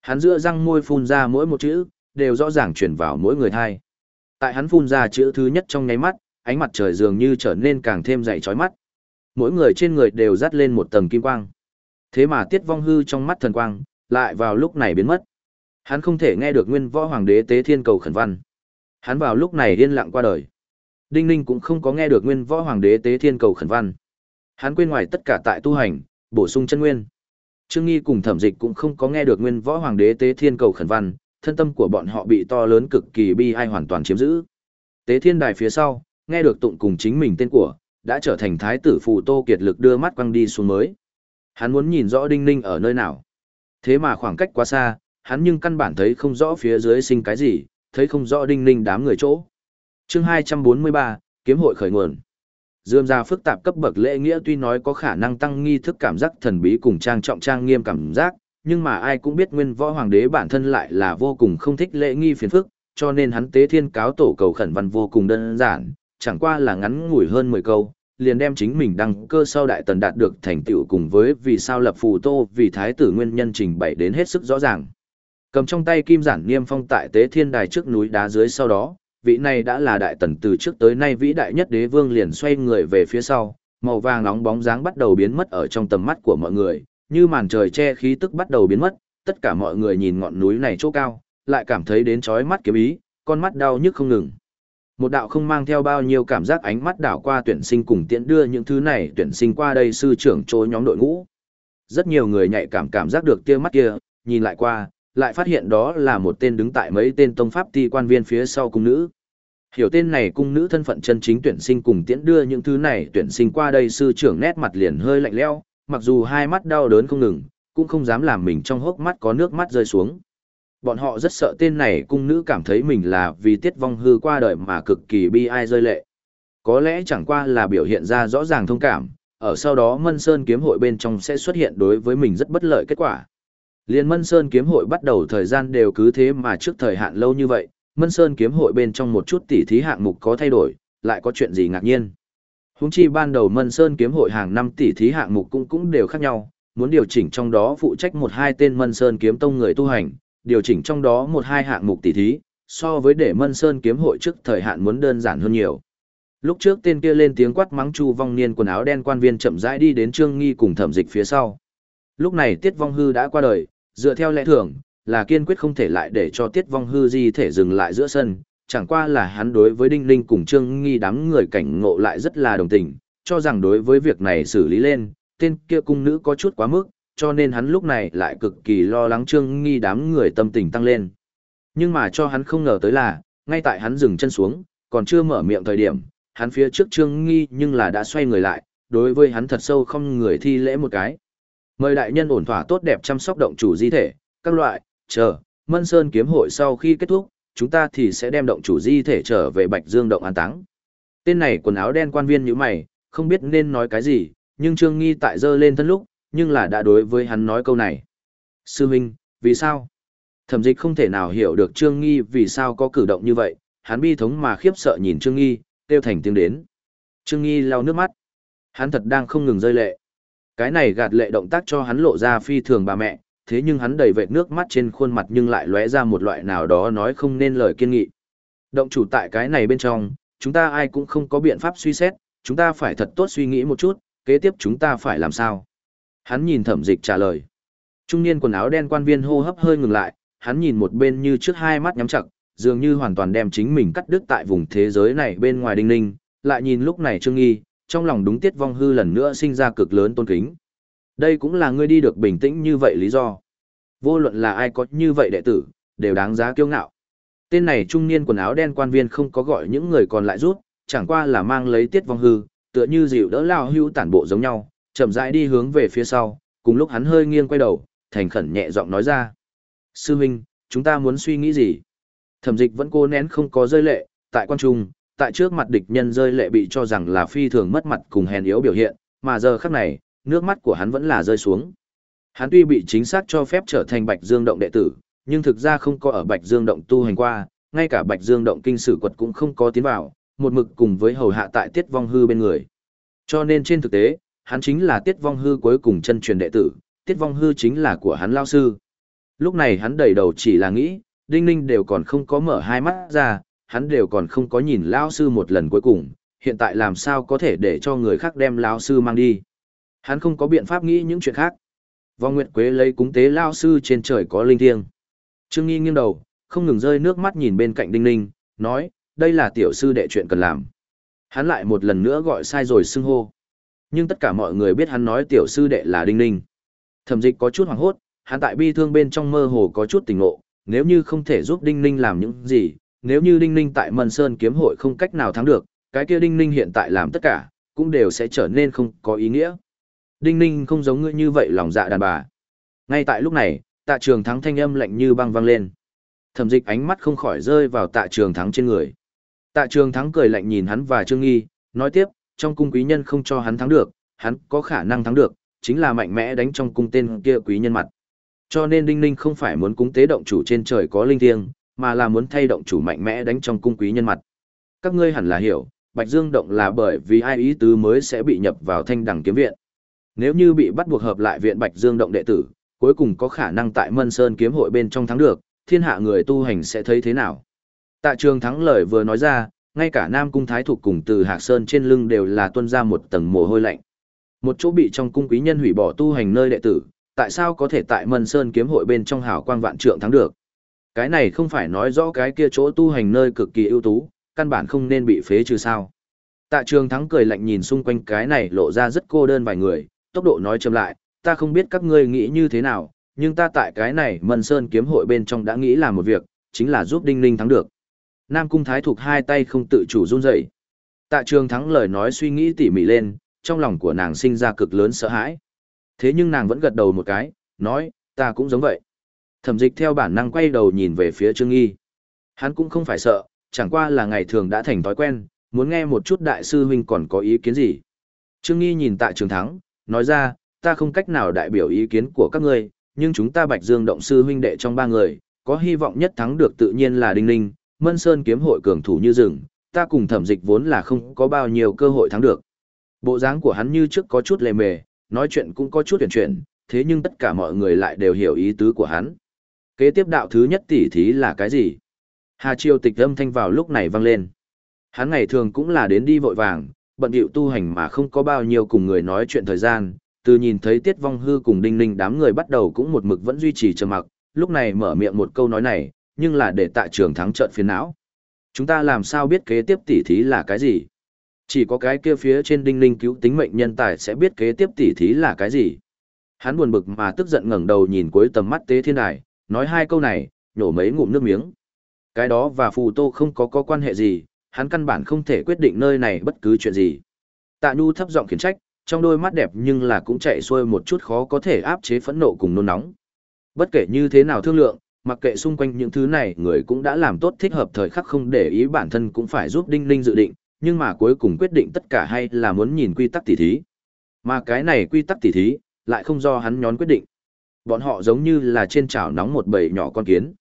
Hắn giữa răng môi phun ra mỗi một chữ, đều rõ ràng truyền vào mỗi người thai. Tại hắn phun ra chữ thứ nhất trong nháy mắt, ánh mặt trời dường như trở nên càng thêm dày chói mắt. Mỗi người trên người đều dắt lên một tầng kim quang. Thế mà tiết vong hư trong mắt thần quang, lại vào lúc này biến mất. Hắn không thể nghe được nguyên võ hoàng đế tế thiên cầu khẩn văn. Hắn vào lúc này yên lặng qua đời. Đinh Ninh cũng không có nghe được nguyên võ hoàng đế tế thiên cầu khẩn văn. Hắn quên ngoài tất cả tại tu hành, bổ sung chân nguyên. Trương Nghi cùng thẩm dịch cũng không có nghe được nguyên võ hoàng đế tế thiên cầu khẩn văn, thân tâm của bọn họ bị to lớn cực kỳ bi ai hoàn toàn chiếm giữ. Tế thiên đài phía sau, nghe được tụng cùng chính mình tên của, đã trở thành thái tử phù tô kiệt lực đưa mắt quăng đi xuống mới. Hắn muốn nhìn rõ đinh ninh ở nơi nào. Thế mà khoảng cách quá xa, hắn nhưng căn bản thấy không rõ phía dưới sinh cái gì, thấy không rõ đinh ninh đám người chỗ chương 243, kiếm hội khởi nguồn. Dương ra phức tạp cấp bậc lễ nghĩa tuy nói có khả năng tăng nghi thức cảm giác thần bí cùng trang trọng trang nghiêm cảm giác, nhưng mà ai cũng biết nguyên võ hoàng đế bản thân lại là vô cùng không thích lễ nghi phiền phức, cho nên hắn tế thiên cáo tổ cầu khẩn văn vô cùng đơn giản, chẳng qua là ngắn ngủi hơn 10 câu, liền đem chính mình đăng cơ sau đại tần đạt được thành tựu cùng với vì sao lập phù tô vì thái tử nguyên nhân trình bày đến hết sức rõ ràng. Cầm trong tay kim giản niêm phong tại tế thiên đài trước núi đá dưới sau đó, vị này đã là đại tần từ trước tới nay vĩ đại nhất đế vương liền xoay người về phía sau, màu vàng nóng bóng dáng bắt đầu biến mất ở trong tầm mắt của mọi người, như màn trời che khí tức bắt đầu biến mất, tất cả mọi người nhìn ngọn núi này chỗ cao, lại cảm thấy đến chói mắt kiếm ý, con mắt đau nhức không ngừng. Một đạo không mang theo bao nhiêu cảm giác ánh mắt đảo qua tuyển sinh cùng tiện đưa những thứ này tuyển sinh qua đây sư trưởng chối nhóm đội ngũ. Rất nhiều người nhạy cảm cảm giác được tia mắt kia, nhìn lại qua, lại phát hiện đó là một tên đứng tại mấy tên tông pháp ti quan viên phía sau cung nữ. Hiểu tên này cung nữ thân phận chân chính tuyển sinh cùng tiễn đưa những thứ này tuyển sinh qua đây sư trưởng nét mặt liền hơi lạnh leo, mặc dù hai mắt đau đớn không ngừng, cũng không dám làm mình trong hốc mắt có nước mắt rơi xuống. Bọn họ rất sợ tên này cung nữ cảm thấy mình là vì tiết vong hư qua đời mà cực kỳ bi ai rơi lệ. Có lẽ chẳng qua là biểu hiện ra rõ ràng thông cảm, ở sau đó Mân Sơn kiếm hội bên trong sẽ xuất hiện đối với mình rất bất lợi kết quả. Liên Mân Sơn kiếm hội bắt đầu thời gian đều cứ thế mà trước thời hạn lâu như vậy, Mân Sơn kiếm hội bên trong một chút tỉ thí hạng mục có thay đổi, lại có chuyện gì ngạc nhiên. Húng chi ban đầu Mân Sơn kiếm hội hàng năm tỉ thí hạng mục cũng cũng đều khác nhau, muốn điều chỉnh trong đó phụ trách một hai tên Mân Sơn kiếm tông người tu hành, điều chỉnh trong đó một hai hạng mục tỉ thí, so với để Mân Sơn kiếm hội trước thời hạn muốn đơn giản hơn nhiều. Lúc trước tên kia lên tiếng quát mắng Chu Vong Niên quần áo đen quan viên chậm rãi đi đến Trương Nghi cùng thẩm dịch phía sau. Lúc này Tiết Vong Hư đã qua đời, dựa theo lẽ thường, là kiên quyết không thể lại để cho Tiết Vong Hư di thể dừng lại giữa sân, chẳng qua là hắn đối với Đinh Ninh cùng Trương Nghi đám người cảnh ngộ lại rất là đồng tình, cho rằng đối với việc này xử lý lên, tên kia cung nữ có chút quá mức, cho nên hắn lúc này lại cực kỳ lo lắng Trương Nghi đám người tâm tình tăng lên. Nhưng mà cho hắn không ngờ tới là, ngay tại hắn dừng chân xuống, còn chưa mở miệng thời điểm, hắn phía trước Trương Nghi nhưng là đã xoay người lại, đối với hắn thật sâu không người thi lễ một cái. Mời đại nhân ổn thỏa tốt đẹp chăm sóc động chủ di thể, các loại, chờ, Mân Sơn kiếm hội sau khi kết thúc, chúng ta thì sẽ đem động chủ di thể trở về Bạch Dương động an táng. Tên này quần áo đen quan viên như mày, không biết nên nói cái gì, nhưng Trương Nghi tại dơ lên thân lúc, nhưng là đã đối với hắn nói câu này. Sư huynh, vì sao? Thẩm dịch không thể nào hiểu được Trương Nghi vì sao có cử động như vậy, hắn bi thống mà khiếp sợ nhìn Trương Nghi, kêu thành tiếng đến. Trương Nghi lau nước mắt. Hắn thật đang không ngừng rơi lệ. Cái này gạt lệ động tác cho hắn lộ ra phi thường bà mẹ, thế nhưng hắn đầy vệt nước mắt trên khuôn mặt nhưng lại lóe ra một loại nào đó nói không nên lời kiên nghị. Động chủ tại cái này bên trong, chúng ta ai cũng không có biện pháp suy xét, chúng ta phải thật tốt suy nghĩ một chút, kế tiếp chúng ta phải làm sao? Hắn nhìn thẩm dịch trả lời. Trung niên quần áo đen quan viên hô hấp hơi ngừng lại, hắn nhìn một bên như trước hai mắt nhắm chặt, dường như hoàn toàn đem chính mình cắt đứt tại vùng thế giới này bên ngoài đinh ninh, lại nhìn lúc này trương nghi, trong lòng đúng tiết vong hư lần nữa sinh ra cực lớn tôn kính. Đây cũng là ngươi đi được bình tĩnh như vậy lý do. Vô luận là ai có như vậy đệ tử, đều đáng giá kiêu ngạo. Tên này trung niên quần áo đen quan viên không có gọi những người còn lại rút, chẳng qua là mang lấy tiết vong hư, tựa như dịu đỡ lao hưu tản bộ giống nhau, chậm rãi đi hướng về phía sau, cùng lúc hắn hơi nghiêng quay đầu, thành khẩn nhẹ giọng nói ra. Sư huynh, chúng ta muốn suy nghĩ gì? Thẩm dịch vẫn cố nén không có rơi lệ, tại quan trung, tại trước mặt địch nhân rơi lệ bị cho rằng là phi thường mất mặt cùng hèn yếu biểu hiện, mà giờ khắc này, nước mắt của hắn vẫn là rơi xuống. Hắn tuy bị chính xác cho phép trở thành Bạch Dương động đệ tử, nhưng thực ra không có ở Bạch Dương động tu hành qua, ngay cả Bạch Dương động kinh sử quật cũng không có tiến vào, một mực cùng với hầu hạ tại Tiết Vong Hư bên người. Cho nên trên thực tế, hắn chính là Tiết Vong Hư cuối cùng chân truyền đệ tử, Tiết Vong Hư chính là của hắn lao sư. Lúc này hắn đầy đầu chỉ là nghĩ, Đinh Ninh đều còn không có mở hai mắt ra, hắn đều còn không có nhìn lao sư một lần cuối cùng, hiện tại làm sao có thể để cho người khác đem lao sư mang đi. Hắn không có biện pháp nghĩ những chuyện khác. Vong Nguyệt Quế lấy cúng tế lao sư trên trời có linh thiêng. Trương Nghi nghiêng đầu, không ngừng rơi nước mắt nhìn bên cạnh Đinh Ninh, nói, đây là tiểu sư đệ chuyện cần làm. Hắn lại một lần nữa gọi sai rồi xưng hô. Nhưng tất cả mọi người biết hắn nói tiểu sư đệ là Đinh Ninh. Thẩm dịch có chút hoảng hốt, hắn tại bi thương bên trong mơ hồ có chút tình ngộ, nếu như không thể giúp Đinh Ninh làm những gì, nếu như Đinh Ninh tại Mân Sơn kiếm hội không cách nào thắng được, cái kia Đinh Ninh hiện tại làm tất cả, cũng đều sẽ trở nên không có ý nghĩa. Đinh Ninh không giống ngươi như vậy lòng dạ đàn bà. Ngay tại lúc này, tạ trường thắng thanh âm lạnh như băng vang lên. Thẩm dịch ánh mắt không khỏi rơi vào tạ trường thắng trên người. Tạ trường thắng cười lạnh nhìn hắn và Trương Nghi, nói tiếp, trong cung quý nhân không cho hắn thắng được, hắn có khả năng thắng được, chính là mạnh mẽ đánh trong cung tên kia quý nhân mặt. Cho nên Đinh Ninh không phải muốn cúng tế động chủ trên trời có linh thiêng, mà là muốn thay động chủ mạnh mẽ đánh trong cung quý nhân mặt. Các ngươi hẳn là hiểu, Bạch Dương động là bởi vì ai ý tứ mới sẽ bị nhập vào thanh đẳng kiếm viện. Nếu như bị bắt buộc hợp lại viện Bạch Dương động đệ tử, cuối cùng có khả năng tại Mân Sơn kiếm hội bên trong thắng được, thiên hạ người tu hành sẽ thấy thế nào? Tạ trường thắng lời vừa nói ra, ngay cả Nam Cung Thái Thục cùng từ Hạc Sơn trên lưng đều là tuân ra một tầng mồ hôi lạnh. Một chỗ bị trong cung quý nhân hủy bỏ tu hành nơi đệ tử, tại sao có thể tại Mân Sơn kiếm hội bên trong hào quang vạn trượng thắng được? Cái này không phải nói rõ cái kia chỗ tu hành nơi cực kỳ ưu tú, căn bản không nên bị phế trừ sao. Tạ trường thắng cười lạnh nhìn xung quanh cái này lộ ra rất cô đơn vài người, tốc độ nói chậm lại, ta không biết các ngươi nghĩ như thế nào, nhưng ta tại cái này Mân Sơn kiếm hội bên trong đã nghĩ là một việc, chính là giúp Đinh Ninh thắng được. Nam Cung Thái thuộc hai tay không tự chủ run rẩy. Tạ Trường Thắng lời nói suy nghĩ tỉ mỉ lên, trong lòng của nàng sinh ra cực lớn sợ hãi. Thế nhưng nàng vẫn gật đầu một cái, nói, ta cũng giống vậy. Thẩm dịch theo bản năng quay đầu nhìn về phía Trương Nghi. Hắn cũng không phải sợ, chẳng qua là ngày thường đã thành thói quen, muốn nghe một chút đại sư huynh còn có ý kiến gì. Trương Nghi nhìn Tạ Trường Thắng, nói ra, ta không cách nào đại biểu ý kiến của các ngươi, nhưng chúng ta Bạch Dương động sư huynh đệ trong ba người, có hy vọng nhất thắng được tự nhiên là Đinh Ninh, Mân Sơn kiếm hội cường thủ như rừng, ta cùng thẩm dịch vốn là không có bao nhiêu cơ hội thắng được. Bộ dáng của hắn như trước có chút lề mề, nói chuyện cũng có chút tuyển chuyển, thế nhưng tất cả mọi người lại đều hiểu ý tứ của hắn. Kế tiếp đạo thứ nhất tỉ thí là cái gì? Hà Triều tịch âm thanh vào lúc này vang lên. Hắn ngày thường cũng là đến đi vội vàng, bận điệu tu hành mà không có bao nhiêu cùng người nói chuyện thời gian, từ nhìn thấy Tiết Vong Hư cùng Đinh Ninh đám người bắt đầu cũng một mực vẫn duy trì trầm mặc, lúc này mở miệng một câu nói này, nhưng là để tại trường thắng trận phiền não. Chúng ta làm sao biết kế tiếp tỉ thí là cái gì? Chỉ có cái kia phía trên đinh linh cứu tính mệnh nhân tài sẽ biết kế tiếp tỉ thí là cái gì. Hắn buồn bực mà tức giận ngẩng đầu nhìn cuối tầm mắt tế thiên đài, nói hai câu này, nhổ mấy ngụm nước miếng. Cái đó và phù tô không có có quan hệ gì, hắn căn bản không thể quyết định nơi này bất cứ chuyện gì. Tạ Nhu thấp giọng khiển trách, trong đôi mắt đẹp nhưng là cũng chạy xuôi một chút khó có thể áp chế phẫn nộ cùng nôn nóng. Bất kể như thế nào thương lượng, mặc kệ xung quanh những thứ này người cũng đã làm tốt thích hợp thời khắc không để ý bản thân cũng phải giúp Đinh Ninh dự định, nhưng mà cuối cùng quyết định tất cả hay là muốn nhìn quy tắc tỉ thí. Mà cái này quy tắc tỉ thí, lại không do hắn nhón quyết định bọn họ giống như là trên chảo nóng một bầy nhỏ con kiến.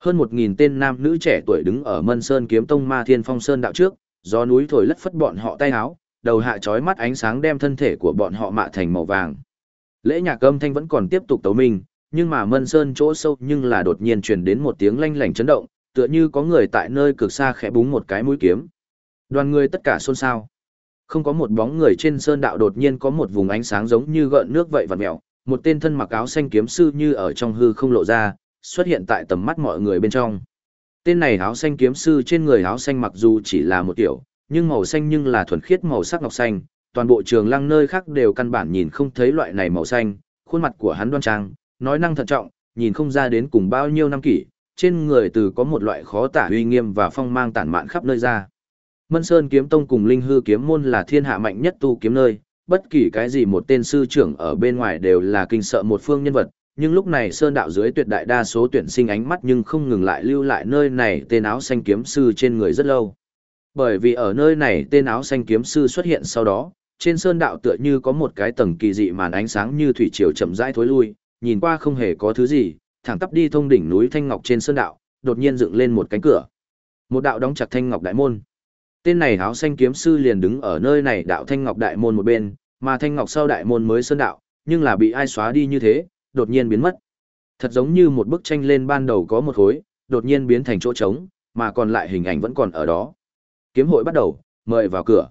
Hơn một nghìn tên nam nữ trẻ tuổi đứng ở Mân Sơn kiếm tông Ma Thiên Phong Sơn đạo trước, gió núi thổi lất phất bọn họ tay áo, đầu hạ chói mắt ánh sáng đem thân thể của bọn họ mạ thành màu vàng. Lễ nhạc âm thanh vẫn còn tiếp tục tấu mình nhưng mà Mân Sơn chỗ sâu nhưng là đột nhiên truyền đến một tiếng lanh lảnh chấn động, tựa như có người tại nơi cực xa khẽ búng một cái mũi kiếm. Đoàn người tất cả xôn xao. Không có một bóng người trên sơn đạo đột nhiên có một vùng ánh sáng giống như gợn nước vậy vặn mèo, một tên thân mặc áo xanh kiếm sư như ở trong hư không lộ ra, xuất hiện tại tầm mắt mọi người bên trong. Tên này áo xanh kiếm sư trên người áo xanh mặc dù chỉ là một tiểu, nhưng màu xanh nhưng là thuần khiết màu sắc ngọc xanh, toàn bộ trường lăng nơi khác đều căn bản nhìn không thấy loại này màu xanh, khuôn mặt của hắn đoan trang, nói năng thận trọng, nhìn không ra đến cùng bao nhiêu năm kỷ, trên người từ có một loại khó tả uy nghiêm và phong mang tản mạn khắp nơi ra. Mân Sơn kiếm tông cùng Linh Hư kiếm môn là thiên hạ mạnh nhất tu kiếm nơi, bất kỳ cái gì một tên sư trưởng ở bên ngoài đều là kinh sợ một phương nhân vật, nhưng lúc này Sơn đạo dưới tuyệt đại đa số tuyển sinh ánh mắt nhưng không ngừng lại lưu lại nơi này tên áo xanh kiếm sư trên người rất lâu. Bởi vì ở nơi này tên áo xanh kiếm sư xuất hiện sau đó, trên sơn đạo tựa như có một cái tầng kỳ dị màn ánh sáng như thủy triều chậm rãi thối lui, nhìn qua không hề có thứ gì, thẳng tắp đi thông đỉnh núi thanh ngọc trên sơn đạo, đột nhiên dựng lên một cánh cửa. Một đạo đóng chặt thanh ngọc đại môn. Tên này áo xanh kiếm sư liền đứng ở nơi này đạo thanh ngọc đại môn một bên, mà thanh ngọc sau đại môn mới sơn đạo, nhưng là bị ai xóa đi như thế, đột nhiên biến mất. Thật giống như một bức tranh lên ban đầu có một khối, đột nhiên biến thành chỗ trống, mà còn lại hình ảnh vẫn còn ở đó. Kiếm hội bắt đầu, mời vào cửa.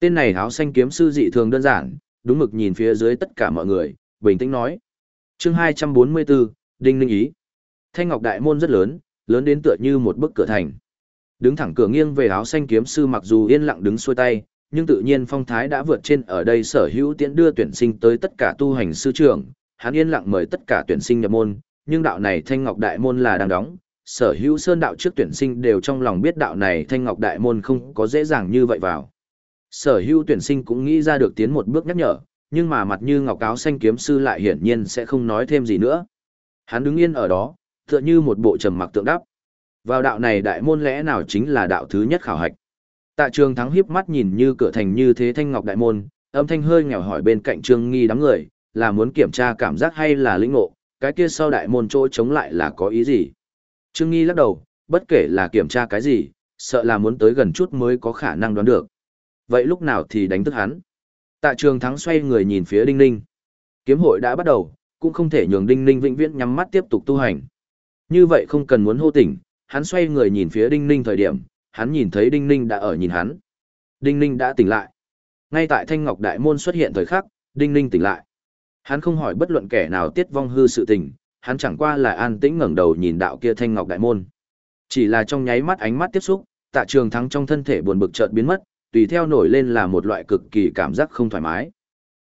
Tên này áo xanh kiếm sư dị thường đơn giản, đúng mực nhìn phía dưới tất cả mọi người, bình tĩnh nói. chương 244, Đinh Ninh Ý. Thanh Ngọc Đại Môn rất lớn, lớn đến tựa như một bức cửa thành. Đứng thẳng cửa nghiêng về áo xanh kiếm sư mặc dù yên lặng đứng xuôi tay, nhưng tự nhiên phong thái đã vượt trên ở đây sở hữu tiễn đưa tuyển sinh tới tất cả tu hành sư trưởng, hắn yên lặng mời tất cả tuyển sinh nhập môn, nhưng đạo này Thanh Ngọc Đại Môn là đang đóng, sở hữu sơn đạo trước tuyển sinh đều trong lòng biết đạo này Thanh Ngọc Đại Môn không có dễ dàng như vậy vào. Sở hữu tuyển sinh cũng nghĩ ra được tiến một bước nhắc nhở, nhưng mà mặt như ngọc áo xanh kiếm sư lại hiển nhiên sẽ không nói thêm gì nữa. Hắn đứng yên ở đó, tựa như một bộ trầm mặc tượng đắp. Vào đạo này đại môn lẽ nào chính là đạo thứ nhất khảo hạch. Tạ trường thắng hiếp mắt nhìn như cửa thành như thế thanh ngọc đại môn, âm thanh hơi nghèo hỏi bên cạnh trương nghi đám người, là muốn kiểm tra cảm giác hay là lĩnh ngộ, cái kia sau đại môn chỗ chống lại là có ý gì. Trương nghi lắc đầu, bất kể là kiểm tra cái gì, sợ là muốn tới gần chút mới có khả năng đoán được. Vậy lúc nào thì đánh thức hắn? Tạ trường thắng xoay người nhìn phía đinh ninh. Kiếm hội đã bắt đầu, cũng không thể nhường đinh ninh vĩnh viễn nhắm mắt tiếp tục tu hành. Như vậy không cần muốn hô tỉnh, hắn xoay người nhìn phía đinh ninh thời điểm, hắn nhìn thấy đinh ninh đã ở nhìn hắn. Đinh ninh đã tỉnh lại. Ngay tại thanh ngọc đại môn xuất hiện thời khắc, đinh ninh tỉnh lại. Hắn không hỏi bất luận kẻ nào tiết vong hư sự tình, hắn chẳng qua là an tĩnh ngẩng đầu nhìn đạo kia thanh ngọc đại môn. Chỉ là trong nháy mắt ánh mắt tiếp xúc, tạ trường thắng trong thân thể buồn bực chợt biến mất, tùy theo nổi lên là một loại cực kỳ cảm giác không thoải mái.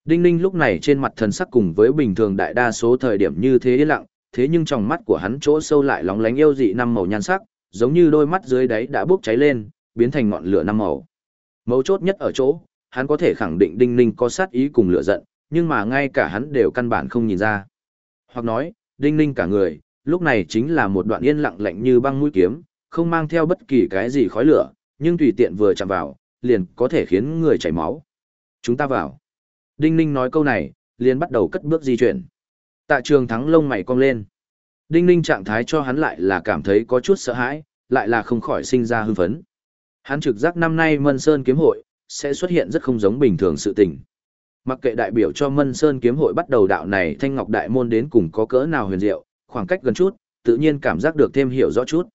Đinh Ninh lúc này trên mặt thần sắc cùng với bình thường đại đa số thời điểm như thế lặng, thế nhưng trong mắt của hắn chỗ sâu lại lóng lánh yêu dị năm màu nhan sắc, giống như đôi mắt dưới đáy đã bốc cháy lên, biến thành ngọn lửa năm màu. Mấu chốt nhất ở chỗ, hắn có thể khẳng định Đinh Ninh có sát ý cùng lửa giận, nhưng mà ngay cả hắn đều căn bản không nhìn ra. Hoặc nói, Đinh Ninh cả người, lúc này chính là một đoạn yên lặng lạnh như băng mũi kiếm, không mang theo bất kỳ cái gì khói lửa, nhưng tùy tiện vừa chạm vào, liền có thể khiến người chảy máu. Chúng ta vào. Đinh Ninh nói câu này, liền bắt đầu cất bước di chuyển. Tạ trường thắng lông mày cong lên. Đinh Ninh trạng thái cho hắn lại là cảm thấy có chút sợ hãi, lại là không khỏi sinh ra hưng phấn. Hắn trực giác năm nay Mân Sơn kiếm hội, sẽ xuất hiện rất không giống bình thường sự tình. Mặc kệ đại biểu cho Mân Sơn kiếm hội bắt đầu đạo này Thanh Ngọc Đại Môn đến cùng có cỡ nào huyền diệu, khoảng cách gần chút, tự nhiên cảm giác được thêm hiểu rõ chút.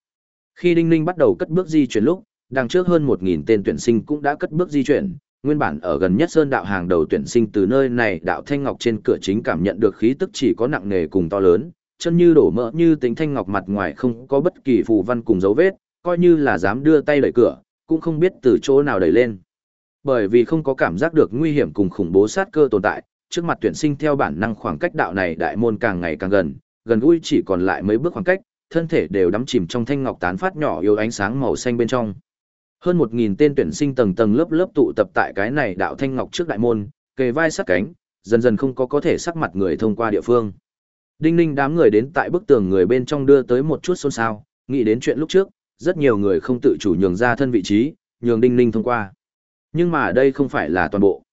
Khi Đinh Ninh bắt đầu cất bước di chuyển lúc, đằng trước hơn 1.000 tên tuyển sinh cũng đã cất bước di chuyển, nguyên bản ở gần nhất sơn đạo hàng đầu tuyển sinh từ nơi này đạo thanh ngọc trên cửa chính cảm nhận được khí tức chỉ có nặng nề cùng to lớn, chân như đổ mỡ như tính thanh ngọc mặt ngoài không có bất kỳ phù văn cùng dấu vết, coi như là dám đưa tay đẩy cửa, cũng không biết từ chỗ nào đẩy lên. Bởi vì không có cảm giác được nguy hiểm cùng khủng bố sát cơ tồn tại, trước mặt tuyển sinh theo bản năng khoảng cách đạo này đại môn càng ngày càng gần, gần gũi chỉ còn lại mấy bước khoảng cách, thân thể đều đắm chìm trong thanh ngọc tán phát nhỏ yếu ánh sáng màu xanh bên trong. Hơn một nghìn tên tuyển sinh tầng tầng lớp lớp tụ tập tại cái này đạo thanh ngọc trước đại môn, kề vai sát cánh, dần dần không có có thể sắc mặt người thông qua địa phương. Đinh ninh đám người đến tại bức tường người bên trong đưa tới một chút xôn xao, nghĩ đến chuyện lúc trước, rất nhiều người không tự chủ nhường ra thân vị trí, nhường đinh ninh thông qua. Nhưng mà đây không phải là toàn bộ.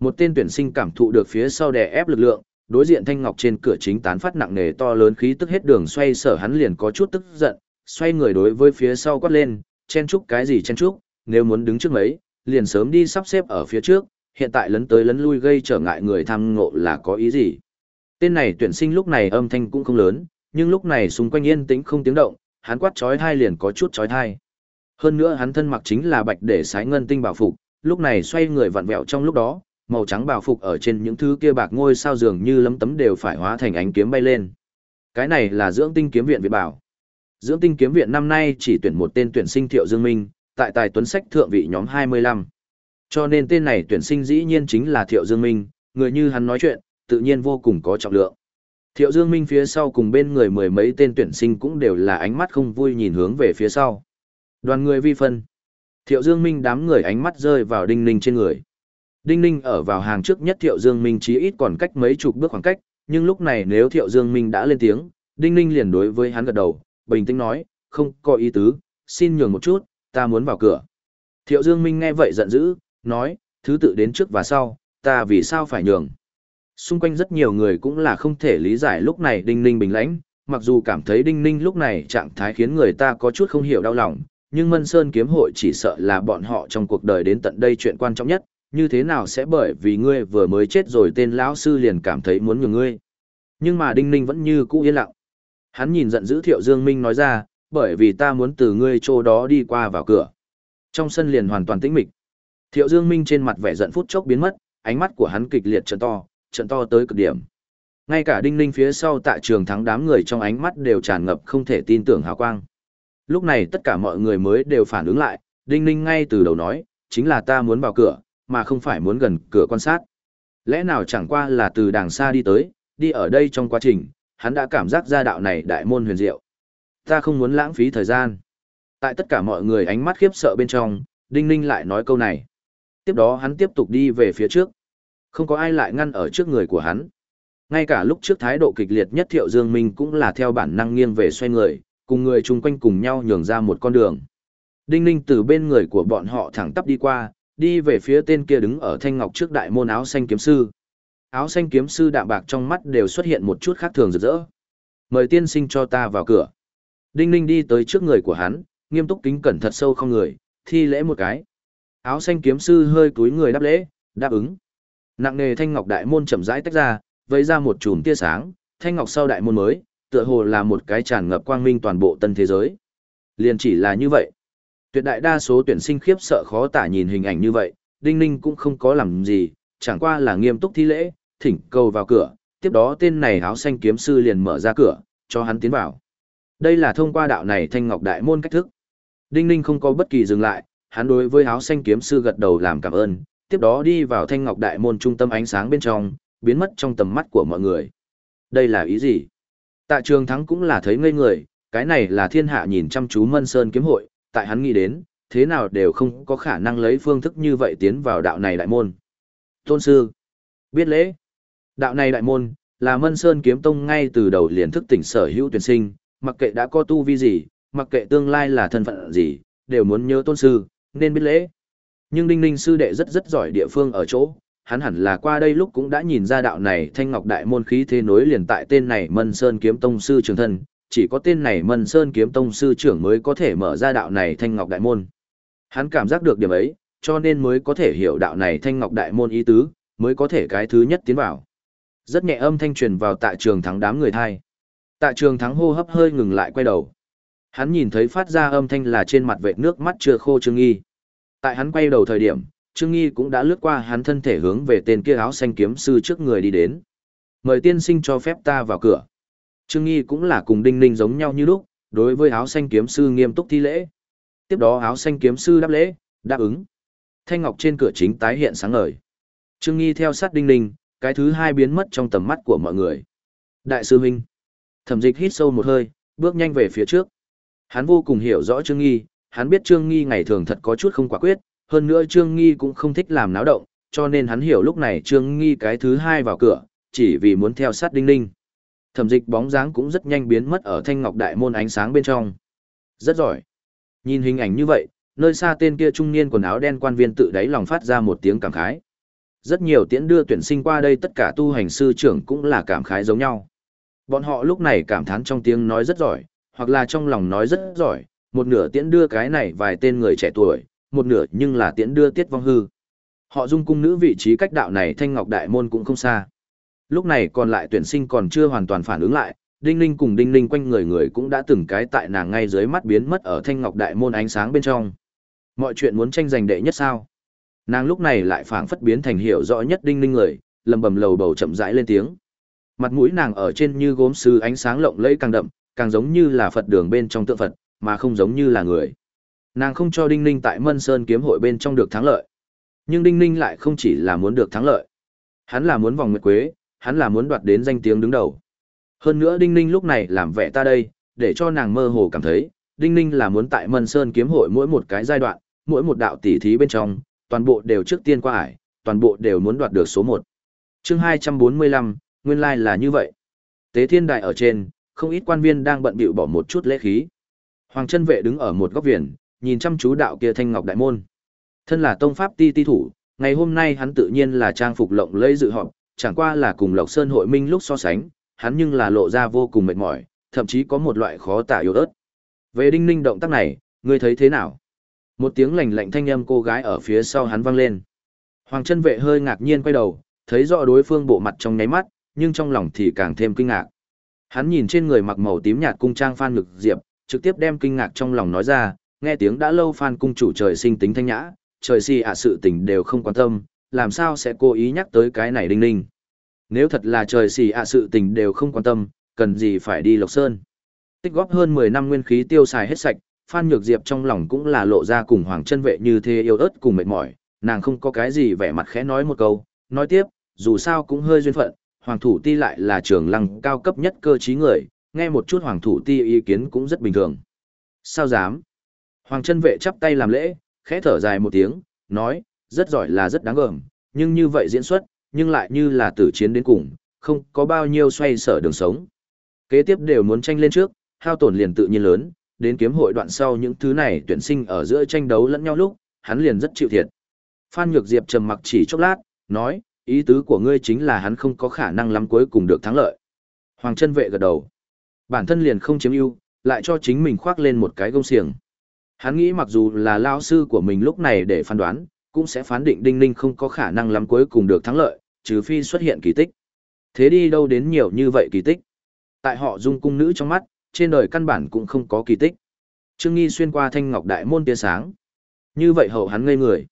Một tên tuyển sinh cảm thụ được phía sau đè ép lực lượng, đối diện thanh ngọc trên cửa chính tán phát nặng nề to lớn khí tức hết đường xoay sở hắn liền có chút tức giận, xoay người đối với phía sau quát lên, chen chúc cái gì chen chúc, nếu muốn đứng trước mấy, liền sớm đi sắp xếp ở phía trước, hiện tại lấn tới lấn lui gây trở ngại người tham ngộ là có ý gì. Tên này tuyển sinh lúc này âm thanh cũng không lớn, nhưng lúc này xung quanh yên tĩnh không tiếng động, hắn quát chói thai liền có chút chói thai. Hơn nữa hắn thân mặc chính là bạch để sái ngân tinh bảo phục, lúc này xoay người vặn vẹo trong lúc đó, màu trắng bảo phục ở trên những thứ kia bạc ngôi sao dường như lấm tấm đều phải hóa thành ánh kiếm bay lên. Cái này là dưỡng tinh kiếm viện Việt bảo. Dưỡng tinh kiếm viện năm nay chỉ tuyển một tên tuyển sinh Thiệu Dương Minh, tại tài tuấn sách thượng vị nhóm 25. Cho nên tên này tuyển sinh dĩ nhiên chính là Thiệu Dương Minh, người như hắn nói chuyện, tự nhiên vô cùng có trọng lượng. Thiệu Dương Minh phía sau cùng bên người mười mấy tên tuyển sinh cũng đều là ánh mắt không vui nhìn hướng về phía sau. Đoàn người vi phân. Thiệu Dương Minh đám người ánh mắt rơi vào Đinh Ninh trên người. Đinh Ninh ở vào hàng trước nhất Thiệu Dương Minh chí ít còn cách mấy chục bước khoảng cách, nhưng lúc này nếu Thiệu Dương Minh đã lên tiếng, Đinh Ninh liền đối với hắn gật đầu, bình tĩnh nói, không có ý tứ, xin nhường một chút, ta muốn vào cửa. Thiệu Dương Minh nghe vậy giận dữ, nói, thứ tự đến trước và sau, ta vì sao phải nhường. Xung quanh rất nhiều người cũng là không thể lý giải lúc này Đinh Ninh bình lãnh, mặc dù cảm thấy Đinh Ninh lúc này trạng thái khiến người ta có chút không hiểu đau lòng, nhưng Mân Sơn kiếm hội chỉ sợ là bọn họ trong cuộc đời đến tận đây chuyện quan trọng nhất, như thế nào sẽ bởi vì ngươi vừa mới chết rồi tên lão sư liền cảm thấy muốn nhường ngươi. Nhưng mà Đinh Ninh vẫn như cũ yên lặng. Hắn nhìn giận dữ Thiệu Dương Minh nói ra, bởi vì ta muốn từ ngươi chỗ đó đi qua vào cửa. Trong sân liền hoàn toàn tĩnh mịch. Thiệu Dương Minh trên mặt vẻ giận phút chốc biến mất, ánh mắt của hắn kịch liệt trợn to, trợn to tới cực điểm. Ngay cả Đinh Ninh phía sau tại trường thắng đám người trong ánh mắt đều tràn ngập không thể tin tưởng hào quang. Lúc này tất cả mọi người mới đều phản ứng lại, Đinh Ninh ngay từ đầu nói, chính là ta muốn vào cửa, mà không phải muốn gần cửa quan sát. Lẽ nào chẳng qua là từ đàng xa đi tới, đi ở đây trong quá trình, hắn đã cảm giác ra đạo này đại môn huyền diệu. Ta không muốn lãng phí thời gian. Tại tất cả mọi người ánh mắt khiếp sợ bên trong, Đinh Ninh lại nói câu này. Tiếp đó hắn tiếp tục đi về phía trước. Không có ai lại ngăn ở trước người của hắn. Ngay cả lúc trước thái độ kịch liệt nhất Thiệu Dương Minh cũng là theo bản năng nghiêng về xoay người, cùng người chung quanh cùng nhau nhường ra một con đường. Đinh Ninh từ bên người của bọn họ thẳng tắp đi qua, đi về phía tên kia đứng ở thanh ngọc trước đại môn áo xanh kiếm sư. Áo xanh kiếm sư đạm bạc trong mắt đều xuất hiện một chút khác thường rực rỡ. Mời tiên sinh cho ta vào cửa. Đinh Ninh đi tới trước người của hắn, nghiêm túc kính cẩn thật sâu không người, thi lễ một cái. Áo xanh kiếm sư hơi cúi người đáp lễ, đáp ứng. Nặng nề thanh ngọc đại môn chậm rãi tách ra, vây ra một chùm tia sáng, thanh ngọc sau đại môn mới, tựa hồ là một cái tràn ngập quang minh toàn bộ tân thế giới. Liền chỉ là như vậy. Tuyệt đại đa số tuyển sinh khiếp sợ khó tả nhìn hình ảnh như vậy, Đinh Ninh cũng không có làm gì, chẳng qua là nghiêm túc thi lễ, thỉnh cầu vào cửa, tiếp đó tên này áo xanh kiếm sư liền mở ra cửa, cho hắn tiến vào. Đây là thông qua đạo này thanh ngọc đại môn cách thức. Đinh Ninh không có bất kỳ dừng lại, hắn đối với áo xanh kiếm sư gật đầu làm cảm ơn, tiếp đó đi vào thanh ngọc đại môn trung tâm ánh sáng bên trong, biến mất trong tầm mắt của mọi người. Đây là ý gì? Tạ trường thắng cũng là thấy ngây người, cái này là thiên hạ nhìn chăm chú mân sơn kiếm hội, tại hắn nghĩ đến, thế nào đều không có khả năng lấy phương thức như vậy tiến vào đạo này đại môn. Tôn sư, biết lễ, đạo này đại môn, là mân sơn kiếm tông ngay từ đầu liền thức tỉnh sở hữu tuyển sinh, mặc kệ đã có tu vi gì, mặc kệ tương lai là thân phận gì, đều muốn nhớ tôn sư, nên biết lễ. Nhưng Đinh Ninh sư đệ rất rất giỏi địa phương ở chỗ, hắn hẳn là qua đây lúc cũng đã nhìn ra đạo này thanh ngọc đại môn khí thế nối liền tại tên này Mân Sơn kiếm tông sư trưởng thân, chỉ có tên này Mân Sơn kiếm tông sư trưởng mới có thể mở ra đạo này thanh ngọc đại môn. Hắn cảm giác được điểm ấy, cho nên mới có thể hiểu đạo này thanh ngọc đại môn ý tứ, mới có thể cái thứ nhất tiến vào. Rất nhẹ âm thanh truyền vào tại trường thắng đám người thai. Tại trường thắng hô hấp hơi ngừng lại quay đầu. Hắn nhìn thấy phát ra âm thanh là trên mặt vệ nước mắt chưa khô Trương Nghi. Tại hắn quay đầu thời điểm, Trương Nghi cũng đã lướt qua hắn thân thể hướng về tên kia áo xanh kiếm sư trước người đi đến. Mời tiên sinh cho phép ta vào cửa. Trương Nghi cũng là cùng Đinh Ninh giống nhau như lúc, đối với áo xanh kiếm sư nghiêm túc thi lễ. Tiếp đó áo xanh kiếm sư đáp lễ, đáp ứng. Thanh ngọc trên cửa chính tái hiện sáng ngời. Trương Nghi theo sát Đinh Ninh, cái thứ hai biến mất trong tầm mắt của mọi người. Đại sư huynh. Thẩm Dịch hít sâu một hơi, bước nhanh về phía trước. Hắn vô cùng hiểu rõ Trương Nghi, hắn biết Trương Nghi ngày thường thật có chút không quả quyết, hơn nữa Trương Nghi cũng không thích làm náo động, cho nên hắn hiểu lúc này Trương Nghi cái thứ hai vào cửa, chỉ vì muốn theo sát Đinh Ninh. Thẩm dịch bóng dáng cũng rất nhanh biến mất ở thanh ngọc đại môn ánh sáng bên trong. Rất giỏi. Nhìn hình ảnh như vậy, nơi xa tên kia trung niên quần áo đen quan viên tự đáy lòng phát ra một tiếng cảm khái. Rất nhiều tiễn đưa tuyển sinh qua đây tất cả tu hành sư trưởng cũng là cảm khái giống nhau. Bọn họ lúc này cảm thán trong tiếng nói rất giỏi, hoặc là trong lòng nói rất giỏi, một nửa tiễn đưa cái này vài tên người trẻ tuổi, một nửa nhưng là tiễn đưa tiết vong hư. Họ dung cung nữ vị trí cách đạo này thanh ngọc đại môn cũng không xa. Lúc này còn lại tuyển sinh còn chưa hoàn toàn phản ứng lại, đinh ninh cùng đinh ninh quanh người người cũng đã từng cái tại nàng ngay dưới mắt biến mất ở thanh ngọc đại môn ánh sáng bên trong. Mọi chuyện muốn tranh giành đệ nhất sao? Nàng lúc này lại phảng phất biến thành hiểu rõ nhất đinh ninh người, lầm bầm lầu bầu chậm rãi lên tiếng. Mặt mũi nàng ở trên như gốm sứ ánh sáng lộng lẫy càng đậm, càng giống như là Phật đường bên trong tượng Phật, mà không giống như là người. Nàng không cho Đinh Ninh tại Mân Sơn kiếm hội bên trong được thắng lợi. Nhưng Đinh Ninh lại không chỉ là muốn được thắng lợi. Hắn là muốn vòng nguyệt quế, hắn là muốn đoạt đến danh tiếng đứng đầu. Hơn nữa Đinh Ninh lúc này làm vẻ ta đây, để cho nàng mơ hồ cảm thấy, Đinh Ninh là muốn tại Mân Sơn kiếm hội mỗi một cái giai đoạn, mỗi một đạo tỷ thí bên trong, toàn bộ đều trước tiên qua ải, toàn bộ đều muốn đoạt được số 1. chương 245, nguyên lai like là như vậy. Tế thiên đại ở trên, không ít quan viên đang bận bịu bỏ một chút lễ khí. Hoàng chân vệ đứng ở một góc viền, nhìn chăm chú đạo kia thanh ngọc đại môn. Thân là tông pháp ti ti thủ, ngày hôm nay hắn tự nhiên là trang phục lộng lẫy dự họp, chẳng qua là cùng Lộc Sơn hội minh lúc so sánh, hắn nhưng là lộ ra vô cùng mệt mỏi, thậm chí có một loại khó tả yếu ớt. Về đinh ninh động tác này, ngươi thấy thế nào? Một tiếng lạnh lạnh thanh âm cô gái ở phía sau hắn vang lên. Hoàng chân vệ hơi ngạc nhiên quay đầu, thấy rõ đối phương bộ mặt trong nháy mắt, nhưng trong lòng thì càng thêm kinh ngạc. Hắn nhìn trên người mặc màu tím nhạt cung trang Phan Ngực Diệp, trực tiếp đem kinh ngạc trong lòng nói ra, nghe tiếng đã lâu Phan cung chủ trời sinh tính thanh nhã, trời si ạ sự tình đều không quan tâm, làm sao sẽ cố ý nhắc tới cái này đinh ninh. Nếu thật là trời xì ạ sự tình đều không quan tâm, cần gì phải đi Lộc Sơn. Tích góp hơn 10 năm nguyên khí tiêu xài hết sạch, Phan Nhược Diệp trong lòng cũng là lộ ra cùng Hoàng chân vệ như thế yêu ớt cùng mệt mỏi, nàng không có cái gì vẻ mặt khẽ nói một câu, nói tiếp, dù sao cũng hơi duyên phận, Hoàng thủ ti lại là trường lăng cao cấp nhất cơ trí người, nghe một chút Hoàng thủ ti ý kiến cũng rất bình thường. Sao dám? Hoàng chân vệ chắp tay làm lễ, khẽ thở dài một tiếng, nói, rất giỏi là rất đáng gờm, nhưng như vậy diễn xuất, nhưng lại như là tử chiến đến cùng, không có bao nhiêu xoay sở đường sống. Kế tiếp đều muốn tranh lên trước, hao tổn liền tự nhiên lớn, đến kiếm hội đoạn sau những thứ này tuyển sinh ở giữa tranh đấu lẫn nhau lúc, hắn liền rất chịu thiệt. Phan Nhược Diệp trầm mặc chỉ chốc lát, nói, ý tứ của ngươi chính là hắn không có khả năng lắm cuối cùng được thắng lợi. Hoàng chân vệ gật đầu. Bản thân liền không chiếm ưu, lại cho chính mình khoác lên một cái gông xiềng. Hắn nghĩ mặc dù là lao sư của mình lúc này để phán đoán, cũng sẽ phán định Đinh Ninh không có khả năng lắm cuối cùng được thắng lợi, trừ phi xuất hiện kỳ tích. Thế đi đâu đến nhiều như vậy kỳ tích? Tại họ dung cung nữ trong mắt, trên đời căn bản cũng không có kỳ tích. Trương Nghi xuyên qua thanh ngọc đại môn tia sáng. Như vậy hậu hắn ngây người.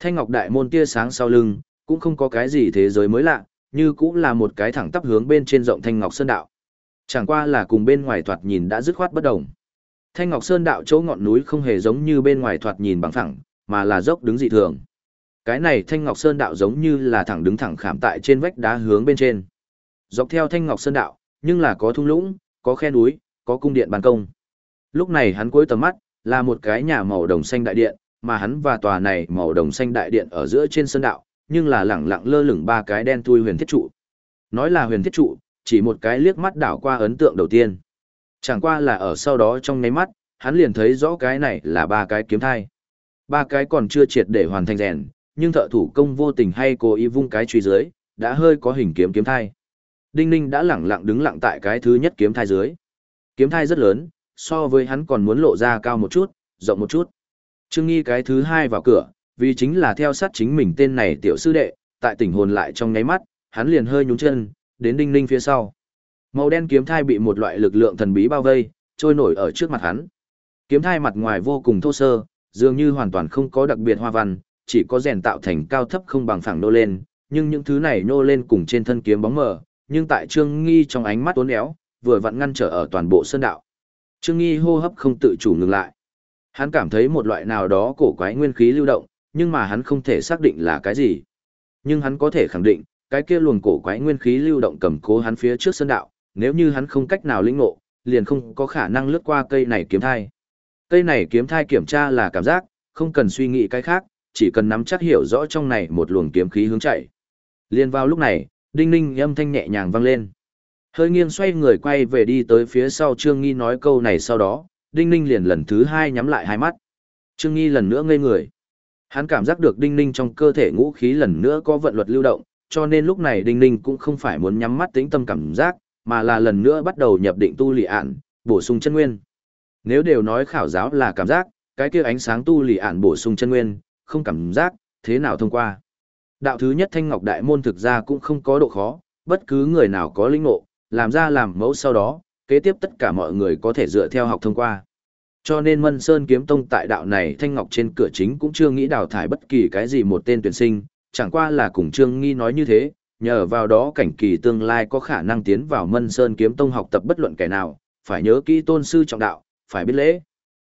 Thanh ngọc đại môn tia sáng sau lưng, cũng không có cái gì thế giới mới lạ, như cũng là một cái thẳng tắp hướng bên trên rộng thanh ngọc sơn đạo. Chẳng qua là cùng bên ngoài thoạt nhìn đã dứt khoát bất động. Thanh ngọc sơn đạo chỗ ngọn núi không hề giống như bên ngoài thoạt nhìn bằng phẳng, mà là dốc đứng dị thường. Cái này Thanh Ngọc Sơn đạo giống như là thẳng đứng thẳng khảm tại trên vách đá hướng bên trên. Dọc theo Thanh Ngọc Sơn đạo, nhưng là có thung lũng, có khe núi, có cung điện ban công. Lúc này hắn cuối tầm mắt, là một cái nhà màu đồng xanh đại điện, mà hắn và tòa này màu đồng xanh đại điện ở giữa trên sân đạo, nhưng là lẳng lặng lơ lửng ba cái đen thui huyền thiết trụ. Nói là huyền thiết trụ, chỉ một cái liếc mắt đảo qua ấn tượng đầu tiên. Chẳng qua là ở sau đó trong nháy mắt, hắn liền thấy rõ cái này là ba cái kiếm thai. Ba cái còn chưa triệt để hoàn thành rèn, nhưng thợ thủ công vô tình hay cố ý vung cái truy dưới, đã hơi có hình kiếm kiếm thai. Đinh Ninh đã lẳng lặng đứng lặng tại cái thứ nhất kiếm thai dưới. Kiếm thai rất lớn, so với hắn còn muốn lộ ra cao một chút, rộng một chút. Trương Nghi cái thứ hai vào cửa, vì chính là theo sát chính mình tên này tiểu sư đệ, tại tỉnh hồn lại trong nháy mắt, hắn liền hơi nhún chân, đến Đinh Ninh phía sau. Màu đen kiếm thai bị một loại lực lượng thần bí bao vây, trôi nổi ở trước mặt hắn. Kiếm thai mặt ngoài vô cùng thô sơ, dường như hoàn toàn không có đặc biệt hoa văn, chỉ có rèn tạo thành cao thấp không bằng phẳng nô lên, nhưng những thứ này nô lên cùng trên thân kiếm bóng mờ, nhưng tại Trương Nghi trong ánh mắt uốn éo, vừa vặn ngăn trở ở toàn bộ sơn đạo. Trương Nghi hô hấp không tự chủ ngừng lại. Hắn cảm thấy một loại nào đó cổ quái nguyên khí lưu động, nhưng mà hắn không thể xác định là cái gì. Nhưng hắn có thể khẳng định, cái kia luồng cổ quái nguyên khí lưu động cầm cố hắn phía trước sơn đạo, nếu như hắn không cách nào lĩnh ngộ, liền không có khả năng lướt qua cây này kiếm thai. Cây này kiếm thai kiểm tra là cảm giác, không cần suy nghĩ cái khác, chỉ cần nắm chắc hiểu rõ trong này một luồng kiếm khí hướng chạy. Liên vào lúc này, đinh ninh âm thanh nhẹ nhàng vang lên. Hơi nghiêng xoay người quay về đi tới phía sau Trương Nghi nói câu này sau đó, đinh ninh liền lần thứ hai nhắm lại hai mắt. Trương Nghi lần nữa ngây người. Hắn cảm giác được đinh ninh trong cơ thể ngũ khí lần nữa có vận luật lưu động, cho nên lúc này đinh ninh cũng không phải muốn nhắm mắt tĩnh tâm cảm giác, mà là lần nữa bắt đầu nhập định tu lì ạn, bổ sung chân nguyên. Nếu đều nói khảo giáo là cảm giác, cái kia ánh sáng tu lì ạn bổ sung chân nguyên, không cảm giác, thế nào thông qua. Đạo thứ nhất thanh ngọc đại môn thực ra cũng không có độ khó, bất cứ người nào có linh ngộ, làm ra làm mẫu sau đó, kế tiếp tất cả mọi người có thể dựa theo học thông qua. Cho nên Mân Sơn Kiếm Tông tại đạo này thanh ngọc trên cửa chính cũng chưa nghĩ đào thải bất kỳ cái gì một tên tuyển sinh, chẳng qua là cùng Trương Nghi nói như thế, nhờ vào đó cảnh kỳ tương lai có khả năng tiến vào Mân Sơn Kiếm Tông học tập bất luận kẻ nào, phải nhớ kỹ tôn sư trọng đạo, phải biết lễ.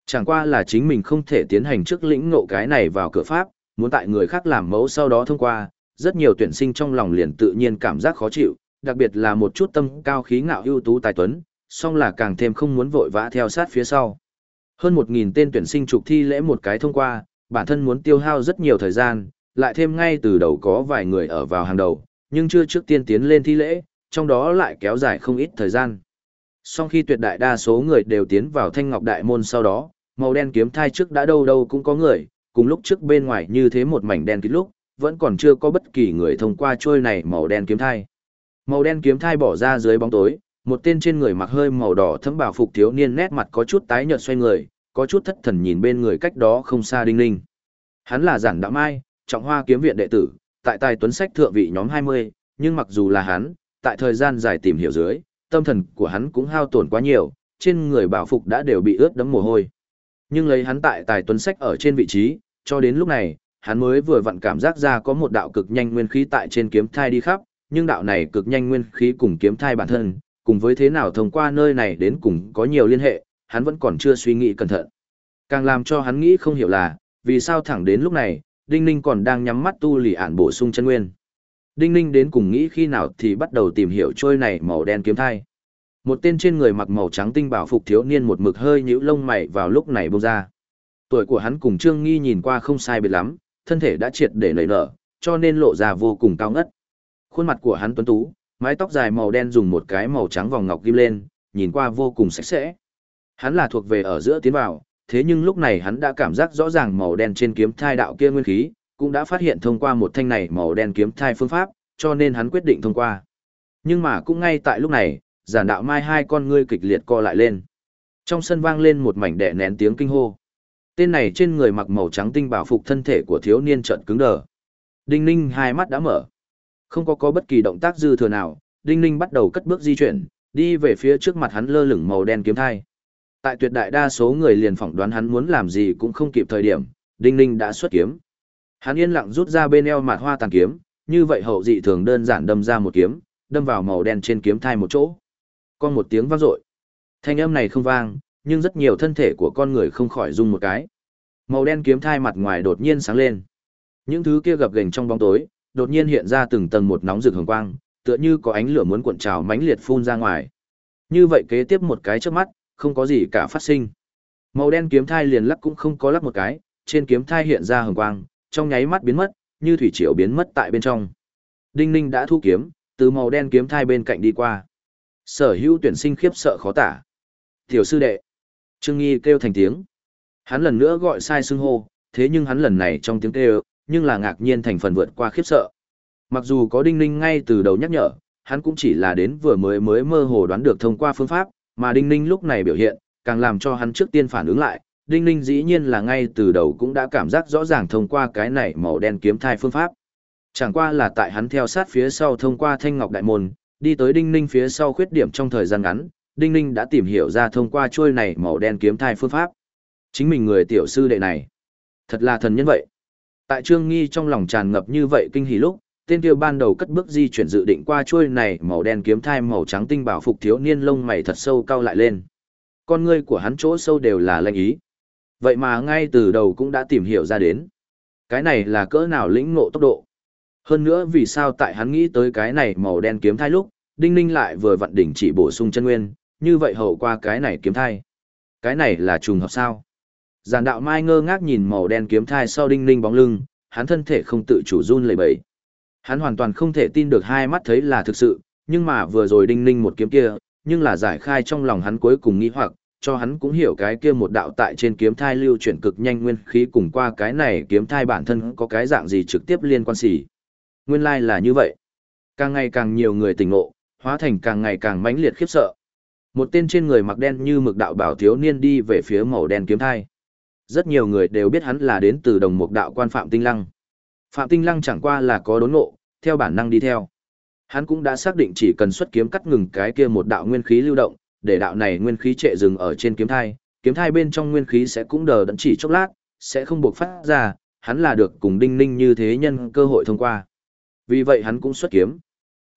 Chẳng qua là chính mình không thể tiến hành trước lĩnh ngộ cái này vào cửa pháp, muốn tại người khác làm mẫu sau đó thông qua, rất nhiều tuyển sinh trong lòng liền tự nhiên cảm giác khó chịu, đặc biệt là một chút tâm cao khí ngạo ưu tú tài tuấn, song là càng thêm không muốn vội vã theo sát phía sau. Hơn 1.000 tên tuyển sinh trục thi lễ một cái thông qua, bản thân muốn tiêu hao rất nhiều thời gian, lại thêm ngay từ đầu có vài người ở vào hàng đầu, nhưng chưa trước tiên tiến lên thi lễ, trong đó lại kéo dài không ít thời gian. Sau khi tuyệt đại đa số người đều tiến vào thanh ngọc đại môn sau đó, màu đen kiếm thai trước đã đâu đâu cũng có người, cùng lúc trước bên ngoài như thế một mảnh đen kịt lúc, vẫn còn chưa có bất kỳ người thông qua trôi này màu đen kiếm thai. Màu đen kiếm thai bỏ ra dưới bóng tối, một tên trên người mặc hơi màu đỏ thấm bảo phục thiếu niên nét mặt có chút tái nhợt xoay người, có chút thất thần nhìn bên người cách đó không xa đinh ninh. Hắn là giản đạo mai, trọng hoa kiếm viện đệ tử, tại tài tuấn sách thượng vị nhóm 20, nhưng mặc dù là hắn, tại thời gian dài tìm hiểu dưới, tâm thần của hắn cũng hao tổn quá nhiều, trên người bảo phục đã đều bị ướt đẫm mồ hôi. Nhưng lấy hắn tại tài tuấn sách ở trên vị trí, cho đến lúc này, hắn mới vừa vặn cảm giác ra có một đạo cực nhanh nguyên khí tại trên kiếm thai đi khắp, nhưng đạo này cực nhanh nguyên khí cùng kiếm thai bản thân, cùng với thế nào thông qua nơi này đến cùng có nhiều liên hệ, hắn vẫn còn chưa suy nghĩ cẩn thận. Càng làm cho hắn nghĩ không hiểu là, vì sao thẳng đến lúc này, Đinh Ninh còn đang nhắm mắt tu lì ản bổ sung chân nguyên. Đinh Ninh đến cùng nghĩ khi nào thì bắt đầu tìm hiểu trôi này màu đen kiếm thai. Một tên trên người mặc màu trắng tinh bảo phục thiếu niên một mực hơi nhíu lông mày vào lúc này bông ra. Tuổi của hắn cùng Trương Nghi nhìn qua không sai biệt lắm, thân thể đã triệt để nảy nở, cho nên lộ ra vô cùng cao ngất. Khuôn mặt của hắn tuấn tú, mái tóc dài màu đen dùng một cái màu trắng vòng ngọc ghim lên, nhìn qua vô cùng sạch sẽ. Hắn là thuộc về ở giữa tiến vào, thế nhưng lúc này hắn đã cảm giác rõ ràng màu đen trên kiếm thai đạo kia nguyên khí, cũng đã phát hiện thông qua một thanh này màu đen kiếm thai phương pháp, cho nên hắn quyết định thông qua. Nhưng mà cũng ngay tại lúc này, giản đạo mai hai con ngươi kịch liệt co lại lên. Trong sân vang lên một mảnh đẻ nén tiếng kinh hô. Tên này trên người mặc màu trắng tinh bảo phục thân thể của thiếu niên trợn cứng đờ. Đinh Ninh hai mắt đã mở. Không có có bất kỳ động tác dư thừa nào, Đinh Ninh bắt đầu cất bước di chuyển, đi về phía trước mặt hắn lơ lửng màu đen kiếm thai. Tại tuyệt đại đa số người liền phỏng đoán hắn muốn làm gì cũng không kịp thời điểm, Đinh Ninh đã xuất kiếm. Hắn yên lặng rút ra bên eo mạt hoa tàn kiếm, như vậy hậu dị thường đơn giản đâm ra một kiếm, đâm vào màu đen trên kiếm thai một chỗ. Con một tiếng vang dội. Thanh âm này không vang, nhưng rất nhiều thân thể của con người không khỏi rung một cái. Màu đen kiếm thai mặt ngoài đột nhiên sáng lên. Những thứ kia gập ghềnh trong bóng tối, đột nhiên hiện ra từng tầng một nóng rực hồng quang, tựa như có ánh lửa muốn cuộn trào mãnh liệt phun ra ngoài. Như vậy kế tiếp một cái trước mắt, không có gì cả phát sinh. Màu đen kiếm thai liền lắc cũng không có lắc một cái, trên kiếm thai hiện ra hồng quang, trong nháy mắt biến mất, như thủy triều biến mất tại bên trong. Đinh Ninh đã thu kiếm, từ màu đen kiếm thai bên cạnh đi qua. Sở hữu tuyển sinh khiếp sợ khó tả. Tiểu sư đệ. Trương Nghi kêu thành tiếng. Hắn lần nữa gọi sai xưng hô, thế nhưng hắn lần này trong tiếng kêu, nhưng là ngạc nhiên thành phần vượt qua khiếp sợ. Mặc dù có Đinh Ninh ngay từ đầu nhắc nhở, hắn cũng chỉ là đến vừa mới mới mơ hồ đoán được thông qua phương pháp, mà Đinh Ninh lúc này biểu hiện, càng làm cho hắn trước tiên phản ứng lại, Đinh Ninh dĩ nhiên là ngay từ đầu cũng đã cảm giác rõ ràng thông qua cái này màu đen kiếm thai phương pháp. Chẳng qua là tại hắn theo sát phía sau thông qua thanh ngọc đại môn, đi tới Đinh Ninh phía sau khuyết điểm trong thời gian ngắn, Đinh Ninh đã tìm hiểu ra thông qua chuôi này màu đen kiếm thai phương pháp. Chính mình người tiểu sư đệ này, thật là thần nhân vậy. Tại Trương Nghi trong lòng tràn ngập như vậy kinh hỉ lúc, tên kia ban đầu cất bước di chuyển dự định qua chuôi này màu đen kiếm thai màu trắng tinh bảo phục thiếu niên lông mày thật sâu cao lại lên. Con ngươi của hắn chỗ sâu đều là lanh ý. Vậy mà ngay từ đầu cũng đã tìm hiểu ra đến. Cái này là cỡ nào lĩnh ngộ tốc độ. Hơn nữa vì sao tại hắn nghĩ tới cái này màu đen kiếm thai lúc, Đinh Ninh lại vừa vặn đỉnh chỉ bổ sung chân nguyên, như vậy hậu qua cái này kiếm thai. Cái này là trùng hợp sao? Giản đạo mai ngơ ngác nhìn màu đen kiếm thai sau Đinh Ninh bóng lưng, hắn thân thể không tự chủ run lẩy bẩy. Hắn hoàn toàn không thể tin được hai mắt thấy là thực sự, nhưng mà vừa rồi Đinh Ninh một kiếm kia, nhưng là giải khai trong lòng hắn cuối cùng nghi hoặc, cho hắn cũng hiểu cái kia một đạo tại trên kiếm thai lưu chuyển cực nhanh nguyên khí cùng qua cái này kiếm thai bản thân có cái dạng gì trực tiếp liên quan xỉ. Nguyên lai like là như vậy. Càng ngày càng nhiều người tỉnh ngộ, hóa thành càng ngày càng mãnh liệt khiếp sợ. Một tên trên người mặc đen như mực đạo bảo thiếu niên đi về phía màu đen kiếm thai. Rất nhiều người đều biết hắn là đến từ đồng mục đạo quan Phạm Tinh Lăng. Phạm Tinh Lăng chẳng qua là có đốn ngộ, theo bản năng đi theo. Hắn cũng đã xác định chỉ cần xuất kiếm cắt ngừng cái kia một đạo nguyên khí lưu động, để đạo này nguyên khí trệ dừng ở trên kiếm thai, kiếm thai bên trong nguyên khí sẽ cũng đờ đẫn chỉ chốc lát, sẽ không buộc phát ra, hắn là được cùng đinh ninh như thế nhân cơ hội thông qua. Vì vậy hắn cũng xuất kiếm.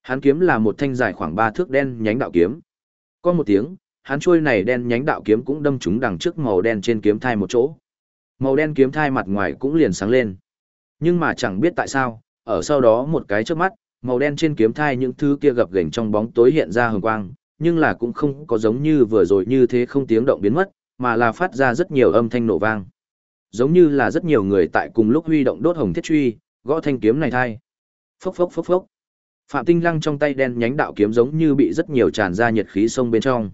Hắn kiếm là một thanh dài khoảng 3 thước đen nhánh đạo kiếm. Có một tiếng, hắn chuôi này đen nhánh đạo kiếm cũng đâm trúng đằng trước màu đen trên kiếm thai một chỗ. Màu đen kiếm thai mặt ngoài cũng liền sáng lên. Nhưng mà chẳng biết tại sao, ở sau đó một cái trước mắt, màu đen trên kiếm thai những thứ kia gập ghềnh trong bóng tối hiện ra hừng quang, nhưng là cũng không có giống như vừa rồi như thế không tiếng động biến mất, mà là phát ra rất nhiều âm thanh nổ vang. Giống như là rất nhiều người tại cùng lúc huy động đốt hồng thiết truy, gõ thanh kiếm này thai. Phốc phốc phốc phốc. Phạm Tinh Lăng trong tay đen nhánh đạo kiếm giống như bị rất nhiều tràn ra nhiệt khí sông bên trong.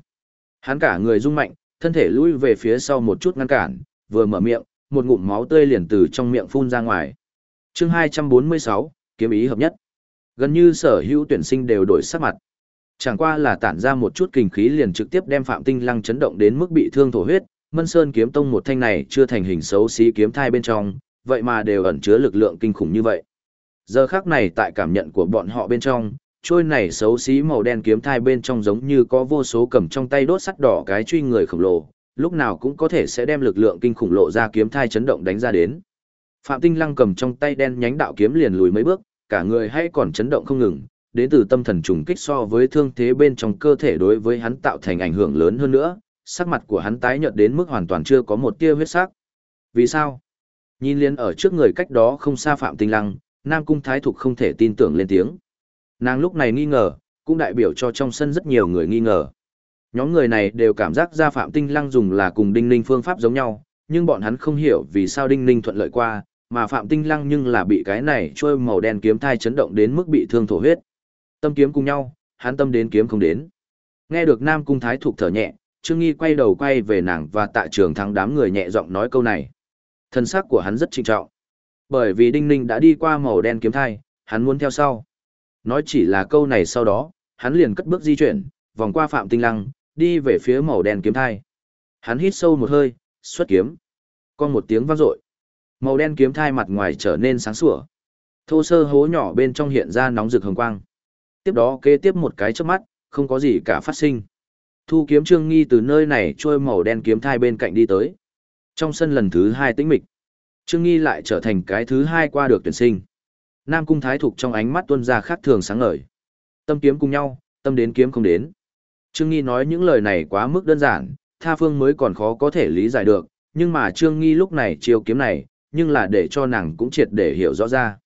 Hắn cả người rung mạnh, thân thể lui về phía sau một chút ngăn cản, vừa mở miệng, một ngụm máu tươi liền từ trong miệng phun ra ngoài. Chương 246, kiếm ý hợp nhất. Gần như sở hữu tuyển sinh đều đổi sắc mặt. Chẳng qua là tản ra một chút kinh khí liền trực tiếp đem Phạm Tinh Lăng chấn động đến mức bị thương thổ huyết, Mân Sơn kiếm tông một thanh này chưa thành hình xấu xí kiếm thai bên trong, vậy mà đều ẩn chứa lực lượng kinh khủng như vậy. Giờ khắc này tại cảm nhận của bọn họ bên trong, trôi này xấu xí màu đen kiếm thai bên trong giống như có vô số cầm trong tay đốt sắt đỏ cái truy người khổng lồ, lúc nào cũng có thể sẽ đem lực lượng kinh khủng lộ ra kiếm thai chấn động đánh ra đến. Phạm Tinh Lăng cầm trong tay đen nhánh đạo kiếm liền lùi mấy bước, cả người hay còn chấn động không ngừng, đến từ tâm thần trùng kích so với thương thế bên trong cơ thể đối với hắn tạo thành ảnh hưởng lớn hơn nữa, sắc mặt của hắn tái nhợt đến mức hoàn toàn chưa có một tia huyết sắc. Vì sao? Nhìn liền ở trước người cách đó không xa Phạm Tinh Lăng, Nam Cung Thái Thục không thể tin tưởng lên tiếng. Nàng lúc này nghi ngờ, cũng đại biểu cho trong sân rất nhiều người nghi ngờ. Nhóm người này đều cảm giác ra Phạm Tinh Lăng dùng là cùng Đinh Ninh phương pháp giống nhau, nhưng bọn hắn không hiểu vì sao Đinh Ninh thuận lợi qua, mà Phạm Tinh Lăng nhưng là bị cái này trôi màu đen kiếm thai chấn động đến mức bị thương thổ huyết. Tâm kiếm cùng nhau, hắn tâm đến kiếm không đến. Nghe được Nam Cung Thái Thục thở nhẹ, Trương Nghi quay đầu quay về nàng và tại trường thắng đám người nhẹ giọng nói câu này. Thân xác của hắn rất trinh trọng. Bởi vì Đinh Ninh đã đi qua màu đen kiếm thai, hắn muốn theo sau. Nói chỉ là câu này sau đó, hắn liền cất bước di chuyển, vòng qua Phạm Tinh Lăng, đi về phía màu đen kiếm thai. Hắn hít sâu một hơi, xuất kiếm. Con một tiếng vang dội. Màu đen kiếm thai mặt ngoài trở nên sáng sủa. Thô sơ hố nhỏ bên trong hiện ra nóng rực hồng quang. Tiếp đó kế tiếp một cái chớp mắt, không có gì cả phát sinh. Thu kiếm Trương Nghi từ nơi này trôi màu đen kiếm thai bên cạnh đi tới. Trong sân lần thứ hai tĩnh mịch. Trương Nghi lại trở thành cái thứ hai qua được tuyển sinh. Nam Cung Thái Thục trong ánh mắt tuân ra khác thường sáng ngời. Tâm kiếm cùng nhau, tâm đến kiếm không đến. Trương Nghi nói những lời này quá mức đơn giản, tha phương mới còn khó có thể lý giải được, nhưng mà Trương Nghi lúc này chiêu kiếm này, nhưng là để cho nàng cũng triệt để hiểu rõ ra.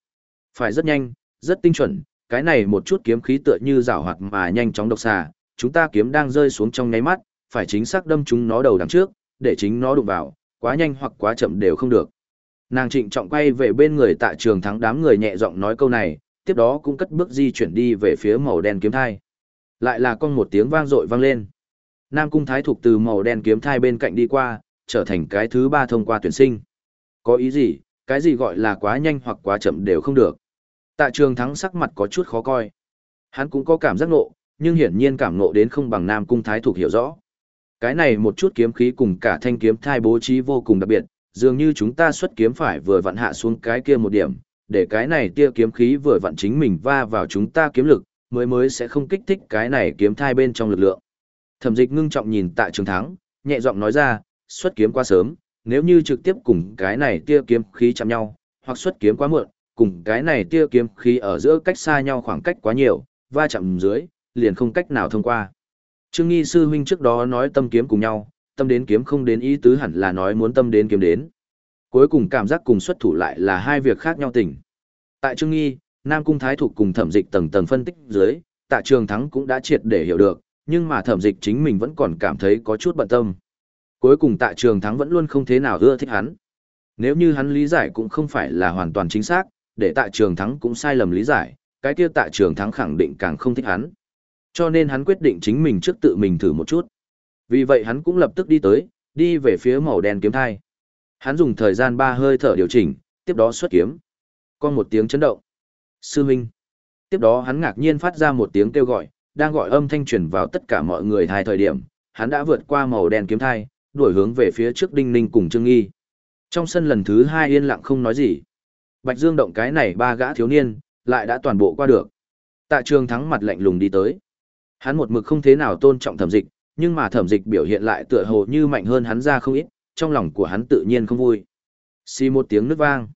Phải rất nhanh, rất tinh chuẩn, cái này một chút kiếm khí tựa như rảo hoạt mà nhanh chóng độc xà, chúng ta kiếm đang rơi xuống trong nháy mắt, phải chính xác đâm chúng nó đầu đằng trước, để chính nó đụng vào, quá nhanh hoặc quá chậm đều không được. Nàng trịnh trọng quay về bên người tại trường thắng đám người nhẹ giọng nói câu này, tiếp đó cũng cất bước di chuyển đi về phía màu đen kiếm thai. Lại là con một tiếng vang dội vang lên. Nam cung thái thục từ màu đen kiếm thai bên cạnh đi qua, trở thành cái thứ ba thông qua tuyển sinh. Có ý gì, cái gì gọi là quá nhanh hoặc quá chậm đều không được. Tạ trường thắng sắc mặt có chút khó coi. Hắn cũng có cảm giác ngộ, nhưng hiển nhiên cảm ngộ đến không bằng Nam cung thái thục hiểu rõ. Cái này một chút kiếm khí cùng cả thanh kiếm thai bố trí vô cùng đặc biệt, dường như chúng ta xuất kiếm phải vừa vặn hạ xuống cái kia một điểm, để cái này tia kiếm khí vừa vặn chính mình va vào chúng ta kiếm lực, mới mới sẽ không kích thích cái này kiếm thai bên trong lực lượng. Thẩm dịch ngưng trọng nhìn tại trường thắng, nhẹ giọng nói ra, xuất kiếm quá sớm, nếu như trực tiếp cùng cái này tia kiếm khí chạm nhau, hoặc xuất kiếm quá muộn, cùng cái này tia kiếm khí ở giữa cách xa nhau khoảng cách quá nhiều, va chạm dưới, liền không cách nào thông qua. Trương Nghi sư huynh trước đó nói tâm kiếm cùng nhau, tâm đến kiếm không đến ý tứ hẳn là nói muốn tâm đến kiếm đến. Cuối cùng cảm giác cùng xuất thủ lại là hai việc khác nhau tình. Tại Trương Nghi, Nam Cung Thái Thục cùng thẩm dịch tầng tầng phân tích dưới, tạ trường thắng cũng đã triệt để hiểu được, nhưng mà thẩm dịch chính mình vẫn còn cảm thấy có chút bận tâm. Cuối cùng tạ trường thắng vẫn luôn không thế nào ưa thích hắn. Nếu như hắn lý giải cũng không phải là hoàn toàn chính xác, để tạ trường thắng cũng sai lầm lý giải, cái kia tạ trường thắng khẳng định càng không thích hắn. Cho nên hắn quyết định chính mình trước tự mình thử một chút. Vì vậy hắn cũng lập tức đi tới, đi về phía màu đen kiếm thai. Hắn dùng thời gian ba hơi thở điều chỉnh, tiếp đó xuất kiếm. Con một tiếng chấn động. Sư Minh. Tiếp đó hắn ngạc nhiên phát ra một tiếng kêu gọi, đang gọi âm thanh truyền vào tất cả mọi người thai thời điểm, hắn đã vượt qua màu đen kiếm thai, đuổi hướng về phía trước Đinh Ninh cùng Trương Nghi. Trong sân lần thứ hai yên lặng không nói gì. Bạch Dương động cái này ba gã thiếu niên, lại đã toàn bộ qua được. Tạ Trường thắng mặt lạnh lùng đi tới. Hắn một mực không thế nào tôn trọng thẩm dịch, nhưng mà thẩm dịch biểu hiện lại tựa hồ như mạnh hơn hắn ra không ít, trong lòng của hắn tự nhiên không vui. Xì một tiếng nứt vang.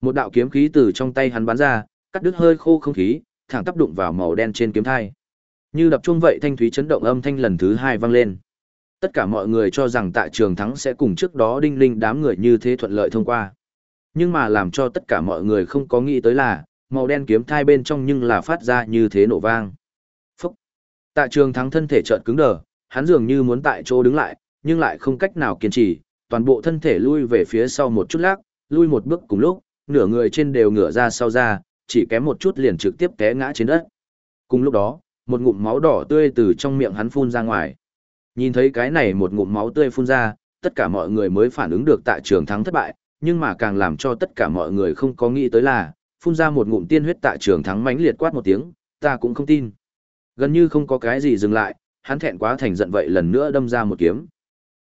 Một đạo kiếm khí từ trong tay hắn bắn ra, cắt đứt hơi khô không khí, thẳng tác đụng vào màu đen trên kiếm thai. Như đập chuông vậy thanh thúy chấn động âm thanh lần thứ hai vang lên. Tất cả mọi người cho rằng tại trường thắng sẽ cùng trước đó đinh linh đám người như thế thuận lợi thông qua. Nhưng mà làm cho tất cả mọi người không có nghĩ tới là, màu đen kiếm thai bên trong nhưng là phát ra như thế nổ vang. Phúc! Tạ trường thắng thân thể chợt cứng đờ, hắn dường như muốn tại chỗ đứng lại, nhưng lại không cách nào kiên trì, toàn bộ thân thể lui về phía sau một chút lác, lui một bước cùng lúc, nửa người trên đều ngửa ra sau ra, chỉ kém một chút liền trực tiếp té ngã trên đất. Cùng lúc đó, một ngụm máu đỏ tươi từ trong miệng hắn phun ra ngoài. Nhìn thấy cái này một ngụm máu tươi phun ra, tất cả mọi người mới phản ứng được tại trường thắng thất bại, nhưng mà càng làm cho tất cả mọi người không có nghĩ tới là, phun ra một ngụm tiên huyết tại trường thắng mãnh liệt quát một tiếng, ta cũng không tin. Gần như không có cái gì dừng lại, hắn thẹn quá thành giận vậy lần nữa đâm ra một kiếm.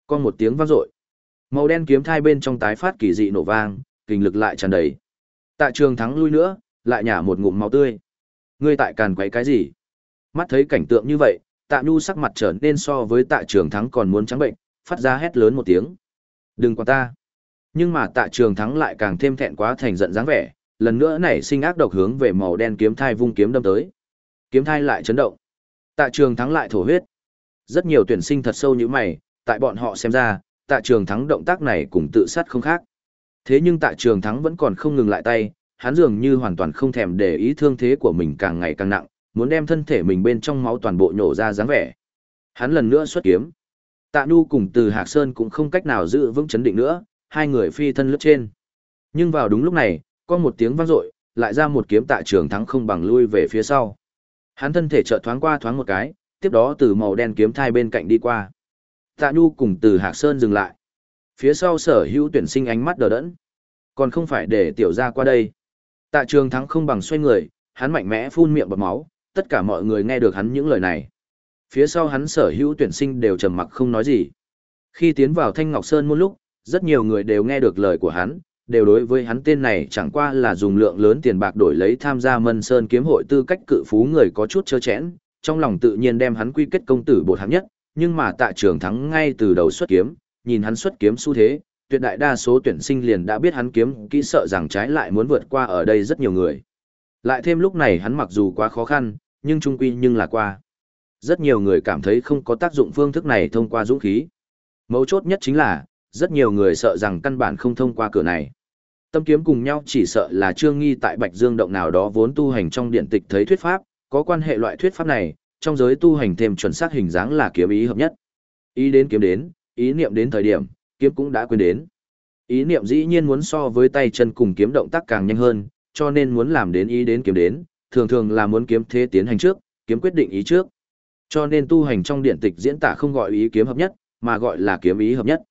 Con một tiếng vang dội. Màu đen kiếm thai bên trong tái phát kỳ dị nổ vang, kinh lực lại tràn đầy. Tạ trường thắng lui nữa, lại nhả một ngụm máu tươi. Ngươi tại càn quấy cái gì? Mắt thấy cảnh tượng như vậy, tạ nhu sắc mặt trở nên so với tạ trường thắng còn muốn trắng bệnh, phát ra hét lớn một tiếng. Đừng qua ta. Nhưng mà tạ trường thắng lại càng thêm thẹn quá thành giận dáng vẻ, lần nữa nảy sinh ác độc hướng về màu đen kiếm thai vung kiếm đâm tới. Kiếm thai lại chấn động. Tạ trường thắng lại thổ huyết. Rất nhiều tuyển sinh thật sâu như mày, tại bọn họ xem ra, tạ trường thắng động tác này cùng tự sát không khác. Thế nhưng tạ trường thắng vẫn còn không ngừng lại tay, hắn dường như hoàn toàn không thèm để ý thương thế của mình càng ngày càng nặng, muốn đem thân thể mình bên trong máu toàn bộ nhổ ra dáng vẻ. Hắn lần nữa xuất kiếm. Tạ Nhu cùng từ Hạc Sơn cũng không cách nào giữ vững chấn định nữa, hai người phi thân lướt trên. Nhưng vào đúng lúc này, có một tiếng vang dội, lại ra một kiếm tạ trường thắng không bằng lui về phía sau. Hắn thân thể chợt thoáng qua thoáng một cái, tiếp đó từ màu đen kiếm thai bên cạnh đi qua. Tạ Nhu cùng từ Hạc Sơn dừng lại. Phía sau sở hữu tuyển sinh ánh mắt đờ đẫn. Còn không phải để tiểu ra qua đây. Tạ trường thắng không bằng xoay người, hắn mạnh mẽ phun miệng bọt máu, tất cả mọi người nghe được hắn những lời này. Phía sau hắn sở hữu tuyển sinh đều trầm mặc không nói gì. Khi tiến vào Thanh Ngọc Sơn một lúc, rất nhiều người đều nghe được lời của hắn, đều đối với hắn tên này chẳng qua là dùng lượng lớn tiền bạc đổi lấy tham gia Mân Sơn kiếm hội tư cách cự phú người có chút chơ chẽn, trong lòng tự nhiên đem hắn quy kết công tử bột hạng nhất, nhưng mà tạ trường thắng ngay từ đầu xuất kiếm, nhìn hắn xuất kiếm xu thế, tuyệt đại đa số tuyển sinh liền đã biết hắn kiếm kỹ sợ rằng trái lại muốn vượt qua ở đây rất nhiều người. Lại thêm lúc này hắn mặc dù quá khó khăn, nhưng trung quy nhưng là qua. Rất nhiều người cảm thấy không có tác dụng phương thức này thông qua dũng khí. Mấu chốt nhất chính là, rất nhiều người sợ rằng căn bản không thông qua cửa này. Tâm kiếm cùng nhau chỉ sợ là trương nghi tại Bạch Dương động nào đó vốn tu hành trong điện tịch thấy thuyết pháp, có quan hệ loại thuyết pháp này, trong giới tu hành thêm chuẩn xác hình dáng là kiếm ý hợp nhất. Ý đến kiếm đến, ý niệm đến thời điểm, kiếm cũng đã quên đến. Ý niệm dĩ nhiên muốn so với tay chân cùng kiếm động tác càng nhanh hơn, cho nên muốn làm đến ý đến kiếm đến, thường thường là muốn kiếm thế tiến hành trước, kiếm quyết định ý trước. Cho nên tu hành trong điện tịch diễn tả không gọi ý kiếm hợp nhất, mà gọi là kiếm ý hợp nhất.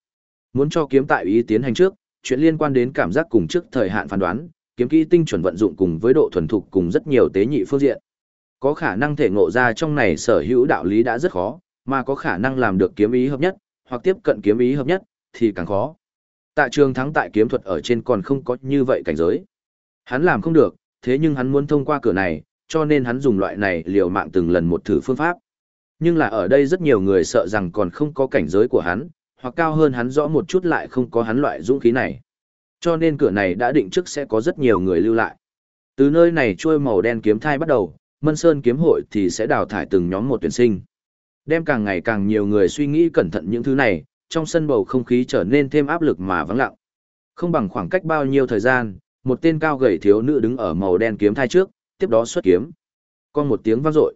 Muốn cho kiếm tại ý tiến hành trước, chuyện liên quan đến cảm giác cùng trước thời hạn phán đoán, kiếm kỹ tinh chuẩn vận dụng cùng với độ thuần thục cùng rất nhiều tế nhị phương diện. Có khả năng thể ngộ ra trong này sở hữu đạo lý đã rất khó, mà có khả năng làm được kiếm ý hợp nhất, hoặc tiếp cận kiếm ý hợp nhất, thì càng khó. Tạ trường thắng tại kiếm thuật ở trên còn không có như vậy cảnh giới. Hắn làm không được, thế nhưng hắn muốn thông qua cửa này, cho nên hắn dùng loại này liều mạng từng lần một thử phương pháp. Nhưng là ở đây rất nhiều người sợ rằng còn không có cảnh giới của hắn, hoặc cao hơn hắn rõ một chút lại không có hắn loại dũng khí này. Cho nên cửa này đã định trước sẽ có rất nhiều người lưu lại. Từ nơi này trôi màu đen kiếm thai bắt đầu, Mân Sơn kiếm hội thì sẽ đào thải từng nhóm một tuyển sinh. Đem càng ngày càng nhiều người suy nghĩ cẩn thận những thứ này, trong sân bầu không khí trở nên thêm áp lực mà vắng lặng. Không bằng khoảng cách bao nhiêu thời gian, một tên cao gầy thiếu nữ đứng ở màu đen kiếm thai trước, tiếp đó xuất kiếm. Con một tiếng vang dội.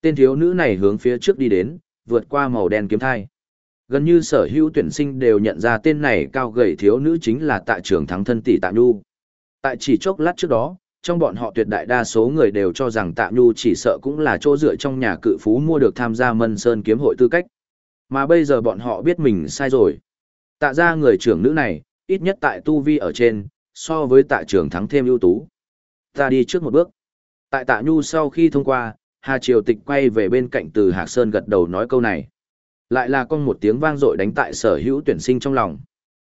Tên thiếu nữ này hướng phía trước đi đến, vượt qua màu đen kiếm thai. Gần như sở hữu tuyển sinh đều nhận ra tên này cao gầy thiếu nữ chính là tạ trường thắng thân tỷ tạ nhu. Tại chỉ chốc lát trước đó, trong bọn họ tuyệt đại đa số người đều cho rằng tạ nhu chỉ sợ cũng là chỗ dựa trong nhà cự phú mua được tham gia mân sơn kiếm hội tư cách. Mà bây giờ bọn họ biết mình sai rồi. Tạ ra người trưởng nữ này, ít nhất tại tu vi ở trên, so với tạ trưởng thắng thêm ưu tú. Ta đi trước một bước. Tại tạ nhu sau khi thông qua, Hà Triều Tịch quay về bên cạnh từ Hạc Sơn gật đầu nói câu này. Lại là con một tiếng vang dội đánh tại sở hữu tuyển sinh trong lòng.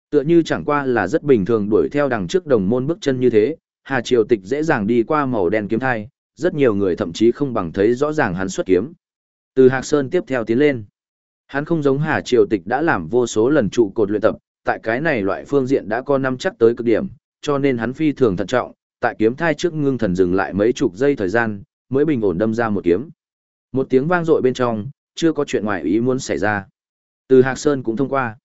Tựa như chẳng qua là rất bình thường đuổi theo đằng trước đồng môn bước chân như thế, Hà Triều Tịch dễ dàng đi qua màu đen kiếm thai, rất nhiều người thậm chí không bằng thấy rõ ràng hắn xuất kiếm. Từ Hạc Sơn tiếp theo tiến lên. Hắn không giống Hà Triều Tịch đã làm vô số lần trụ cột luyện tập, tại cái này loại phương diện đã có năm chắc tới cực điểm, cho nên hắn phi thường thận trọng, tại kiếm thai trước ngưng thần dừng lại mấy chục giây thời gian, mới bình ổn đâm ra một kiếm. Một tiếng vang dội bên trong, chưa có chuyện ngoài ý muốn xảy ra. Từ Hạc Sơn cũng thông qua.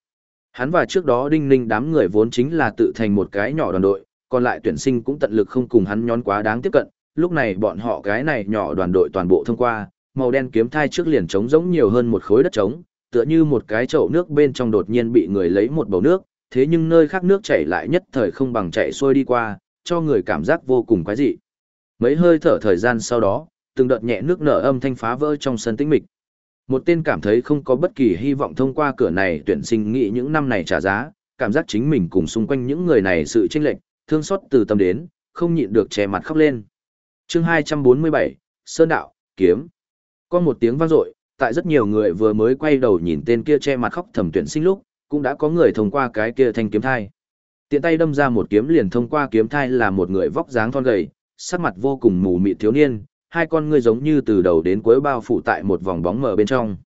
Hắn và trước đó đinh ninh đám người vốn chính là tự thành một cái nhỏ đoàn đội, còn lại tuyển sinh cũng tận lực không cùng hắn nhón quá đáng tiếp cận, lúc này bọn họ cái này nhỏ đoàn đội toàn bộ thông qua, màu đen kiếm thai trước liền trống giống nhiều hơn một khối đất trống, tựa như một cái chậu nước bên trong đột nhiên bị người lấy một bầu nước, thế nhưng nơi khác nước chảy lại nhất thời không bằng chảy xuôi đi qua, cho người cảm giác vô cùng quái dị. Mấy hơi thở thời gian sau đó, từng đợt nhẹ nước nở âm thanh phá vỡ trong sân tĩnh mịch. Một tên cảm thấy không có bất kỳ hy vọng thông qua cửa này tuyển sinh nghĩ những năm này trả giá, cảm giác chính mình cùng xung quanh những người này sự chênh lệch, thương xót từ tâm đến, không nhịn được che mặt khóc lên. Chương 247, Sơn đạo, kiếm. Có một tiếng vang dội, tại rất nhiều người vừa mới quay đầu nhìn tên kia che mặt khóc thầm tuyển sinh lúc, cũng đã có người thông qua cái kia thanh kiếm thai. Tiện tay đâm ra một kiếm liền thông qua kiếm thai là một người vóc dáng thon gầy, sắc mặt vô cùng mù mịt thiếu niên, hai con ngươi giống như từ đầu đến cuối bao phủ tại một vòng bóng mờ bên trong.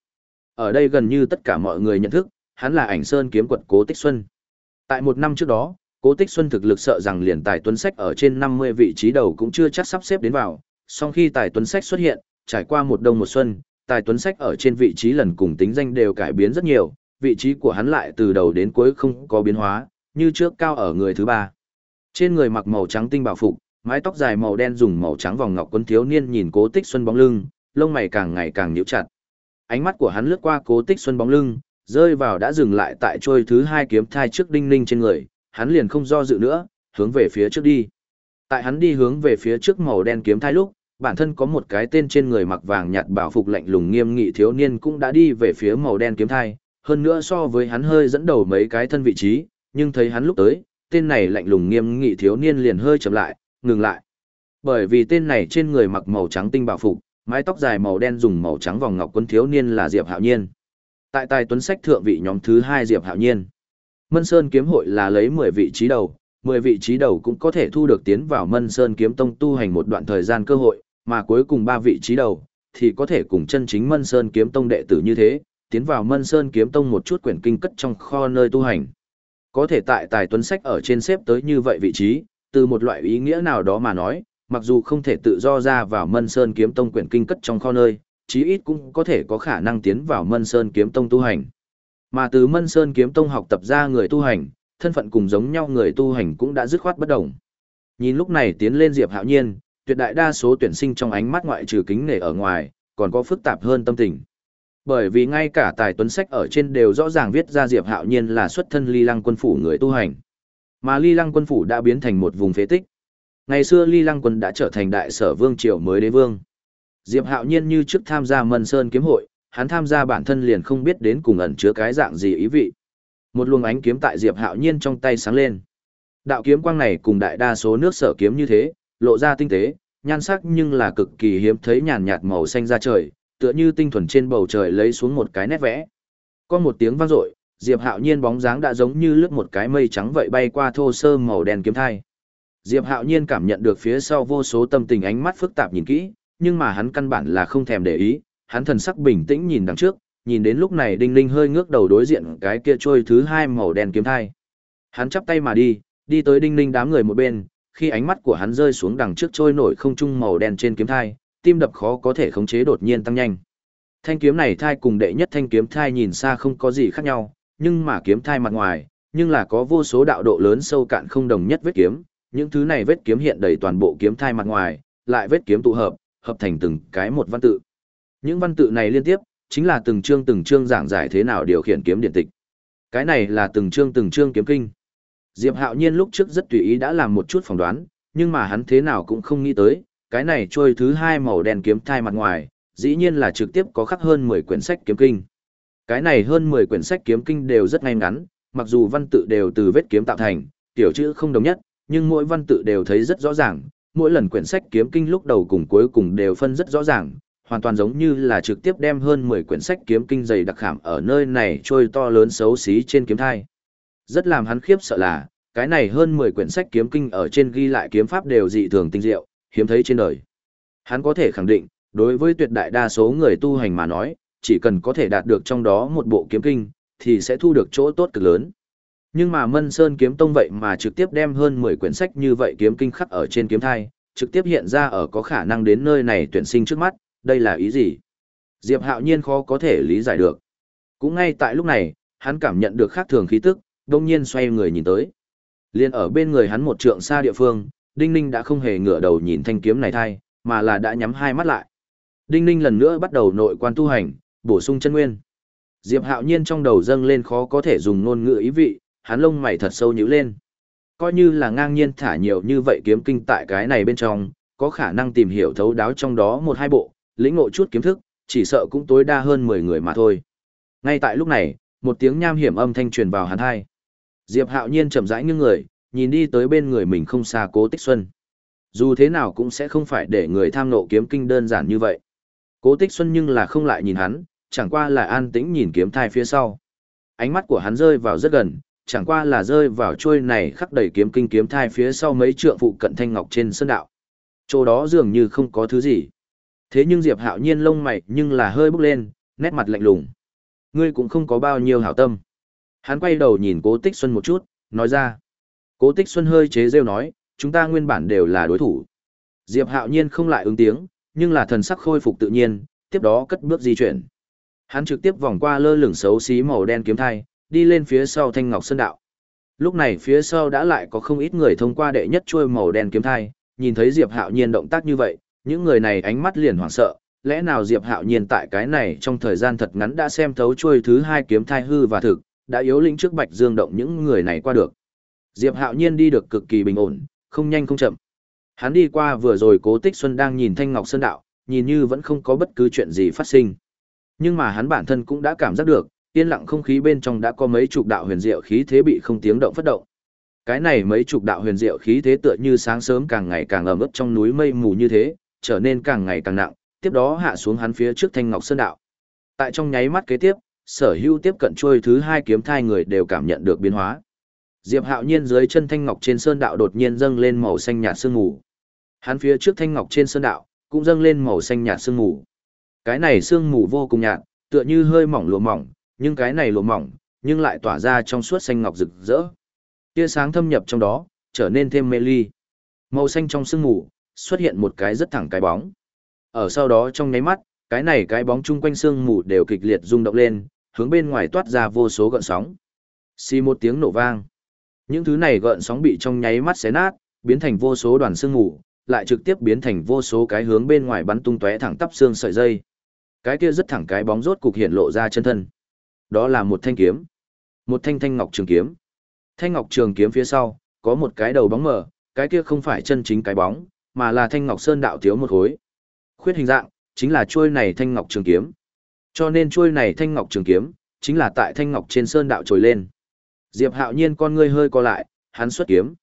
Ở đây gần như tất cả mọi người nhận thức, hắn là ảnh sơn kiếm quật Cố Tích Xuân. Tại một năm trước đó, Cố Tích Xuân thực lực sợ rằng liền tài tuấn sách ở trên 50 vị trí đầu cũng chưa chắc sắp xếp đến vào, song khi tài tuấn sách xuất hiện, trải qua một đông một xuân, tài tuấn sách ở trên vị trí lần cùng tính danh đều cải biến rất nhiều, vị trí của hắn lại từ đầu đến cuối không có biến hóa, như trước cao ở người thứ ba. Trên người mặc màu trắng tinh bảo phục, mái tóc dài màu đen dùng màu trắng vòng ngọc quân thiếu niên nhìn Cố Tích Xuân bóng lưng, lông mày càng ngày càng nhíu chặt. Ánh mắt của hắn lướt qua Cố Tích Xuân bóng lưng, rơi vào đã dừng lại tại trôi thứ hai kiếm thai trước đinh ninh trên người, hắn liền không do dự nữa, hướng về phía trước đi. Tại hắn đi hướng về phía trước màu đen kiếm thai lúc, bản thân có một cái tên trên người mặc vàng nhạt bảo phục lạnh lùng nghiêm nghị thiếu niên cũng đã đi về phía màu đen kiếm thai, hơn nữa so với hắn hơi dẫn đầu mấy cái thân vị trí, nhưng thấy hắn lúc tới, tên này lạnh lùng nghiêm nghị thiếu niên liền hơi chậm lại, ngừng lại. Bởi vì tên này trên người mặc màu trắng tinh bảo phục, mái tóc dài màu đen dùng màu trắng vòng ngọc quân thiếu niên là Diệp Hạo Nhiên. Tại tài tuấn sách thượng vị nhóm thứ hai Diệp Hạo Nhiên. Mân Sơn kiếm hội là lấy 10 vị trí đầu, 10 vị trí đầu cũng có thể thu được tiến vào Mân Sơn kiếm tông tu hành một đoạn thời gian cơ hội, mà cuối cùng ba vị trí đầu thì có thể cùng chân chính Mân Sơn kiếm tông đệ tử như thế, tiến vào Mân Sơn kiếm tông một chút quyển kinh cất trong kho nơi tu hành. Có thể tại tài tuấn sách ở trên xếp tới như vậy vị trí, từ một loại ý nghĩa nào đó mà nói, mặc dù không thể tự do ra vào Mân Sơn kiếm tông quyển kinh cất trong kho nơi, chí ít cũng có thể có khả năng tiến vào Mân Sơn kiếm tông tu hành. Mà từ Mân Sơn kiếm tông học tập ra người tu hành, thân phận cùng giống nhau người tu hành cũng đã dứt khoát bất đồng. Nhìn lúc này tiến lên Diệp Hạo Nhiên, tuyệt đại đa số tuyển sinh trong ánh mắt ngoại trừ kính nể ở ngoài, còn có phức tạp hơn tâm tình. Bởi vì ngay cả tài tuấn sách ở trên đều rõ ràng viết ra Diệp Hạo Nhiên là xuất thân Ly Lăng quân phủ người tu hành. Mà Ly Lăng quân phủ đã biến thành một vùng phế tích. Ngày xưa Ly Lăng quân đã trở thành đại sở vương triều mới đế vương. Diệp Hạo Nhiên như trước tham gia Mân Sơn kiếm hội, hắn tham gia bản thân liền không biết đến cùng ẩn chứa cái dạng gì ý vị. Một luồng ánh kiếm tại Diệp Hạo Nhiên trong tay sáng lên. Đạo kiếm quang này cùng đại đa số nước sở kiếm như thế, lộ ra tinh tế, nhan sắc nhưng là cực kỳ hiếm thấy nhàn nhạt màu xanh ra trời, tựa như tinh thuần trên bầu trời lấy xuống một cái nét vẽ. Có một tiếng vang dội, Diệp Hạo Nhiên bóng dáng đã giống như lướt một cái mây trắng vậy bay qua thô sơ màu đen kiếm thai. Diệp Hạo Nhiên cảm nhận được phía sau vô số tâm tình ánh mắt phức tạp nhìn kỹ, nhưng mà hắn căn bản là không thèm để ý, hắn thần sắc bình tĩnh nhìn đằng trước, nhìn đến lúc này Đinh Linh hơi ngước đầu đối diện cái kia trôi thứ hai màu đen kiếm thai. Hắn chắp tay mà đi, đi tới Đinh Linh đám người một bên, khi ánh mắt của hắn rơi xuống đằng trước trôi nổi không trung màu đen trên kiếm thai, tim đập khó có thể khống chế đột nhiên tăng nhanh. Thanh kiếm này thai cùng đệ nhất thanh kiếm thai nhìn xa không có gì khác nhau, nhưng mà kiếm thai mặt ngoài, nhưng là có vô số đạo độ lớn sâu cạn không đồng nhất vết kiếm, những thứ này vết kiếm hiện đầy toàn bộ kiếm thai mặt ngoài, lại vết kiếm tụ hợp, hợp thành từng cái một văn tự. Những văn tự này liên tiếp, chính là từng chương từng chương giảng giải thế nào điều khiển kiếm điện tịch. Cái này là từng chương từng chương kiếm kinh. Diệp Hạo Nhiên lúc trước rất tùy ý đã làm một chút phỏng đoán, nhưng mà hắn thế nào cũng không nghĩ tới, cái này trôi thứ hai màu đen kiếm thai mặt ngoài, dĩ nhiên là trực tiếp có khắc hơn 10 quyển sách kiếm kinh. Cái này hơn 10 quyển sách kiếm kinh đều rất ngay ngắn, mặc dù văn tự đều từ vết kiếm tạo thành, tiểu chữ không đồng nhất, nhưng mỗi văn tự đều thấy rất rõ ràng, mỗi lần quyển sách kiếm kinh lúc đầu cùng cuối cùng đều phân rất rõ ràng, hoàn toàn giống như là trực tiếp đem hơn 10 quyển sách kiếm kinh dày đặc khảm ở nơi này trôi to lớn xấu xí trên kiếm thai. Rất làm hắn khiếp sợ là, cái này hơn 10 quyển sách kiếm kinh ở trên ghi lại kiếm pháp đều dị thường tinh diệu, hiếm thấy trên đời. Hắn có thể khẳng định, đối với tuyệt đại đa số người tu hành mà nói, chỉ cần có thể đạt được trong đó một bộ kiếm kinh, thì sẽ thu được chỗ tốt cực lớn. Nhưng mà Mân Sơn kiếm tông vậy mà trực tiếp đem hơn 10 quyển sách như vậy kiếm kinh khắc ở trên kiếm thai, trực tiếp hiện ra ở có khả năng đến nơi này tuyển sinh trước mắt, đây là ý gì? Diệp Hạo Nhiên khó có thể lý giải được. Cũng ngay tại lúc này, hắn cảm nhận được khác thường khí tức, đông nhiên xoay người nhìn tới. Liên ở bên người hắn một trượng xa địa phương, Đinh Ninh đã không hề ngửa đầu nhìn thanh kiếm này thay, mà là đã nhắm hai mắt lại. Đinh Ninh lần nữa bắt đầu nội quan tu hành, bổ sung chân nguyên. Diệp Hạo Nhiên trong đầu dâng lên khó có thể dùng ngôn ngữ ý vị, hắn lông mày thật sâu nhíu lên. Coi như là ngang nhiên thả nhiều như vậy kiếm kinh tại cái này bên trong, có khả năng tìm hiểu thấu đáo trong đó một hai bộ, lĩnh ngộ chút kiếm thức, chỉ sợ cũng tối đa hơn 10 người mà thôi. Ngay tại lúc này, một tiếng nham hiểm âm thanh truyền vào hắn hai. Diệp Hạo Nhiên chậm rãi nghiêng người, nhìn đi tới bên người mình không xa Cố Tích Xuân. Dù thế nào cũng sẽ không phải để người tham nộ kiếm kinh đơn giản như vậy. Cố Tích Xuân nhưng là không lại nhìn hắn, chẳng qua là an tĩnh nhìn kiếm thai phía sau. Ánh mắt của hắn rơi vào rất gần, chẳng qua là rơi vào chuôi này khắc đầy kiếm kinh kiếm thai phía sau mấy trượng phụ cận thanh ngọc trên sân đạo. Chỗ đó dường như không có thứ gì. Thế nhưng Diệp Hạo Nhiên lông mày nhưng là hơi bốc lên, nét mặt lạnh lùng. Ngươi cũng không có bao nhiêu hảo tâm. Hắn quay đầu nhìn Cố Tích Xuân một chút, nói ra. Cố Tích Xuân hơi chế rêu nói, chúng ta nguyên bản đều là đối thủ. Diệp Hạo Nhiên không lại ứng tiếng, nhưng là thần sắc khôi phục tự nhiên, tiếp đó cất bước di chuyển. Hắn trực tiếp vòng qua lơ lửng xấu xí màu đen kiếm thai, đi lên phía sau Thanh Ngọc Sơn Đạo. Lúc này phía sau đã lại có không ít người thông qua đệ nhất chuôi màu đen kiếm thai, nhìn thấy Diệp Hạo Nhiên động tác như vậy, những người này ánh mắt liền hoảng sợ, lẽ nào Diệp Hạo Nhiên tại cái này trong thời gian thật ngắn đã xem thấu chuôi thứ hai kiếm thai hư và thực, đã yếu lĩnh trước Bạch Dương động những người này qua được. Diệp Hạo Nhiên đi được cực kỳ bình ổn, không nhanh không chậm. Hắn đi qua vừa rồi Cố Tích Xuân đang nhìn Thanh Ngọc Sơn đạo, nhìn như vẫn không có bất cứ chuyện gì phát sinh. Nhưng mà hắn bản thân cũng đã cảm giác được, yên lặng không khí bên trong đã có mấy chục đạo huyền diệu khí thế bị không tiếng động phất động. Cái này mấy chục đạo huyền diệu khí thế tựa như sáng sớm càng ngày càng ẩm ướt trong núi mây mù như thế, trở nên càng ngày càng nặng, tiếp đó hạ xuống hắn phía trước Thanh Ngọc Sơn đạo. Tại trong nháy mắt kế tiếp, Sở Hữu tiếp cận trôi thứ hai kiếm thai người đều cảm nhận được biến hóa. Diệp Hạo Nhiên dưới chân thanh ngọc trên sơn đạo đột nhiên dâng lên màu xanh nhạt sương mù. Hắn phía trước thanh ngọc trên sơn đạo cũng dâng lên màu xanh nhạt sương mù. Cái này sương mù vô cùng nhạt, tựa như hơi mỏng lụa mỏng, nhưng cái này lụa mỏng, nhưng lại tỏa ra trong suốt xanh ngọc rực rỡ. Tia sáng thâm nhập trong đó, trở nên thêm mê ly. Màu xanh trong sương mù, xuất hiện một cái rất thẳng cái bóng. Ở sau đó trong nháy mắt, cái này cái bóng chung quanh sương mù đều kịch liệt rung động lên, hướng bên ngoài toát ra vô số gợn sóng. Xì một tiếng nổ vang. Những thứ này gợn sóng bị trong nháy mắt xé nát, biến thành vô số đoàn xương ngủ, lại trực tiếp biến thành vô số cái hướng bên ngoài bắn tung tóe thẳng tắp xương sợi dây. Cái kia rất thẳng cái bóng rốt cục hiện lộ ra chân thân. Đó là một thanh kiếm, một thanh thanh ngọc trường kiếm. Thanh ngọc trường kiếm phía sau có một cái đầu bóng mờ, cái kia không phải chân chính cái bóng, mà là thanh ngọc sơn đạo thiếu một khối. Khuyết hình dạng chính là chuôi này thanh ngọc trường kiếm. Cho nên chuôi này thanh ngọc trường kiếm chính là tại thanh ngọc trên sơn đạo trồi lên. Diệp Hạo Nhiên con ngươi hơi co lại, hắn xuất kiếm.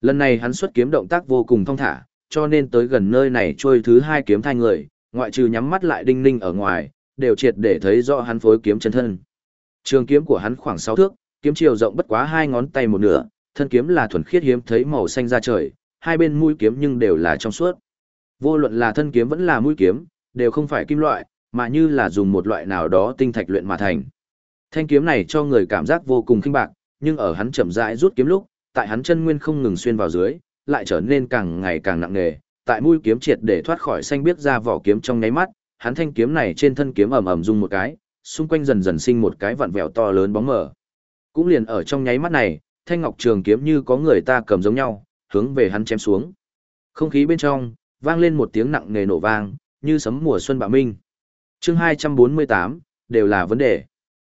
Lần này hắn xuất kiếm động tác vô cùng thong thả, cho nên tới gần nơi này trôi thứ hai kiếm thai người, ngoại trừ nhắm mắt lại đinh ninh ở ngoài, đều triệt để thấy rõ hắn phối kiếm chân thân. Trường kiếm của hắn khoảng 6 thước, kiếm chiều rộng bất quá hai ngón tay một nửa, thân kiếm là thuần khiết hiếm thấy màu xanh ra trời, hai bên mũi kiếm nhưng đều là trong suốt. Vô luận là thân kiếm vẫn là mũi kiếm, đều không phải kim loại, mà như là dùng một loại nào đó tinh thạch luyện mà thành. Thanh kiếm này cho người cảm giác vô cùng kinh bạc, nhưng ở hắn chậm rãi rút kiếm lúc, tại hắn chân nguyên không ngừng xuyên vào dưới, lại trở nên càng ngày càng nặng nề, tại mũi kiếm triệt để thoát khỏi xanh biết ra vỏ kiếm trong nháy mắt, hắn thanh kiếm này trên thân kiếm ầm ầm rung một cái, xung quanh dần dần sinh một cái vặn vẹo to lớn bóng mờ. Cũng liền ở trong nháy mắt này, thanh ngọc trường kiếm như có người ta cầm giống nhau, hướng về hắn chém xuống. Không khí bên trong vang lên một tiếng nặng nề nổ vang, như sấm mùa xuân bạo minh. Chương 248, đều là vấn đề.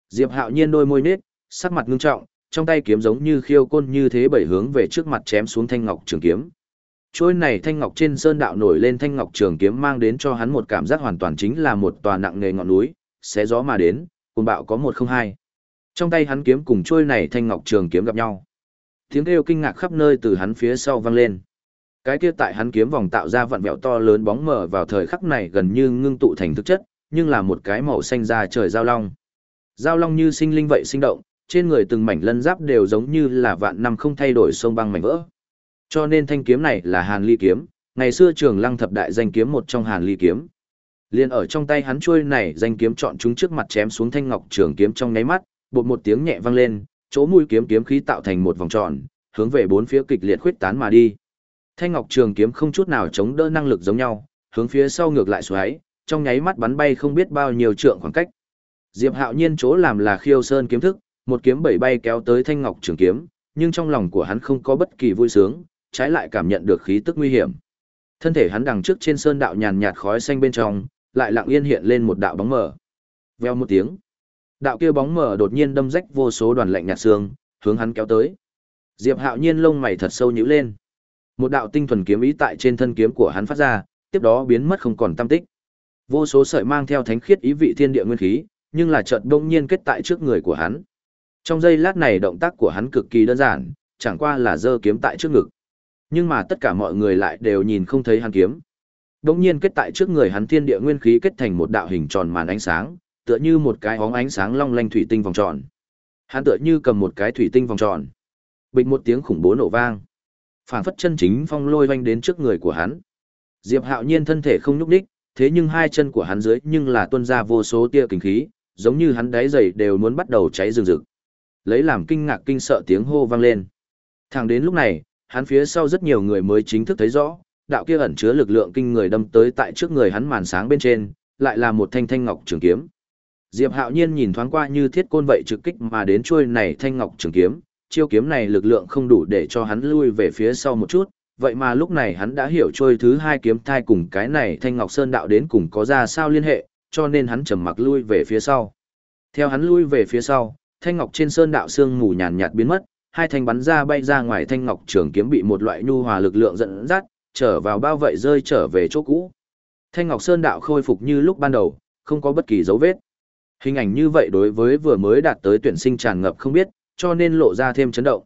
Diệp Hạo Nhiên đôi môi nết sắc mặt ngưng trọng, trong tay kiếm giống như khiêu côn như thế bảy hướng về trước mặt chém xuống thanh ngọc trường kiếm. Trôi này thanh ngọc trên sơn đạo nổi lên thanh ngọc trường kiếm mang đến cho hắn một cảm giác hoàn toàn chính là một tòa nặng nề ngọn núi, xé gió mà đến, cùng bạo có một không hai. Trong tay hắn kiếm cùng trôi này thanh ngọc trường kiếm gặp nhau. Tiếng kêu kinh ngạc khắp nơi từ hắn phía sau vang lên. Cái kia tại hắn kiếm vòng tạo ra vặn vẹo to lớn bóng mờ vào thời khắc này gần như ngưng tụ thành thực chất, nhưng là một cái màu xanh da trời giao long. Giao long như sinh linh vậy sinh động, trên người từng mảnh lân giáp đều giống như là vạn năm không thay đổi sông băng mảnh vỡ. Cho nên thanh kiếm này là Hàn Ly kiếm, ngày xưa Trường Lăng thập đại danh kiếm một trong Hàn Ly kiếm. Liên ở trong tay hắn chuôi này danh kiếm chọn chúng trước mặt chém xuống thanh ngọc trường kiếm trong nháy mắt, bột một tiếng nhẹ vang lên, chỗ mũi kiếm kiếm khí tạo thành một vòng tròn, hướng về bốn phía kịch liệt khuyết tán mà đi. Thanh ngọc trường kiếm không chút nào chống đỡ năng lực giống nhau, hướng phía sau ngược lại xoáy, trong nháy mắt bắn bay không biết bao nhiêu trượng khoảng cách. Diệp Hạo Nhiên chỗ làm là khiêu sơn kiếm thức, một kiếm bảy bay kéo tới thanh ngọc trường kiếm, nhưng trong lòng của hắn không có bất kỳ vui sướng, trái lại cảm nhận được khí tức nguy hiểm. Thân thể hắn đằng trước trên sơn đạo nhàn nhạt khói xanh bên trong, lại lặng yên hiện lên một đạo bóng mờ. Veo một tiếng, đạo kia bóng mờ đột nhiên đâm rách vô số đoàn lạnh nhạt xương, hướng hắn kéo tới. Diệp Hạo Nhiên lông mày thật sâu nhíu lên. Một đạo tinh thuần kiếm ý tại trên thân kiếm của hắn phát ra, tiếp đó biến mất không còn tăm tích. Vô số sợi mang theo thánh khiết ý vị thiên địa nguyên khí, nhưng là chợt bỗng nhiên kết tại trước người của hắn. Trong giây lát này động tác của hắn cực kỳ đơn giản, chẳng qua là giơ kiếm tại trước ngực. Nhưng mà tất cả mọi người lại đều nhìn không thấy hắn kiếm. Đống nhiên kết tại trước người hắn thiên địa nguyên khí kết thành một đạo hình tròn màn ánh sáng, tựa như một cái óng ánh sáng long lanh thủy tinh vòng tròn. Hắn tựa như cầm một cái thủy tinh vòng tròn. Bịch một tiếng khủng bố nổ vang. Phản phất chân chính phong lôi vanh đến trước người của hắn. Diệp Hạo Nhiên thân thể không nhúc đích, thế nhưng hai chân của hắn dưới nhưng là tuôn ra vô số tia kinh khí, giống như hắn đáy giày đều muốn bắt đầu cháy rừng rực. Lấy làm kinh ngạc kinh sợ tiếng hô vang lên. Thẳng đến lúc này, hắn phía sau rất nhiều người mới chính thức thấy rõ, đạo kia ẩn chứa lực lượng kinh người đâm tới tại trước người hắn màn sáng bên trên, lại là một thanh thanh ngọc trường kiếm. Diệp Hạo Nhiên nhìn thoáng qua như thiết côn vậy trực kích mà đến chuôi này thanh ngọc trường kiếm, chiêu kiếm này lực lượng không đủ để cho hắn lui về phía sau một chút, vậy mà lúc này hắn đã hiểu trôi thứ hai kiếm thai cùng cái này thanh ngọc sơn đạo đến cùng có ra sao liên hệ, cho nên hắn trầm mặc lui về phía sau. Theo hắn lui về phía sau, thanh ngọc trên sơn đạo xương mù nhàn nhạt biến mất, hai thanh bắn ra bay ra ngoài thanh ngọc trường kiếm bị một loại nhu hòa lực lượng dẫn dắt, trở vào bao vậy rơi trở về chỗ cũ. Thanh ngọc sơn đạo khôi phục như lúc ban đầu, không có bất kỳ dấu vết. Hình ảnh như vậy đối với vừa mới đạt tới tuyển sinh tràn ngập không biết, cho nên lộ ra thêm chấn động.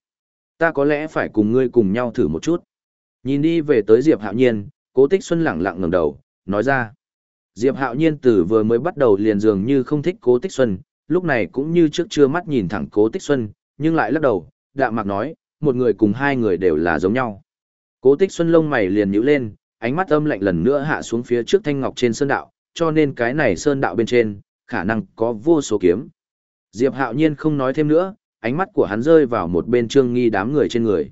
Ta có lẽ phải cùng ngươi cùng nhau thử một chút. Nhìn đi về tới Diệp Hạo Nhiên, Cố Tích Xuân lẳng lặng ngẩng đầu, nói ra. Diệp Hạo Nhiên từ vừa mới bắt đầu liền dường như không thích Cố Tích Xuân, lúc này cũng như trước chưa mắt nhìn thẳng Cố Tích Xuân, nhưng lại lắc đầu, đạm mạc nói, một người cùng hai người đều là giống nhau. Cố Tích Xuân lông mày liền nhíu lên, ánh mắt âm lạnh lần nữa hạ xuống phía trước thanh ngọc trên sơn đạo, cho nên cái này sơn đạo bên trên, khả năng có vô số kiếm. Diệp Hạo Nhiên không nói thêm nữa, ánh mắt của hắn rơi vào một bên Trương Nghi đám người trên người.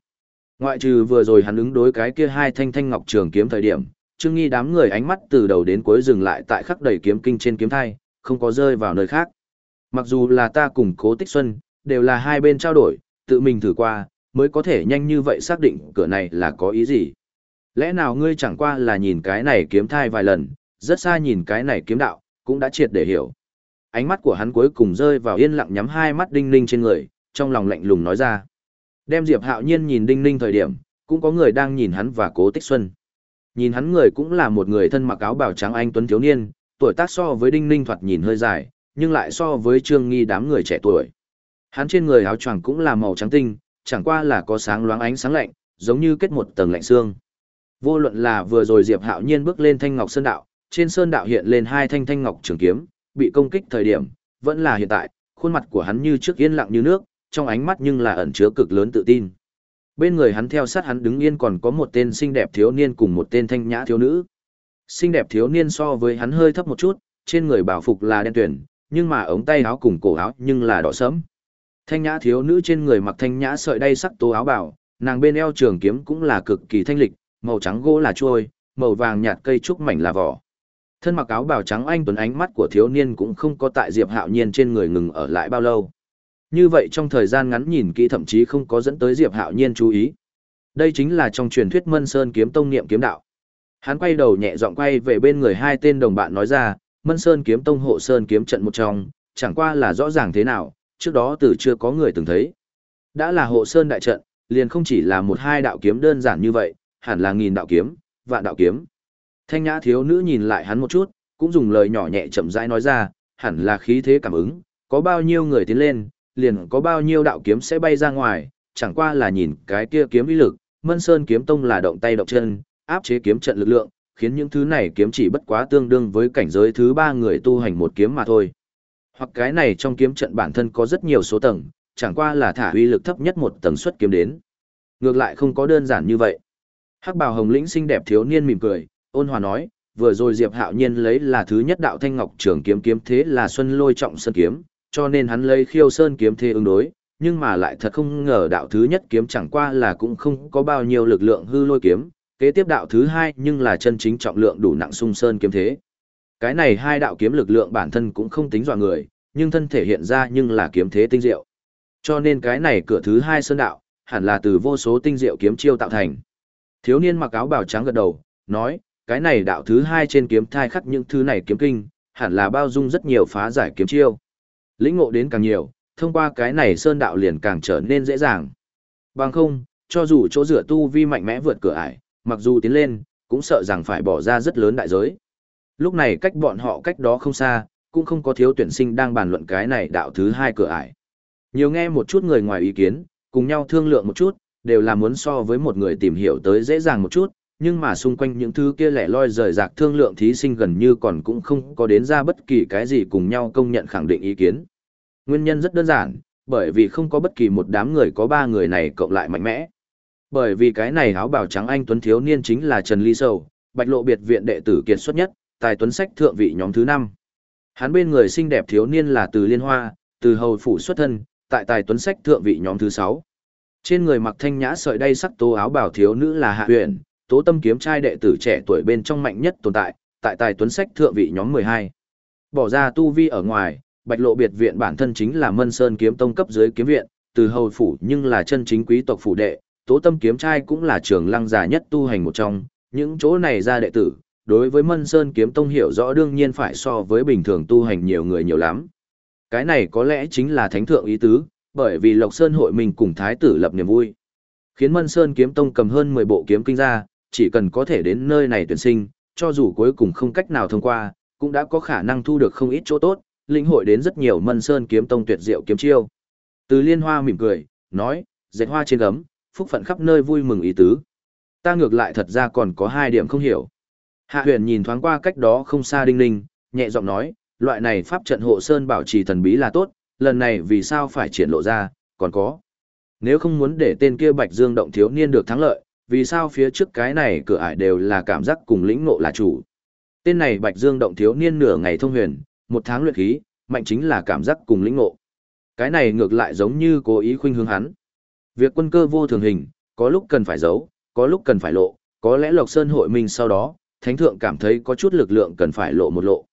Ngoại trừ vừa rồi hắn ứng đối cái kia hai thanh thanh ngọc trường kiếm thời điểm, Trương Nghi đám người ánh mắt từ đầu đến cuối dừng lại tại khắc đầy kiếm kinh trên kiếm thai, không có rơi vào nơi khác. Mặc dù là ta cùng Cố Tích Xuân, đều là hai bên trao đổi, tự mình thử qua, mới có thể nhanh như vậy xác định cửa này là có ý gì. Lẽ nào ngươi chẳng qua là nhìn cái này kiếm thai vài lần, rất xa nhìn cái này kiếm đạo, cũng đã triệt để hiểu. Ánh mắt của hắn cuối cùng rơi vào yên lặng nhắm hai mắt đinh ninh trên người, trong lòng lạnh lùng nói ra. Đem Diệp Hạo Nhiên nhìn Đinh Ninh thời điểm, cũng có người đang nhìn hắn và Cố Tích Xuân. Nhìn hắn người cũng là một người thân mặc áo bào trắng anh tuấn thiếu niên, tuổi tác so với Đinh Ninh thoạt nhìn hơi dài, nhưng lại so với Trương Nghi đám người trẻ tuổi. Hắn trên người áo choàng cũng là màu trắng tinh, chẳng qua là có sáng loáng ánh sáng lạnh, giống như kết một tầng lạnh xương. Vô luận là vừa rồi Diệp Hạo Nhiên bước lên Thanh Ngọc Sơn đạo, trên sơn đạo hiện lên hai thanh thanh ngọc trường kiếm, bị công kích thời điểm, vẫn là hiện tại, khuôn mặt của hắn như trước yên lặng như nước, trong ánh mắt nhưng là ẩn chứa cực lớn tự tin. Bên người hắn theo sát hắn đứng yên còn có một tên xinh đẹp thiếu niên cùng một tên thanh nhã thiếu nữ. Xinh đẹp thiếu niên so với hắn hơi thấp một chút, trên người bảo phục là đen tuyển, nhưng mà ống tay áo cùng cổ áo nhưng là đỏ sẫm. Thanh nhã thiếu nữ trên người mặc thanh nhã sợi đay sắc tố áo bảo, nàng bên eo trường kiếm cũng là cực kỳ thanh lịch, màu trắng gỗ là chuôi, màu vàng nhạt cây trúc mảnh là vỏ. Thân mặc áo bào trắng anh tuấn ánh mắt của thiếu niên cũng không có tại Diệp Hạo Nhiên trên người ngừng ở lại bao lâu. Như vậy trong thời gian ngắn nhìn kỹ thậm chí không có dẫn tới Diệp Hạo Nhiên chú ý. Đây chính là trong truyền thuyết Mân Sơn kiếm tông niệm kiếm đạo. Hắn quay đầu nhẹ giọng quay về bên người hai tên đồng bạn nói ra, Mân Sơn kiếm tông hộ sơn kiếm trận một trong, chẳng qua là rõ ràng thế nào, trước đó từ chưa có người từng thấy. Đã là hộ sơn đại trận, liền không chỉ là một hai đạo kiếm đơn giản như vậy, hẳn là nghìn đạo kiếm, vạn đạo kiếm. Thanh nhã thiếu nữ nhìn lại hắn một chút, cũng dùng lời nhỏ nhẹ chậm rãi nói ra, hẳn là khí thế cảm ứng, Có bao nhiêu người tiến lên, liền có bao nhiêu đạo kiếm sẽ bay ra ngoài, chẳng qua là nhìn cái kia kiếm uy lực, Mân Sơn kiếm tông là động tay động chân, áp chế kiếm trận lực lượng, khiến những thứ này kiếm chỉ bất quá tương đương với cảnh giới thứ ba người tu hành một kiếm mà thôi. Hoặc cái này trong kiếm trận bản thân có rất nhiều số tầng, chẳng qua là thả uy lực thấp nhất một tầng xuất kiếm đến. Ngược lại không có đơn giản như vậy. Hắc bào hồng lĩnh xinh đẹp thiếu niên mỉm cười, ôn hòa nói, vừa rồi Diệp Hạo Nhiên lấy là thứ nhất đạo thanh ngọc trường kiếm kiếm thế là xuân lôi trọng sơn kiếm, cho nên hắn lấy khiêu sơn kiếm thế ứng đối, nhưng mà lại thật không ngờ đạo thứ nhất kiếm chẳng qua là cũng không có bao nhiêu lực lượng hư lôi kiếm, kế tiếp đạo thứ hai nhưng là chân chính trọng lượng đủ nặng sung sơn kiếm thế. Cái này hai đạo kiếm lực lượng bản thân cũng không tính dọa người, nhưng thân thể hiện ra nhưng là kiếm thế tinh diệu. Cho nên cái này cửa thứ hai sơn đạo, hẳn là từ vô số tinh diệu kiếm chiêu tạo thành. Thiếu niên mặc áo bào trắng gật đầu, nói, cái này đạo thứ hai trên kiếm thai khắc những thứ này kiếm kinh, hẳn là bao dung rất nhiều phá giải kiếm chiêu. Lĩnh ngộ đến càng nhiều, thông qua cái này sơn đạo liền càng trở nên dễ dàng. Bằng không, cho dù chỗ rửa tu vi mạnh mẽ vượt cửa ải, mặc dù tiến lên, cũng sợ rằng phải bỏ ra rất lớn đại giới. Lúc này cách bọn họ cách đó không xa, cũng không có thiếu tuyển sinh đang bàn luận cái này đạo thứ hai cửa ải. Nhiều nghe một chút người ngoài ý kiến, cùng nhau thương lượng một chút, đều là muốn so với một người tìm hiểu tới dễ dàng một chút, nhưng mà xung quanh những thứ kia lẻ loi rời rạc thương lượng thí sinh gần như còn cũng không có đến ra bất kỳ cái gì cùng nhau công nhận khẳng định ý kiến. Nguyên nhân rất đơn giản, bởi vì không có bất kỳ một đám người có ba người này cộng lại mạnh mẽ. Bởi vì cái này áo bào trắng anh tuấn thiếu niên chính là Trần Ly Sầu, bạch lộ biệt viện đệ tử kiệt xuất nhất, tài tuấn sách thượng vị nhóm thứ năm. Hắn bên người xinh đẹp thiếu niên là từ liên hoa, từ hầu phủ xuất thân, tại tài tuấn sách thượng vị nhóm thứ sáu. Trên người mặc thanh nhã sợi đay sắc tố áo bào thiếu nữ là Hạ Huyền, tố tâm kiếm trai đệ tử trẻ tuổi bên trong mạnh nhất tồn tại, tại tài tuấn sách thượng vị nhóm 12. Bỏ ra tu vi ở ngoài, Bạch Lộ biệt viện bản thân chính là Mân Sơn kiếm tông cấp dưới kiếm viện, từ hầu phủ nhưng là chân chính quý tộc phủ đệ, tố tâm kiếm trai cũng là trường lăng già nhất tu hành một trong, những chỗ này ra đệ tử, đối với Mân Sơn kiếm tông hiểu rõ đương nhiên phải so với bình thường tu hành nhiều người nhiều lắm. Cái này có lẽ chính là thánh thượng ý tứ, bởi vì Lộc Sơn hội mình cùng thái tử lập niềm vui. Khiến Mân Sơn kiếm tông cầm hơn 10 bộ kiếm kinh ra, chỉ cần có thể đến nơi này tuyển sinh, cho dù cuối cùng không cách nào thông qua, cũng đã có khả năng thu được không ít chỗ tốt, linh hội đến rất nhiều Mân Sơn kiếm tông tuyệt diệu kiếm chiêu. Từ Liên Hoa mỉm cười, nói, dệt hoa trên gấm, phúc phận khắp nơi vui mừng ý tứ. Ta ngược lại thật ra còn có hai điểm không hiểu. Hạ huyền nhìn thoáng qua cách đó không xa đinh ninh, nhẹ giọng nói, loại này pháp trận hộ sơn bảo trì thần bí là tốt, lần này vì sao phải triển lộ ra, còn có. Nếu không muốn để tên kia Bạch Dương động thiếu niên được thắng lợi, vì sao phía trước cái này cửa ải đều là cảm giác cùng lĩnh ngộ là chủ. Tên này Bạch Dương động thiếu niên nửa ngày thông huyền, một tháng luyện khí, mạnh chính là cảm giác cùng lĩnh ngộ. Cái này ngược lại giống như cố ý khuynh hướng hắn. Việc quân cơ vô thường hình, có lúc cần phải giấu, có lúc cần phải lộ, có lẽ Lộc Sơn hội minh sau đó, Thánh Thượng cảm thấy có chút lực lượng cần phải lộ một lộ.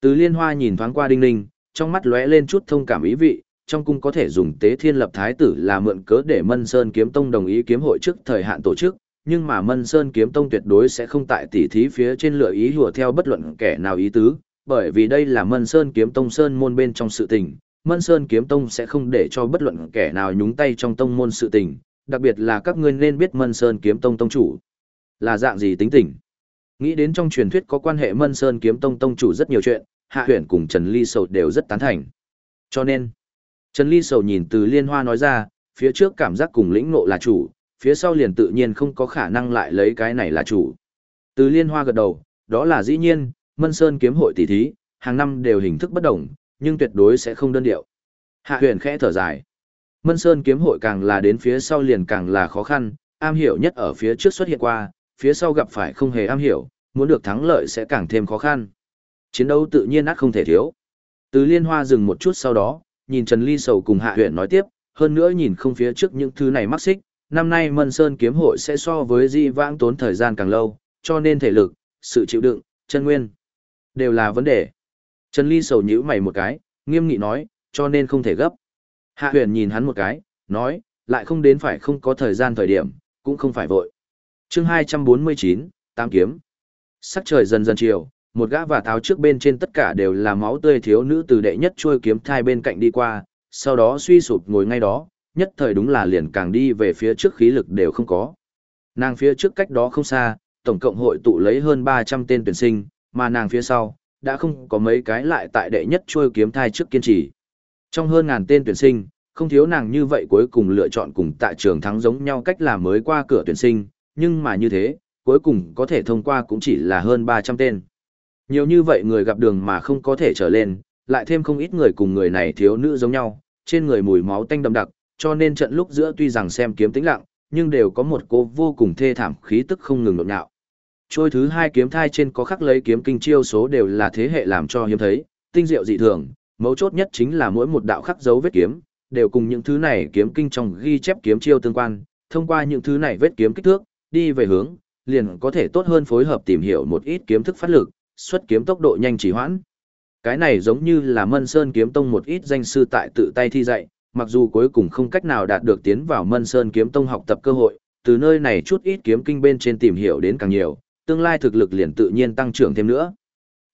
Từ Liên Hoa nhìn thoáng qua Đinh Ninh, trong mắt lóe lên chút thông cảm ý vị, trong cung có thể dùng tế thiên lập thái tử là mượn cớ để Mân Sơn kiếm tông đồng ý kiếm hội trước thời hạn tổ chức, nhưng mà Mân Sơn kiếm tông tuyệt đối sẽ không tại tỉ thí phía trên lựa ý hùa theo bất luận kẻ nào ý tứ, bởi vì đây là Mân Sơn kiếm tông sơn môn bên trong sự tình, Mân Sơn kiếm tông sẽ không để cho bất luận kẻ nào nhúng tay trong tông môn sự tình, đặc biệt là các ngươi nên biết Mân Sơn kiếm tông tông chủ là dạng gì tính tình. Nghĩ đến trong truyền thuyết có quan hệ Mân Sơn kiếm tông tông chủ rất nhiều chuyện, Hạ Huyền cùng Trần Ly Sầu đều rất tán thành. Cho nên, Trần Ly Sầu nhìn từ Liên Hoa nói ra, phía trước cảm giác cùng lĩnh ngộ là chủ, phía sau liền tự nhiên không có khả năng lại lấy cái này là chủ. Từ Liên Hoa gật đầu, đó là dĩ nhiên, Mân Sơn kiếm hội tỷ thí, hàng năm đều hình thức bất đồng, nhưng tuyệt đối sẽ không đơn điệu. Hạ huyền khẽ thở dài. Mân Sơn kiếm hội càng là đến phía sau liền càng là khó khăn, am hiểu nhất ở phía trước xuất hiện qua, phía sau gặp phải không hề am hiểu, muốn được thắng lợi sẽ càng thêm khó khăn. Chiến đấu tự nhiên ắt không thể thiếu. Từ liên hoa dừng một chút sau đó, nhìn Trần Ly Sầu cùng Hạ huyền nói tiếp, hơn nữa nhìn không phía trước những thứ này mắc xích, năm nay Mân Sơn kiếm hội sẽ so với di vãng tốn thời gian càng lâu, cho nên thể lực, sự chịu đựng, chân nguyên, đều là vấn đề. Trần Ly sầu nhữ mày một cái, nghiêm nghị nói, cho nên không thể gấp. Hạ huyền nhìn hắn một cái, nói, lại không đến phải không có thời gian thời điểm, cũng không phải vội. chương 249, Tam Kiếm. Sắc trời dần dần chiều, một gã và tháo trước bên trên tất cả đều là máu tươi thiếu nữ từ đệ nhất trôi kiếm thai bên cạnh đi qua, sau đó suy sụp ngồi ngay đó, nhất thời đúng là liền càng đi về phía trước khí lực đều không có. Nàng phía trước cách đó không xa, tổng cộng hội tụ lấy hơn 300 tên tuyển sinh, mà nàng phía sau, đã không có mấy cái lại tại đệ nhất trôi kiếm thai trước kiên trì. Trong hơn ngàn tên tuyển sinh, không thiếu nàng như vậy cuối cùng lựa chọn cùng tại trường thắng giống nhau cách làm mới qua cửa tuyển sinh, nhưng mà như thế, cuối cùng có thể thông qua cũng chỉ là hơn 300 tên. Nhiều như vậy người gặp đường mà không có thể trở lên, lại thêm không ít người cùng người này thiếu nữ giống nhau, trên người mùi máu tanh đậm đặc, cho nên trận lúc giữa tuy rằng xem kiếm tĩnh lặng, nhưng đều có một cô vô cùng thê thảm khí tức không ngừng nhộn nhạo. Trôi thứ hai kiếm thai trên có khắc lấy kiếm kinh chiêu số đều là thế hệ làm cho hiếm thấy, tinh diệu dị thường, mấu chốt nhất chính là mỗi một đạo khắc dấu vết kiếm, đều cùng những thứ này kiếm kinh trong ghi chép kiếm chiêu tương quan, thông qua những thứ này vết kiếm kích thước, đi về hướng, liền có thể tốt hơn phối hợp tìm hiểu một ít kiếm thức phát lực, xuất kiếm tốc độ nhanh chỉ hoãn. Cái này giống như là Mân Sơn kiếm tông một ít danh sư tại tự tay thi dạy, mặc dù cuối cùng không cách nào đạt được tiến vào Mân Sơn kiếm tông học tập cơ hội, từ nơi này chút ít kiếm kinh bên trên tìm hiểu đến càng nhiều, tương lai thực lực liền tự nhiên tăng trưởng thêm nữa.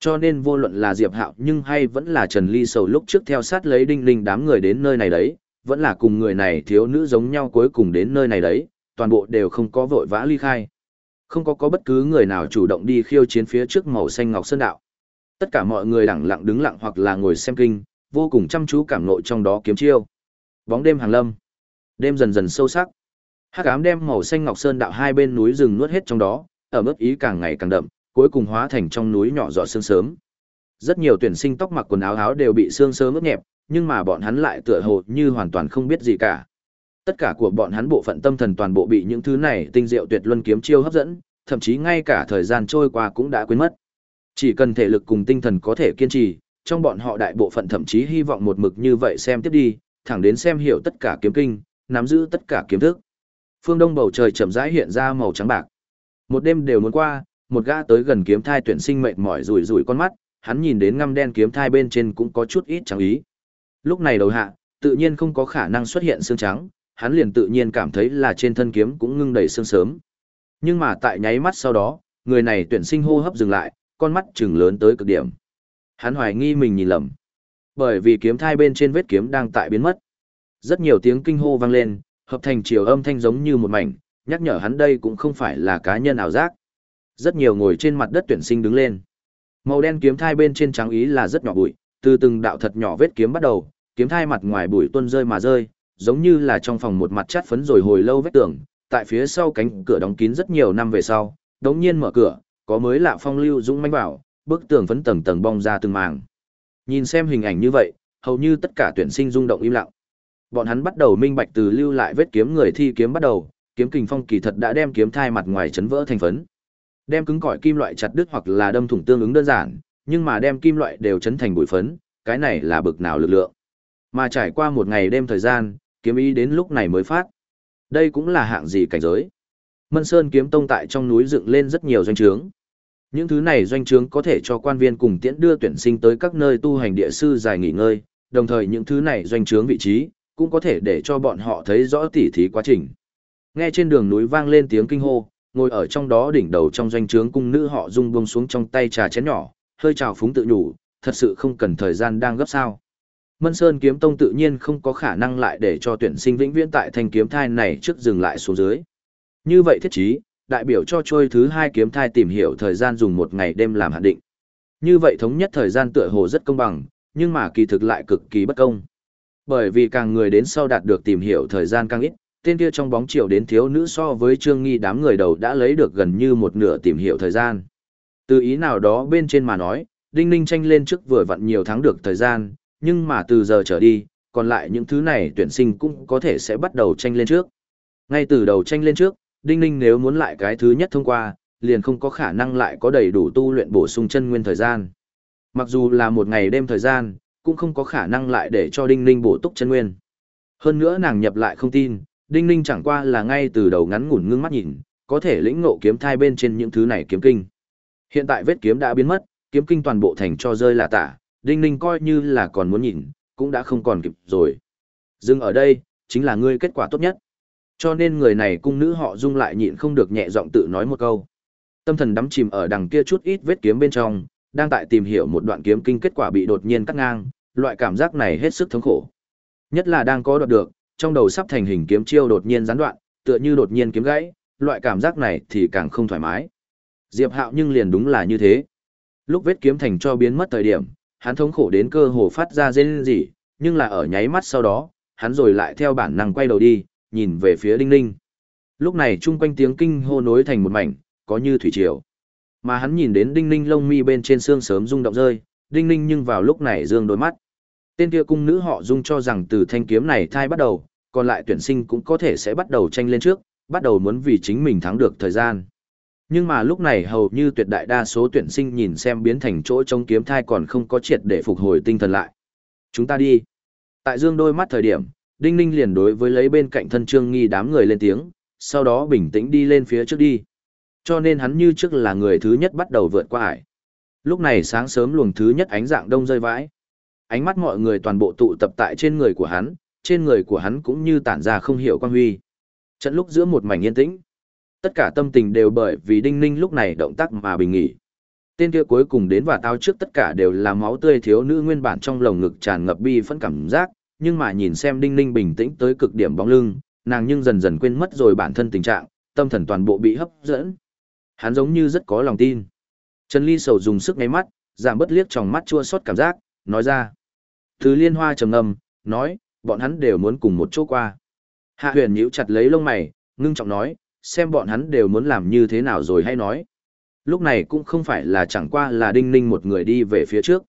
Cho nên vô luận là Diệp Hạo nhưng hay vẫn là Trần Ly Sầu lúc trước theo sát lấy đinh linh đám người đến nơi này đấy, vẫn là cùng người này thiếu nữ giống nhau cuối cùng đến nơi này đấy, toàn bộ đều không có vội vã ly khai. Không có có bất cứ người nào chủ động đi khiêu chiến phía trước màu xanh ngọc sơn đạo. Tất cả mọi người lặng lặng đứng lặng hoặc là ngồi xem kinh, vô cùng chăm chú cảm nội trong đó kiếm chiêu. Bóng đêm hàng lâm. Đêm dần dần sâu sắc. Hắc ám đem màu xanh ngọc sơn đạo hai bên núi rừng nuốt hết trong đó, ở mức ý càng ngày càng đậm, cuối cùng hóa thành trong núi nhỏ giọt sương sớm. Rất nhiều tuyển sinh tóc mặc quần áo áo đều bị sương sớm ướt nhẹp, nhưng mà bọn hắn lại tựa hồ như hoàn toàn không biết gì cả. Tất cả của bọn hắn bộ phận tâm thần toàn bộ bị những thứ này tinh diệu tuyệt luân kiếm chiêu hấp dẫn, thậm chí ngay cả thời gian trôi qua cũng đã quên mất. Chỉ cần thể lực cùng tinh thần có thể kiên trì, trong bọn họ đại bộ phận thậm chí hy vọng một mực như vậy xem tiếp đi, thẳng đến xem hiểu tất cả kiếm kinh, nắm giữ tất cả kiếm thức. Phương Đông bầu trời chậm rãi hiện ra màu trắng bạc. Một đêm đều muốn qua, một gã tới gần kiếm thai tuyển sinh mệt mỏi rủi rủi con mắt, hắn nhìn đến ngăm đen kiếm thai bên trên cũng có chút ít chẳng ý. Lúc này đầu hạ, tự nhiên không có khả năng xuất hiện xương trắng, hắn liền tự nhiên cảm thấy là trên thân kiếm cũng ngưng đầy xương sớm. Nhưng mà tại nháy mắt sau đó, người này tuyển sinh hô hấp dừng lại, con mắt trừng lớn tới cực điểm. Hắn hoài nghi mình nhìn lầm. Bởi vì kiếm thai bên trên vết kiếm đang tại biến mất. Rất nhiều tiếng kinh hô vang lên, hợp thành chiều âm thanh giống như một mảnh, nhắc nhở hắn đây cũng không phải là cá nhân ảo giác. Rất nhiều ngồi trên mặt đất tuyển sinh đứng lên. Màu đen kiếm thai bên trên trắng ý là rất nhỏ bụi, từ từng đạo thật nhỏ vết kiếm bắt đầu, kiếm thai mặt ngoài bụi tuôn rơi mà rơi, giống như là trong phòng một mặt chát phấn rồi hồi lâu vết tường, tại phía sau cánh cửa đóng kín rất nhiều năm về sau, đống nhiên mở cửa, có mới lạ phong lưu dũng manh vào, bức tường phấn tầng tầng bong ra từng màng. Nhìn xem hình ảnh như vậy, hầu như tất cả tuyển sinh rung động im lặng. Bọn hắn bắt đầu minh bạch từ lưu lại vết kiếm người thi kiếm bắt đầu, kiếm kình phong kỳ thật đã đem kiếm thai mặt ngoài chấn vỡ thành phấn. Đem cứng cỏi kim loại chặt đứt hoặc là đâm thủng tương ứng đơn giản, nhưng mà đem kim loại đều chấn thành bụi phấn, cái này là bực nào lực lượng. Mà trải qua một ngày đêm thời gian, kiếm ý đến lúc này mới phát. Đây cũng là hạng gì cảnh giới. Mân Sơn kiếm tông tại trong núi dựng lên rất nhiều doanh trướng. Những thứ này doanh trướng có thể cho quan viên cùng tiễn đưa tuyển sinh tới các nơi tu hành địa sư dài nghỉ ngơi, đồng thời những thứ này doanh trướng vị trí, cũng có thể để cho bọn họ thấy rõ tỉ thí quá trình. Nghe trên đường núi vang lên tiếng kinh hô, ngồi ở trong đó đỉnh đầu trong doanh trướng cung nữ họ rung buông xuống trong tay trà chén nhỏ, hơi trào phúng tự nhủ, thật sự không cần thời gian đang gấp sao. Mân Sơn kiếm tông tự nhiên không có khả năng lại để cho tuyển sinh vĩnh viễn tại thanh kiếm thai này trước dừng lại xuống dưới. Như vậy thiết chí, đại biểu cho trôi thứ hai kiếm thai tìm hiểu thời gian dùng một ngày đêm làm hạn định. Như vậy thống nhất thời gian tựa hồ rất công bằng, nhưng mà kỳ thực lại cực kỳ bất công. Bởi vì càng người đến sau đạt được tìm hiểu thời gian càng ít, tên kia trong bóng chiều đến thiếu nữ so với trương nghi đám người đầu đã lấy được gần như một nửa tìm hiểu thời gian. Từ ý nào đó bên trên mà nói, Đinh Ninh tranh lên trước vừa vặn nhiều tháng được thời gian, nhưng mà từ giờ trở đi, còn lại những thứ này tuyển sinh cũng có thể sẽ bắt đầu tranh lên trước. Ngay từ đầu tranh lên trước, Đinh Ninh nếu muốn lại cái thứ nhất thông qua, liền không có khả năng lại có đầy đủ tu luyện bổ sung chân nguyên thời gian. Mặc dù là một ngày đêm thời gian, cũng không có khả năng lại để cho Đinh Ninh bổ túc chân nguyên. Hơn nữa nàng nhập lại không tin, Đinh Ninh chẳng qua là ngay từ đầu ngắn ngủn ngưng mắt nhìn, có thể lĩnh ngộ kiếm thai bên trên những thứ này kiếm kinh. Hiện tại vết kiếm đã biến mất, kiếm kinh toàn bộ thành cho rơi là tả, Đinh Ninh coi như là còn muốn nhìn, cũng đã không còn kịp rồi. Dừng ở đây, chính là ngươi kết quả tốt nhất. Cho nên người này cung nữ họ dung lại nhịn không được nhẹ giọng tự nói một câu. Tâm thần đắm chìm ở đằng kia chút ít vết kiếm bên trong, đang tại tìm hiểu một đoạn kiếm kinh kết quả bị đột nhiên cắt ngang, loại cảm giác này hết sức thống khổ. Nhất là đang có đoạt được, trong đầu sắp thành hình kiếm chiêu đột nhiên gián đoạn, tựa như đột nhiên kiếm gãy, loại cảm giác này thì càng không thoải mái. Diệp Hạo nhưng liền đúng là như thế. Lúc vết kiếm thành cho biến mất thời điểm, hắn thống khổ đến cơ hồ phát ra rên rỉ, nhưng là ở nháy mắt sau đó, hắn rồi lại theo bản năng quay đầu đi, nhìn về phía Đinh Ninh. Lúc này chung quanh tiếng kinh hô nối thành một mảnh, có như thủy triều. Mà hắn nhìn đến Đinh Ninh lông mi bên trên xương sớm rung động rơi, Đinh Ninh nhưng vào lúc này dương đôi mắt. Tên kia cung nữ họ dung cho rằng từ thanh kiếm này thai bắt đầu, còn lại tuyển sinh cũng có thể sẽ bắt đầu tranh lên trước, bắt đầu muốn vì chính mình thắng được thời gian. Nhưng mà lúc này hầu như tuyệt đại đa số tuyển sinh nhìn xem biến thành chỗ trong kiếm thai còn không có triệt để phục hồi tinh thần lại. Chúng ta đi. Tại dương đôi mắt thời điểm, Đinh Ninh liền đối với lấy bên cạnh thân trương nghi đám người lên tiếng, sau đó bình tĩnh đi lên phía trước đi. Cho nên hắn như trước là người thứ nhất bắt đầu vượt qua ải. Lúc này sáng sớm luồng thứ nhất ánh dạng đông rơi vãi. Ánh mắt mọi người toàn bộ tụ tập tại trên người của hắn, trên người của hắn cũng như tản ra không hiểu quan huy. Trận lúc giữa một mảnh yên tĩnh, tất cả tâm tình đều bởi vì Đinh Ninh lúc này động tác mà bình nghỉ. Tên kia cuối cùng đến và tao trước tất cả đều là máu tươi thiếu nữ nguyên bản trong lồng ngực tràn ngập bi phẫn cảm giác, nhưng mà nhìn xem Đinh Ninh bình tĩnh tới cực điểm bóng lưng, nàng nhưng dần dần quên mất rồi bản thân tình trạng, tâm thần toàn bộ bị hấp dẫn. Hắn giống như rất có lòng tin. Trần Ly sầu dùng sức ngáy mắt, giảm bất liếc trong mắt chua xót cảm giác, nói ra. Thứ liên hoa trầm ngâm, nói, bọn hắn đều muốn cùng một chỗ qua. Hạ huyền nhíu chặt lấy lông mày, ngưng trọng nói, xem bọn hắn đều muốn làm như thế nào rồi hay nói. Lúc này cũng không phải là chẳng qua là đinh ninh một người đi về phía trước.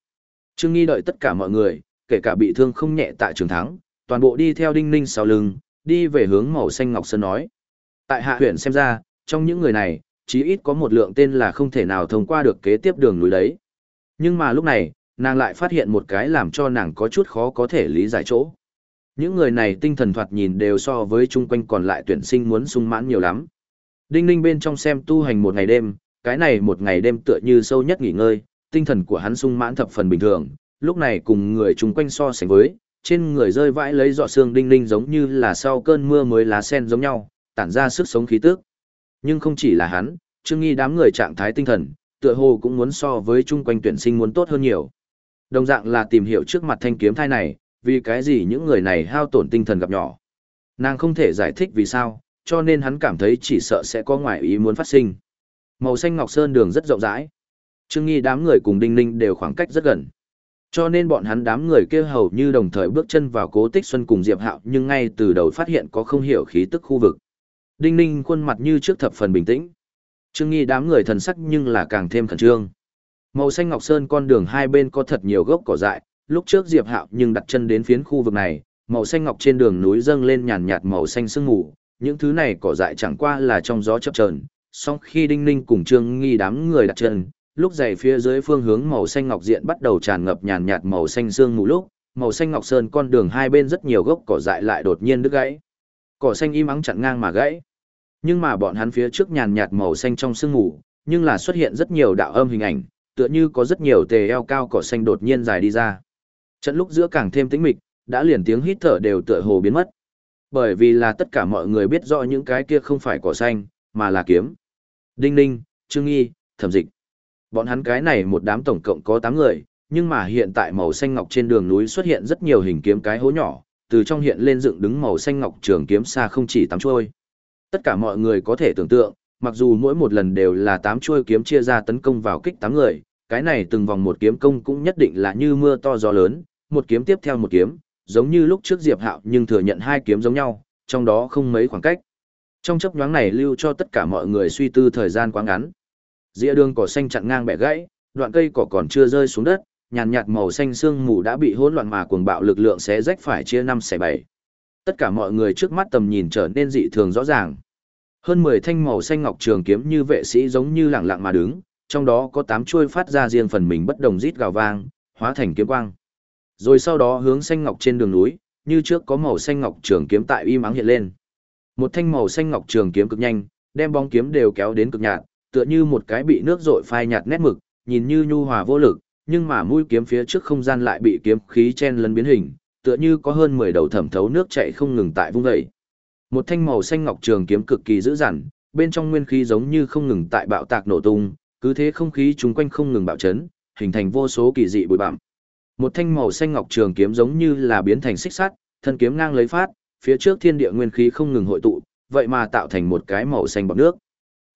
Trương Nghi đợi tất cả mọi người, kể cả bị thương không nhẹ tại trường thắng, toàn bộ đi theo đinh ninh sau lưng, đi về hướng màu xanh ngọc sơn nói. Tại hạ Huyền xem ra, trong những người này, chí ít có một lượng tên là không thể nào thông qua được kế tiếp đường núi đấy. Nhưng mà lúc này, nàng lại phát hiện một cái làm cho nàng có chút khó có thể lý giải chỗ. Những người này tinh thần thoạt nhìn đều so với chung quanh còn lại tuyển sinh muốn sung mãn nhiều lắm. Đinh ninh bên trong xem tu hành một ngày đêm, cái này một ngày đêm tựa như sâu nhất nghỉ ngơi, tinh thần của hắn sung mãn thập phần bình thường, lúc này cùng người chung quanh so sánh với, trên người rơi vãi lấy dọ xương đinh ninh giống như là sau cơn mưa mới lá sen giống nhau, tản ra sức sống khí tức. Nhưng không chỉ là hắn, Trương Nghi đám người trạng thái tinh thần, tựa hồ cũng muốn so với chung quanh tuyển sinh muốn tốt hơn nhiều. Đồng dạng là tìm hiểu trước mặt thanh kiếm thai này, vì cái gì những người này hao tổn tinh thần gặp nhỏ. Nàng không thể giải thích vì sao, cho nên hắn cảm thấy chỉ sợ sẽ có ngoại ý muốn phát sinh. Màu xanh ngọc sơn đường rất rộng rãi. Trương Nghi đám người cùng Đinh Ninh đều khoảng cách rất gần. Cho nên bọn hắn đám người kia hầu như đồng thời bước chân vào Cố Tích Xuân cùng Diệp Hạo, nhưng ngay từ đầu phát hiện có không hiểu khí tức khu vực. Đinh Ninh khuôn mặt như trước thập phần bình tĩnh. Trương Nghi đám người thần sắc nhưng là càng thêm khẩn trương. Màu xanh ngọc sơn con đường hai bên có thật nhiều gốc cỏ dại, lúc trước Diệp Hạo nhưng đặt chân đến phiến khu vực này, màu xanh ngọc trên đường núi dâng lên nhàn nhạt màu xanh sương mù, những thứ này cỏ dại chẳng qua là trong gió chập chờn, song khi Đinh Ninh cùng Trương Nghi đám người đặt chân, lúc dày phía dưới phương hướng màu xanh ngọc diện bắt đầu tràn ngập nhàn nhạt màu xanh sương mù lúc, màu xanh ngọc sơn con đường hai bên rất nhiều gốc cỏ dại lại đột nhiên đứt gãy. Cỏ xanh im ắng chặn ngang mà gãy. Nhưng mà bọn hắn phía trước nhàn nhạt màu xanh trong sương mù, nhưng là xuất hiện rất nhiều đạo âm hình ảnh, tựa như có rất nhiều tề eo cao cỏ xanh đột nhiên dài đi ra. Trận lúc giữa càng thêm tĩnh mịch, đã liền tiếng hít thở đều tựa hồ biến mất. Bởi vì là tất cả mọi người biết rõ những cái kia không phải cỏ xanh, mà là kiếm. Đinh Ninh, Trương Nghi, Thẩm Dịch. Bọn hắn cái này một đám tổng cộng có 8 người, nhưng mà hiện tại màu xanh ngọc trên đường núi xuất hiện rất nhiều hình kiếm cái hố nhỏ, từ trong hiện lên dựng đứng màu xanh ngọc trường kiếm xa không chỉ 8 chuôi. Tất cả mọi người có thể tưởng tượng, mặc dù mỗi một lần đều là 8 chuôi kiếm chia ra tấn công vào kích 8 người, cái này từng vòng một kiếm công cũng nhất định là như mưa to gió lớn, một kiếm tiếp theo một kiếm, giống như lúc trước Diệp Hạo nhưng thừa nhận hai kiếm giống nhau, trong đó không mấy khoảng cách. Trong chốc nhoáng này lưu cho tất cả mọi người suy tư thời gian quá ngắn. Dĩa đường cỏ xanh chặn ngang bẻ gãy, đoạn cây cỏ còn chưa rơi xuống đất, nhàn nhạt màu xanh sương mù đã bị hỗn loạn mà cuồng bạo lực lượng xé rách phải chia năm xẻ bảy. Tất cả mọi người trước mắt tầm nhìn trở nên dị thường rõ ràng. Hơn 10 thanh màu xanh ngọc trường kiếm như vệ sĩ giống như lặng lặng mà đứng, trong đó có 8 chuôi phát ra riêng phần mình bất đồng rít gào vang, hóa thành kiếm quang. Rồi sau đó hướng xanh ngọc trên đường núi, như trước có màu xanh ngọc trường kiếm tại y mắng hiện lên. Một thanh màu xanh ngọc trường kiếm cực nhanh, đem bóng kiếm đều kéo đến cực nhạt, tựa như một cái bị nước rội phai nhạt nét mực, nhìn như nhu hòa vô lực, nhưng mà mũi kiếm phía trước không gian lại bị kiếm khí chen lấn biến hình, tựa như có hơn 10 đầu thẩm thấu nước chảy không ngừng tại vung dậy. Một thanh màu xanh ngọc trường kiếm cực kỳ dữ dằn, bên trong nguyên khí giống như không ngừng tại bạo tạc nổ tung, cứ thế không khí chung quanh không ngừng bạo chấn, hình thành vô số kỳ dị bụi bặm. Một thanh màu xanh ngọc trường kiếm giống như là biến thành xích sắt, thân kiếm ngang lấy phát, phía trước thiên địa nguyên khí không ngừng hội tụ, vậy mà tạo thành một cái màu xanh bọt nước.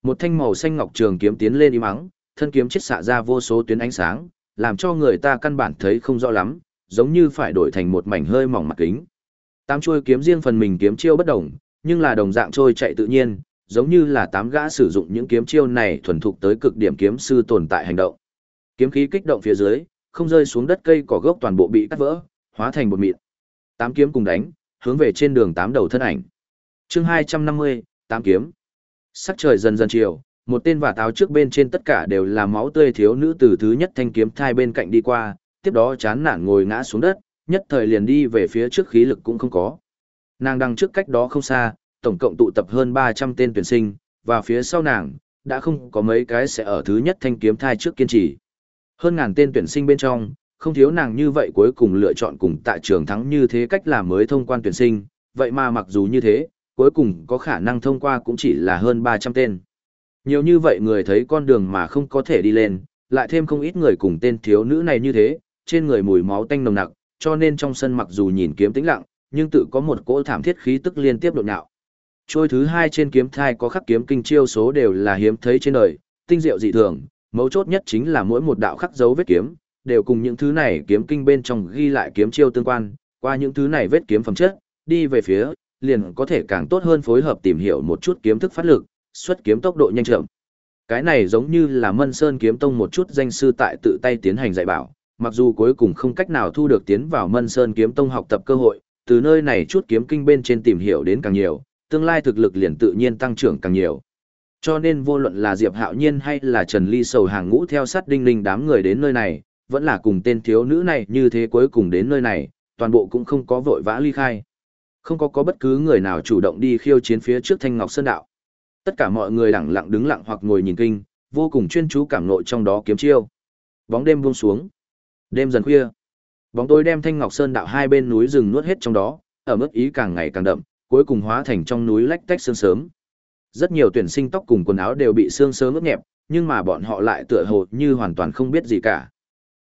Một thanh màu xanh ngọc trường kiếm tiến lên im ắng, thân kiếm chết xạ ra vô số tuyến ánh sáng, làm cho người ta căn bản thấy không rõ lắm, giống như phải đổi thành một mảnh hơi mỏng mặt kính. Tám chuôi kiếm riêng phần mình kiếm chiêu bất đồng, nhưng là đồng dạng trôi chạy tự nhiên, giống như là tám gã sử dụng những kiếm chiêu này thuần thục tới cực điểm kiếm sư tồn tại hành động. Kiếm khí kích động phía dưới, không rơi xuống đất cây cỏ gốc toàn bộ bị cắt vỡ, hóa thành bột mịn. Tám kiếm cùng đánh, hướng về trên đường tám đầu thân ảnh. Chương 250, tám kiếm. Sắc trời dần dần chiều, một tên và táo trước bên trên tất cả đều là máu tươi thiếu nữ từ thứ nhất thanh kiếm thai bên cạnh đi qua, tiếp đó chán nản ngồi ngã xuống đất, nhất thời liền đi về phía trước khí lực cũng không có. Nàng đang trước cách đó không xa, tổng cộng tụ tập hơn 300 tên tuyển sinh, và phía sau nàng, đã không có mấy cái sẽ ở thứ nhất thanh kiếm thai trước kiên trì. Hơn ngàn tên tuyển sinh bên trong, không thiếu nàng như vậy cuối cùng lựa chọn cùng tại trường thắng như thế cách làm mới thông quan tuyển sinh, vậy mà mặc dù như thế, cuối cùng có khả năng thông qua cũng chỉ là hơn 300 tên. Nhiều như vậy người thấy con đường mà không có thể đi lên, lại thêm không ít người cùng tên thiếu nữ này như thế, trên người mùi máu tanh nồng nặc, cho nên trong sân mặc dù nhìn kiếm tĩnh lặng, nhưng tự có một cỗ thảm thiết khí tức liên tiếp đột nhạo. Trôi thứ hai trên kiếm thai có khắc kiếm kinh chiêu số đều là hiếm thấy trên đời, tinh diệu dị thường, mấu chốt nhất chính là mỗi một đạo khắc dấu vết kiếm, đều cùng những thứ này kiếm kinh bên trong ghi lại kiếm chiêu tương quan, qua những thứ này vết kiếm phẩm chất, đi về phía, liền có thể càng tốt hơn phối hợp tìm hiểu một chút kiếm thức phát lực, xuất kiếm tốc độ nhanh chậm. Cái này giống như là Mân Sơn kiếm tông một chút danh sư tại tự tay tiến hành dạy bảo, mặc dù cuối cùng không cách nào thu được tiến vào Mân Sơn kiếm tông học tập cơ hội, từ nơi này chút kiếm kinh bên trên tìm hiểu đến càng nhiều, tương lai thực lực liền tự nhiên tăng trưởng càng nhiều. Cho nên vô luận là Diệp Hạo Nhiên hay là Trần Ly sầu hàng ngũ theo sát đinh linh đám người đến nơi này, vẫn là cùng tên thiếu nữ này như thế cuối cùng đến nơi này, toàn bộ cũng không có vội vã ly khai. Không có có bất cứ người nào chủ động đi khiêu chiến phía trước Thanh Ngọc Sơn Đạo. Tất cả mọi người lặng lặng đứng lặng hoặc ngồi nhìn kinh, vô cùng chuyên chú cảm nội trong đó kiếm chiêu. Bóng đêm buông xuống. Đêm dần khuya. Bóng tối đem Thanh Ngọc Sơn Đạo hai bên núi rừng nuốt hết trong đó, ở mức ý càng ngày càng đậm, cuối cùng hóa thành trong núi lách tách sương sớm. Rất nhiều tuyển sinh tóc cùng quần áo đều bị xương sớm ướt nhẹp, nhưng mà bọn họ lại tựa hồ như hoàn toàn không biết gì cả.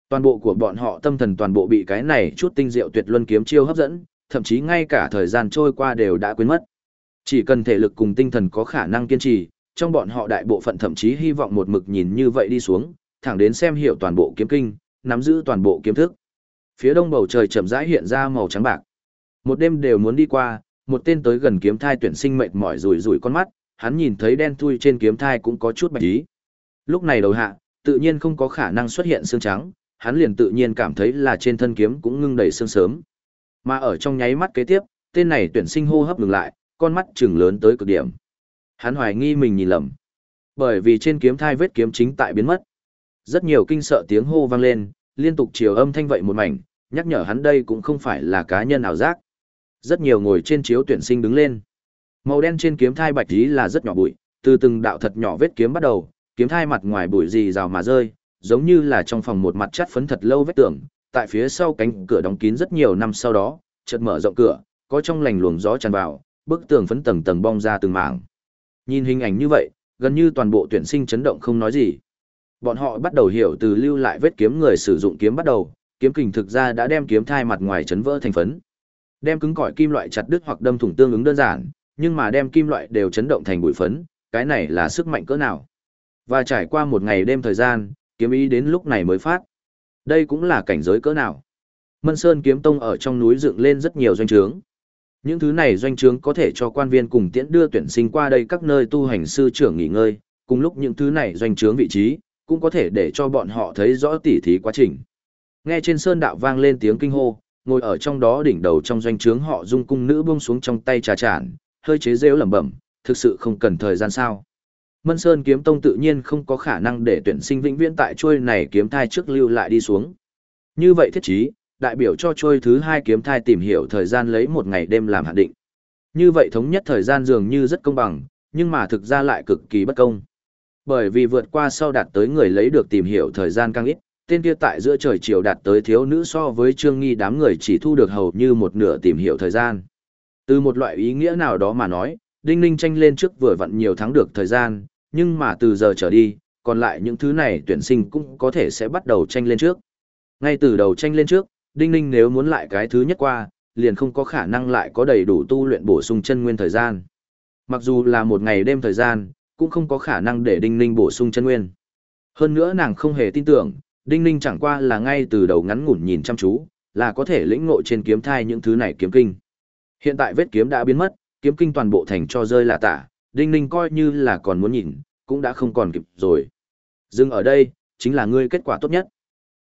Toàn bộ của bọn họ tâm thần toàn bộ bị cái này chút tinh diệu tuyệt luân kiếm chiêu hấp dẫn, thậm chí ngay cả thời gian trôi qua đều đã quên mất. Chỉ cần thể lực cùng tinh thần có khả năng kiên trì, trong bọn họ đại bộ phận thậm chí hy vọng một mực nhìn như vậy đi xuống, thẳng đến xem hiểu toàn bộ kiếm kinh, nắm giữ toàn bộ kiếm thức. Phía đông bầu trời chậm rãi hiện ra màu trắng bạc. Một đêm đều muốn đi qua, một tên tới gần kiếm thai tuyển sinh mệt mỏi rủi rủi con mắt, hắn nhìn thấy đen thui trên kiếm thai cũng có chút bạch ý. Lúc này đầu hạ, tự nhiên không có khả năng xuất hiện xương trắng, hắn liền tự nhiên cảm thấy là trên thân kiếm cũng ngưng đầy xương sớm. Mà ở trong nháy mắt kế tiếp, tên này tuyển sinh hô hấp ngừng lại, con mắt trừng lớn tới cực điểm. Hắn hoài nghi mình nhìn lầm. Bởi vì trên kiếm thai vết kiếm chính tại biến mất. Rất nhiều kinh sợ tiếng hô vang lên, liên tục chiều âm thanh vậy một mảnh, nhắc nhở hắn đây cũng không phải là cá nhân ảo giác. Rất nhiều ngồi trên chiếu tuyển sinh đứng lên. Màu đen trên kiếm thai bạch lý là rất nhỏ bụi, từ từng đạo thật nhỏ vết kiếm bắt đầu, kiếm thai mặt ngoài bụi gì rào mà rơi, giống như là trong phòng một mặt chất phấn thật lâu vết tường, tại phía sau cánh cửa đóng kín rất nhiều năm sau đó, chợt mở rộng cửa, có trong lành luồng gió tràn vào, bức tường phấn tầng tầng bong ra từng mảng. Nhìn hình ảnh như vậy, gần như toàn bộ tuyển sinh chấn động không nói gì. Bọn họ bắt đầu hiểu từ lưu lại vết kiếm người sử dụng kiếm bắt đầu, kiếm kình thực ra đã đem kiếm thai mặt ngoài chấn vỡ thành phấn. Đem cứng cỏi kim loại chặt đứt hoặc đâm thủng tương ứng đơn giản, nhưng mà đem kim loại đều chấn động thành bụi phấn, cái này là sức mạnh cỡ nào. Và trải qua một ngày đêm thời gian, kiếm ý đến lúc này mới phát. Đây cũng là cảnh giới cỡ nào. Mân Sơn kiếm tông ở trong núi dựng lên rất nhiều doanh trướng. Những thứ này doanh trướng có thể cho quan viên cùng tiễn đưa tuyển sinh qua đây các nơi tu hành sư trưởng nghỉ ngơi, cùng lúc những thứ này doanh trướng vị trí, cũng có thể để cho bọn họ thấy rõ tỉ thí quá trình. Nghe trên sơn đạo vang lên tiếng kinh hô, ngồi ở trong đó đỉnh đầu trong doanh trướng họ dung cung nữ buông xuống trong tay trà tràn hơi chế rêu lẩm bẩm, thực sự không cần thời gian sao. Mân Sơn kiếm tông tự nhiên không có khả năng để tuyển sinh vĩnh viễn tại trôi này kiếm thai trước lưu lại đi xuống. Như vậy thiết chí, đại biểu cho trôi thứ hai kiếm thai tìm hiểu thời gian lấy một ngày đêm làm hạn định. Như vậy thống nhất thời gian dường như rất công bằng, nhưng mà thực ra lại cực kỳ bất công. Bởi vì vượt qua sau đạt tới người lấy được tìm hiểu thời gian càng ít, tên kia tại giữa trời chiều đạt tới thiếu nữ so với trương nghi đám người chỉ thu được hầu như một nửa tìm hiểu thời gian. Từ một loại ý nghĩa nào đó mà nói, Đinh Ninh tranh lên trước vừa vặn nhiều tháng được thời gian, nhưng mà từ giờ trở đi, còn lại những thứ này tuyển sinh cũng có thể sẽ bắt đầu tranh lên trước. Ngay từ đầu tranh lên trước, Đinh Ninh nếu muốn lại cái thứ nhất qua, liền không có khả năng lại có đầy đủ tu luyện bổ sung chân nguyên thời gian. Mặc dù là một ngày đêm thời gian, cũng không có khả năng để Đinh Ninh bổ sung chân nguyên. Hơn nữa nàng không hề tin tưởng, Đinh Ninh chẳng qua là ngay từ đầu ngắn ngủn nhìn chăm chú, là có thể lĩnh ngộ trên kiếm thai những thứ này kiếm kinh. Hiện tại vết kiếm đã biến mất, kiếm kinh toàn bộ thành cho rơi là tả, Đinh Ninh coi như là còn muốn nhìn, cũng đã không còn kịp rồi. Dừng ở đây, chính là ngươi kết quả tốt nhất.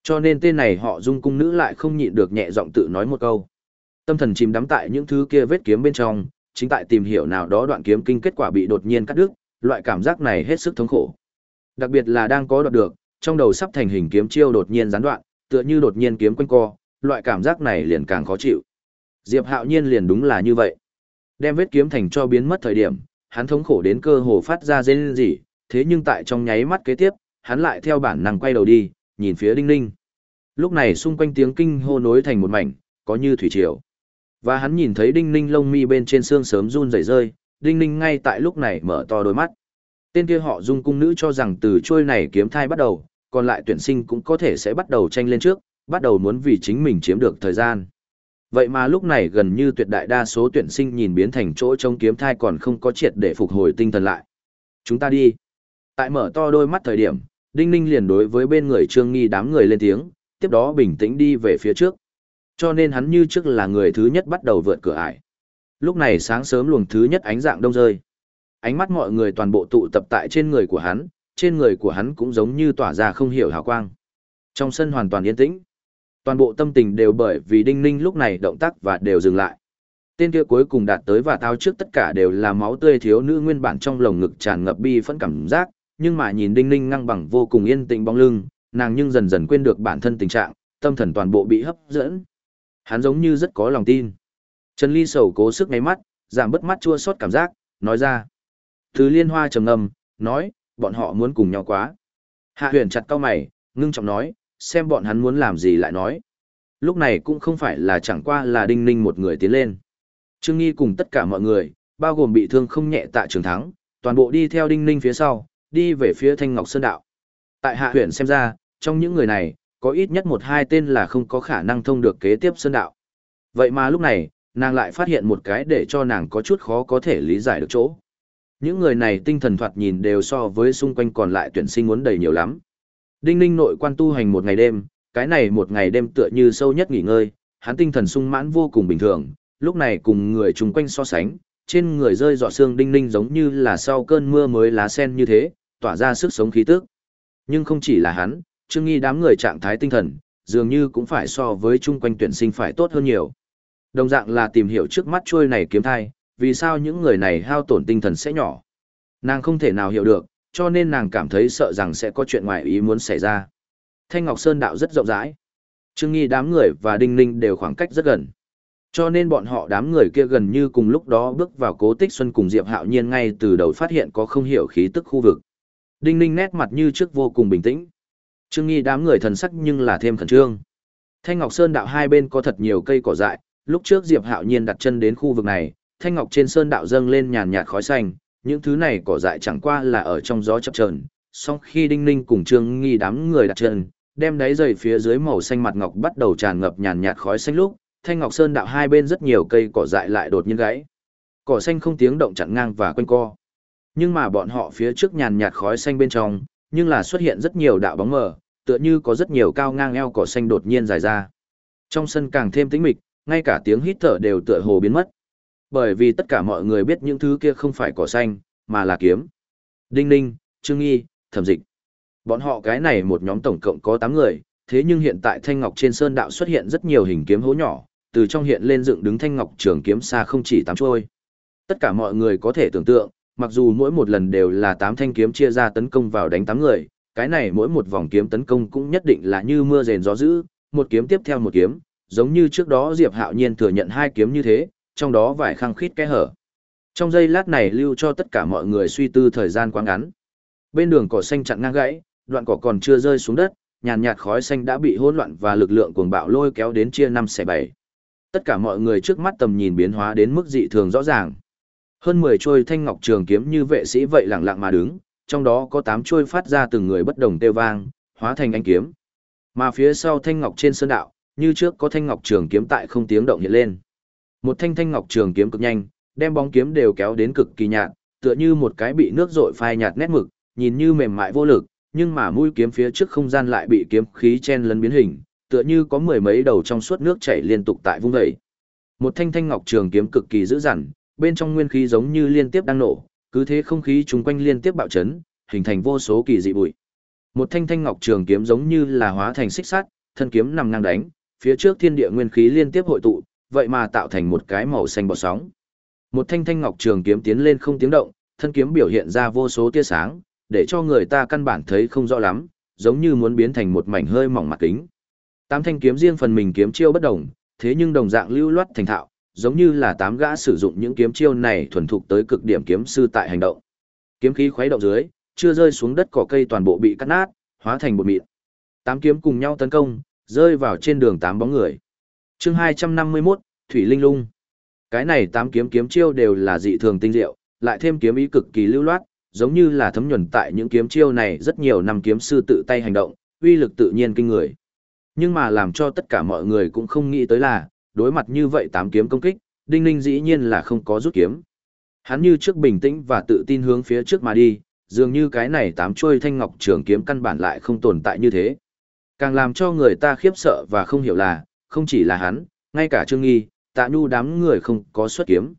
Cho nên tên này họ dung cung nữ lại không nhịn được nhẹ giọng tự nói một câu. Tâm thần chìm đắm tại những thứ kia vết kiếm bên trong, chính tại tìm hiểu nào đó đoạn kiếm kinh kết quả bị đột nhiên cắt đứt, loại cảm giác này hết sức thống khổ. Đặc biệt là đang có đoạt được, trong đầu sắp thành hình kiếm chiêu đột nhiên gián đoạn, tựa như đột nhiên kiếm quanh co, loại cảm giác này liền càng khó chịu. Diệp Hạo Nhiên liền đúng là như vậy. Đem vết kiếm thành cho biến mất thời điểm, hắn thống khổ đến cơ hồ phát ra rên rỉ, thế nhưng tại trong nháy mắt kế tiếp, hắn lại theo bản năng quay đầu đi, nhìn phía Đinh Ninh. Lúc này xung quanh tiếng kinh hô nối thành một mảnh, có như thủy triều. Và hắn nhìn thấy Đinh Ninh lông mi bên trên xương sớm run rẩy rơi, Đinh Ninh ngay tại lúc này mở to đôi mắt. Tên kia họ dung cung nữ cho rằng từ trôi này kiếm thai bắt đầu, còn lại tuyển sinh cũng có thể sẽ bắt đầu tranh lên trước, bắt đầu muốn vì chính mình chiếm được thời gian. Vậy mà lúc này gần như tuyệt đại đa số tuyển sinh nhìn biến thành chỗ trong kiếm thai còn không có triệt để phục hồi tinh thần lại. Chúng ta đi. Tại mở to đôi mắt thời điểm, Đinh Ninh liền đối với bên người Trương Nghi đám người lên tiếng, tiếp đó bình tĩnh đi về phía trước. Cho nên hắn như trước là người thứ nhất bắt đầu vượt cửa ải. Lúc này sáng sớm luồng thứ nhất ánh dạng đông rơi. Ánh mắt mọi người toàn bộ tụ tập tại trên người của hắn, trên người của hắn cũng giống như tỏa ra không hiểu hào quang. Trong sân hoàn toàn yên tĩnh. Toàn bộ tâm tình đều bởi vì Đinh Ninh lúc này động tác và đều dừng lại. Tên kia cuối cùng đạt tới và tao trước tất cả đều là máu tươi thiếu nữ nguyên bản trong lồng ngực tràn ngập bi phẫn cảm giác, nhưng mà nhìn Đinh Ninh ngang bằng vô cùng yên tĩnh bóng lưng, nàng nhưng dần dần quên được bản thân tình trạng, tâm thần toàn bộ bị hấp dẫn. Hắn giống như rất có lòng tin. Trần Ly sầu cố sức ngáy mắt, giảm bớt mắt chua xót cảm giác, nói ra. Thứ liên hoa trầm ngâm, nói, bọn họ muốn cùng nhau quá. Hạ huyền chặt cao mày, ngưng trọng nói, xem bọn hắn muốn làm gì lại nói. Lúc này cũng không phải là chẳng qua là đinh ninh một người tiến lên. Trương Nghi cùng tất cả mọi người, bao gồm bị thương không nhẹ tại trường thắng, toàn bộ đi theo đinh ninh phía sau, đi về phía Thanh Ngọc Sơn Đạo. Tại hạ huyện xem ra, trong những người này, có ít nhất một hai tên là không có khả năng thông được kế tiếp Sơn Đạo. Vậy mà lúc này, nàng lại phát hiện một cái để cho nàng có chút khó có thể lý giải được chỗ. Những người này tinh thần thoạt nhìn đều so với xung quanh còn lại tuyển sinh muốn đầy nhiều lắm. Đinh ninh nội quan tu hành một ngày đêm, cái này một ngày đêm tựa như sâu nhất nghỉ ngơi, hắn tinh thần sung mãn vô cùng bình thường, lúc này cùng người chung quanh so sánh, trên người rơi giọt xương đinh ninh giống như là sau cơn mưa mới lá sen như thế, tỏa ra sức sống khí tức. Nhưng không chỉ là hắn, Trương Nghi đám người trạng thái tinh thần, dường như cũng phải so với chung quanh tuyển sinh phải tốt hơn nhiều. Đồng dạng là tìm hiểu trước mắt trôi này kiếm thai, vì sao những người này hao tổn tinh thần sẽ nhỏ. Nàng không thể nào hiểu được, cho nên nàng cảm thấy sợ rằng sẽ có chuyện ngoài ý muốn xảy ra. Thanh Ngọc Sơn đạo rất rộng rãi. Trương Nghi đám người và Đinh Ninh đều khoảng cách rất gần. Cho nên bọn họ đám người kia gần như cùng lúc đó bước vào cố tích xuân cùng Diệp Hạo Nhiên ngay từ đầu phát hiện có không hiểu khí tức khu vực. Đinh Ninh nét mặt như trước vô cùng bình tĩnh. Trương Nghi đám người thần sắc nhưng là thêm khẩn trương. Thanh Ngọc Sơn đạo hai bên có thật nhiều cây cỏ dại, lúc trước Diệp Hạo Nhiên đặt chân đến khu vực này, Thanh Ngọc trên sơn đạo dâng lên nhàn nhạt khói xanh, những thứ này cỏ dại chẳng qua là ở trong gió chập trờn, Song khi Đinh Ninh cùng Trương Nghi đám người đặt chân, đem đáy giày phía dưới màu xanh mặt ngọc bắt đầu tràn ngập nhàn nhạt khói xanh lúc, Thanh Ngọc Sơn đạo hai bên rất nhiều cây cỏ dại lại đột nhiên gãy. Cỏ xanh không tiếng động chặn ngang và quanh co. Nhưng mà bọn họ phía trước nhàn nhạt khói xanh bên trong, nhưng là xuất hiện rất nhiều đạo bóng mờ, tựa như có rất nhiều cao ngang eo cỏ xanh đột nhiên dài ra. Trong sân càng thêm tĩnh mịch, ngay cả tiếng hít thở đều tựa hồ biến mất. Bởi vì tất cả mọi người biết những thứ kia không phải cỏ xanh, mà là kiếm. Đinh Ninh, Trương Nghi, Thẩm Dịch. Bọn họ cái này một nhóm tổng cộng có 8 người, thế nhưng hiện tại Thanh Ngọc trên sơn đạo xuất hiện rất nhiều hình kiếm hố nhỏ, từ trong hiện lên dựng đứng Thanh Ngọc trường kiếm xa không chỉ 8 trôi. Tất cả mọi người có thể tưởng tượng, mặc dù mỗi một lần đều là 8 thanh kiếm chia ra tấn công vào đánh 8 người, cái này mỗi một vòng kiếm tấn công cũng nhất định là như mưa rền gió dữ, một kiếm tiếp theo một kiếm, giống như trước đó Diệp Hạo Nhiên thừa nhận hai kiếm như thế, trong đó vài khăng khít kẽ hở. Trong giây lát này lưu cho tất cả mọi người suy tư thời gian quá ngắn. Bên đường cỏ xanh chặn ngang gãy, đoạn cỏ còn chưa rơi xuống đất, nhàn nhạt khói xanh đã bị hỗn loạn và lực lượng cuồng bạo lôi kéo đến chia năm xẻ bảy. Tất cả mọi người trước mắt tầm nhìn biến hóa đến mức dị thường rõ ràng. Hơn 10 trôi thanh ngọc trường kiếm như vệ sĩ vậy lặng lặng mà đứng, trong đó có 8 trôi phát ra từng người bất đồng tiêu vang, hóa thành ánh kiếm. Mà phía sau thanh ngọc trên sơn đạo, như trước có thanh ngọc trường kiếm tại không tiếng động hiện lên. Một thanh thanh ngọc trường kiếm cực nhanh, đem bóng kiếm đều kéo đến cực kỳ nhạt, tựa như một cái bị nước rội phai nhạt nét mực, nhìn như mềm mại vô lực, nhưng mà mũi kiếm phía trước không gian lại bị kiếm khí chen lấn biến hình, tựa như có mười mấy đầu trong suốt nước chảy liên tục tại vung dậy. Một thanh thanh ngọc trường kiếm cực kỳ dữ dằn, bên trong nguyên khí giống như liên tiếp đang nổ, cứ thế không khí chung quanh liên tiếp bạo chấn, hình thành vô số kỳ dị bụi. Một thanh thanh ngọc trường kiếm giống như là hóa thành xích sắt, thân kiếm nằm ngang đánh, phía trước thiên địa nguyên khí liên tiếp hội tụ, vậy mà tạo thành một cái màu xanh bọt sóng. Một thanh thanh ngọc trường kiếm tiến lên không tiếng động, thân kiếm biểu hiện ra vô số tia sáng, để cho người ta căn bản thấy không rõ lắm, giống như muốn biến thành một mảnh hơi mỏng mặt kính. Tám thanh kiếm riêng phần mình kiếm chiêu bất đồng, thế nhưng đồng dạng lưu loát thành thạo, giống như là tám gã sử dụng những kiếm chiêu này thuần thục tới cực điểm kiếm sư tại hành động. Kiếm khí khuấy động dưới, chưa rơi xuống đất cỏ cây toàn bộ bị cắt nát, hóa thành bột mịn. Tám kiếm cùng nhau tấn công, rơi vào trên đường tám bóng người. Chương 251, Thủy Linh Lung. Cái này tám kiếm kiếm chiêu đều là dị thường tinh diệu, lại thêm kiếm ý cực kỳ lưu loát, giống như là thấm nhuần tại những kiếm chiêu này rất nhiều năm kiếm sư tự tay hành động, uy lực tự nhiên kinh người. Nhưng mà làm cho tất cả mọi người cũng không nghĩ tới là, đối mặt như vậy tám kiếm công kích, Đinh Ninh dĩ nhiên là không có rút kiếm. Hắn như trước bình tĩnh và tự tin hướng phía trước mà đi, dường như cái này tám chuôi thanh ngọc trường kiếm căn bản lại không tồn tại như thế. Càng làm cho người ta khiếp sợ và không hiểu là, không chỉ là hắn, ngay cả Trương Nghi, Tạ Nhu đám người không có xuất kiếm.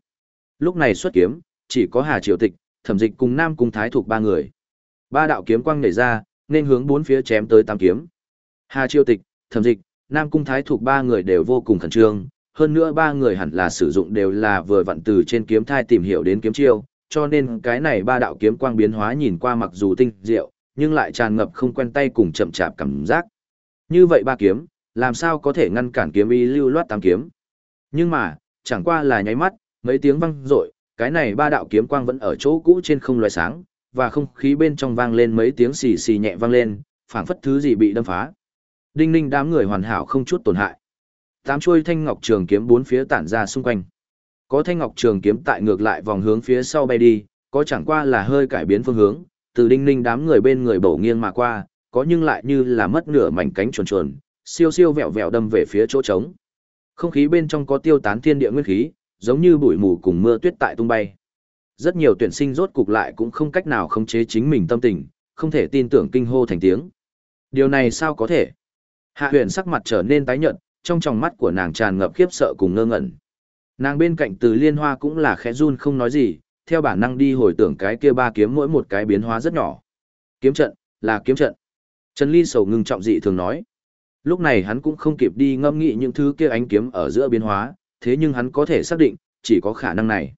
Lúc này xuất kiếm, chỉ có Hà Triều Tịch, Thẩm Dịch cùng Nam Cung Thái thuộc ba người. Ba đạo kiếm quang nhảy ra, nên hướng bốn phía chém tới tám kiếm. Hà Triều Tịch, Thẩm Dịch, Nam Cung Thái thuộc ba người đều vô cùng khẩn trương, hơn nữa ba người hẳn là sử dụng đều là vừa vặn từ trên kiếm thai tìm hiểu đến kiếm chiêu, cho nên cái này ba đạo kiếm quang biến hóa nhìn qua mặc dù tinh diệu, nhưng lại tràn ngập không quen tay cùng chậm chạp cảm giác. Như vậy ba kiếm, làm sao có thể ngăn cản kiếm ý lưu loát tám kiếm? Nhưng mà, chẳng qua là nháy mắt, mấy tiếng vang rội, cái này ba đạo kiếm quang vẫn ở chỗ cũ trên không loài sáng, và không khí bên trong vang lên mấy tiếng xì xì nhẹ vang lên, phảng phất thứ gì bị đâm phá. Đinh ninh đám người hoàn hảo không chút tổn hại. Tám chuôi thanh ngọc trường kiếm bốn phía tản ra xung quanh. Có thanh ngọc trường kiếm tại ngược lại vòng hướng phía sau bay đi, có chẳng qua là hơi cải biến phương hướng, từ đinh ninh đám người bên người bổ nghiêng mà qua, có nhưng lại như là mất nửa mảnh cánh chuồn chuồn, siêu siêu vẹo vẹo đâm về phía chỗ trống. Không khí bên trong có tiêu tán thiên địa nguyên khí, giống như bụi mù cùng mưa tuyết tại tung bay. Rất nhiều tuyển sinh rốt cục lại cũng không cách nào khống chế chính mình tâm tình, không thể tin tưởng kinh hô thành tiếng. Điều này sao có thể? Hạ huyền sắc mặt trở nên tái nhợt, trong tròng mắt của nàng tràn ngập khiếp sợ cùng ngơ ngẩn. Nàng bên cạnh từ liên hoa cũng là khẽ run không nói gì, theo bản năng đi hồi tưởng cái kia ba kiếm mỗi một cái biến hóa rất nhỏ. Kiếm trận, là kiếm trận. Trần Ly sầu ngưng trọng dị thường nói. Lúc này hắn cũng không kịp đi ngâm nghĩ những thứ kia ánh kiếm ở giữa biến hóa, thế nhưng hắn có thể xác định, chỉ có khả năng này.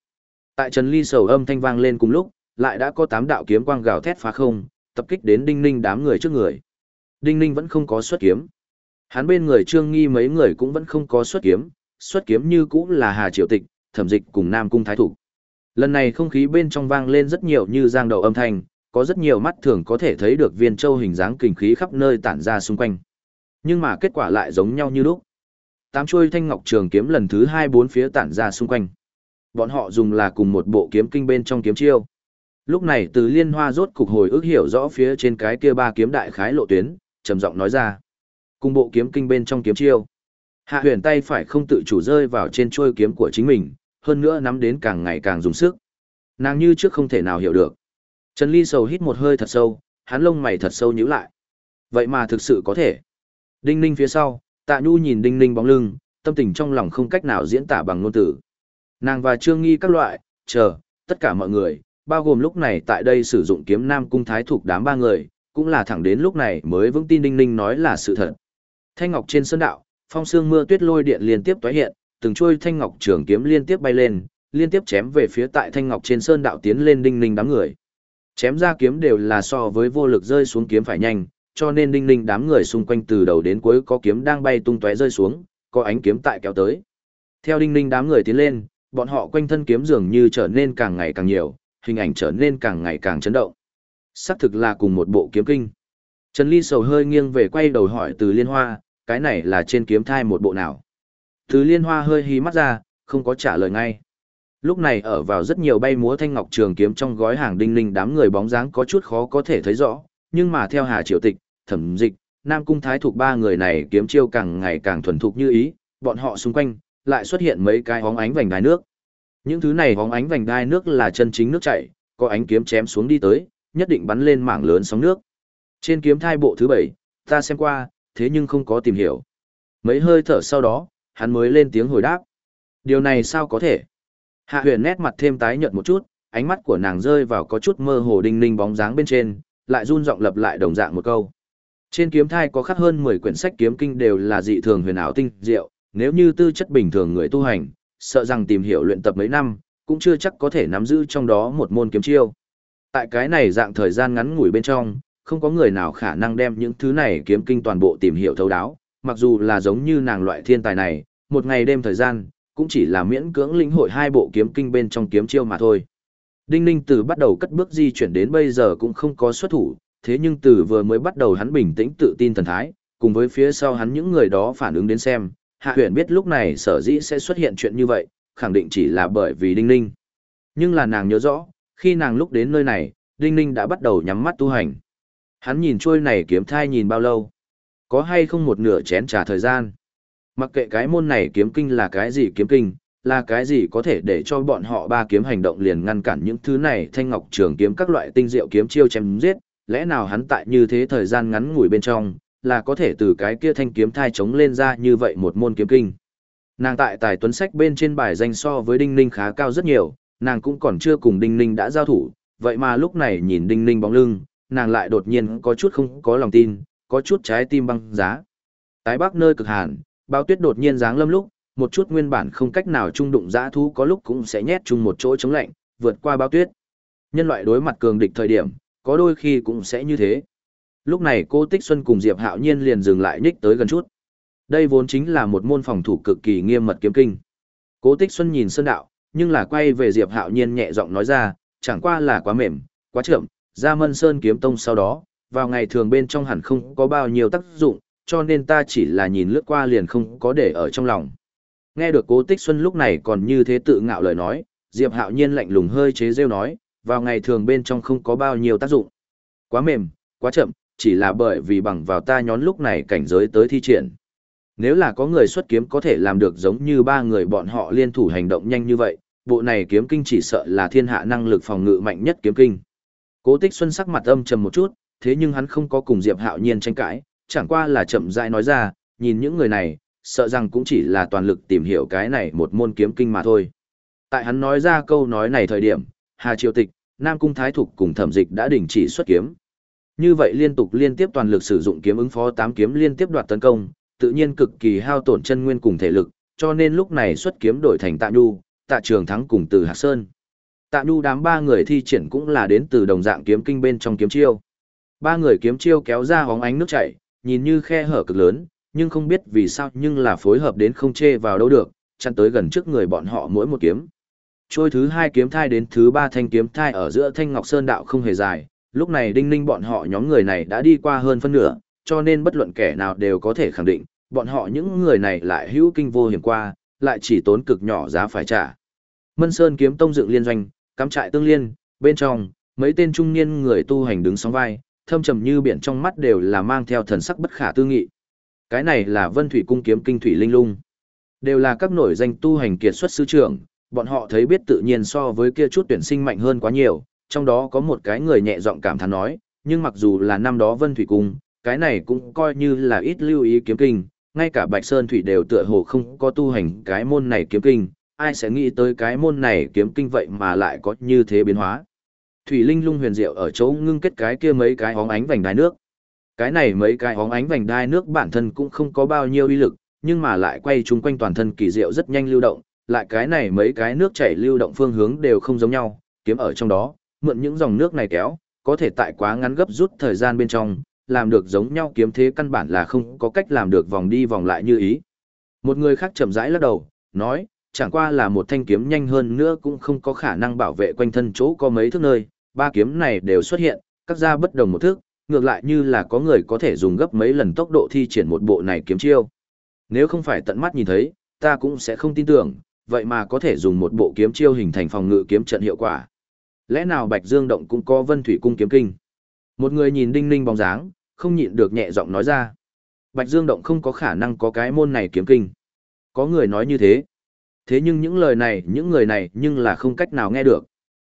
Tại Trần Ly sầu âm thanh vang lên cùng lúc, lại đã có tám đạo kiếm quang gào thét phá không, tập kích đến Đinh Ninh đám người trước người. Đinh Ninh vẫn không có xuất kiếm. Hắn bên người Trương Nghi mấy người cũng vẫn không có xuất kiếm, xuất kiếm như cũng là Hà Triều Tịch, Thẩm Dịch cùng Nam Cung Thái Thủ. Lần này không khí bên trong vang lên rất nhiều như giang đầu âm thanh, có rất nhiều mắt thường có thể thấy được viên châu hình dáng kinh khí khắp nơi tản ra xung quanh. Nhưng mà kết quả lại giống nhau như lúc. Tám chuôi thanh ngọc trường kiếm lần thứ hai bốn phía tản ra xung quanh. Bọn họ dùng là cùng một bộ kiếm kinh bên trong kiếm chiêu. Lúc này từ liên hoa rốt cục hồi ức hiểu rõ phía trên cái kia ba kiếm đại khái lộ tuyến, trầm giọng nói ra. Cùng bộ kiếm kinh bên trong kiếm chiêu. Hạ huyền tay phải không tự chủ rơi vào trên chuôi kiếm của chính mình, hơn nữa nắm đến càng ngày càng dùng sức. Nàng như trước không thể nào hiểu được. Trần Ly sầu hít một hơi thật sâu, hắn lông mày thật sâu nhíu lại. Vậy mà thực sự có thể. Đinh ninh phía sau, tạ nhu nhìn đinh ninh bóng lưng, tâm tình trong lòng không cách nào diễn tả bằng ngôn từ. Nàng và trương nghi các loại, chờ, tất cả mọi người, bao gồm lúc này tại đây sử dụng kiếm nam cung thái thuộc đám ba người, cũng là thẳng đến lúc này mới vững tin đinh ninh nói là sự thật. Thanh ngọc trên sơn đạo, phong sương mưa tuyết lôi điện liên tiếp tóe hiện, từng trôi thanh ngọc trường kiếm liên tiếp bay lên, liên tiếp chém về phía tại thanh ngọc trên sơn đạo tiến lên đinh ninh đám người. Chém ra kiếm đều là so với vô lực rơi xuống kiếm phải nhanh, cho nên đinh ninh đám người xung quanh từ đầu đến cuối có kiếm đang bay tung tóe rơi xuống, có ánh kiếm tại kéo tới. Theo đinh ninh đám người tiến lên, bọn họ quanh thân kiếm dường như trở nên càng ngày càng nhiều, hình ảnh trở nên càng ngày càng chấn động. Xác thực là cùng một bộ kiếm kinh. Trần Ly sầu hơi nghiêng về quay đầu hỏi từ liên hoa, cái này là trên kiếm thai một bộ nào? Từ liên hoa hơi hí mắt ra, không có trả lời ngay. Lúc này ở vào rất nhiều bay múa thanh ngọc trường kiếm trong gói hàng đinh ninh đám người bóng dáng có chút khó có thể thấy rõ, nhưng mà theo Hà Triều Tịch, Thẩm Dịch, Nam Cung Thái thuộc ba người này kiếm chiêu càng ngày càng thuần thục như ý, bọn họ xung quanh lại xuất hiện mấy cái hóng ánh vành đai nước. Những thứ này hóng ánh vành đai nước là chân chính nước chảy, có ánh kiếm chém xuống đi tới, nhất định bắn lên mảng lớn sóng nước. Trên kiếm thai bộ thứ bảy, ta xem qua, thế nhưng không có tìm hiểu. Mấy hơi thở sau đó, hắn mới lên tiếng hồi đáp. Điều này sao có thể? Hạ huyền nét mặt thêm tái nhợt một chút, ánh mắt của nàng rơi vào có chút mơ hồ đinh ninh bóng dáng bên trên, lại run giọng lập lại đồng dạng một câu. Trên kiếm thai có khắc hơn 10 quyển sách kiếm kinh đều là dị thường huyền ảo tinh diệu, nếu như tư chất bình thường người tu hành, sợ rằng tìm hiểu luyện tập mấy năm, cũng chưa chắc có thể nắm giữ trong đó một môn kiếm chiêu. Tại cái này dạng thời gian ngắn ngủi bên trong, không có người nào khả năng đem những thứ này kiếm kinh toàn bộ tìm hiểu thấu đáo, mặc dù là giống như nàng loại thiên tài này, một ngày đêm thời gian, cũng chỉ là miễn cưỡng lĩnh hội hai bộ kiếm kinh bên trong kiếm chiêu mà thôi. Đinh Ninh từ bắt đầu cất bước di chuyển đến bây giờ cũng không có xuất thủ, thế nhưng từ vừa mới bắt đầu hắn bình tĩnh tự tin thần thái, cùng với phía sau hắn những người đó phản ứng đến xem, Hạ Huyền biết lúc này sở dĩ sẽ xuất hiện chuyện như vậy, khẳng định chỉ là bởi vì Đinh Ninh. Nhưng là nàng nhớ rõ, khi nàng lúc đến nơi này, Đinh Ninh đã bắt đầu nhắm mắt tu hành. Hắn nhìn trôi này kiếm thai nhìn bao lâu? Có hay không một nửa chén trà thời gian? Mặc kệ cái môn này kiếm kinh là cái gì kiếm kinh, là cái gì có thể để cho bọn họ ba kiếm hành động liền ngăn cản những thứ này thanh ngọc trường kiếm các loại tinh diệu kiếm chiêu chém giết, lẽ nào hắn tại như thế thời gian ngắn ngủi bên trong, là có thể từ cái kia thanh kiếm thai chống lên ra như vậy một môn kiếm kinh. Nàng tại tài tuấn sách bên trên bài danh so với Đinh Ninh khá cao rất nhiều, nàng cũng còn chưa cùng Đinh Ninh đã giao thủ, vậy mà lúc này nhìn Đinh Ninh bóng lưng, nàng lại đột nhiên có chút không có lòng tin, có chút trái tim băng giá. Tái bắc nơi cực hàn, bao tuyết đột nhiên giáng lâm lúc, một chút nguyên bản không cách nào trung đụng dã thú có lúc cũng sẽ nhét chung một chỗ chống lạnh, vượt qua bao tuyết. Nhân loại đối mặt cường địch thời điểm, có đôi khi cũng sẽ như thế. Lúc này cô Tích Xuân cùng Diệp Hạo Nhiên liền dừng lại nhích tới gần chút. Đây vốn chính là một môn phòng thủ cực kỳ nghiêm mật kiếm kinh. Cố Tích Xuân nhìn Sơn Đạo, nhưng là quay về Diệp Hạo Nhiên nhẹ giọng nói ra, chẳng qua là quá mềm, quá chậm, ra Mân Sơn kiếm tông sau đó, vào ngày thường bên trong hẳn không có bao nhiêu tác dụng, cho nên ta chỉ là nhìn lướt qua liền không có để ở trong lòng. Nghe được Cố Tích Xuân lúc này còn như thế tự ngạo lời nói, Diệp Hạo Nhiên lạnh lùng hơi chế rêu nói, vào ngày thường bên trong không có bao nhiêu tác dụng. Quá mềm, quá chậm, chỉ là bởi vì bằng vào ta nhón lúc này cảnh giới tới thi triển. Nếu là có người xuất kiếm có thể làm được giống như ba người bọn họ liên thủ hành động nhanh như vậy, bộ này kiếm kinh chỉ sợ là thiên hạ năng lực phòng ngự mạnh nhất kiếm kinh. Cố Tích Xuân sắc mặt âm trầm một chút, thế nhưng hắn không có cùng Diệp Hạo Nhiên tranh cãi, chẳng qua là chậm rãi nói ra, nhìn những người này, sợ rằng cũng chỉ là toàn lực tìm hiểu cái này một môn kiếm kinh mà thôi. Tại hắn nói ra câu nói này thời điểm, Hà Triều Tịch, Nam Cung Thái Thục cùng thẩm dịch đã đình chỉ xuất kiếm. Như vậy liên tục liên tiếp toàn lực sử dụng kiếm ứng phó tám kiếm liên tiếp đoạt tấn công, tự nhiên cực kỳ hao tổn chân nguyên cùng thể lực, cho nên lúc này xuất kiếm đổi thành Tạ Nhu, Tạ Trường Thắng cùng Từ Hạc Sơn. Tạ Nhu đám ba người thi triển cũng là đến từ đồng dạng kiếm kinh bên trong kiếm chiêu. Ba người kiếm chiêu kéo ra hóng ánh nước chảy, nhìn như khe hở cực lớn, nhưng không biết vì sao nhưng là phối hợp đến không chê vào đâu được, chăn tới gần trước người bọn họ mỗi một kiếm. Trôi thứ hai kiếm thai đến thứ ba thanh kiếm thai ở giữa thanh ngọc sơn đạo không hề dài, lúc này đinh ninh bọn họ nhóm người này đã đi qua hơn phân nửa, cho nên bất luận kẻ nào đều có thể khẳng định, bọn họ những người này lại hữu kinh vô hiểm qua, lại chỉ tốn cực nhỏ giá phải trả. Mân Sơn kiếm tông dựng liên doanh, cắm trại tương liên, bên trong, mấy tên trung niên người tu hành đứng sóng vai, thâm trầm như biển trong mắt đều là mang theo thần sắc bất khả tư nghị. Cái này là Vân Thủy cung kiếm kinh thủy linh lung. Đều là các nổi danh tu hành kiệt xuất sư trưởng, bọn họ thấy biết tự nhiên so với kia chút tuyển sinh mạnh hơn quá nhiều, trong đó có một cái người nhẹ giọng cảm thán nói, nhưng mặc dù là năm đó Vân Thủy cung, cái này cũng coi như là ít lưu ý kiếm kinh, ngay cả Bạch Sơn Thủy đều tựa hồ không có tu hành cái môn này kiếm kinh, ai sẽ nghĩ tới cái môn này kiếm kinh vậy mà lại có như thế biến hóa. Thủy Linh lung huyền diệu ở chỗ ngưng kết cái kia mấy cái hóng ánh vành đai nước. Cái này mấy cái hóng ánh vành đai nước bản thân cũng không có bao nhiêu uy lực, nhưng mà lại quay chung quanh toàn thân kỳ diệu rất nhanh lưu động, lại cái này mấy cái nước chảy lưu động phương hướng đều không giống nhau, kiếm ở trong đó, mượn những dòng nước này kéo, có thể tại quá ngắn gấp rút thời gian bên trong, làm được giống nhau kiếm thế căn bản là không có cách làm được vòng đi vòng lại như ý. Một người khác chậm rãi lắc đầu, nói, chẳng qua là một thanh kiếm nhanh hơn nữa cũng không có khả năng bảo vệ quanh thân chỗ có mấy thước nơi, ba kiếm này đều xuất hiện, các ra bất đồng một thước, ngược lại như là có người có thể dùng gấp mấy lần tốc độ thi triển một bộ này kiếm chiêu. Nếu không phải tận mắt nhìn thấy, ta cũng sẽ không tin tưởng, vậy mà có thể dùng một bộ kiếm chiêu hình thành phòng ngự kiếm trận hiệu quả. Lẽ nào Bạch Dương Động cũng có Vân Thủy Cung kiếm kinh? Một người nhìn đinh ninh bóng dáng, không nhịn được nhẹ giọng nói ra. Bạch Dương Động không có khả năng có cái môn này kiếm kinh. Có người nói như thế. Thế nhưng những lời này, những người này nhưng là không cách nào nghe được.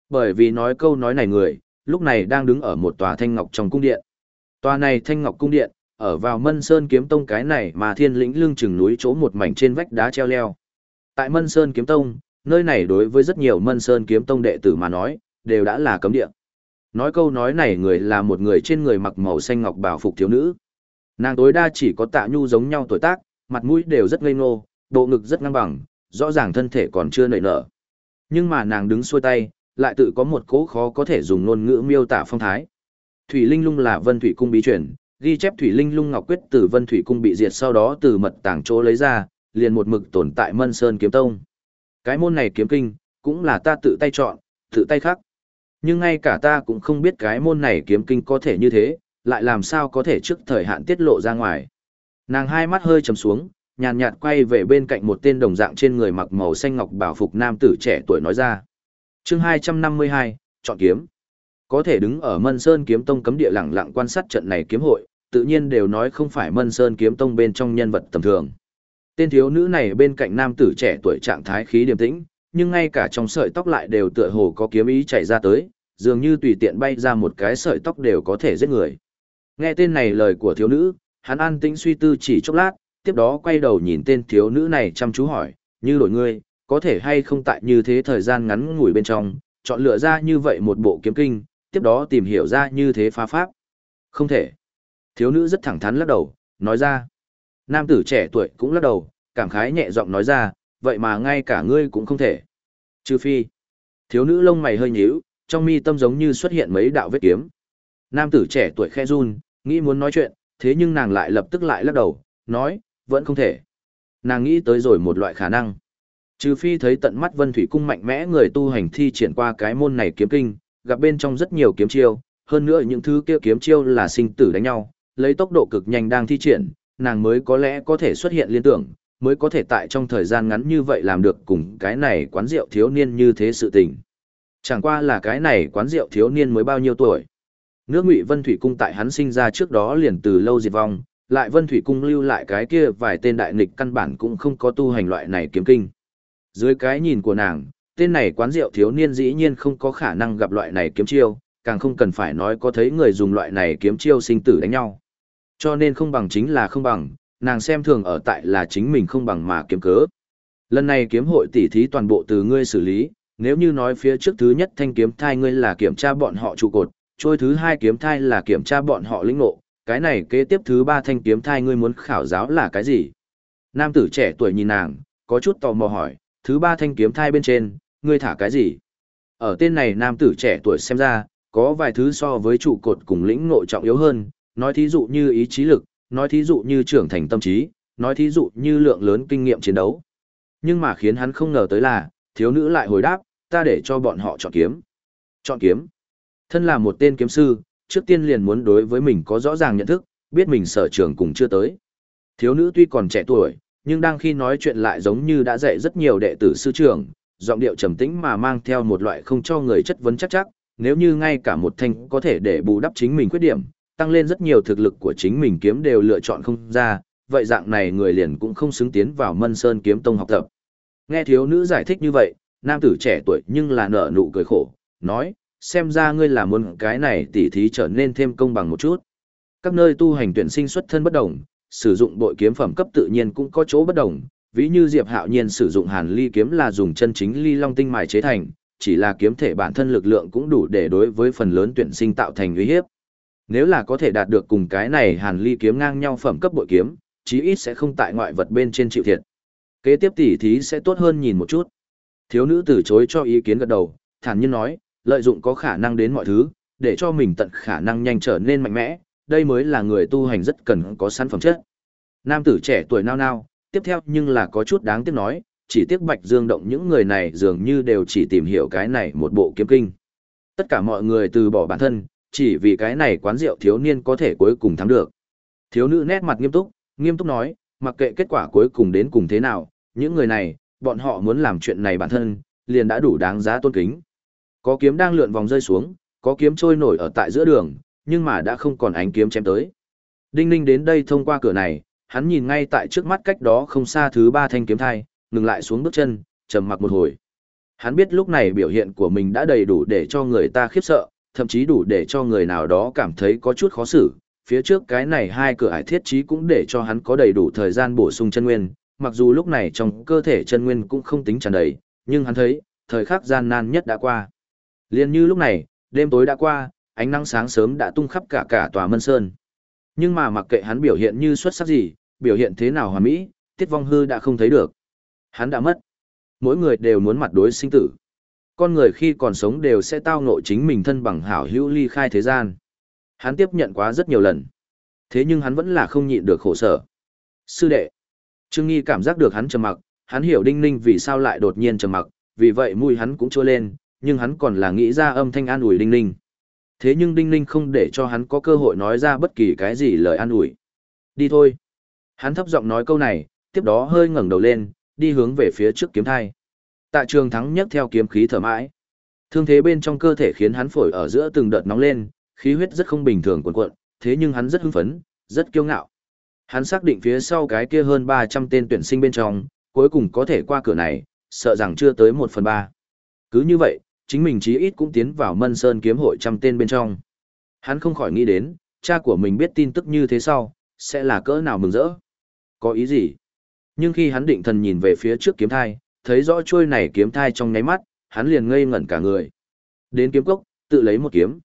Bởi vì nói câu nói này người, lúc này đang đứng ở một tòa thanh ngọc trong cung điện. Tòa này thanh ngọc cung điện, ở vào Mân Sơn Kiếm Tông cái này mà thiên lĩnh lưng chừng núi chỗ một mảnh trên vách đá treo leo. Tại Mân Sơn Kiếm Tông, nơi này đối với rất nhiều Mân Sơn Kiếm Tông đệ tử mà nói, đều đã là cấm địa. Nói câu nói này người là một người trên người mặc màu xanh ngọc bảo phục thiếu nữ. Nàng tối đa chỉ có tạ nhu giống nhau tuổi tác, mặt mũi đều rất ngây ngô, bộ ngực rất ngang bằng, rõ ràng thân thể còn chưa nảy nở. Nhưng mà nàng đứng xuôi tay, lại tự có một cố khó có thể dùng ngôn ngữ miêu tả phong thái. Thủy Linh Lung là Vân Thủy Cung bí truyền, ghi chép Thủy Linh Lung Ngọc Quyết từ Vân Thủy Cung bị diệt sau đó từ mật tàng chỗ lấy ra, liền một mực tồn tại Mân Sơn Kiếm Tông. Cái môn này kiếm kinh, cũng là ta tự tay chọn, tự tay khắc. Nhưng ngay cả ta cũng không biết cái môn này kiếm kinh có thể như thế, lại làm sao có thể trước thời hạn tiết lộ ra ngoài. Nàng hai mắt hơi trầm xuống, nhàn nhạt quay về bên cạnh một tên đồng dạng trên người mặc màu xanh ngọc bảo phục nam tử trẻ tuổi nói ra. chương 252, chọn kiếm. Có thể đứng ở Mân Sơn kiếm tông cấm địa lặng lặng quan sát trận này kiếm hội, tự nhiên đều nói không phải Mân Sơn kiếm tông bên trong nhân vật tầm thường. Tên thiếu nữ này bên cạnh nam tử trẻ tuổi trạng thái khí điềm tĩnh, nhưng ngay cả trong sợi tóc lại đều tựa hồ có kiếm ý chạy ra tới, dường như tùy tiện bay ra một cái sợi tóc đều có thể giết người. Nghe tên này lời của thiếu nữ, hắn an tĩnh suy tư chỉ chốc lát, tiếp đó quay đầu nhìn tên thiếu nữ này chăm chú hỏi, như đổi ngươi, có thể hay không tại như thế thời gian ngắn ngủi bên trong, chọn lựa ra như vậy một bộ kiếm kinh, tiếp đó tìm hiểu ra như thế phá pháp. Không thể. Thiếu nữ rất thẳng thắn lắc đầu, nói ra. Nam tử trẻ tuổi cũng lắc đầu, cảm khái nhẹ giọng nói ra, vậy mà ngay cả ngươi cũng không thể. Trừ phi. Thiếu nữ lông mày hơi nhíu, trong mi tâm giống như xuất hiện mấy đạo vết kiếm. Nam tử trẻ tuổi khe run, nghĩ muốn nói chuyện, thế nhưng nàng lại lập tức lại lắc đầu, nói, vẫn không thể. Nàng nghĩ tới rồi một loại khả năng. Trừ phi thấy tận mắt Vân Thủy Cung mạnh mẽ người tu hành thi triển qua cái môn này kiếm kinh, gặp bên trong rất nhiều kiếm chiêu, hơn nữa những thứ kia kiếm chiêu là sinh tử đánh nhau, lấy tốc độ cực nhanh đang thi triển, nàng mới có lẽ có thể xuất hiện liên tưởng, mới có thể tại trong thời gian ngắn như vậy làm được cùng cái này quán rượu thiếu niên như thế sự tình. Chẳng qua là cái này quán rượu thiếu niên mới bao nhiêu tuổi. Nước Ngụy Vân Thủy Cung tại hắn sinh ra trước đó liền từ lâu diệt vong, lại Vân Thủy Cung lưu lại cái kia vài tên đại nghịch căn bản cũng không có tu hành loại này kiếm kinh. Dưới cái nhìn của nàng, tên này quán rượu thiếu niên dĩ nhiên không có khả năng gặp loại này kiếm chiêu, càng không cần phải nói có thấy người dùng loại này kiếm chiêu sinh tử đánh nhau. Cho nên không bằng chính là không bằng, nàng xem thường ở tại là chính mình không bằng mà kiếm cớ. Lần này kiếm hội tỉ thí toàn bộ từ ngươi xử lý, nếu như nói phía trước thứ nhất thanh kiếm thai ngươi là kiểm tra bọn họ trụ cột, trôi thứ hai kiếm thai là kiểm tra bọn họ lĩnh ngộ, cái này kế tiếp thứ ba thanh kiếm thai ngươi muốn khảo giáo là cái gì? Nam tử trẻ tuổi nhìn nàng, có chút tò mò hỏi, thứ ba thanh kiếm thai bên trên, ngươi thả cái gì? Ở tên này nam tử trẻ tuổi xem ra, có vài thứ so với trụ cột cùng lĩnh ngộ trọng yếu hơn, nói thí dụ như ý chí lực, nói thí dụ như trưởng thành tâm trí, nói thí dụ như lượng lớn kinh nghiệm chiến đấu. Nhưng mà khiến hắn không ngờ tới là, thiếu nữ lại hồi đáp, ta để cho bọn họ chọn kiếm. Chọn kiếm. Thân là một tên kiếm sư, trước tiên liền muốn đối với mình có rõ ràng nhận thức, biết mình sở trường cùng chưa tới. Thiếu nữ tuy còn trẻ tuổi, nhưng đang khi nói chuyện lại giống như đã dạy rất nhiều đệ tử sư trưởng, giọng điệu trầm tĩnh mà mang theo một loại không cho người chất vấn chắc chắc, nếu như ngay cả một thanh có thể để bù đắp chính mình khuyết điểm, tăng lên rất nhiều thực lực của chính mình kiếm đều lựa chọn không ra, vậy dạng này người liền cũng không xứng tiến vào Mân Sơn kiếm tông học tập. Nghe thiếu nữ giải thích như vậy, nam tử trẻ tuổi nhưng là nở nụ cười khổ, nói, xem ra ngươi là muốn cái này tỉ thí trở nên thêm công bằng một chút. Các nơi tu hành tuyển sinh xuất thân bất đồng, sử dụng bội kiếm phẩm cấp tự nhiên cũng có chỗ bất đồng, ví như Diệp Hạo Nhiên sử dụng Hàn Ly kiếm là dùng chân chính ly long tinh mài chế thành, chỉ là kiếm thể bản thân lực lượng cũng đủ để đối với phần lớn tuyển sinh tạo thành uy hiếp. Nếu là có thể đạt được cùng cái này Hàn Ly kiếm ngang nhau phẩm cấp bội kiếm, chí ít sẽ không tại ngoại vật bên trên chịu thiệt. Kế tiếp tỉ thí sẽ tốt hơn nhìn một chút. Thiếu nữ từ chối cho ý kiến gật đầu, thản nhiên nói, lợi dụng có khả năng đến mọi thứ, để cho mình tận khả năng nhanh trở nên mạnh mẽ, đây mới là người tu hành rất cần có sẵn phẩm chất. Nam tử trẻ tuổi nao nao, tiếp theo nhưng là có chút đáng tiếc nói, chỉ tiếc Bạch Dương động những người này dường như đều chỉ tìm hiểu cái này một bộ kiếm kinh. Tất cả mọi người từ bỏ bản thân, chỉ vì cái này quán rượu thiếu niên có thể cuối cùng thắng được. Thiếu nữ nét mặt nghiêm túc, nghiêm túc nói, mặc kệ kết quả cuối cùng đến cùng thế nào, những người này, bọn họ muốn làm chuyện này bản thân, liền đã đủ đáng giá tôn kính. Có kiếm đang lượn vòng rơi xuống, có kiếm trôi nổi ở tại giữa đường, nhưng mà đã không còn ánh kiếm chém tới. Đinh Ninh đến đây thông qua cửa này, hắn nhìn ngay tại trước mắt cách đó không xa thứ ba thanh kiếm thai, ngừng lại xuống bước chân, trầm mặc một hồi. Hắn biết lúc này biểu hiện của mình đã đầy đủ để cho người ta khiếp sợ, thậm chí đủ để cho người nào đó cảm thấy có chút khó xử, Phía trước cái này hai cửa ải thiết trí cũng để cho hắn có đầy đủ thời gian bổ sung chân nguyên, mặc dù lúc này trong cơ thể chân nguyên cũng không tính tràn đầy, nhưng hắn thấy, thời khắc gian nan nhất đã qua. Liên như lúc này, đêm tối đã qua, ánh nắng sáng sớm đã tung khắp cả cả tòa Mân Sơn. Nhưng mà mặc kệ hắn biểu hiện như xuất sắc gì, biểu hiện thế nào hoàn mỹ, Tiết Vong Hư đã không thấy được. Hắn đã mất. Mỗi người đều muốn mặt đối sinh tử. Con người khi còn sống đều sẽ tao ngộ chính mình thân bằng hảo hữu ly khai thế gian. Hắn tiếp nhận quá rất nhiều lần. Thế nhưng hắn vẫn là không nhịn được khổ sở. Sư đệ. Trương Nghi cảm giác được hắn trầm mặc, hắn hiểu Đinh Ninh vì sao lại đột nhiên trầm mặc, vì vậy mùi hắn cũng chua lên, nhưng hắn còn là nghĩ ra âm thanh an ủi Đinh Ninh. Thế nhưng Đinh Ninh không để cho hắn có cơ hội nói ra bất kỳ cái gì lời an ủi. Đi thôi. Hắn thấp giọng nói câu này, tiếp đó hơi ngẩng đầu lên, đi hướng về phía trước kiếm thai. Tạ trường thắng nhấc theo kiếm khí thở mãi. Thương thế bên trong cơ thể khiến hắn phổi ở giữa từng đợt nóng lên, khí huyết rất không bình thường cuộn cuộn, thế nhưng hắn rất hưng phấn, rất kiêu ngạo. Hắn xác định phía sau cái kia hơn 300 tên tuyển sinh bên trong, cuối cùng có thể qua cửa này, sợ rằng chưa tới 1 phần 3. Cứ như vậy, chính mình chí ít cũng tiến vào Mân Sơn kiếm hội trăm tên bên trong. Hắn không khỏi nghĩ đến, cha của mình biết tin tức như thế sau, sẽ là cỡ nào mừng rỡ. Có ý gì? Nhưng khi hắn định thần nhìn về phía trước kiếm thai, thấy rõ chuôi này kiếm thai trong nháy mắt, hắn liền ngây ngẩn cả người. Đến kiếm cốc, tự lấy một kiếm.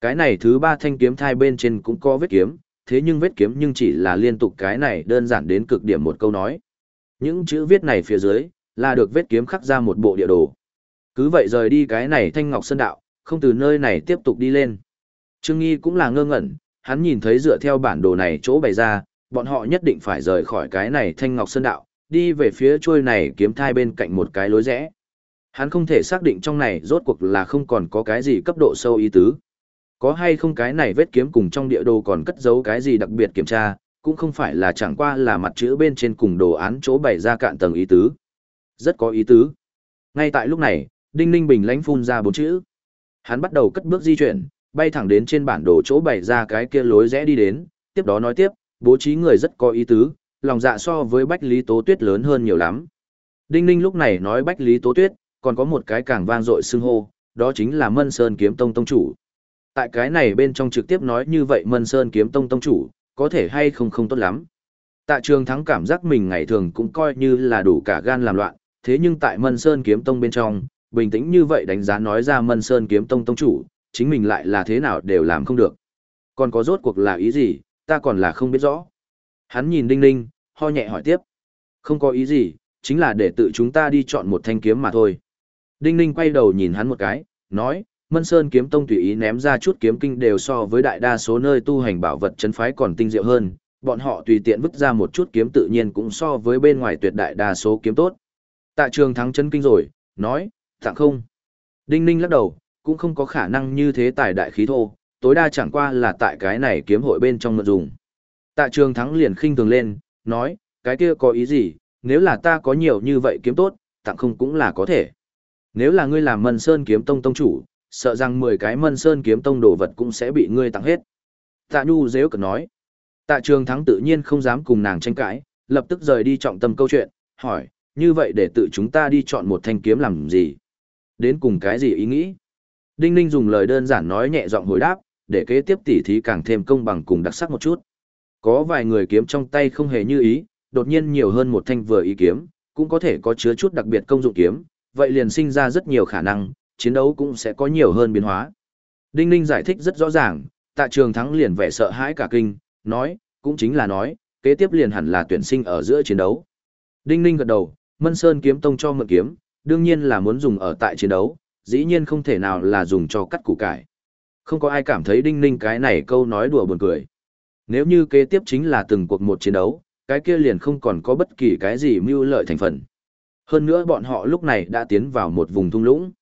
Cái này thứ ba thanh kiếm thai bên trên cũng có vết kiếm, thế nhưng vết kiếm nhưng chỉ là liên tục cái này đơn giản đến cực điểm một câu nói. Những chữ viết này phía dưới, là được vết kiếm khắc ra một bộ địa đồ. Cứ vậy rời đi cái này thanh ngọc sơn đạo, không từ nơi này tiếp tục đi lên. Trương Nghi cũng là ngơ ngẩn, hắn nhìn thấy dựa theo bản đồ này chỗ bày ra, bọn họ nhất định phải rời khỏi cái này thanh ngọc sơn đạo, đi về phía trôi này kiếm thai bên cạnh một cái lối rẽ. Hắn không thể xác định trong này rốt cuộc là không còn có cái gì cấp độ sâu ý tứ. Có hay không cái này vết kiếm cùng trong địa đồ còn cất giấu cái gì đặc biệt kiểm tra, cũng không phải là chẳng qua là mặt chữ bên trên cùng đồ án chỗ bày ra cạn tầng ý tứ. Rất có ý tứ. Ngay tại lúc này, Đinh Ninh Bình lãnh phun ra bốn chữ. Hắn bắt đầu cất bước di chuyển, bay thẳng đến trên bản đồ chỗ bày ra cái kia lối rẽ đi đến, tiếp đó nói tiếp, bố trí người rất có ý tứ, lòng dạ so với Bách Lý Tố Tuyết lớn hơn nhiều lắm. Đinh Ninh lúc này nói Bách Lý Tố Tuyết, còn có một cái càng vang dội xưng hô, đó chính là Mân Sơn Kiếm Tông Tông Chủ. Tại cái này bên trong trực tiếp nói như vậy Mân Sơn Kiếm Tông Tông Chủ, có thể hay không không tốt lắm. Tạ trường thắng cảm giác mình ngày thường cũng coi như là đủ cả gan làm loạn, thế nhưng tại Mân Sơn Kiếm Tông bên trong, bình tĩnh như vậy đánh giá nói ra Mân Sơn Kiếm Tông Tông Chủ, chính mình lại là thế nào đều làm không được. Còn có rốt cuộc là ý gì, ta còn là không biết rõ. Hắn nhìn Đinh Ninh, ho nhẹ hỏi tiếp. Không có ý gì, chính là để tự chúng ta đi chọn một thanh kiếm mà thôi. Đinh Ninh quay đầu nhìn hắn một cái, nói, Mân Sơn kiếm tông tùy ý ném ra chút kiếm kinh đều so với đại đa số nơi tu hành bảo vật chân phái còn tinh diệu hơn, bọn họ tùy tiện vứt ra một chút kiếm tự nhiên cũng so với bên ngoài tuyệt đại đa số kiếm tốt. Tạ trường thắng chân kinh rồi, nói, tặng không. Đinh Ninh lắc đầu, cũng không có khả năng như thế tài đại khí thô, tối đa chẳng qua là tại cái này kiếm hội bên trong mượn dùng. Tạ trường thắng liền khinh thường lên, nói, cái kia có ý gì, nếu là ta có nhiều như vậy kiếm tốt, tặng không cũng là có thể. Nếu là ngươi làm mân sơn kiếm tông tông chủ, sợ rằng 10 cái mân sơn kiếm tông đồ vật cũng sẽ bị ngươi tặng hết. Tạ Nhu dễ cực nói. Tạ trường thắng tự nhiên không dám cùng nàng tranh cãi, lập tức rời đi trọng tâm câu chuyện, hỏi, như vậy để tự chúng ta đi chọn một thanh kiếm làm gì? Đến cùng cái gì ý nghĩ? Đinh Ninh dùng lời đơn giản nói nhẹ giọng hồi đáp, để kế tiếp tỉ thí càng thêm công bằng cùng đặc sắc một chút. Có vài người kiếm trong tay không hề như ý, đột nhiên nhiều hơn một thanh vừa ý kiếm, cũng có thể có chứa chút đặc biệt công dụng kiếm, vậy liền sinh ra rất nhiều khả năng, chiến đấu cũng sẽ có nhiều hơn biến hóa. Đinh Ninh giải thích rất rõ ràng, tạ trường thắng liền vẻ sợ hãi cả kinh, nói, cũng chính là nói, kế tiếp liền hẳn là tuyển sinh ở giữa chiến đấu. Đinh Ninh gật đầu, Mân Sơn kiếm tông cho mượn kiếm, đương nhiên là muốn dùng ở tại chiến đấu, dĩ nhiên không thể nào là dùng cho cắt củ cải. Không có ai cảm thấy Đinh Ninh cái này câu nói đùa buồn cười. Nếu như kế tiếp chính là từng cuộc một chiến đấu, cái kia liền không còn có bất kỳ cái gì mưu lợi thành phần. Hơn nữa bọn họ lúc này đã tiến vào một vùng thung lũng.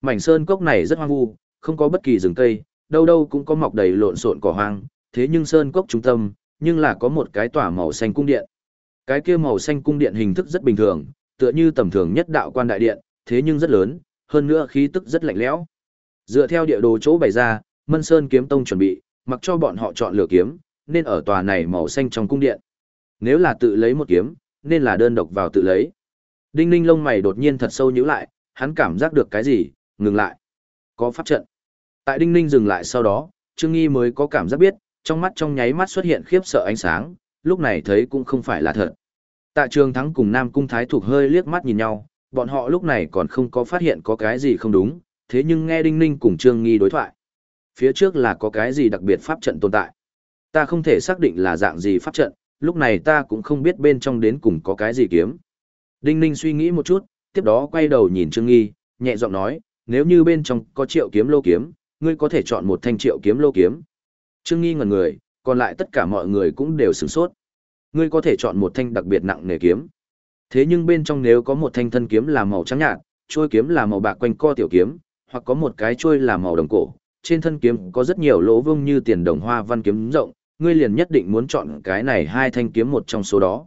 Mảnh sơn cốc này rất hoang vu, không có bất kỳ rừng cây, đâu đâu cũng có mọc đầy lộn xộn cỏ hoang, thế nhưng sơn cốc trung tâm, nhưng là có một cái tỏa màu xanh cung điện. Cái kia màu xanh cung điện hình thức rất bình thường, tựa như tầm thường nhất đạo quan đại điện, thế nhưng rất lớn, hơn nữa khí tức rất lạnh lẽo. Dựa theo địa đồ chỗ bày ra, Mân Sơn kiếm tông chuẩn bị, mặc cho bọn họ chọn lựa kiếm, nên ở tòa này màu xanh trong cung điện. Nếu là tự lấy một kiếm, nên là đơn độc vào tự lấy. Đinh Ninh lông mày đột nhiên thật sâu nhíu lại, hắn cảm giác được cái gì, ngừng lại. Có pháp trận. Tại Đinh Ninh dừng lại sau đó, Trương Nghi mới có cảm giác biết, Trong mắt trong nháy mắt xuất hiện khiếp sợ ánh sáng, lúc này thấy cũng không phải là thật. Tạ trường thắng cùng Nam Cung Thái Thục hơi liếc mắt nhìn nhau, bọn họ lúc này còn không có phát hiện có cái gì không đúng, thế nhưng nghe Đinh Ninh cùng Trương Nghi đối thoại. Phía trước là có cái gì đặc biệt pháp trận tồn tại. Ta không thể xác định là dạng gì pháp trận, lúc này ta cũng không biết bên trong đến cùng có cái gì kiếm. Đinh Ninh suy nghĩ một chút, tiếp đó quay đầu nhìn Trương Nghi, nhẹ giọng nói, nếu như bên trong có triệu kiếm lô kiếm, ngươi có thể chọn một thanh triệu kiếm lô kiếm. Trương Nghi ngẩn người, còn lại tất cả mọi người cũng đều sửng sốt. Ngươi có thể chọn một thanh đặc biệt nặng nề kiếm. Thế nhưng bên trong nếu có một thanh thân kiếm là màu trắng nhạt, chuôi kiếm là màu bạc quanh co tiểu kiếm, hoặc có một cái chuôi là màu đồng cổ, trên thân kiếm có rất nhiều lỗ vuông như tiền đồng hoa văn kiếm rộng, ngươi liền nhất định muốn chọn cái này hai thanh kiếm một trong số đó.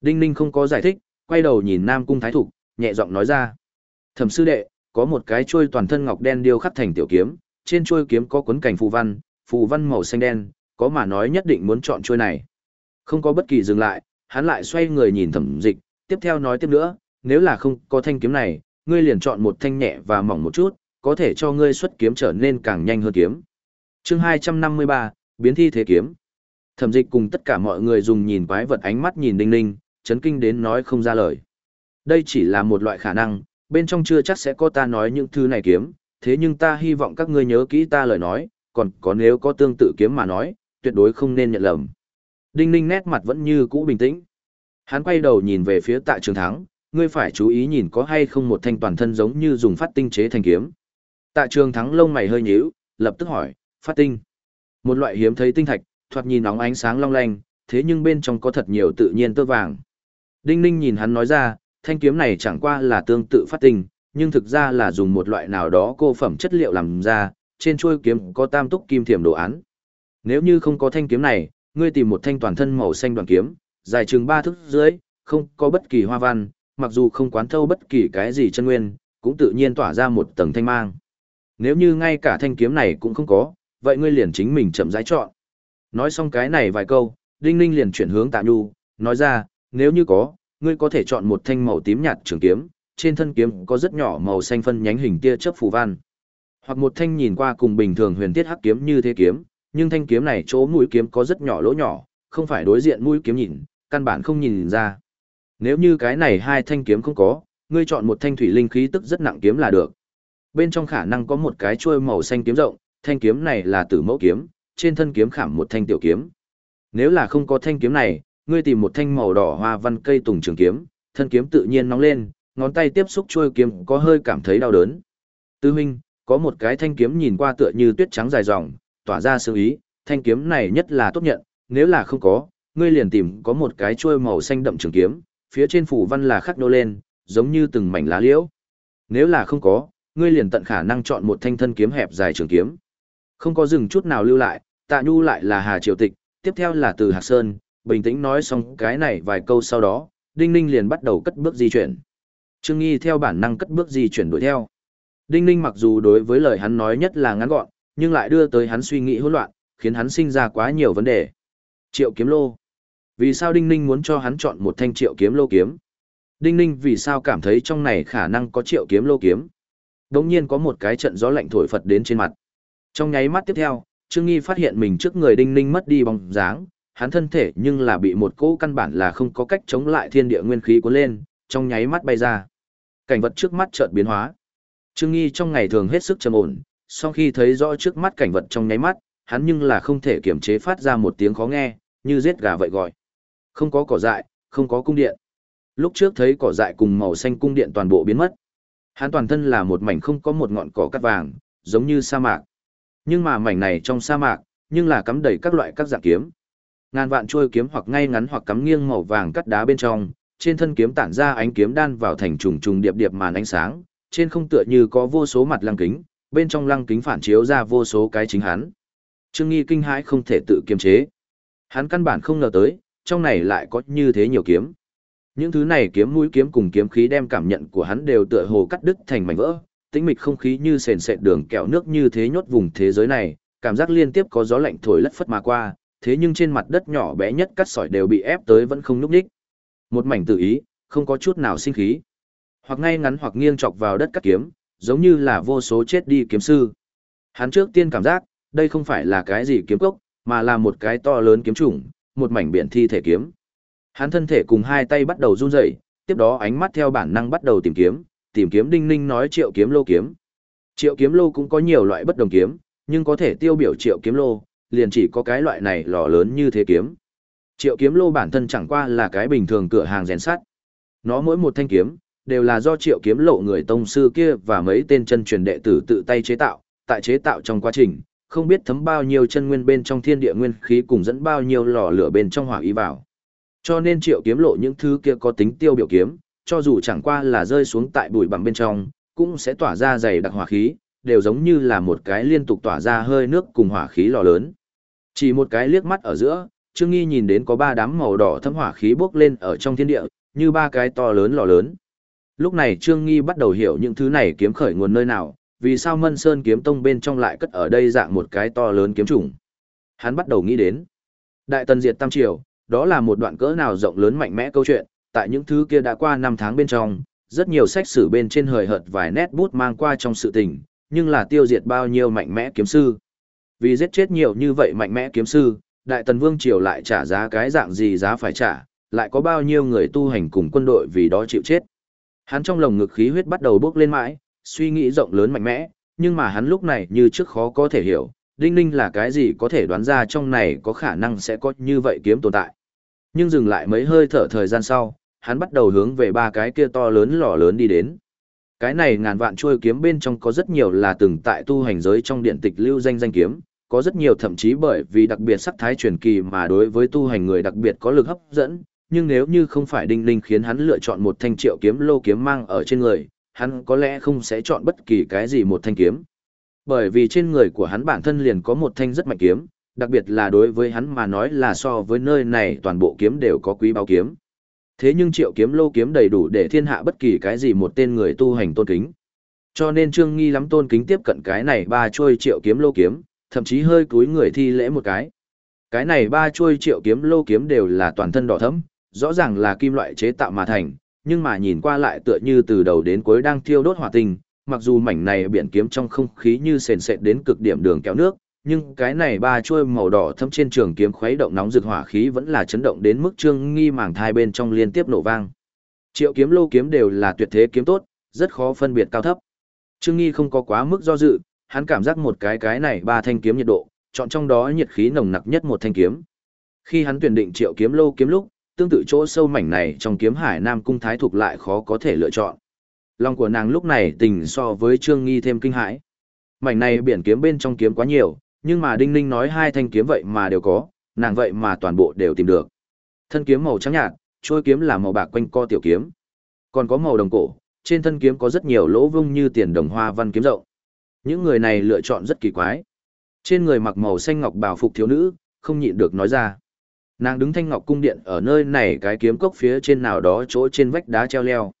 Đinh Ninh không có giải thích, quay đầu nhìn Nam Cung Thái Thục, nhẹ giọng nói ra. Thẩm sư đệ, có một cái chuôi toàn thân ngọc đen điêu khắc thành tiểu kiếm, trên chuôi kiếm có cuốn cảnh phù văn, phù văn màu xanh đen, có mà nói nhất định muốn chọn chuôi này. Không có bất kỳ dừng lại, hắn lại xoay người nhìn thẩm dịch, tiếp theo nói tiếp nữa, nếu là không có thanh kiếm này, ngươi liền chọn một thanh nhẹ và mỏng một chút, có thể cho ngươi xuất kiếm trở nên càng nhanh hơn kiếm. Chương 253, biến thi thế kiếm. Thẩm dịch cùng tất cả mọi người dùng nhìn quái vật ánh mắt nhìn đinh ninh, chấn kinh đến nói không ra lời. Đây chỉ là một loại khả năng, bên trong chưa chắc sẽ có ta nói những thứ này kiếm, thế nhưng ta hy vọng các ngươi nhớ kỹ ta lời nói, còn có nếu có tương tự kiếm mà nói, tuyệt đối không nên nhận lầm. Đinh ninh nét mặt vẫn như cũ bình tĩnh. Hắn quay đầu nhìn về phía tạ trường thắng, ngươi phải chú ý nhìn có hay không một thanh toàn thân giống như dùng phát tinh chế thành kiếm. Tạ trường thắng lông mày hơi nhíu, lập tức hỏi, phát tinh. Một loại hiếm thấy tinh thạch, thoạt nhìn nóng ánh sáng long lanh, thế nhưng bên trong có thật nhiều tự nhiên tơ vàng. Đinh ninh nhìn hắn nói ra, thanh kiếm này chẳng qua là tương tự phát tinh, nhưng thực ra là dùng một loại nào đó cô phẩm chất liệu làm ra, trên chuôi kiếm có tam túc kim thiểm đồ án. Nếu như không có thanh kiếm này, ngươi tìm một thanh toàn thân màu xanh đoàn kiếm, dài chừng ba thước dưới, không có bất kỳ hoa văn, mặc dù không quán thâu bất kỳ cái gì chân nguyên, cũng tự nhiên tỏa ra một tầng thanh mang. Nếu như ngay cả thanh kiếm này cũng không có, vậy ngươi liền chính mình chậm rãi chọn. Nói xong cái này vài câu, Đinh Ninh liền chuyển hướng Tạ Nhu, nói ra, nếu như có, ngươi có thể chọn một thanh màu tím nhạt trường kiếm, trên thân kiếm có rất nhỏ màu xanh phân nhánh hình tia chớp phù văn. Hoặc một thanh nhìn qua cùng bình thường huyền tiết hắc kiếm như thế kiếm, nhưng thanh kiếm này chỗ mũi kiếm có rất nhỏ lỗ nhỏ, không phải đối diện mũi kiếm nhìn, căn bản không nhìn ra. Nếu như cái này hai thanh kiếm không có, ngươi chọn một thanh thủy linh khí tức rất nặng kiếm là được. Bên trong khả năng có một cái chuôi màu xanh kiếm rộng, thanh kiếm này là tử mẫu kiếm, trên thân kiếm khảm một thanh tiểu kiếm. Nếu là không có thanh kiếm này, ngươi tìm một thanh màu đỏ hoa văn cây tùng trường kiếm, thân kiếm tự nhiên nóng lên, ngón tay tiếp xúc chuôi kiếm có hơi cảm thấy đau đớn. Tư huynh, có một cái thanh kiếm nhìn qua tựa như tuyết trắng dài dòng, tỏa ra sự ý, thanh kiếm này nhất là tốt nhận, nếu là không có, ngươi liền tìm có một cái chuôi màu xanh đậm trường kiếm, phía trên phủ văn là khắc nô lên, giống như từng mảnh lá liễu. Nếu là không có, ngươi liền tận khả năng chọn một thanh thân kiếm hẹp dài trường kiếm. Không có dừng chút nào lưu lại, Tạ Nhu lại là Hà Triều Tịch, tiếp theo là Từ Hạc Sơn, bình tĩnh nói xong cái này vài câu sau đó, Đinh Ninh liền bắt đầu cất bước di chuyển. Trương Nghi theo bản năng cất bước di chuyển đuổi theo. Đinh Ninh mặc dù đối với lời hắn nói nhất là ngắn gọn, nhưng lại đưa tới hắn suy nghĩ hỗn loạn, khiến hắn sinh ra quá nhiều vấn đề. Triệu kiếm lô. Vì sao Đinh Ninh muốn cho hắn chọn một thanh triệu kiếm lô kiếm? Đinh Ninh vì sao cảm thấy trong này khả năng có triệu kiếm lô kiếm? Đống nhiên có một cái trận gió lạnh thổi phật đến trên mặt. Trong nháy mắt tiếp theo, Trương Nghi phát hiện mình trước người Đinh Ninh mất đi bóng dáng, hắn thân thể nhưng là bị một cỗ căn bản là không có cách chống lại thiên địa nguyên khí cuốn lên, trong nháy mắt bay ra. Cảnh vật trước mắt chợt biến hóa. Trương Nghi trong ngày thường hết sức trầm ổn, sau khi thấy rõ trước mắt cảnh vật trong nháy mắt, hắn nhưng là không thể kiểm chế phát ra một tiếng khó nghe, như giết gà vậy gọi. Không có cỏ dại, không có cung điện. Lúc trước thấy cỏ dại cùng màu xanh cung điện toàn bộ biến mất. Hắn toàn thân là một mảnh không có một ngọn cỏ cắt vàng, giống như sa mạc. Nhưng mà mảnh này trong sa mạc, nhưng là cắm đầy các loại các dạng kiếm. Ngàn vạn trôi kiếm hoặc ngay ngắn hoặc cắm nghiêng màu vàng cắt đá bên trong, trên thân kiếm tản ra ánh kiếm đan vào thành trùng trùng điệp điệp màn ánh sáng, trên không tựa như có vô số mặt lăng kính, bên trong lăng kính phản chiếu ra vô số cái chính hắn. Trương Nghi kinh hãi không thể tự kiềm chế. Hắn căn bản không ngờ tới, trong này lại có như thế nhiều kiếm. Những thứ này kiếm mũi kiếm cùng kiếm khí đem cảm nhận của hắn đều tựa hồ cắt đứt thành mảnh vỡ, tĩnh mịch không khí như sền sệt đường kẹo nước như thế nhốt vùng thế giới này, cảm giác liên tiếp có gió lạnh thổi lất phất mà qua, thế nhưng trên mặt đất nhỏ bé nhất cắt sỏi đều bị ép tới vẫn không nhúc nhích. Một mảnh tự ý, không có chút nào sinh khí. Hoặc ngay ngắn hoặc nghiêng chọc vào đất cắt kiếm, giống như là vô số chết đi kiếm sư. Hắn trước tiên cảm giác, đây không phải là cái gì kiếm cốc, mà là một cái to lớn kiếm chủng, một mảnh biển thi thể kiếm. Hắn thân thể cùng hai tay bắt đầu run rẩy, tiếp đó ánh mắt theo bản năng bắt đầu tìm kiếm, tìm kiếm đinh ninh nói triệu kiếm lô kiếm. Triệu kiếm lô cũng có nhiều loại bất đồng kiếm, nhưng có thể tiêu biểu triệu kiếm lô, liền chỉ có cái loại này lò lớn như thế kiếm. Triệu kiếm lô bản thân chẳng qua là cái bình thường cửa hàng rèn sắt. Nó mỗi một thanh kiếm, đều là do triệu kiếm lộ người tông sư kia và mấy tên chân truyền đệ tử tự tay chế tạo, tại chế tạo trong quá trình, không biết thấm bao nhiêu chân nguyên bên trong thiên địa nguyên khí cùng dẫn bao nhiêu lò lửa bên trong hỏa ý vào. Cho nên triệu kiếm lộ những thứ kia có tính tiêu biểu kiếm, cho dù chẳng qua là rơi xuống tại bụi bặm bên trong, cũng sẽ tỏa ra dày đặc hỏa khí, đều giống như là một cái liên tục tỏa ra hơi nước cùng hỏa khí lò lớn. Chỉ một cái liếc mắt ở giữa, Trương Nghi nhìn đến có ba đám màu đỏ thâm hỏa khí bốc lên ở trong thiên địa, như ba cái to lớn lò lớn. Lúc này Trương Nghi bắt đầu hiểu những thứ này kiếm khởi nguồn nơi nào, vì sao Mân Sơn kiếm tông bên trong lại cất ở đây dạng một cái to lớn kiếm trùng. Hắn bắt đầu nghĩ đến. Đại tần diệt tam triều, đó là một đoạn cỡ nào rộng lớn mạnh mẽ câu chuyện, tại những thứ kia đã qua năm tháng bên trong, rất nhiều sách sử bên trên hời hợt vài nét bút mang qua trong sự tình, nhưng là tiêu diệt bao nhiêu mạnh mẽ kiếm sư. Vì giết chết nhiều như vậy mạnh mẽ kiếm sư, Đại Tần Vương Triều lại trả giá cái dạng gì giá phải trả, lại có bao nhiêu người tu hành cùng quân đội vì đó chịu chết. Hắn trong lồng ngực khí huyết bắt đầu bốc lên mãi, suy nghĩ rộng lớn mạnh mẽ, nhưng mà hắn lúc này như trước khó có thể hiểu, Đinh Ninh là cái gì có thể đoán ra trong này có khả năng sẽ có như vậy kiếm tồn tại. Nhưng dừng lại mấy hơi thở thời gian sau, hắn bắt đầu hướng về ba cái kia to lớn lò lớn đi đến. Cái này ngàn vạn chuôi kiếm bên trong có rất nhiều là từng tại tu hành giới trong điện tịch lưu danh danh kiếm, có rất nhiều thậm chí bởi vì đặc biệt sắc thái truyền kỳ mà đối với tu hành người đặc biệt có lực hấp dẫn, nhưng nếu như không phải đinh linh khiến hắn lựa chọn một thanh triệu kiếm lô kiếm mang ở trên người, hắn có lẽ không sẽ chọn bất kỳ cái gì một thanh kiếm. Bởi vì trên người của hắn bản thân liền có một thanh rất mạnh kiếm, đặc biệt là đối với hắn mà nói là so với nơi này toàn bộ kiếm đều có quý báo kiếm. Thế nhưng triệu kiếm lô kiếm đầy đủ để thiên hạ bất kỳ cái gì một tên người tu hành tôn kính. Cho nên Trương Nghi lắm tôn kính tiếp cận cái này ba chuôi triệu kiếm lô kiếm, thậm chí hơi cúi người thi lễ một cái. Cái này ba chuôi triệu kiếm lô kiếm đều là toàn thân đỏ thẫm, rõ ràng là kim loại chế tạo mà thành, nhưng mà nhìn qua lại tựa như từ đầu đến cuối đang thiêu đốt hỏa tinh, mặc dù mảnh này biển kiếm trong không khí như sền sệt đến cực điểm đường kéo nước, nhưng cái này ba chuôi màu đỏ thâm trên trường kiếm khuấy động nóng rực hỏa khí vẫn là chấn động đến mức trương nghi màng thai bên trong liên tiếp nổ vang. Triệu kiếm lô kiếm đều là tuyệt thế kiếm tốt, rất khó phân biệt cao thấp. Trương nghi không có quá mức do dự, hắn cảm giác một cái cái này ba thanh kiếm nhiệt độ, chọn trong đó nhiệt khí nồng nặc nhất một thanh kiếm. Khi hắn tuyển định triệu kiếm lô kiếm lúc, tương tự chỗ sâu mảnh này trong kiếm hải nam cung thái thuộc lại khó có thể lựa chọn. Lòng của nàng lúc này tình so với trương nghi thêm kinh hãi. Mảnh này biển kiếm bên trong kiếm quá nhiều, nhưng mà Đinh Ninh nói hai thanh kiếm vậy mà đều có, nàng vậy mà toàn bộ đều tìm được. Thân kiếm màu trắng nhạt, trôi kiếm là màu bạc quanh co tiểu kiếm. Còn có màu đồng cổ, trên thân kiếm có rất nhiều lỗ vung như tiền đồng hoa văn kiếm rộng. Những người này lựa chọn rất kỳ quái. Trên người mặc màu xanh ngọc bào phục thiếu nữ, không nhịn được nói ra. Nàng đứng thanh ngọc cung điện ở nơi này cái kiếm cốc phía trên nào đó chỗ trên vách đá treo leo.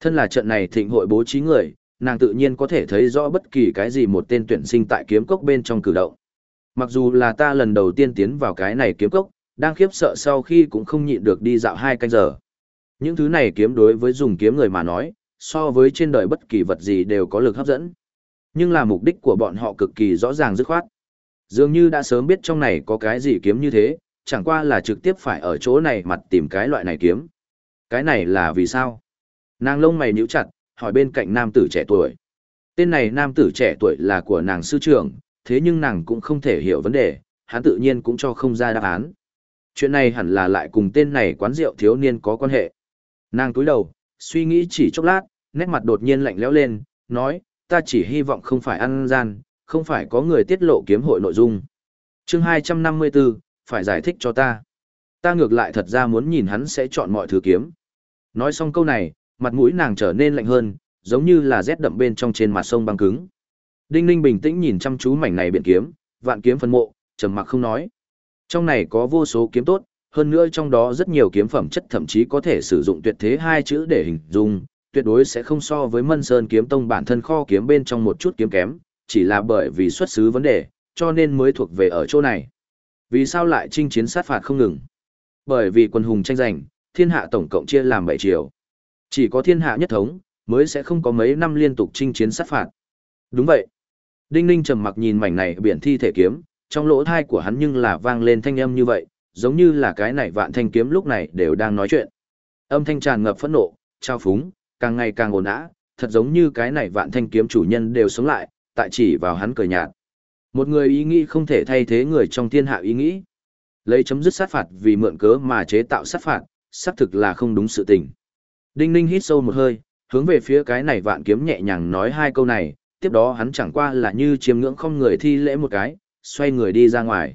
Thân là trận này thịnh hội bố trí người, nàng tự nhiên có thể thấy rõ bất kỳ cái gì một tên tuyển sinh tại kiếm cốc bên trong cử động. Mặc dù là ta lần đầu tiên tiến vào cái này kiếm cốc, đang khiếp sợ sau khi cũng không nhịn được đi dạo hai canh giờ. Những thứ này kiếm đối với dùng kiếm người mà nói, so với trên đời bất kỳ vật gì đều có lực hấp dẫn. Nhưng là mục đích của bọn họ cực kỳ rõ ràng dứt khoát. Dường như đã sớm biết trong này có cái gì kiếm như thế, chẳng qua là trực tiếp phải ở chỗ này mặt tìm cái loại này kiếm. Cái này là vì sao? Nàng lông mày nhíu chặt, hỏi bên cạnh nam tử trẻ tuổi. Tên này nam tử trẻ tuổi là của nàng sư trưởng, thế nhưng nàng cũng không thể hiểu vấn đề, hắn tự nhiên cũng cho không ra đáp án. Chuyện này hẳn là lại cùng tên này quán rượu thiếu niên có quan hệ. Nàng túi đầu, suy nghĩ chỉ chốc lát, nét mặt đột nhiên lạnh lẽo lên, nói, ta chỉ hy vọng không phải ăn gian, không phải có người tiết lộ kiếm hội nội dung. chương 254, phải giải thích cho ta. Ta ngược lại thật ra muốn nhìn hắn sẽ chọn mọi thứ kiếm. Nói xong câu này, mặt mũi nàng trở nên lạnh hơn, giống như là rét đậm bên trong trên mặt sông băng cứng. Đinh Ninh bình tĩnh nhìn chăm chú mảnh này biển kiếm, vạn kiếm phân mộ, trầm mặc không nói. Trong này có vô số kiếm tốt, hơn nữa trong đó rất nhiều kiếm phẩm chất thậm chí có thể sử dụng tuyệt thế hai chữ để hình dung, tuyệt đối sẽ không so với Mân Sơn kiếm tông bản thân kho kiếm bên trong một chút kiếm kém, chỉ là bởi vì xuất xứ vấn đề, cho nên mới thuộc về ở chỗ này. Vì sao lại chinh chiến sát phạt không ngừng? Bởi vì quân hùng tranh giành, thiên hạ tổng cộng chia làm bảy triều. Chỉ có thiên hạ nhất thống, mới sẽ không có mấy năm liên tục chinh chiến sát phạt. Đúng vậy. Đinh Ninh trầm mặc nhìn mảnh này biển thi thể kiếm, trong lỗ thai của hắn nhưng là vang lên thanh âm như vậy, giống như là cái này vạn thanh kiếm lúc này đều đang nói chuyện. Âm thanh tràn ngập phẫn nộ, trao phúng, càng ngày càng ồn ào, thật giống như cái này vạn thanh kiếm chủ nhân đều sống lại, tại chỉ vào hắn cười nhạt. Một người ý nghĩ không thể thay thế người trong thiên hạ ý nghĩ. Lấy chấm dứt sát phạt vì mượn cớ mà chế tạo sát phạt, xác thực là không đúng sự tình. Đinh Ninh hít sâu một hơi, hướng về phía cái này vạn kiếm nhẹ nhàng nói hai câu này, tiếp đó hắn chẳng qua là như chiêm ngưỡng không người thi lễ một cái, xoay người đi ra ngoài.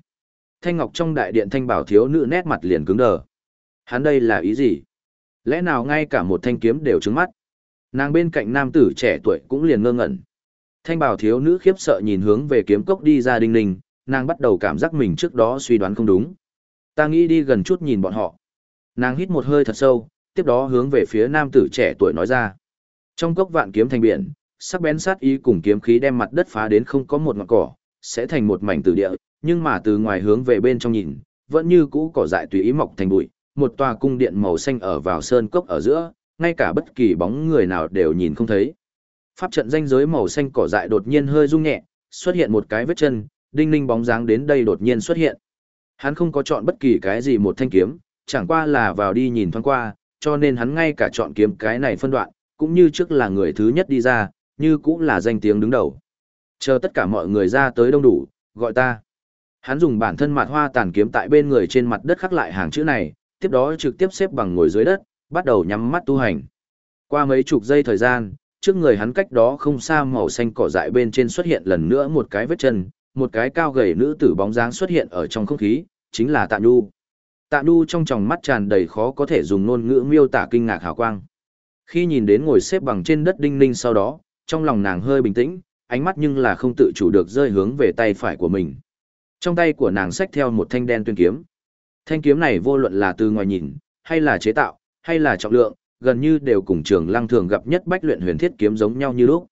Thanh Ngọc trong đại điện thanh bảo thiếu nữ nét mặt liền cứng đờ. Hắn đây là ý gì? Lẽ nào ngay cả một thanh kiếm đều trứng mắt? Nàng bên cạnh nam tử trẻ tuổi cũng liền ngơ ngẩn. Thanh bảo thiếu nữ khiếp sợ nhìn hướng về kiếm cốc đi ra đinh ninh, nàng bắt đầu cảm giác mình trước đó suy đoán không đúng. Ta nghĩ đi gần chút nhìn bọn họ. Nàng hít một hơi thật sâu, tiếp đó hướng về phía nam tử trẻ tuổi nói ra. Trong cốc vạn kiếm thành biển, sắc bén sát ý cùng kiếm khí đem mặt đất phá đến không có một ngọn cỏ, sẽ thành một mảnh tử địa, nhưng mà từ ngoài hướng về bên trong nhìn, vẫn như cũ cỏ dại tùy ý mọc thành bụi, một tòa cung điện màu xanh ở vào sơn cốc ở giữa, ngay cả bất kỳ bóng người nào đều nhìn không thấy. Pháp trận danh giới màu xanh cỏ dại đột nhiên hơi rung nhẹ, xuất hiện một cái vết chân, đinh ninh bóng dáng đến đây đột nhiên xuất hiện. Hắn không có chọn bất kỳ cái gì một thanh kiếm, chẳng qua là vào đi nhìn thoáng qua, cho nên hắn ngay cả chọn kiếm cái này phân đoạn, cũng như trước là người thứ nhất đi ra, như cũng là danh tiếng đứng đầu. Chờ tất cả mọi người ra tới đông đủ, gọi ta. Hắn dùng bản thân mặt hoa tàn kiếm tại bên người trên mặt đất khắc lại hàng chữ này, tiếp đó trực tiếp xếp bằng ngồi dưới đất, bắt đầu nhắm mắt tu hành. Qua mấy chục giây thời gian, trước người hắn cách đó không xa màu xanh cỏ dại bên trên xuất hiện lần nữa một cái vết chân, một cái cao gầy nữ tử bóng dáng xuất hiện ở trong không khí, chính là Tạ Nhu. Tạ Nu trong tròng mắt tràn đầy khó có thể dùng ngôn ngữ miêu tả kinh ngạc hào quang. Khi nhìn đến ngồi xếp bằng trên đất đinh ninh sau đó, trong lòng nàng hơi bình tĩnh, ánh mắt nhưng là không tự chủ được rơi hướng về tay phải của mình. Trong tay của nàng xách theo một thanh đen tuyên kiếm. Thanh kiếm này vô luận là từ ngoài nhìn, hay là chế tạo, hay là trọng lượng, gần như đều cùng trường lăng thường gặp nhất bách luyện huyền thiết kiếm giống nhau như lúc.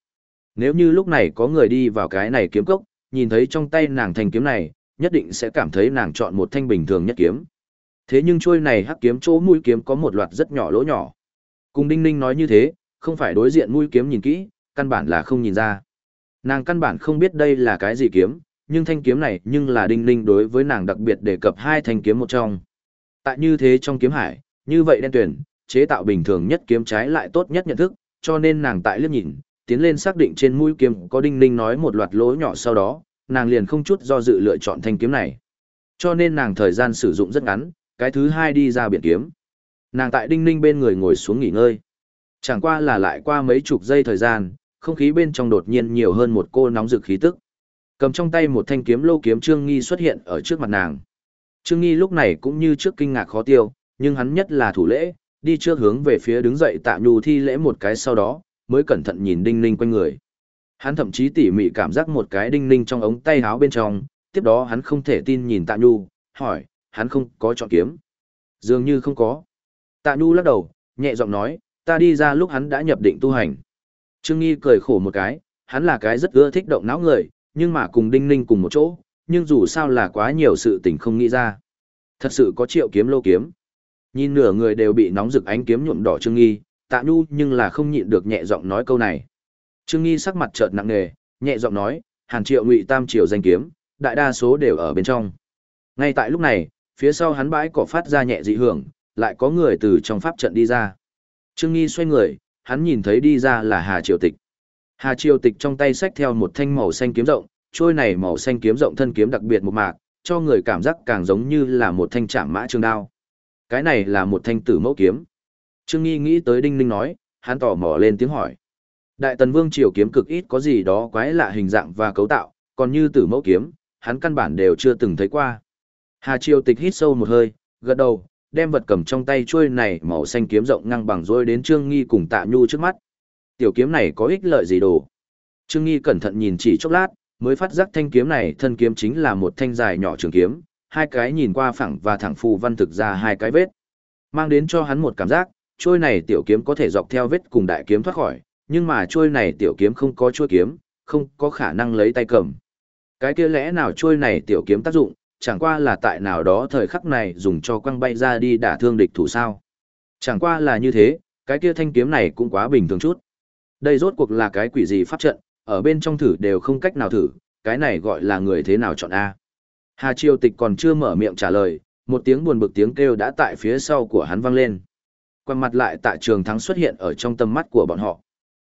Nếu như lúc này có người đi vào cái này kiếm cốc, nhìn thấy trong tay nàng thanh kiếm này, nhất định sẽ cảm thấy nàng chọn một thanh bình thường nhất kiếm. Thế nhưng trôi này hắc kiếm chỗ mũi kiếm có một loạt rất nhỏ lỗ nhỏ. Cùng Đinh Ninh nói như thế, không phải đối diện mũi kiếm nhìn kỹ, căn bản là không nhìn ra. Nàng căn bản không biết đây là cái gì kiếm, nhưng thanh kiếm này nhưng là Đinh Ninh đối với nàng đặc biệt đề cập hai thanh kiếm một trong. Tại như thế trong kiếm hải, như vậy đen tuyển, chế tạo bình thường nhất kiếm trái lại tốt nhất nhận thức, cho nên nàng tại liếc nhìn, tiến lên xác định trên mũi kiếm có Đinh Ninh nói một loạt lỗ nhỏ sau đó, nàng liền không chút do dự lựa chọn thanh kiếm này. Cho nên nàng thời gian sử dụng rất ngắn, cái thứ hai đi ra biển kiếm. Nàng tại đinh ninh bên người ngồi xuống nghỉ ngơi. Chẳng qua là lại qua mấy chục giây thời gian, không khí bên trong đột nhiên nhiều hơn một cô nóng rực khí tức. Cầm trong tay một thanh kiếm lô kiếm Trương Nghi xuất hiện ở trước mặt nàng. Trương Nghi lúc này cũng như trước kinh ngạc khó tiêu, nhưng hắn nhất là thủ lễ, đi trước hướng về phía đứng dậy tạ nhu thi lễ một cái sau đó, mới cẩn thận nhìn đinh ninh quanh người. Hắn thậm chí tỉ mỉ cảm giác một cái đinh ninh trong ống tay áo bên trong, tiếp đó hắn không thể tin nhìn tạ nhu, hỏi, hắn không có chọn kiếm. Dường như không có. Tạ Nhu lắc đầu, nhẹ giọng nói, ta đi ra lúc hắn đã nhập định tu hành. Trương Nghi cười khổ một cái, hắn là cái rất ưa thích động não người, nhưng mà cùng Đinh Ninh cùng một chỗ, nhưng dù sao là quá nhiều sự tình không nghĩ ra. Thật sự có triệu kiếm lô kiếm. Nhìn nửa người đều bị nóng rực ánh kiếm nhuộm đỏ Trương Nghi, Tạ Nhu nhưng là không nhịn được nhẹ giọng nói câu này. Trương Nghi sắc mặt chợt nặng nề, nhẹ giọng nói, Hàn Triệu Ngụy Tam Triều danh kiếm, đại đa số đều ở bên trong. Ngay tại lúc này, phía sau hắn bãi cỏ phát ra nhẹ dị hưởng, lại có người từ trong pháp trận đi ra. Trương Nghi xoay người, hắn nhìn thấy đi ra là Hà Triều Tịch. Hà Triều Tịch trong tay xách theo một thanh màu xanh kiếm rộng, trôi này màu xanh kiếm rộng thân kiếm đặc biệt một mạc, cho người cảm giác càng giống như là một thanh trảm mã trường đao. Cái này là một thanh tử mẫu kiếm. Trương Nghi nghĩ tới Đinh Ninh nói, hắn tò mò lên tiếng hỏi. Đại Tần Vương Triều kiếm cực ít có gì đó quái lạ hình dạng và cấu tạo, còn như tử mẫu kiếm, hắn căn bản đều chưa từng thấy qua. Hà Triều Tịch hít sâu một hơi, gật đầu, đem vật cầm trong tay chuôi này màu xanh kiếm rộng ngang bằng rối đến Trương Nghi cùng Tạ Nhu trước mắt. Tiểu kiếm này có ích lợi gì đồ? Trương Nghi cẩn thận nhìn chỉ chốc lát, mới phát giác thanh kiếm này thân kiếm chính là một thanh dài nhỏ trường kiếm, hai cái nhìn qua phẳng và thẳng phù văn thực ra hai cái vết. Mang đến cho hắn một cảm giác, trôi này tiểu kiếm có thể dọc theo vết cùng đại kiếm thoát khỏi, nhưng mà trôi này tiểu kiếm không có chuôi kiếm, không có khả năng lấy tay cầm. Cái kia lẽ nào trôi này tiểu kiếm tác dụng, chẳng qua là tại nào đó thời khắc này dùng cho quăng bay ra đi đả thương địch thủ sao. Chẳng qua là như thế, cái kia thanh kiếm này cũng quá bình thường chút. Đây rốt cuộc là cái quỷ gì pháp trận, ở bên trong thử đều không cách nào thử, cái này gọi là người thế nào chọn A. Hà Triều Tịch còn chưa mở miệng trả lời, một tiếng buồn bực tiếng kêu đã tại phía sau của hắn vang lên. quay mặt lại tạ trường thắng xuất hiện ở trong tầm mắt của bọn họ.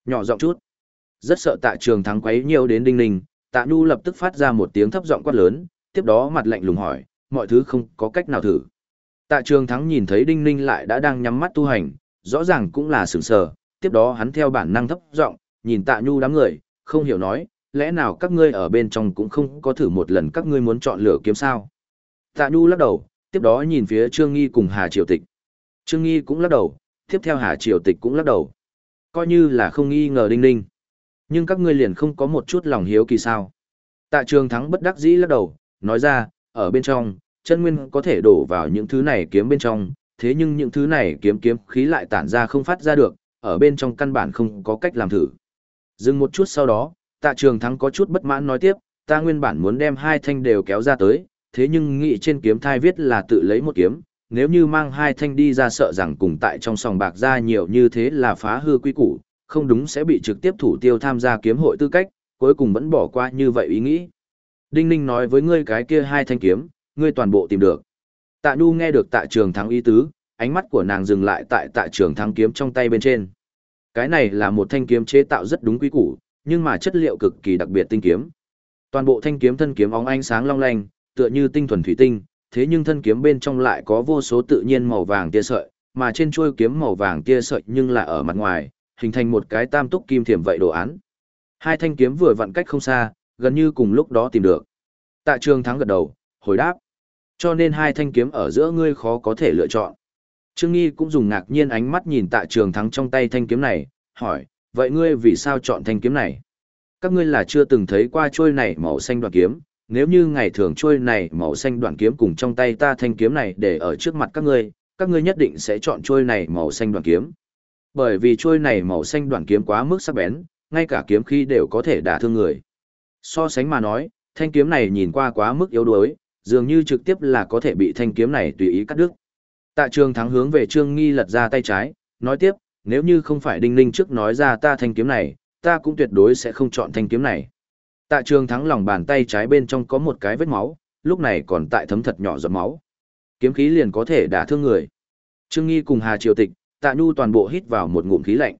Nhỏ giọng chút. Rất sợ tạ trường thắng quấy nhiều đến đinh ninh, tạ nhu lập tức phát ra một tiếng thấp giọng quát lớn, tiếp đó mặt lạnh lùng hỏi, mọi thứ không có cách nào thử. Tạ trường thắng nhìn thấy đinh ninh lại đã đang nhắm mắt tu hành, rõ ràng cũng là sửng sờ, tiếp đó hắn theo bản năng thấp giọng, nhìn tạ nhu đám người, không hiểu nói, lẽ nào các ngươi ở bên trong cũng không có thử một lần các ngươi muốn chọn lựa kiếm sao? Tạ nhu lắc đầu, tiếp đó nhìn phía Trương Nghi cùng Hà Triều Tịch. Trương Nghi cũng lắc đầu, tiếp theo Hà Triều Tịch cũng lắc đầu. Coi như là không nghi ngờ đinh ninh. Nhưng các ngươi liền không có một chút lòng hiếu kỳ sao. Tạ trường thắng bất đắc dĩ lắc đầu, nói ra, ở bên trong, chân nguyên có thể đổ vào những thứ này kiếm bên trong, thế nhưng những thứ này kiếm kiếm khí lại tản ra không phát ra được, ở bên trong căn bản không có cách làm thử. Dừng một chút sau đó, tạ trường thắng có chút bất mãn nói tiếp, ta nguyên bản muốn đem hai thanh đều kéo ra tới, thế nhưng nghĩ trên kiếm thai viết là tự lấy một kiếm, nếu như mang hai thanh đi ra sợ rằng cùng tại trong sòng bạc ra nhiều như thế là phá hư quy củ, không đúng sẽ bị trực tiếp thủ tiêu tham gia kiếm hội tư cách, cuối cùng vẫn bỏ qua như vậy ý nghĩ. Đinh Ninh nói với ngươi cái kia hai thanh kiếm, ngươi toàn bộ tìm được. Tạ Nhu nghe được tạ trường thắng ý tứ, ánh mắt của nàng dừng lại tại tạ trường thắng kiếm trong tay bên trên. Cái này là một thanh kiếm chế tạo rất đúng quý củ, nhưng mà chất liệu cực kỳ đặc biệt tinh kiếm. Toàn bộ thanh kiếm thân kiếm óng ánh sáng long lanh, tựa như tinh thuần thủy tinh, thế nhưng thân kiếm bên trong lại có vô số tự nhiên màu vàng tia sợi, mà trên chuôi kiếm màu vàng tia sợi nhưng là ở mặt ngoài, hình thành một cái tam túc kim thiểm vậy đồ án. Hai thanh kiếm vừa vặn cách không xa, gần như cùng lúc đó tìm được. Tạ Trường Thắng gật đầu, hồi đáp. Cho nên hai thanh kiếm ở giữa ngươi khó có thể lựa chọn. Trương Nghi cũng dùng ngạc nhiên ánh mắt nhìn Tạ Trường Thắng trong tay thanh kiếm này, hỏi, vậy ngươi vì sao chọn thanh kiếm này? Các ngươi là chưa từng thấy qua trôi này màu xanh đoạn kiếm, nếu như ngày thường trôi này màu xanh đoạn kiếm cùng trong tay ta thanh kiếm này để ở trước mặt các ngươi, các ngươi nhất định sẽ chọn trôi này màu xanh đoạn kiếm. Bởi vì trôi này màu xanh đoạn kiếm quá mức sắc bén, ngay cả kiếm khí đều có thể đả thương người. So sánh mà nói, thanh kiếm này nhìn qua quá mức yếu đuối, dường như trực tiếp là có thể bị thanh kiếm này tùy ý cắt đứt. Tạ Trường Thắng hướng về Trương Nghi lật ra tay trái, nói tiếp, nếu như không phải Đinh Ninh trước nói ra ta thanh kiếm này, ta cũng tuyệt đối sẽ không chọn thanh kiếm này. Tạ Trường Thắng lòng bàn tay trái bên trong có một cái vết máu, lúc này còn tại thấm thật nhỏ giọt máu. Kiếm khí liền có thể đả thương người. Trương Nghi cùng Hà Triều Tịch, Tạ Nhu toàn bộ hít vào một ngụm khí lạnh.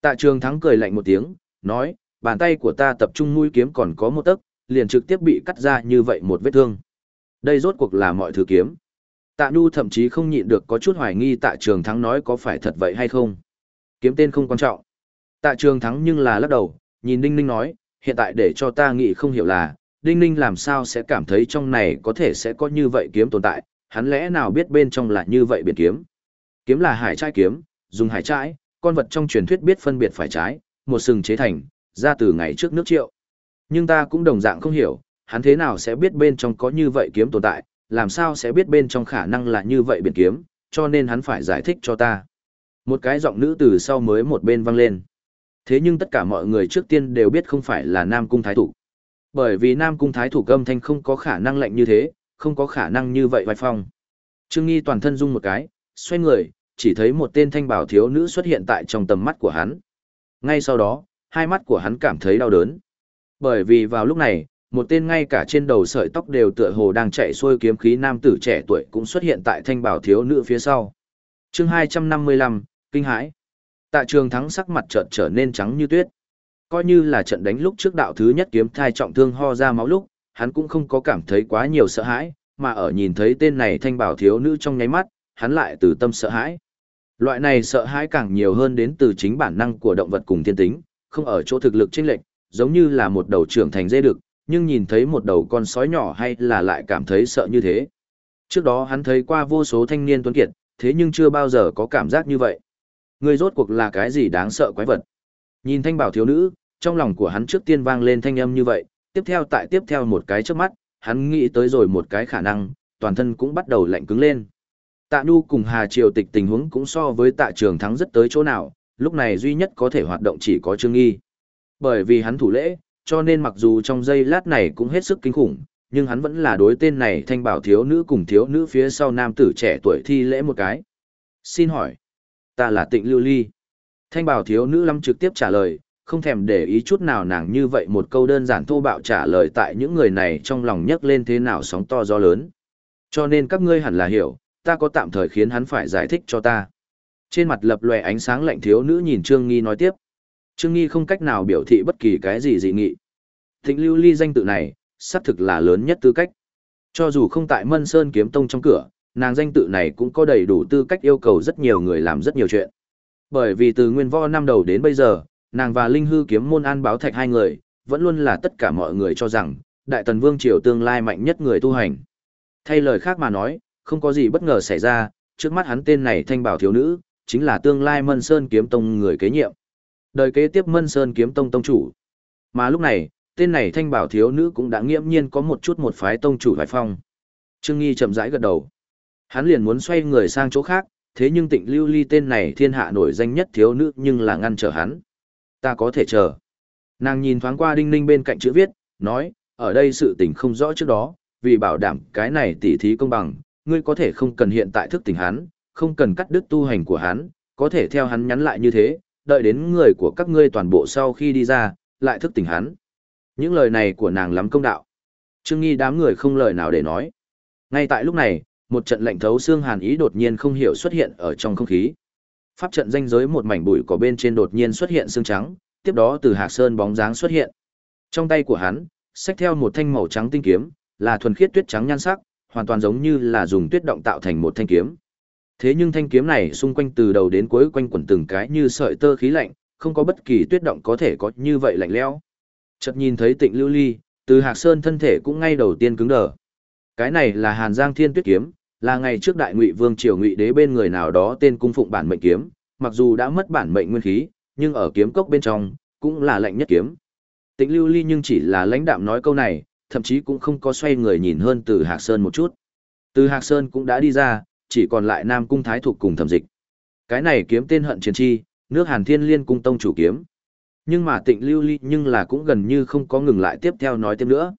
Tạ Trường Thắng cười lạnh một tiếng, nói, bàn tay của ta tập trung mũi kiếm còn có một tấc, liền trực tiếp bị cắt ra như vậy một vết thương. Đây rốt cuộc là mọi thứ kiếm. Tạ Nhu thậm chí không nhịn được có chút hoài nghi Tạ Trường Thắng nói có phải thật vậy hay không. Kiếm tên không quan trọng. Tạ Trường Thắng nhưng là lắc đầu, nhìn Đinh Ninh nói, hiện tại để cho ta nghĩ không hiểu là, Đinh Ninh làm sao sẽ cảm thấy trong này có thể sẽ có như vậy kiếm tồn tại, hắn lẽ nào biết bên trong là như vậy biển kiếm. Kiếm là hải trai kiếm, dùng hải trai, con vật trong truyền thuyết biết phân biệt phải trái, một sừng chế thành, ra từ ngày trước nước triệu. Nhưng ta cũng đồng dạng không hiểu, hắn thế nào sẽ biết bên trong có như vậy kiếm tồn tại, làm sao sẽ biết bên trong khả năng là như vậy biển kiếm, cho nên hắn phải giải thích cho ta. Một cái giọng nữ từ sau mới một bên vang lên. Thế nhưng tất cả mọi người trước tiên đều biết không phải là Nam Cung Thái Thủ. Bởi vì Nam Cung Thái Thủ âm thanh không có khả năng lạnh như thế, không có khả năng như vậy vai phong. Trương Nghi toàn thân rung một cái, xoay người, chỉ thấy một tên thanh bảo thiếu nữ xuất hiện tại trong tầm mắt của hắn. Ngay sau đó, hai mắt của hắn cảm thấy đau đớn. Bởi vì vào lúc này, một tên ngay cả trên đầu sợi tóc đều tựa hồ đang chạy xuôi kiếm khí nam tử trẻ tuổi cũng xuất hiện tại thanh bảo thiếu nữ phía sau. chương 255, Kinh hãi. Tạ trường thắng sắc mặt chợt trở nên trắng như tuyết. Coi như là trận đánh lúc trước đạo thứ nhất kiếm thai trọng thương ho ra máu lúc, hắn cũng không có cảm thấy quá nhiều sợ hãi, mà ở nhìn thấy tên này thanh bảo thiếu nữ trong nháy mắt, hắn lại từ tâm sợ hãi. Loại này sợ hãi càng nhiều hơn đến từ chính bản năng của động vật cùng thiên tính, không ở chỗ thực lực chênh lệch, giống như là một đầu trưởng thành dê đực, nhưng nhìn thấy một đầu con sói nhỏ hay là lại cảm thấy sợ như thế. Trước đó hắn thấy qua vô số thanh niên tuấn kiệt, thế nhưng chưa bao giờ có cảm giác như vậy. Người rốt cuộc là cái gì đáng sợ quái vật. Nhìn thanh bảo thiếu nữ, trong lòng của hắn trước tiên vang lên thanh âm như vậy, tiếp theo tại tiếp theo một cái trước mắt, hắn nghĩ tới rồi một cái khả năng, toàn thân cũng bắt đầu lạnh cứng lên. Tạ Nhu cùng Hà Triều Tịch tình huống cũng so với Tạ Trường Thắng rất tới chỗ nào, lúc này duy nhất có thể hoạt động chỉ có Trương Nghi. Bởi vì hắn thủ lễ, cho nên mặc dù trong giây lát này cũng hết sức kinh khủng, nhưng hắn vẫn là đối tên này thanh bảo thiếu nữ cùng thiếu nữ phía sau nam tử trẻ tuổi thi lễ một cái. Xin hỏi, ta là tịnh lưu ly. Thanh bảo thiếu nữ lâm trực tiếp trả lời, không thèm để ý chút nào nàng như vậy một câu đơn giản thô bạo trả lời tại những người này trong lòng nhấc lên thế nào sóng to gió lớn. Cho nên các ngươi hẳn là hiểu, ta có tạm thời khiến hắn phải giải thích cho ta. Trên mặt lập lòe ánh sáng lạnh thiếu nữ nhìn Trương Nghi nói tiếp. Trương Nghi không cách nào biểu thị bất kỳ cái gì dị nghị. Thịnh lưu ly danh tự này, xác thực là lớn nhất tư cách. Cho dù không tại Mân Sơn kiếm tông trong cửa, nàng danh tự này cũng có đầy đủ tư cách yêu cầu rất nhiều người làm rất nhiều chuyện. Bởi vì từ nguyên võ năm đầu đến bây giờ, nàng và Linh Hư kiếm môn an báo thạch hai người, vẫn luôn là tất cả mọi người cho rằng, Đại Tần Vương Triều tương lai mạnh nhất người tu hành. Thay lời khác mà nói, không có gì bất ngờ xảy ra, trước mắt hắn tên này thanh bảo thiếu nữ, chính là tương lai Mân Sơn kiếm tông người kế nhiệm. Đời kế tiếp Mân Sơn kiếm tông tông chủ. Mà lúc này, tên này thanh bảo thiếu nữ cũng đã nghiễm nhiên có một chút một phái tông chủ vài phong. Trương Nghi chậm rãi gật đầu. Hắn liền muốn xoay người sang chỗ khác, thế nhưng tịnh lưu ly tên này thiên hạ nổi danh nhất thiếu nữ nhưng là ngăn trở hắn. Ta có thể chờ. Nàng nhìn thoáng qua đinh ninh bên cạnh chữ viết, nói, ở đây sự tình không rõ trước đó, vì bảo đảm cái này tỉ thí công bằng, ngươi có thể không cần hiện tại thức tỉnh hắn, không cần cắt đứt tu hành của hắn, có thể theo hắn nhắn lại như thế, đợi đến người của các ngươi toàn bộ sau khi đi ra, lại thức tỉnh hắn. Những lời này của nàng lắm công đạo. Trương Nghi đám người không lời nào để nói. Ngay tại lúc này, một trận lạnh thấu xương hàn ý đột nhiên không hiểu xuất hiện ở trong không khí. Pháp trận danh giới một mảnh bụi cỏ bên trên đột nhiên xuất hiện xương trắng, tiếp đó từ Hạc Sơn bóng dáng xuất hiện. Trong tay của hắn, xách theo một thanh màu trắng tinh kiếm, là thuần khiết tuyết trắng nhan sắc, hoàn toàn giống như là dùng tuyết động tạo thành một thanh kiếm. Thế nhưng thanh kiếm này xung quanh từ đầu đến cuối quanh quẩn từng cái như sợi tơ khí lạnh, không có bất kỳ tuyết động có thể có như vậy lạnh lẽo. Chợt nhìn thấy Tịnh Lưu Ly, từ Hạc Sơn thân thể cũng ngay đầu tiên cứng đờ. Cái này là Hàn Giang Thiên Tuyết kiếm, là ngày trước Đại Ngụy Vương triều Ngụy Đế bên người nào đó tên cung phụng bản mệnh kiếm, mặc dù đã mất bản mệnh nguyên khí, nhưng ở kiếm cốc bên trong cũng là lạnh nhất kiếm. Tịnh Lưu Ly nhưng chỉ là lãnh đạm nói câu này, thậm chí cũng không có xoay người nhìn hơn từ Hạc Sơn một chút. Từ Hạc Sơn cũng đã đi ra, chỉ còn lại Nam Cung Thái Thục cùng thẩm dịch. Cái này kiếm tên hận chiến chi, nước Hàn Thiên Liên Cung Tông chủ kiếm. Nhưng mà tịnh lưu ly nhưng là cũng gần như không có ngừng lại tiếp theo nói tiếp nữa.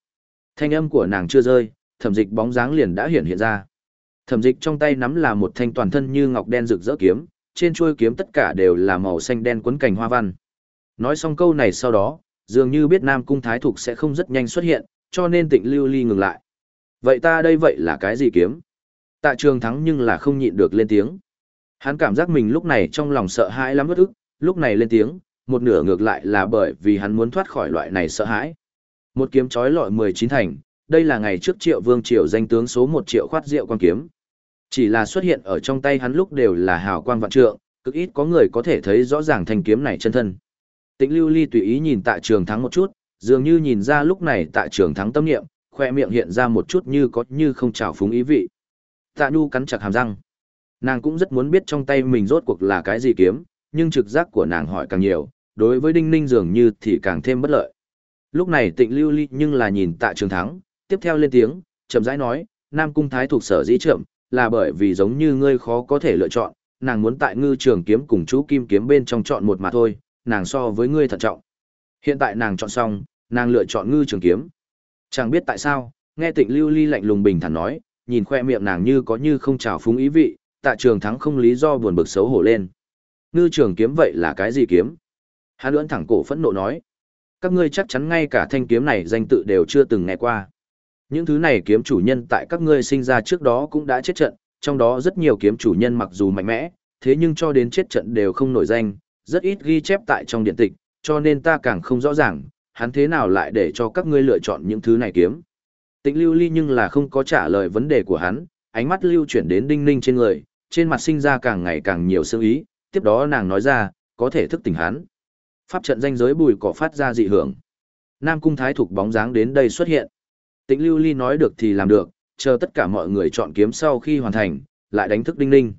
Thanh âm của nàng chưa rơi, thẩm dịch bóng dáng liền đã hiện hiện ra. Thẩm dịch trong tay nắm là một thanh toàn thân như ngọc đen rực rỡ kiếm, trên chuôi kiếm tất cả đều là màu xanh đen quấn cành hoa văn. Nói xong câu này sau đó, dường như biết Nam Cung Thái Thục sẽ không rất nhanh xuất hiện, cho nên tịnh lưu ly ngừng lại. Vậy ta đây vậy là cái gì kiếm? Tạ trường thắng nhưng là không nhịn được lên tiếng. Hắn cảm giác mình lúc này trong lòng sợ hãi lắm bất ức, lúc này lên tiếng, một nửa ngược lại là bởi vì hắn muốn thoát khỏi loại này sợ hãi. Một kiếm chói lọi 19 thành, đây là ngày trước triệu vương triều danh tướng số 1 triệu khoát rượu quan kiếm. Chỉ là xuất hiện ở trong tay hắn lúc đều là hào quang vạn trượng, cực ít có người có thể thấy rõ ràng thanh kiếm này chân thân. Tĩnh lưu ly tùy ý nhìn tạ trường thắng một chút, dường như nhìn ra lúc này tạ trường thắng tâm niệm, khoe miệng hiện ra một chút như có như không trào phúng ý vị. Tạ Nhu cắn chặt hàm răng. Nàng cũng rất muốn biết trong tay mình rốt cuộc là cái gì kiếm, nhưng trực giác của nàng hỏi càng nhiều, đối với Đinh Ninh dường như thì càng thêm bất lợi. Lúc này tịnh lưu ly nhưng là nhìn tạ trường thắng, tiếp theo lên tiếng, chậm rãi nói, Nam Cung Thái thuộc sở dĩ chậm, là bởi vì giống như ngươi khó có thể lựa chọn, nàng muốn tại ngư trường kiếm cùng chú kim kiếm bên trong chọn một mà thôi, nàng so với ngươi thận trọng. Hiện tại nàng chọn xong, nàng lựa chọn ngư trường kiếm. Chẳng biết tại sao, nghe tịnh lưu ly lạnh lùng bình thản nói, nhìn khoe miệng nàng như có như không trào phúng ý vị, tạ trường thắng không lý do buồn bực xấu hổ lên. Ngư trường kiếm vậy là cái gì kiếm? Hắn lưỡn thẳng cổ phẫn nộ nói. Các ngươi chắc chắn ngay cả thanh kiếm này danh tự đều chưa từng nghe qua. Những thứ này kiếm chủ nhân tại các ngươi sinh ra trước đó cũng đã chết trận, trong đó rất nhiều kiếm chủ nhân mặc dù mạnh mẽ, thế nhưng cho đến chết trận đều không nổi danh, rất ít ghi chép tại trong điện tịch, cho nên ta càng không rõ ràng, hắn thế nào lại để cho các ngươi lựa chọn những thứ này kiếm. Tịnh lưu ly nhưng là không có trả lời vấn đề của hắn, ánh mắt lưu chuyển đến đinh ninh trên người, trên mặt sinh ra càng ngày càng nhiều sương ý, tiếp đó nàng nói ra, có thể thức tỉnh hắn. Pháp trận danh giới bùi cỏ phát ra dị hưởng. Nam cung thái thuộc bóng dáng đến đây xuất hiện. Tịnh lưu ly nói được thì làm được, chờ tất cả mọi người chọn kiếm sau khi hoàn thành, lại đánh thức đinh ninh.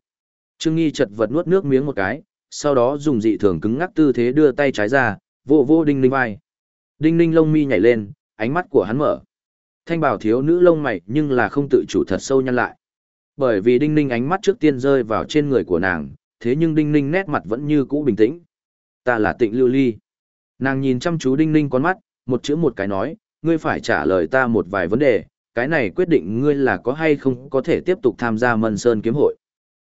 Trương Nghi chật vật nuốt nước miếng một cái, sau đó dùng dị thường cứng ngắc tư thế đưa tay trái ra, vỗ vỗ đinh ninh vai. Đinh ninh lông mi nhảy lên, ánh mắt của hắn mở. Thanh bảo thiếu nữ lông mày nhưng là không tự chủ thật sâu nhăn lại. Bởi vì đinh ninh ánh mắt trước tiên rơi vào trên người của nàng, thế nhưng đinh ninh nét mặt vẫn như cũ bình tĩnh. Ta là tịnh lưu ly. Nàng nhìn chăm chú đinh ninh con mắt, một chữ một cái nói, ngươi phải trả lời ta một vài vấn đề, cái này quyết định ngươi là có hay không có thể tiếp tục tham gia mân sơn kiếm hội.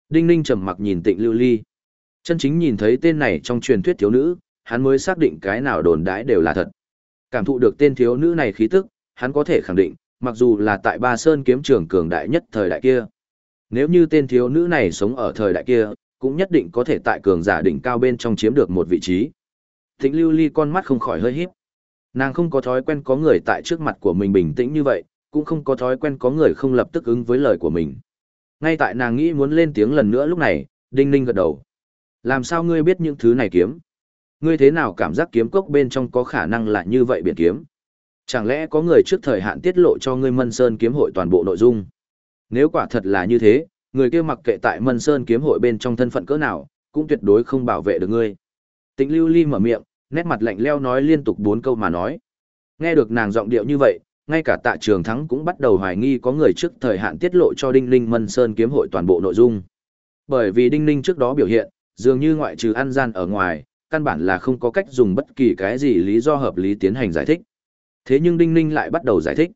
Đinh ninh trầm mặc nhìn tịnh lưu ly. Chân chính nhìn thấy tên này trong truyền thuyết thiếu nữ, hắn mới xác định cái nào đồn đãi đều là thật. Cảm thụ được tên thiếu nữ này khí tức, hắn có thể khẳng định, mặc dù là tại Ba Sơn kiếm trường cường đại nhất thời đại kia. Nếu như tên thiếu nữ này sống ở thời đại kia, cũng nhất định có thể tại cường giả đỉnh cao bên trong chiếm được một vị trí. Thịnh lưu ly con mắt không khỏi hơi híp. Nàng không có thói quen có người tại trước mặt của mình bình tĩnh như vậy, cũng không có thói quen có người không lập tức ứng với lời của mình. Ngay tại nàng nghĩ muốn lên tiếng lần nữa lúc này, Đinh Ninh gật đầu. Làm sao ngươi biết những thứ này kiếm? Ngươi thế nào cảm giác kiếm cốc bên trong có khả năng là như vậy biển kiếm? Chẳng lẽ có người trước thời hạn tiết lộ cho ngươi Mân Sơn kiếm hội toàn bộ nội dung? Nếu quả thật là như thế, người kia mặc kệ tại Mân Sơn kiếm hội bên trong thân phận cỡ nào, cũng tuyệt đối không bảo vệ được ngươi. Tịnh Lưu Ly mở miệng, nét mặt lạnh leo nói liên tục bốn câu mà nói. Nghe được nàng giọng điệu như vậy, ngay cả tạ trường thắng cũng bắt đầu hoài nghi có người trước thời hạn tiết lộ cho Đinh Linh Mân Sơn kiếm hội toàn bộ nội dung. Bởi vì Đinh Linh trước đó biểu hiện, dường như ngoại trừ ăn gian ở ngoài, căn bản là không có cách dùng bất kỳ cái gì lý do hợp lý tiến hành giải thích. Thế nhưng Đinh Ninh lại bắt đầu giải thích.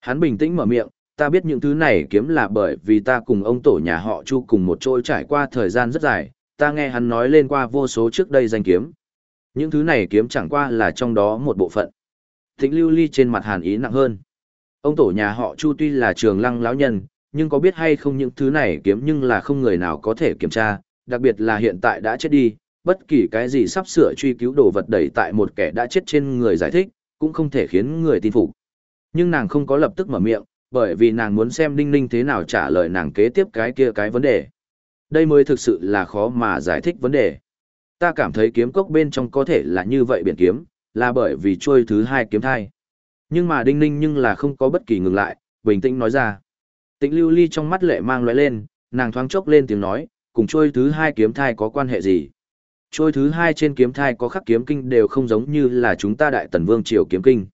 Hắn bình tĩnh mở miệng, ta biết những thứ này kiếm là bởi vì ta cùng ông tổ nhà họ Chu cùng một chỗ trải qua thời gian rất dài, ta nghe hắn nói lên qua vô số trước đây danh kiếm. Những thứ này kiếm chẳng qua là trong đó một bộ phận. Thịnh lưu ly trên mặt hàn ý nặng hơn. Ông tổ nhà họ Chu tuy là trường lăng lão nhân, nhưng có biết hay không những thứ này kiếm nhưng là không người nào có thể kiểm tra, đặc biệt là hiện tại đã chết đi, bất kỳ cái gì sắp sửa truy cứu đồ vật đẩy tại một kẻ đã chết trên người giải thích, cũng không thể khiến người tin phục. Nhưng nàng không có lập tức mở miệng, bởi vì nàng muốn xem Đinh Ninh thế nào trả lời nàng kế tiếp cái kia cái vấn đề. Đây mới thực sự là khó mà giải thích vấn đề. Ta cảm thấy kiếm cốc bên trong có thể là như vậy biển kiếm, là bởi vì trôi thứ hai kiếm thai. Nhưng mà Đinh Ninh nhưng là không có bất kỳ ngừng lại, bình tĩnh nói ra. Tĩnh lưu ly trong mắt lệ mang lóe lên, nàng thoáng chốc lên tiếng nói, cùng trôi thứ hai kiếm thai có quan hệ gì? Trôi thứ hai trên kiếm thai có khắc kiếm kinh đều không giống như là chúng ta đại tần vương triều kiếm kinh.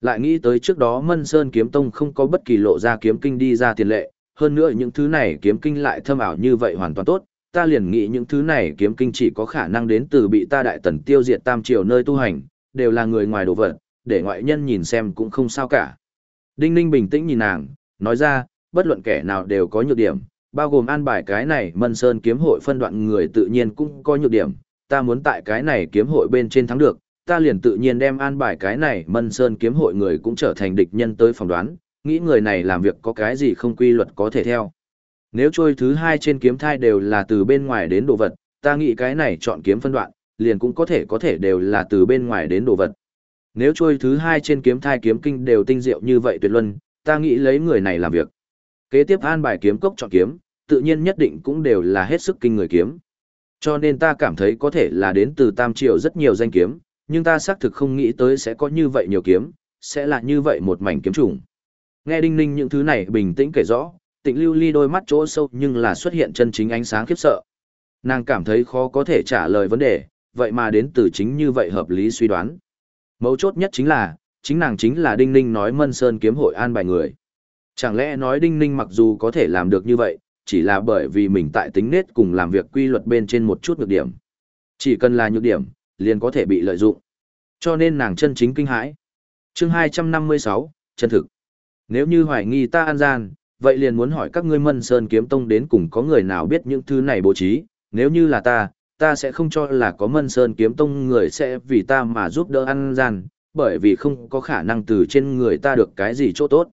Lại nghĩ tới trước đó Mân Sơn kiếm tông không có bất kỳ lộ ra kiếm kinh đi ra tiền lệ, hơn nữa những thứ này kiếm kinh lại thâm ảo như vậy hoàn toàn tốt, ta liền nghĩ những thứ này kiếm kinh chỉ có khả năng đến từ bị ta đại tần tiêu diệt tam triều nơi tu hành, đều là người ngoài đồ vật, để ngoại nhân nhìn xem cũng không sao cả. Đinh Ninh bình tĩnh nhìn nàng, nói ra, bất luận kẻ nào đều có nhược điểm, bao gồm an bài cái này Mân Sơn kiếm hội phân đoạn người tự nhiên cũng có nhược điểm, ta muốn tại cái này kiếm hội bên trên thắng được, ta liền tự nhiên đem an bài cái này Mân Sơn kiếm hội người cũng trở thành địch nhân tới phỏng đoán, nghĩ người này làm việc có cái gì không quy luật có thể theo. Nếu trôi thứ hai trên kiếm thai đều là từ bên ngoài đến đồ vật, ta nghĩ cái này chọn kiếm phân đoạn, liền cũng có thể có thể đều là từ bên ngoài đến đồ vật. Nếu trôi thứ hai trên kiếm thai kiếm kinh đều tinh diệu như vậy tuyệt luân, ta nghĩ lấy người này làm việc. Kế tiếp an bài kiếm cốc chọn kiếm, tự nhiên nhất định cũng đều là hết sức kinh người kiếm. Cho nên ta cảm thấy có thể là đến từ tam triều rất nhiều danh kiếm, nhưng ta xác thực không nghĩ tới sẽ có như vậy nhiều kiếm, sẽ là như vậy một mảnh kiếm trùng. Nghe đinh ninh những thứ này bình tĩnh kể rõ, tịnh lưu ly đôi mắt chỗ sâu nhưng là xuất hiện chân chính ánh sáng khiếp sợ. Nàng cảm thấy khó có thể trả lời vấn đề, vậy mà đến từ chính như vậy hợp lý suy đoán. Mấu chốt nhất chính là, chính nàng chính là Đinh Ninh nói Mân Sơn kiếm hội an bài người. Chẳng lẽ nói Đinh Ninh mặc dù có thể làm được như vậy, chỉ là bởi vì mình tại tính nết cùng làm việc quy luật bên trên một chút nhược điểm. Chỉ cần là nhược điểm, liền có thể bị lợi dụng. Cho nên nàng chân chính kinh hãi. Chương 256, chân thực. Nếu như hoài nghi ta an gian, vậy liền muốn hỏi các ngươi Mân Sơn kiếm tông đến cùng có người nào biết những thứ này bố trí, nếu như là ta, ta sẽ không cho là có Mân Sơn kiếm tông người sẽ vì ta mà giúp đỡ an gian, bởi vì không có khả năng từ trên người ta được cái gì chỗ tốt.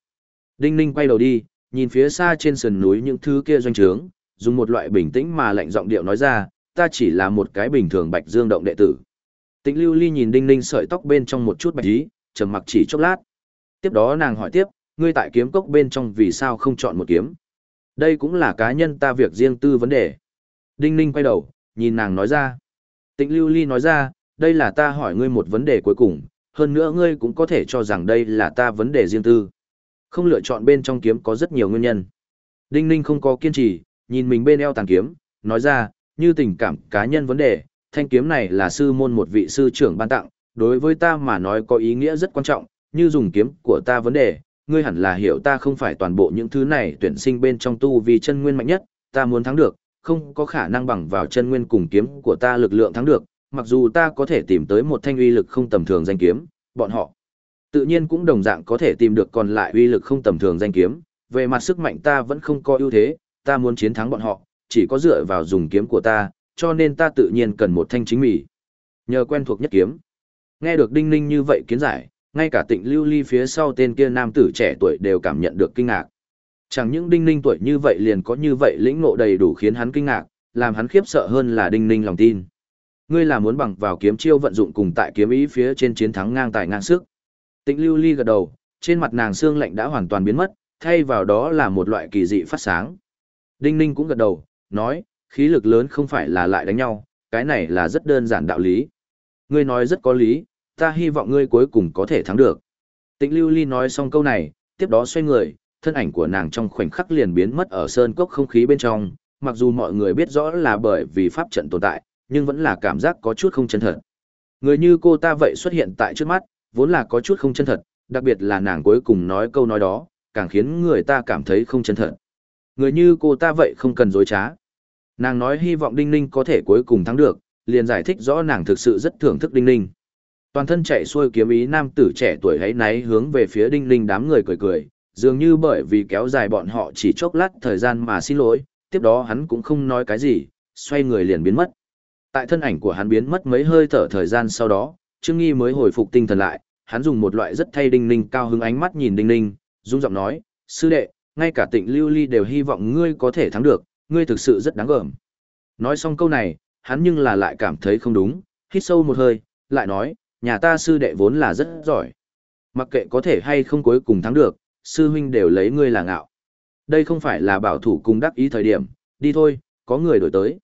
Đinh Ninh quay đầu đi, nhìn phía xa trên sườn núi những thứ kia doanh trướng, dùng một loại bình tĩnh mà lạnh giọng điệu nói ra, ta chỉ là một cái bình thường bạch dương động đệ tử. Tĩnh Lưu Ly nhìn Đinh Ninh sợi tóc bên trong một chút bạch ý, trầm mặc chỉ chốc lát. Tiếp đó nàng hỏi tiếp, ngươi tại kiếm cốc bên trong vì sao không chọn một kiếm? Đây cũng là cá nhân ta việc riêng tư vấn đề. Đinh Ninh quay đầu, nhìn nàng nói ra. Tĩnh Lưu Ly nói ra, đây là ta hỏi ngươi một vấn đề cuối cùng, hơn nữa ngươi cũng có thể cho rằng đây là ta vấn đề riêng tư. Không lựa chọn bên trong kiếm có rất nhiều nguyên nhân. Đinh Ninh không có kiên trì, nhìn mình bên eo tàn kiếm, nói ra, như tình cảm cá nhân vấn đề, thanh kiếm này là sư môn một vị sư trưởng ban tặng, đối với ta mà nói có ý nghĩa rất quan trọng, như dùng kiếm của ta vấn đề, ngươi hẳn là hiểu ta không phải toàn bộ những thứ này tuyển sinh bên trong tu vì chân nguyên mạnh nhất, ta muốn thắng được, không có khả năng bằng vào chân nguyên cùng kiếm của ta lực lượng thắng được, mặc dù ta có thể tìm tới một thanh uy lực không tầm thường danh kiếm, bọn họ tự nhiên cũng đồng dạng có thể tìm được còn lại uy lực không tầm thường danh kiếm, về mặt sức mạnh ta vẫn không có ưu thế, ta muốn chiến thắng bọn họ, chỉ có dựa vào dùng kiếm của ta, cho nên ta tự nhiên cần một thanh chính mỉ. Nhờ quen thuộc nhất kiếm. Nghe được Đinh Ninh như vậy kiến giải, ngay cả tịnh lưu ly phía sau tên kia nam tử trẻ tuổi đều cảm nhận được kinh ngạc. Chẳng những Đinh Ninh tuổi như vậy liền có như vậy lĩnh ngộ đầy đủ khiến hắn kinh ngạc, làm hắn khiếp sợ hơn là Đinh Ninh lòng tin. Ngươi là muốn bằng vào kiếm chiêu vận dụng cùng tại kiếm ý phía trên chiến thắng ngang tài ngang sức. Tịnh lưu ly gật đầu, trên mặt nàng xương lạnh đã hoàn toàn biến mất, thay vào đó là một loại kỳ dị phát sáng. Đinh Ninh cũng gật đầu, nói, khí lực lớn không phải là lại đánh nhau, cái này là rất đơn giản đạo lý. Ngươi nói rất có lý, ta hy vọng ngươi cuối cùng có thể thắng được. Tịnh Lưu Ly nói xong câu này, tiếp đó xoay người, thân ảnh của nàng trong khoảnh khắc liền biến mất ở sơn cốc không khí bên trong, mặc dù mọi người biết rõ là bởi vì pháp trận tồn tại, nhưng vẫn là cảm giác có chút không chân thật. Người như cô ta vậy xuất hiện tại trước mắt, vốn là có chút không chân thật, đặc biệt là nàng cuối cùng nói câu nói đó, càng khiến người ta cảm thấy không chân thật. Người như cô ta vậy không cần dối trá. Nàng nói hy vọng Đinh Ninh có thể cuối cùng thắng được, liền giải thích rõ nàng thực sự rất thưởng thức Đinh Ninh. Toàn thân chạy xuôi kiếm ý nam tử trẻ tuổi hãy náy hướng về phía Đinh Ninh đám người cười cười, dường như bởi vì kéo dài bọn họ chỉ chốc lát thời gian mà xin lỗi, tiếp đó hắn cũng không nói cái gì, xoay người liền biến mất. Tại thân ảnh của hắn biến mất mấy hơi thở thời gian sau đó, Trương Nghi mới hồi phục tinh thần lại, hắn dùng một loại rất thay Đinh Ninh cao hứng ánh mắt nhìn Đinh Ninh, rung giọng nói, sư đệ, ngay cả tịnh lưu ly đều hy vọng ngươi có thể thắng được, ngươi thực sự rất đáng gờm. Nói xong câu này, hắn nhưng là lại cảm thấy không đúng, hít sâu một hơi, lại nói, nhà ta sư đệ vốn là rất giỏi. Mặc kệ có thể hay không cuối cùng thắng được, sư huynh đều lấy ngươi là ngạo. Đây không phải là bảo thủ cùng đắc ý thời điểm, đi thôi, có người đổi tới.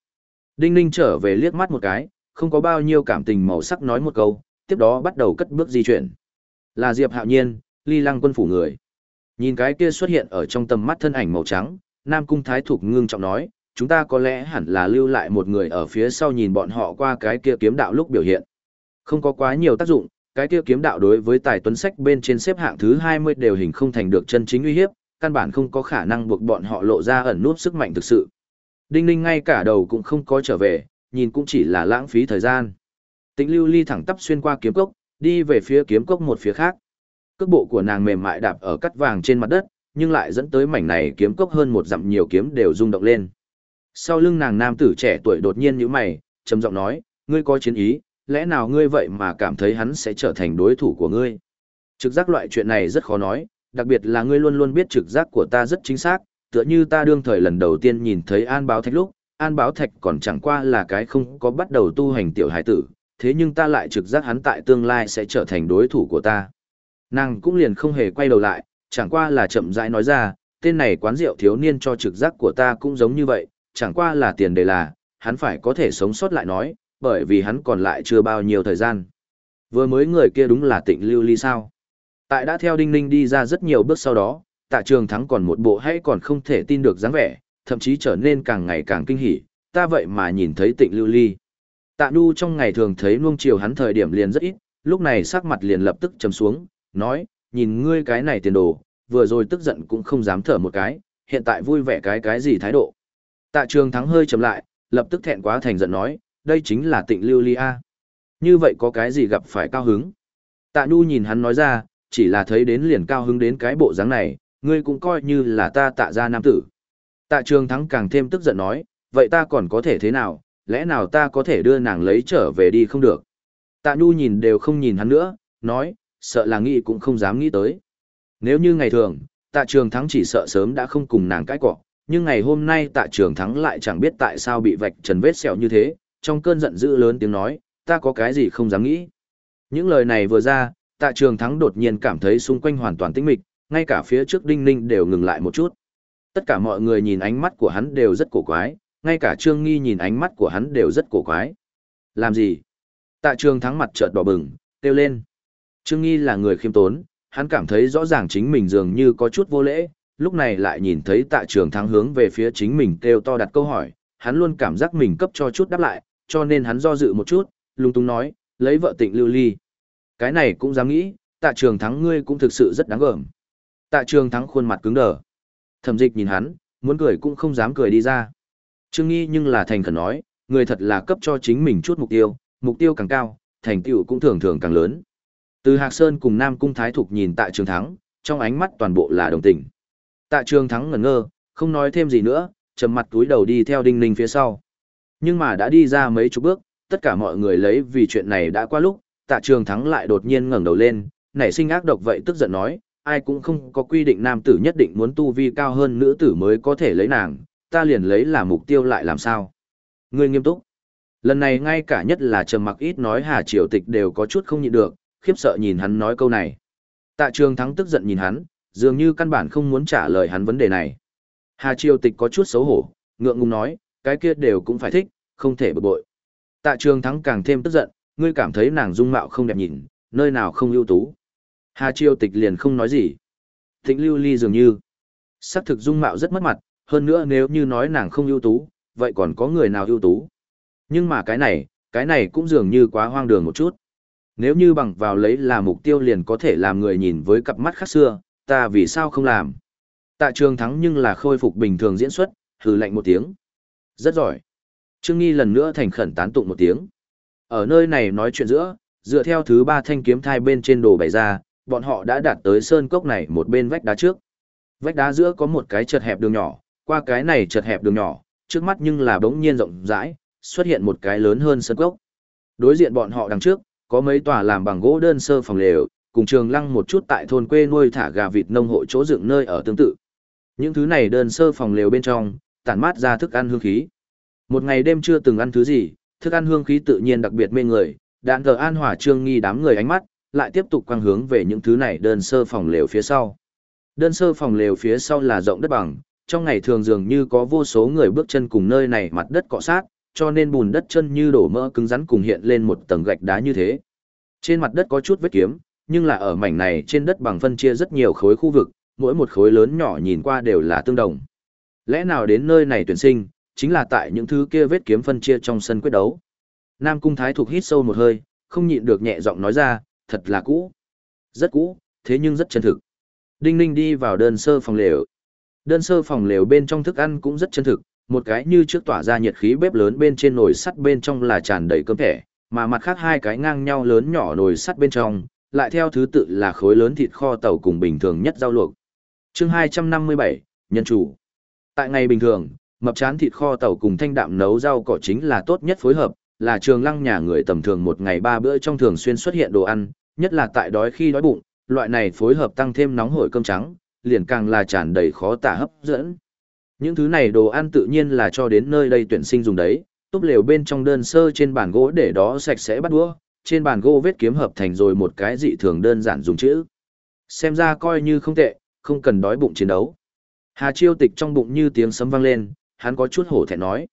Đinh Ninh trở về liếc mắt một cái, không có bao nhiêu cảm tình màu sắc nói một câu, tiếp đó bắt đầu cất bước di chuyển. Là Diệp Hạo Nhiên, ly lăng quân phủ người. Nhìn cái kia xuất hiện ở trong tầm mắt thân ảnh màu trắng, Nam Cung Thái Thục ngưng trọng nói, chúng ta có lẽ hẳn là lưu lại một người ở phía sau nhìn bọn họ qua cái kia kiếm đạo lúc biểu hiện. Không có quá nhiều tác dụng, cái kia kiếm đạo đối với tài tuấn sách bên trên xếp hạng thứ 20 đều hình không thành được chân chính uy hiếp, căn bản không có khả năng buộc bọn họ lộ ra ẩn nút sức mạnh thực sự. Đinh Ninh ngay cả đầu cũng không có trở về, nhìn cũng chỉ là lãng phí thời gian. Tĩnh Lưu Ly thẳng tắp xuyên qua kiếm cốc, đi về phía kiếm cốc một phía khác. Cước bộ của nàng mềm mại đạp ở cắt vàng trên mặt đất, nhưng lại dẫn tới mảnh này kiếm cốc hơn một dặm nhiều kiếm đều rung động lên. Sau lưng nàng nam tử trẻ tuổi đột nhiên nhíu mày, trầm giọng nói, ngươi có chiến ý, lẽ nào ngươi vậy mà cảm thấy hắn sẽ trở thành đối thủ của ngươi? Trực giác loại chuyện này rất khó nói, đặc biệt là ngươi luôn luôn biết trực giác của ta rất chính xác, tựa như ta đương thời lần đầu tiên nhìn thấy An Báo Thạch lúc, An Báo Thạch còn chẳng qua là cái không có bắt đầu tu hành tiểu hải tử, thế nhưng ta lại trực giác hắn tại tương lai sẽ trở thành đối thủ của ta. Nàng cũng liền không hề quay đầu lại, chẳng qua là chậm rãi nói ra, tên này quán rượu thiếu niên cho trực giác của ta cũng giống như vậy, chẳng qua là tiền đề là, hắn phải có thể sống sót lại nói, bởi vì hắn còn lại chưa bao nhiêu thời gian. Vừa mới người kia đúng là tịnh lưu ly sao. Tại đã theo đinh ninh đi ra rất nhiều bước sau đó, tạ trường thắng còn một bộ hay còn không thể tin được dáng vẻ, thậm chí trở nên càng ngày càng kinh hỉ, ta vậy mà nhìn thấy tịnh lưu ly. Tạ Nhu trong ngày thường thấy nuông chiều hắn thời điểm liền rất ít, lúc này sắc mặt liền lập tức trầm xuống, nói, nhìn ngươi cái này tiền đồ, vừa rồi tức giận cũng không dám thở một cái, hiện tại vui vẻ cái cái gì thái độ. Tạ trường thắng hơi chậm lại, lập tức thẹn quá thành giận nói, đây chính là tịnh lưu ly A. Như vậy có cái gì gặp phải cao hứng? Tạ Nhu nhìn hắn nói ra, chỉ là thấy đến liền cao hứng đến cái bộ dáng này, ngươi cũng coi như là ta tạ ra nam tử. Tạ trường thắng càng thêm tức giận nói, vậy ta còn có thể thế nào, lẽ nào ta có thể đưa nàng lấy trở về đi không được? Tạ Nhu nhìn đều không nhìn hắn nữa, nói, sợ là nghĩ cũng không dám nghĩ tới. Nếu như ngày thường, tạ trường thắng chỉ sợ sớm đã không cùng nàng cãi cọ, nhưng ngày hôm nay tạ trường thắng lại chẳng biết tại sao bị vạch trần vết sẹo như thế, trong cơn giận dữ lớn tiếng nói, ta có cái gì không dám nghĩ. Những lời này vừa ra, tạ trường thắng đột nhiên cảm thấy xung quanh hoàn toàn tĩnh mịch, ngay cả phía trước đinh ninh đều ngừng lại một chút. Tất cả mọi người nhìn ánh mắt của hắn đều rất cổ quái, ngay cả trương nghi nhìn ánh mắt của hắn đều rất cổ quái. Làm gì? Tạ trường thắng mặt chợt đỏ bừng, kêu lên. Trương nghi là người khiêm tốn, hắn cảm thấy rõ ràng chính mình dường như có chút vô lễ, lúc này lại nhìn thấy tạ trường thắng hướng về phía chính mình kêu to đặt câu hỏi, hắn luôn cảm giác mình cấp cho chút đáp lại, cho nên hắn do dự một chút, lung tung nói, lấy vợ tịnh lưu ly. Cái này cũng dám nghĩ, tạ trường thắng ngươi cũng thực sự rất đáng gờm. Tạ trường thắng khuôn mặt cứng đờ. Thẩm dịch nhìn hắn, muốn cười cũng không dám cười đi ra. Trương nghi nhưng là thành khẩn nói, người thật là cấp cho chính mình chút mục tiêu, mục tiêu càng cao, thành tựu cũng thường thường càng lớn. Từ Hạc Sơn cùng Nam Cung Thái Thục nhìn tạ trường thắng, trong ánh mắt toàn bộ là đồng tình. Tạ trường thắng ngẩn ngơ, không nói thêm gì nữa, trầm mặt túi đầu đi theo đinh ninh phía sau. Nhưng mà đã đi ra mấy chục bước, tất cả mọi người lấy vì chuyện này đã qua lúc, tạ trường thắng lại đột nhiên ngẩng đầu lên, nảy sinh ác độc vậy tức giận nói, ai cũng không có quy định nam tử nhất định muốn tu vi cao hơn nữ tử mới có thể lấy nàng, ta liền lấy là mục tiêu lại làm sao. Ngươi nghiêm túc. Lần này ngay cả nhất là trầm mặc ít nói Hà Triều Tịch đều có chút không nhịn được, khiếp sợ nhìn hắn nói câu này. Tạ Trường Thắng tức giận nhìn hắn, dường như căn bản không muốn trả lời hắn vấn đề này. Hà Triều Tịch có chút xấu hổ, ngượng ngùng nói, cái kia đều cũng phải thích, không thể bực bội. Tạ Trường Thắng càng thêm tức giận, ngươi cảm thấy nàng dung mạo không đẹp nhìn, nơi nào không ưu tú. Hà Triều Tịch liền không nói gì. Thịnh lưu ly dường như, sắc thực dung mạo rất mất mặt, hơn nữa nếu như nói nàng không ưu tú, vậy còn có người nào ưu tú. Nhưng mà cái này, cái này cũng dường như quá hoang đường một chút. Nếu như bằng vào lấy là mục tiêu liền có thể làm người nhìn với cặp mắt khác xưa, ta vì sao không làm? Tạ trường thắng nhưng là khôi phục bình thường diễn xuất, hừ lạnh một tiếng. Rất giỏi. Trương Nghi lần nữa thành khẩn tán tụng một tiếng. Ở nơi này nói chuyện giữa, dựa theo thứ ba thanh kiếm thai bên trên đồ bày ra, bọn họ đã đạt tới sơn cốc này một bên vách đá trước. Vách đá giữa có một cái chật hẹp đường nhỏ, qua cái này chật hẹp đường nhỏ, trước mắt nhưng là bỗng nhiên rộng rãi, xuất hiện một cái lớn hơn sân cốc. Đối diện bọn họ đằng trước, có mấy tòa làm bằng gỗ đơn sơ phòng lều, cùng trường lăng một chút tại thôn quê nuôi thả gà vịt nông hộ chỗ dựng nơi ở tương tự. Những thứ này đơn sơ phòng lều bên trong, tản mát ra thức ăn hương khí. Một ngày đêm chưa từng ăn thứ gì, thức ăn hương khí tự nhiên đặc biệt mê người, đạn cờ an hỏa trương nghi đám người ánh mắt, lại tiếp tục quang hướng về những thứ này đơn sơ phòng lều phía sau. Đơn sơ phòng lều phía sau là rộng đất bằng, trong ngày thường dường như có vô số người bước chân cùng nơi này mặt đất cọ sát, cho nên bùn đất chân như đổ mỡ cứng rắn cùng hiện lên một tầng gạch đá như thế. Trên mặt đất có chút vết kiếm, nhưng là ở mảnh này trên đất bằng phân chia rất nhiều khối khu vực, mỗi một khối lớn nhỏ nhìn qua đều là tương đồng. Lẽ nào đến nơi này tuyển sinh, chính là tại những thứ kia vết kiếm phân chia trong sân quyết đấu. Nam Cung Thái Thục hít sâu một hơi, không nhịn được nhẹ giọng nói ra, thật là cũ. Rất cũ, thế nhưng rất chân thực. Đinh Ninh đi vào đơn sơ phòng lều. Đơn sơ phòng lều bên trong thức ăn cũng rất chân thực, một cái như trước tỏa ra nhiệt khí bếp lớn bên trên nồi sắt bên trong là tràn đầy cơm thẻ, mà mặt khác hai cái ngang nhau lớn nhỏ nồi sắt bên trong, lại theo thứ tự là khối lớn thịt kho tàu cùng bình thường nhất rau luộc. Chương 257, nhân chủ. Tại ngày bình thường, mập chán thịt kho tàu cùng thanh đạm nấu rau cỏ chính là tốt nhất phối hợp, là trường lăng nhà người tầm thường một ngày ba bữa trong thường xuyên xuất hiện đồ ăn, nhất là tại đói khi đói bụng, loại này phối hợp tăng thêm nóng hổi cơm trắng, liền càng là tràn đầy khó tả hấp dẫn. Những thứ này đồ ăn tự nhiên là cho đến nơi đây tuyển sinh dùng đấy, túp lều bên trong đơn sơ trên bàn gỗ để đó sạch sẽ bắt đũa, trên bàn gỗ vết kiếm hợp thành rồi một cái dị thường đơn giản dùng chữ. Xem ra coi như không tệ, không cần đói bụng chiến đấu. Hà Chiêu Tịch trong bụng như tiếng sấm vang lên, hắn có chút hổ thẹn nói.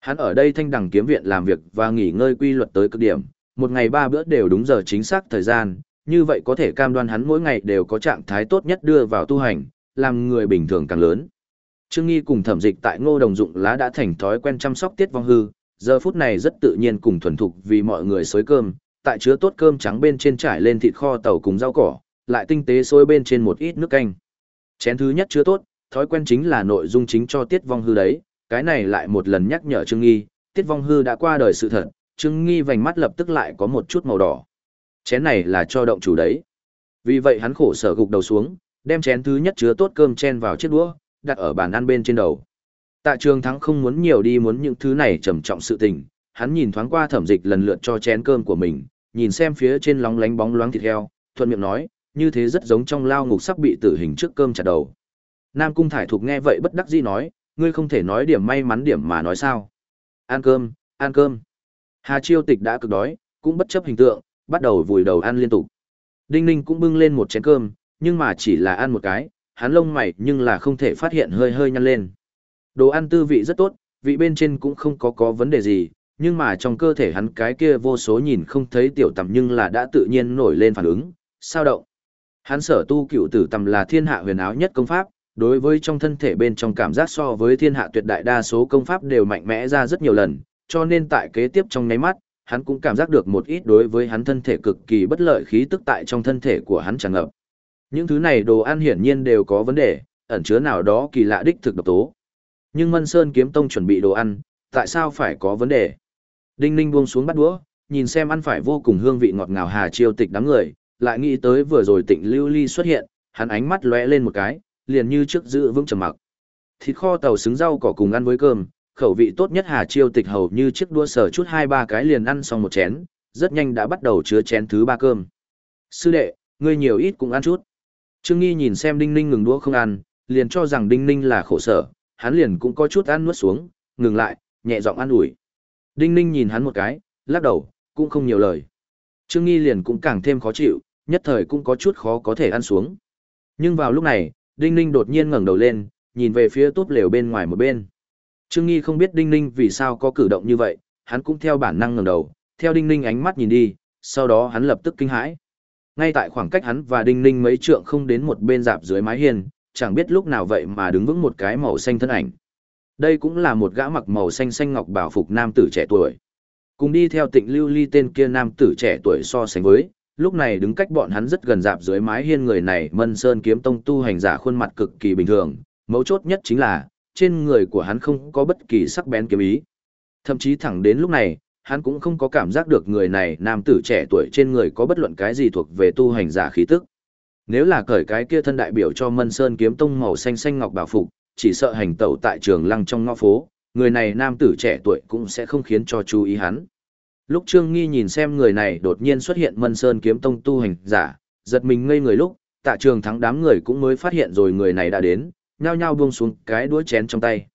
Hắn ở đây thanh đẳng kiếm viện làm việc và nghỉ ngơi quy luật tới cực điểm, một ngày ba bữa đều đúng giờ chính xác thời gian, như vậy có thể cam đoan hắn mỗi ngày đều có trạng thái tốt nhất đưa vào tu hành, làm người bình thường càng lớn. Trương Nghi cùng thẩm dịch tại ngô đồng dụng lá đã thành thói quen chăm sóc tiết vong hư, giờ phút này rất tự nhiên cùng thuần thục vì mọi người xới cơm, tại chứa tốt cơm trắng bên trên trải lên thịt kho tàu cùng rau cỏ, lại tinh tế xối bên trên một ít nước canh. Chén thứ nhất chứa tốt, thói quen chính là nội dung chính cho tiết vong hư đấy, cái này lại một lần nhắc nhở Trương Nghi, tiết vong hư đã qua đời sự thật, Trương Nghi vành mắt lập tức lại có một chút màu đỏ. Chén này là cho động chủ đấy. Vì vậy hắn khổ sở gục đầu xuống, đem chén thứ nhất chứa tốt cơm chen vào chiếc đũa, đặt ở bàn ăn bên trên đầu. Tạ Trường Thắng không muốn nhiều đi muốn những thứ này trầm trọng sự tình, hắn nhìn thoáng qua thẩm dịch lần lượt cho chén cơm của mình, nhìn xem phía trên lóng lánh bóng loáng thịt heo, thuận miệng nói, như thế rất giống trong lao ngục sắp bị tử hình trước cơm chặt đầu. Nam Cung Thải Thục nghe vậy bất đắc dĩ nói, ngươi không thể nói điểm may mắn điểm mà nói sao. Ăn cơm, ăn cơm. Hà Chiêu Tịch đã cực đói, cũng bất chấp hình tượng, bắt đầu vùi đầu ăn liên tục. Đinh Ninh cũng bưng lên một chén cơm, nhưng mà chỉ là ăn một cái, hắn lông mày nhưng là không thể phát hiện hơi hơi nhăn lên. Đồ ăn tư vị rất tốt, vị bên trên cũng không có có vấn đề gì, nhưng mà trong cơ thể hắn cái kia vô số nhìn không thấy tiểu tầm nhưng là đã tự nhiên nổi lên phản ứng, sao động. Hắn sở tu cựu tử tầm là thiên hạ huyền áo nhất công pháp, đối với trong thân thể bên trong cảm giác so với thiên hạ tuyệt đại đa số công pháp đều mạnh mẽ ra rất nhiều lần, cho nên tại kế tiếp trong nháy mắt, hắn cũng cảm giác được một ít đối với hắn thân thể cực kỳ bất lợi khí tức tại trong thân thể của hắn tràn ngập. Những thứ này đồ ăn hiển nhiên đều có vấn đề, ẩn chứa nào đó kỳ lạ đích thực độc tố. Nhưng Mân Sơn Kiếm Tông chuẩn bị đồ ăn, tại sao phải có vấn đề? Đinh Ninh buông xuống bắt đũa, nhìn xem ăn phải vô cùng hương vị ngọt ngào hà chiêu tịch đám người, lại nghĩ tới vừa rồi Tịnh Lưu Ly xuất hiện, hắn ánh mắt lóe lên một cái, liền như trước giữ vững trầm mặc. Thịt kho tàu xứng rau cỏ cùng ăn với cơm, khẩu vị tốt nhất Hà Chiêu Tịch hầu như chiếc đua sở chút hai ba cái liền ăn xong một chén, rất nhanh đã bắt đầu chứa chén thứ ba cơm. Sư đệ, ngươi nhiều ít cũng ăn chút. Trương Nghi nhìn xem Đinh Ninh ngừng đũa không ăn, liền cho rằng Đinh Ninh là khổ sở, hắn liền cũng có chút ăn nuốt xuống, ngừng lại, nhẹ giọng ăn ủi. Đinh Ninh nhìn hắn một cái, lắc đầu, cũng không nhiều lời. Trương Nghi liền cũng càng thêm khó chịu, nhất thời cũng có chút khó có thể ăn xuống. Nhưng vào lúc này, Đinh Ninh đột nhiên ngẩng đầu lên, nhìn về phía túp lều bên ngoài một bên. Trương Nghi không biết Đinh Ninh vì sao có cử động như vậy, hắn cũng theo bản năng ngẩng đầu, theo Đinh Ninh ánh mắt nhìn đi, sau đó hắn lập tức kinh hãi. Ngay tại khoảng cách hắn và Đinh Ninh mấy trượng không đến một bên dạp dưới mái hiên, chẳng biết lúc nào vậy mà đứng vững một cái màu xanh thân ảnh. Đây cũng là một gã mặc màu xanh xanh ngọc bảo phục nam tử trẻ tuổi. Cùng đi theo tịnh lưu ly tên kia nam tử trẻ tuổi so sánh với, lúc này đứng cách bọn hắn rất gần dạp dưới mái hiên người này mân sơn kiếm tông tu hành giả khuôn mặt cực kỳ bình thường, mấu chốt nhất chính là, trên người của hắn không có bất kỳ sắc bén kiếm ý. Thậm chí thẳng đến lúc này, hắn cũng không có cảm giác được người này nam tử trẻ tuổi trên người có bất luận cái gì thuộc về tu hành giả khí tức. Nếu là cởi cái kia thân đại biểu cho Mân Sơn kiếm tông màu xanh xanh ngọc bảo phục, chỉ sợ hành tẩu tại trường lăng trong ngõ phố, người này nam tử trẻ tuổi cũng sẽ không khiến cho chú ý hắn. Lúc Trương Nghi nhìn xem người này đột nhiên xuất hiện Mân Sơn kiếm tông tu hành giả, giật mình ngây người lúc, tạ trường thắng đám người cũng mới phát hiện rồi người này đã đến, nhao nhao buông xuống cái đũa chén trong tay.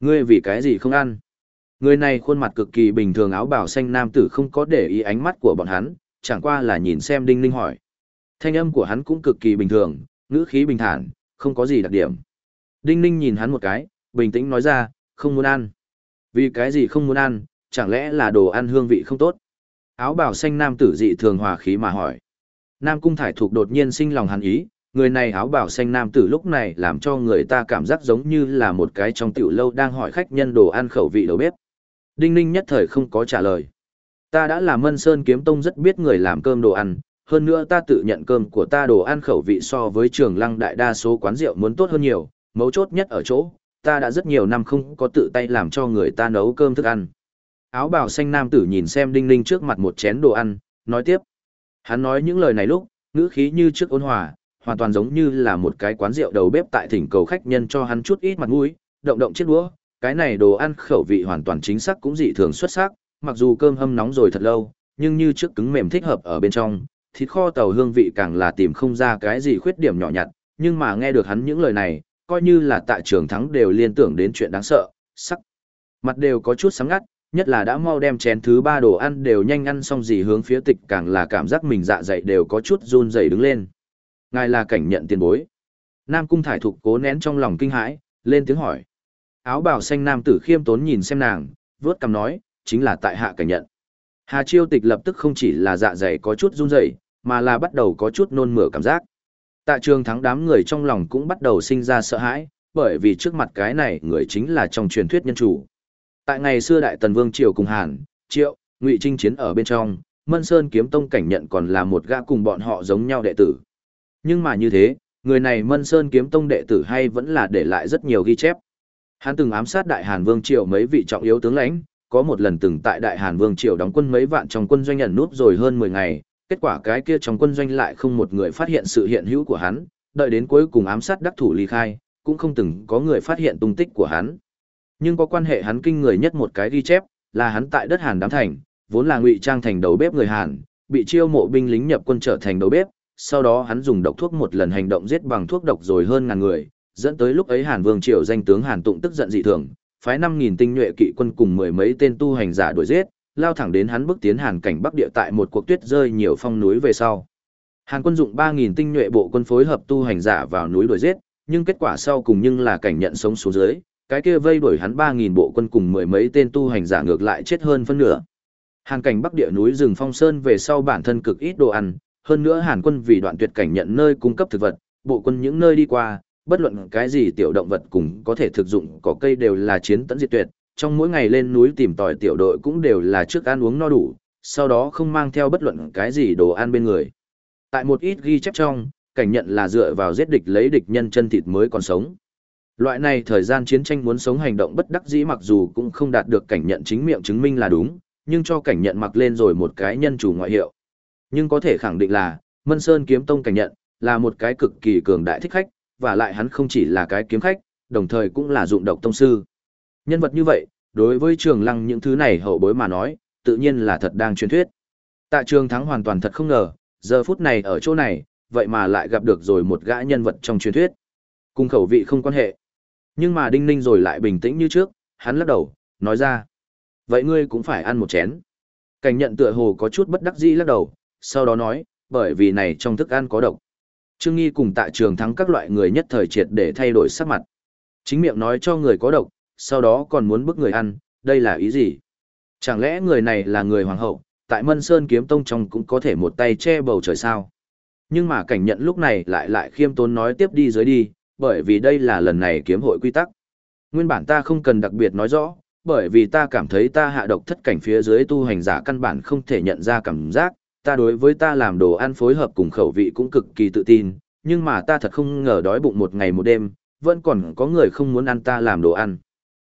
Ngươi vì cái gì không ăn? Người này khuôn mặt cực kỳ bình thường áo bào xanh nam tử không có để ý ánh mắt của bọn hắn, chẳng qua là nhìn xem Đinh Ninh hỏi. Thanh âm của hắn cũng cực kỳ bình thường, ngữ khí bình thản, không có gì đặc điểm. Đinh Ninh nhìn hắn một cái, bình tĩnh nói ra, không muốn ăn. Vì cái gì không muốn ăn, chẳng lẽ là đồ ăn hương vị không tốt? Áo bào xanh nam tử dị thường hòa khí mà hỏi. Nam cung thải thuộc đột nhiên sinh lòng hắn ý, người này áo bào xanh nam tử lúc này làm cho người ta cảm giác giống như là một cái trong tiểu lâu đang hỏi khách nhân đồ ăn khẩu vị đầu bếp. Đinh ninh nhất thời không có trả lời. Ta đã là mân sơn kiếm tông rất biết người làm cơm đồ ăn, hơn nữa ta tự nhận cơm của ta đồ ăn khẩu vị so với trường lăng đại đa số quán rượu muốn tốt hơn nhiều, mấu chốt nhất ở chỗ, ta đã rất nhiều năm không có tự tay làm cho người ta nấu cơm thức ăn. Áo bào xanh nam tử nhìn xem đinh ninh trước mặt một chén đồ ăn, nói tiếp. Hắn nói những lời này lúc, ngữ khí như trước ôn hòa, hoàn toàn giống như là một cái quán rượu đầu bếp tại thỉnh cầu khách nhân cho hắn chút ít mặt mũi, động động chiếc đũa, cái này đồ ăn khẩu vị hoàn toàn chính xác cũng dị thường xuất sắc, mặc dù cơm hâm nóng rồi thật lâu, nhưng như trước cứng mềm thích hợp ở bên trong, thịt kho tàu hương vị càng là tìm không ra cái gì khuyết điểm nhỏ nhặt, nhưng mà nghe được hắn những lời này, coi như là tại trường thắng đều liên tưởng đến chuyện đáng sợ, sắc. Mặt đều có chút sáng ngắt, nhất là đã mau đem chén thứ ba đồ ăn đều nhanh ăn xong gì hướng phía tịch càng là cảm giác mình dạ dày đều có chút run rẩy đứng lên. Ngài là cảnh nhận tiền bối. Nam cung thải thục cố nén trong lòng kinh hãi, lên tiếng hỏi. Áo bào xanh nam tử khiêm tốn nhìn xem nàng, vớt cằm nói, chính là tại hạ cảnh nhận. Hà chiêu tịch lập tức không chỉ là dạ dày có chút run rẩy, mà là bắt đầu có chút nôn mửa cảm giác. Tạ trường thắng đám người trong lòng cũng bắt đầu sinh ra sợ hãi, bởi vì trước mặt cái này người chính là trong truyền thuyết nhân chủ. Tại ngày xưa Đại Tần Vương Triều cùng Hàn, Triệu, Ngụy Trinh chiến ở bên trong, Mân Sơn kiếm tông cảnh nhận còn là một gã cùng bọn họ giống nhau đệ tử. Nhưng mà như thế, người này Mân Sơn kiếm tông đệ tử hay vẫn là để lại rất nhiều ghi chép. Hắn từng ám sát Đại Hàn Vương Triều mấy vị trọng yếu tướng lãnh, có một lần từng tại Đại Hàn Vương Triều đóng quân mấy vạn trong quân doanh nhận nút rồi hơn 10 ngày, kết quả cái kia trong quân doanh lại không một người phát hiện sự hiện hữu của hắn, đợi đến cuối cùng ám sát đắc thủ ly khai, cũng không từng có người phát hiện tung tích của hắn. Nhưng có quan hệ hắn kinh người nhất một cái ghi chép, là hắn tại đất Hàn đám thành, vốn là ngụy trang thành đầu bếp người Hàn, bị chiêu mộ binh lính nhập quân trở thành đầu bếp, sau đó hắn dùng độc thuốc một lần hành động giết bằng thuốc độc rồi hơn ngàn người, dẫn tới lúc ấy Hàn Vương triều danh tướng Hàn Tụng tức giận dị thường, phái 5000 tinh nhuệ kỵ quân cùng mười mấy tên tu hành giả đuổi giết, lao thẳng đến hắn bước tiến Hàn cảnh Bắc địa tại một cuộc tuyết rơi nhiều phong núi về sau. Hàn quân dụng 3000 tinh nhuệ bộ quân phối hợp tu hành giả vào núi đuổi giết, nhưng kết quả sau cùng nhưng là cảnh nhận sống xuống dưới, cái kia vây đuổi hắn 3000 bộ quân cùng mười mấy tên tu hành giả ngược lại chết hơn phân nửa. Hàn cảnh Bắc địa núi rừng phong sơn về sau bản thân cực ít đồ ăn, hơn nữa Hàn quân vì đoạn tuyệt cảnh nhận nơi cung cấp thực vật, bộ quân những nơi đi qua, bất luận cái gì tiểu động vật cũng có thể thực dụng có cây đều là chiến tấn diệt tuyệt, trong mỗi ngày lên núi tìm tòi tiểu đội cũng đều là trước ăn uống no đủ, sau đó không mang theo bất luận cái gì đồ ăn bên người. Tại một ít ghi chép trong, cảnh nhận là dựa vào giết địch lấy địch nhân chân thịt mới còn sống. Loại này thời gian chiến tranh muốn sống hành động bất đắc dĩ mặc dù cũng không đạt được cảnh nhận chính miệng chứng minh là đúng, nhưng cho cảnh nhận mặc lên rồi một cái nhân chủ ngoại hiệu. Nhưng có thể khẳng định là, Mân Sơn kiếm tông cảnh nhận, là một cái cực kỳ cường đại thích khách, và lại hắn không chỉ là cái kiếm khách, đồng thời cũng là dụng độc tông sư. Nhân vật như vậy, đối với trường lăng những thứ này hậu bối mà nói, tự nhiên là thật đang truyền thuyết. Tạ trường thắng hoàn toàn thật không ngờ, giờ phút này ở chỗ này, vậy mà lại gặp được rồi một gã nhân vật trong truyền thuyết. Cùng khẩu vị không quan hệ. Nhưng mà đinh ninh rồi lại bình tĩnh như trước, hắn lắc đầu, nói ra. Vậy ngươi cũng phải ăn một chén. Cảnh nhận tựa hồ có chút bất đắc dĩ lắc đầu, sau đó nói, bởi vì này trong thức ăn có độc. Trương Nghi cùng tại trường thắng các loại người nhất thời triệt để thay đổi sắc mặt. Chính miệng nói cho người có độc, sau đó còn muốn bức người ăn, đây là ý gì? Chẳng lẽ người này là người hoàng hậu, tại Mân Sơn kiếm tông trong cũng có thể một tay che bầu trời sao? Nhưng mà cảnh nhận lúc này lại lại khiêm tốn nói tiếp đi dưới đi, bởi vì đây là lần này kiếm hội quy tắc. Nguyên bản ta không cần đặc biệt nói rõ, bởi vì ta cảm thấy ta hạ độc thất cảnh phía dưới tu hành giả căn bản không thể nhận ra cảm giác, ta đối với ta làm đồ ăn phối hợp cùng khẩu vị cũng cực kỳ tự tin, nhưng mà ta thật không ngờ đói bụng một ngày một đêm, vẫn còn có người không muốn ăn ta làm đồ ăn.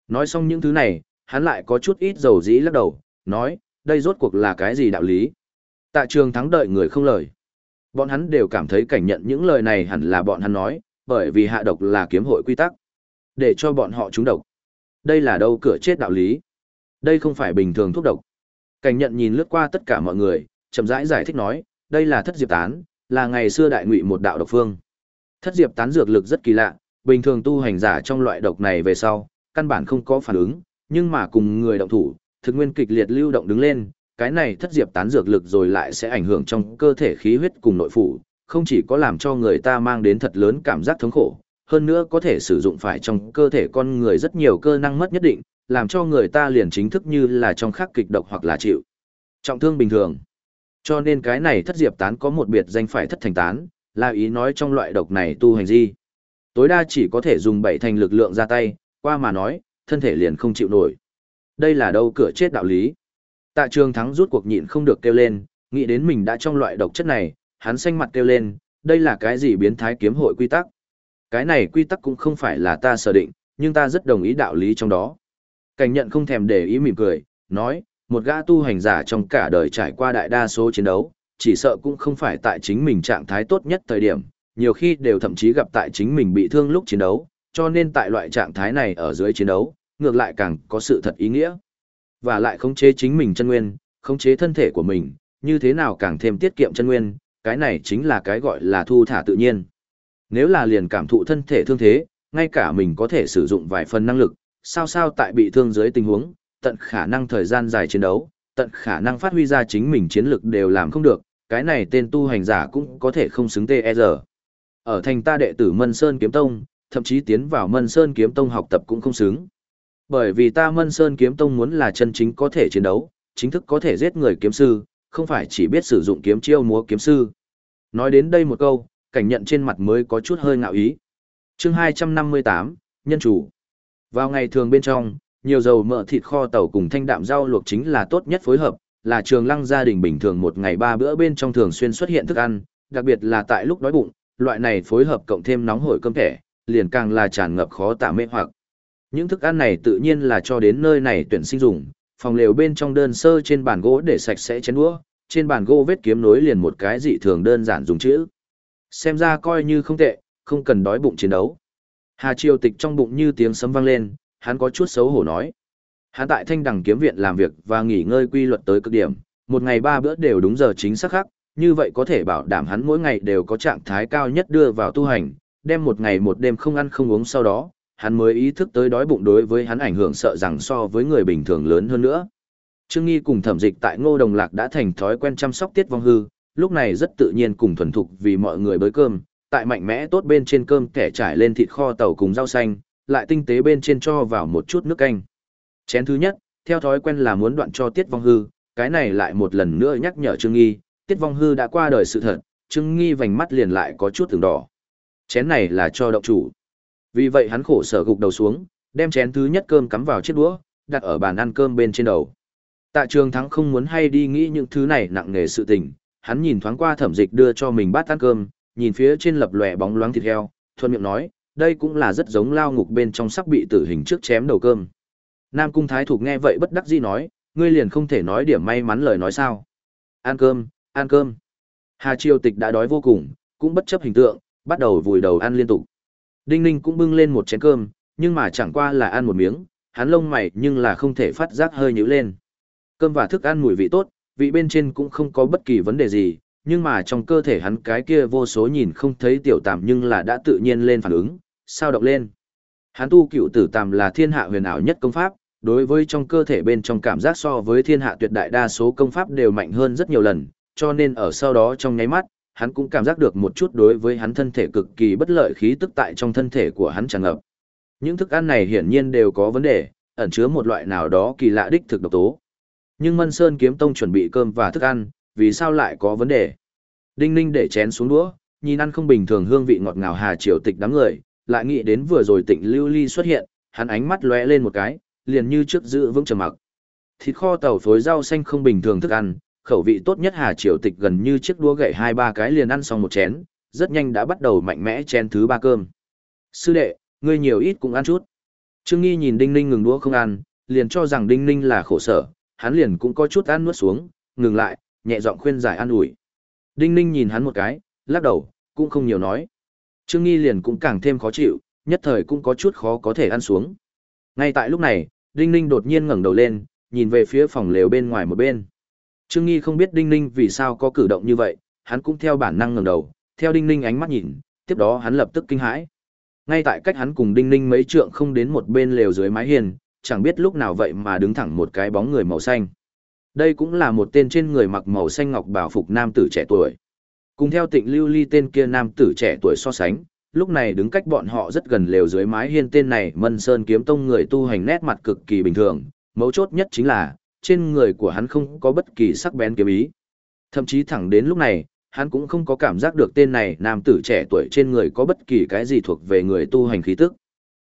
Nói xong những thứ này, hắn lại có chút ít dầu dĩ lắc đầu, nói, đây rốt cuộc là cái gì đạo lý. Tạ trường thắng đợi người không lời. Bọn hắn đều cảm thấy cảnh nhận những lời này hẳn là bọn hắn nói, bởi vì hạ độc là kiếm hội quy tắc. Để cho bọn họ trúng độc. Đây là đâu cửa chết đạo lý. Đây không phải bình thường thuốc độc. Cảnh nhận nhìn lướt qua tất cả mọi người, chậm rãi giải, giải thích nói, đây là thất diệp tán, là ngày xưa đại ngụy một đạo độc phương. Thất diệp tán dược lực rất kỳ lạ, bình thường tu hành giả trong loại độc này về sau, căn bản không có phản ứng, nhưng mà cùng người động thủ, thực nguyên kịch liệt lưu động đứng lên, cái này thất diệp tán dược lực rồi lại sẽ ảnh hưởng trong cơ thể khí huyết cùng nội phủ, không chỉ có làm cho người ta mang đến thật lớn cảm giác thống khổ, hơn nữa có thể sử dụng phải trong cơ thể con người rất nhiều cơ năng mất nhất định, làm cho người ta liền chính thức như là trong khắc kịch độc hoặc là chịu trọng thương bình thường. Cho nên cái này thất diệp tán có một biệt danh phải thất thành tán, là ý nói trong loại độc này tu hành gì. Tối đa chỉ có thể dùng bảy thành lực lượng ra tay, qua mà nói, thân thể liền không chịu nổi. Đây là đâu cửa chết đạo lý. Tạ trường thắng rút cuộc nhịn không được kêu lên, nghĩ đến mình đã trong loại độc chất này, hắn xanh mặt kêu lên, đây là cái gì biến thái kiếm hội quy tắc. Cái này quy tắc cũng không phải là ta sở định, nhưng ta rất đồng ý đạo lý trong đó. Cảnh nhận không thèm để ý mỉm cười, nói, một gã tu hành giả trong cả đời trải qua đại đa số chiến đấu, chỉ sợ cũng không phải tại chính mình trạng thái tốt nhất thời điểm, nhiều khi đều thậm chí gặp tại chính mình bị thương lúc chiến đấu, cho nên tại loại trạng thái này ở dưới chiến đấu, ngược lại càng có sự thật ý nghĩa. Và lại khống chế chính mình chân nguyên, khống chế thân thể của mình, như thế nào càng thêm tiết kiệm chân nguyên, cái này chính là cái gọi là thu thả tự nhiên. Nếu là liền cảm thụ thân thể thương thế, ngay cả mình có thể sử dụng vài phần năng lực, sao sao tại bị thương dưới tình huống, tận khả năng thời gian dài chiến đấu, tận khả năng phát huy ra chính mình chiến lực đều làm không được, cái này tên tu hành giả cũng có thể không xứng TR. E Ở thành ta đệ tử Mân Sơn Kiếm Tông, thậm chí tiến vào Mân Sơn Kiếm Tông học tập cũng không xứng. Bởi vì ta Mân Sơn Kiếm Tông muốn là chân chính có thể chiến đấu, chính thức có thể giết người kiếm sư, không phải chỉ biết sử dụng kiếm chiêu múa kiếm sư. Nói đến đây một câu, cảnh nhận trên mặt mới có chút hơi ngạo ý. chương 258, Nhân chủ. Vào ngày thường bên trong, nhiều dầu mỡ thịt kho tàu cùng thanh đạm rau luộc chính là tốt nhất phối hợp, là trường lăng gia đình bình thường một ngày ba bữa bên trong thường xuyên xuất hiện thức ăn, đặc biệt là tại lúc đói bụng, loại này phối hợp cộng thêm nóng hổi cơm thẻ, liền càng là tràn ngập khó tả mê hoặc. Những thức ăn này tự nhiên là cho đến nơi này tuyển sinh dùng, phòng lều bên trong đơn sơ trên bàn gỗ để sạch sẽ chén đũa, trên bàn gỗ vết kiếm nối liền một cái dị thường đơn giản dùng chữ. Xem ra coi như không tệ, không cần đói bụng chiến đấu. Hà Triều Tịch trong bụng như tiếng sấm vang lên, hắn có chút xấu hổ nói. Hắn tại Thanh Đằng kiếm viện làm việc và nghỉ ngơi quy luật tới cực điểm, một ngày ba bữa đều đúng giờ chính xác khắc, như vậy có thể bảo đảm hắn mỗi ngày đều có trạng thái cao nhất đưa vào tu hành, đem một ngày một đêm không ăn không uống sau đó, hắn mới ý thức tới đói bụng đối với hắn ảnh hưởng sợ rằng so với người bình thường lớn hơn nữa. Trương Nghi cùng thẩm dịch tại Ngô Đồng Lạc đã thành thói quen chăm sóc Tiết Vong Hư, lúc này rất tự nhiên cùng thuần thục vì mọi người bới cơm, tại mạnh mẽ tốt bên trên cơm kẻ trải lên thịt kho tàu cùng rau xanh, lại tinh tế bên trên cho vào một chút nước canh. Chén thứ nhất, theo thói quen là muốn đoạn cho Tiết Vong Hư, cái này lại một lần nữa nhắc nhở Trương Nghi, Tiết Vong Hư đã qua đời sự thật, Trương Nghi vành mắt liền lại có chút từng đỏ. Chén này là cho động chủ. Vì vậy hắn khổ sở gục đầu xuống, đem chén thứ nhất cơm cắm vào chiếc đũa, đặt ở bàn ăn cơm bên trên đầu. Tạ Trường Thắng không muốn hay đi nghĩ những thứ này nặng nề sự tình, hắn nhìn thoáng qua thẩm dịch đưa cho mình bát ăn cơm, nhìn phía trên lập lòe bóng loáng thịt heo, thuận miệng nói, đây cũng là rất giống lao ngục bên trong sắc bị tử hình trước chém đầu cơm. Nam Cung Thái Thục nghe vậy bất đắc dĩ nói, ngươi liền không thể nói điểm may mắn lời nói sao. Ăn cơm, ăn cơm. Hà Triều Tịch đã đói vô cùng, cũng bất chấp hình tượng, bắt đầu vùi đầu ăn liên tục. Đinh Ninh cũng bưng lên một chén cơm, nhưng mà chẳng qua là ăn một miếng, hắn lông mày nhưng là không thể phát giác hơi nhíu lên. Cơm và thức ăn mùi vị tốt, vị bên trên cũng không có bất kỳ vấn đề gì, nhưng mà trong cơ thể hắn cái kia vô số nhìn không thấy tiểu tạm nhưng là đã tự nhiên lên phản ứng, sao động lên. Hắn tu cựu tử tàm là thiên hạ huyền ảo nhất công pháp, đối với trong cơ thể bên trong cảm giác so với thiên hạ tuyệt đại đa số công pháp đều mạnh hơn rất nhiều lần, cho nên ở sau đó trong nháy mắt, hắn cũng cảm giác được một chút đối với hắn thân thể cực kỳ bất lợi khí tức tại trong thân thể của hắn tràn ngập. Những thức ăn này hiển nhiên đều có vấn đề, ẩn chứa một loại nào đó kỳ lạ đích thực độc tố. Nhưng Mân Sơn Kiếm Tông chuẩn bị cơm và thức ăn, vì sao lại có vấn đề? Đinh Ninh để chén xuống đũa, nhìn ăn không bình thường hương vị ngọt ngào hà triều tịch đám người, lại nghĩ đến vừa rồi Tịnh Lưu Ly xuất hiện, hắn ánh mắt lóe lên một cái, liền như trước giữ vững trầm mặc. Thịt kho tàu phối rau xanh không bình thường thức ăn, khẩu vị tốt nhất Hà Triều Tịch gần như chiếc đũa gậy hai ba cái liền ăn xong một chén, rất nhanh đã bắt đầu mạnh mẽ chén thứ ba cơm. Sư đệ, ngươi nhiều ít cũng ăn chút. Trương Nghi nhìn Đinh Ninh ngừng đũa không ăn, liền cho rằng Đinh Ninh là khổ sở, hắn liền cũng có chút ăn nuốt xuống, ngừng lại, nhẹ giọng khuyên giải an ủi. Đinh Ninh nhìn hắn một cái, lắc đầu, cũng không nhiều nói. Trương Nghi liền cũng càng thêm khó chịu, nhất thời cũng có chút khó có thể ăn xuống. Ngay tại lúc này, Đinh Ninh đột nhiên ngẩng đầu lên, nhìn về phía phòng lều bên ngoài một bên. Trương Nghi không biết Đinh Ninh vì sao có cử động như vậy, hắn cũng theo bản năng ngẩng đầu, theo Đinh Ninh ánh mắt nhìn, tiếp đó hắn lập tức kinh hãi. Ngay tại cách hắn cùng Đinh Ninh mấy trượng không đến một bên lều dưới mái hiên, chẳng biết lúc nào vậy mà đứng thẳng một cái bóng người màu xanh. Đây cũng là một tên trên người mặc màu xanh ngọc bảo phục nam tử trẻ tuổi. Cùng theo tịnh lưu ly tên kia nam tử trẻ tuổi so sánh, lúc này đứng cách bọn họ rất gần lều dưới mái hiên tên này Mân Sơn kiếm tông người tu hành nét mặt cực kỳ bình thường, mấu chốt nhất chính là, trên người của hắn không có bất kỳ sắc bén kiếm ý. Thậm chí thẳng đến lúc này, hắn cũng không có cảm giác được tên này nam tử trẻ tuổi trên người có bất kỳ cái gì thuộc về người tu hành khí tức.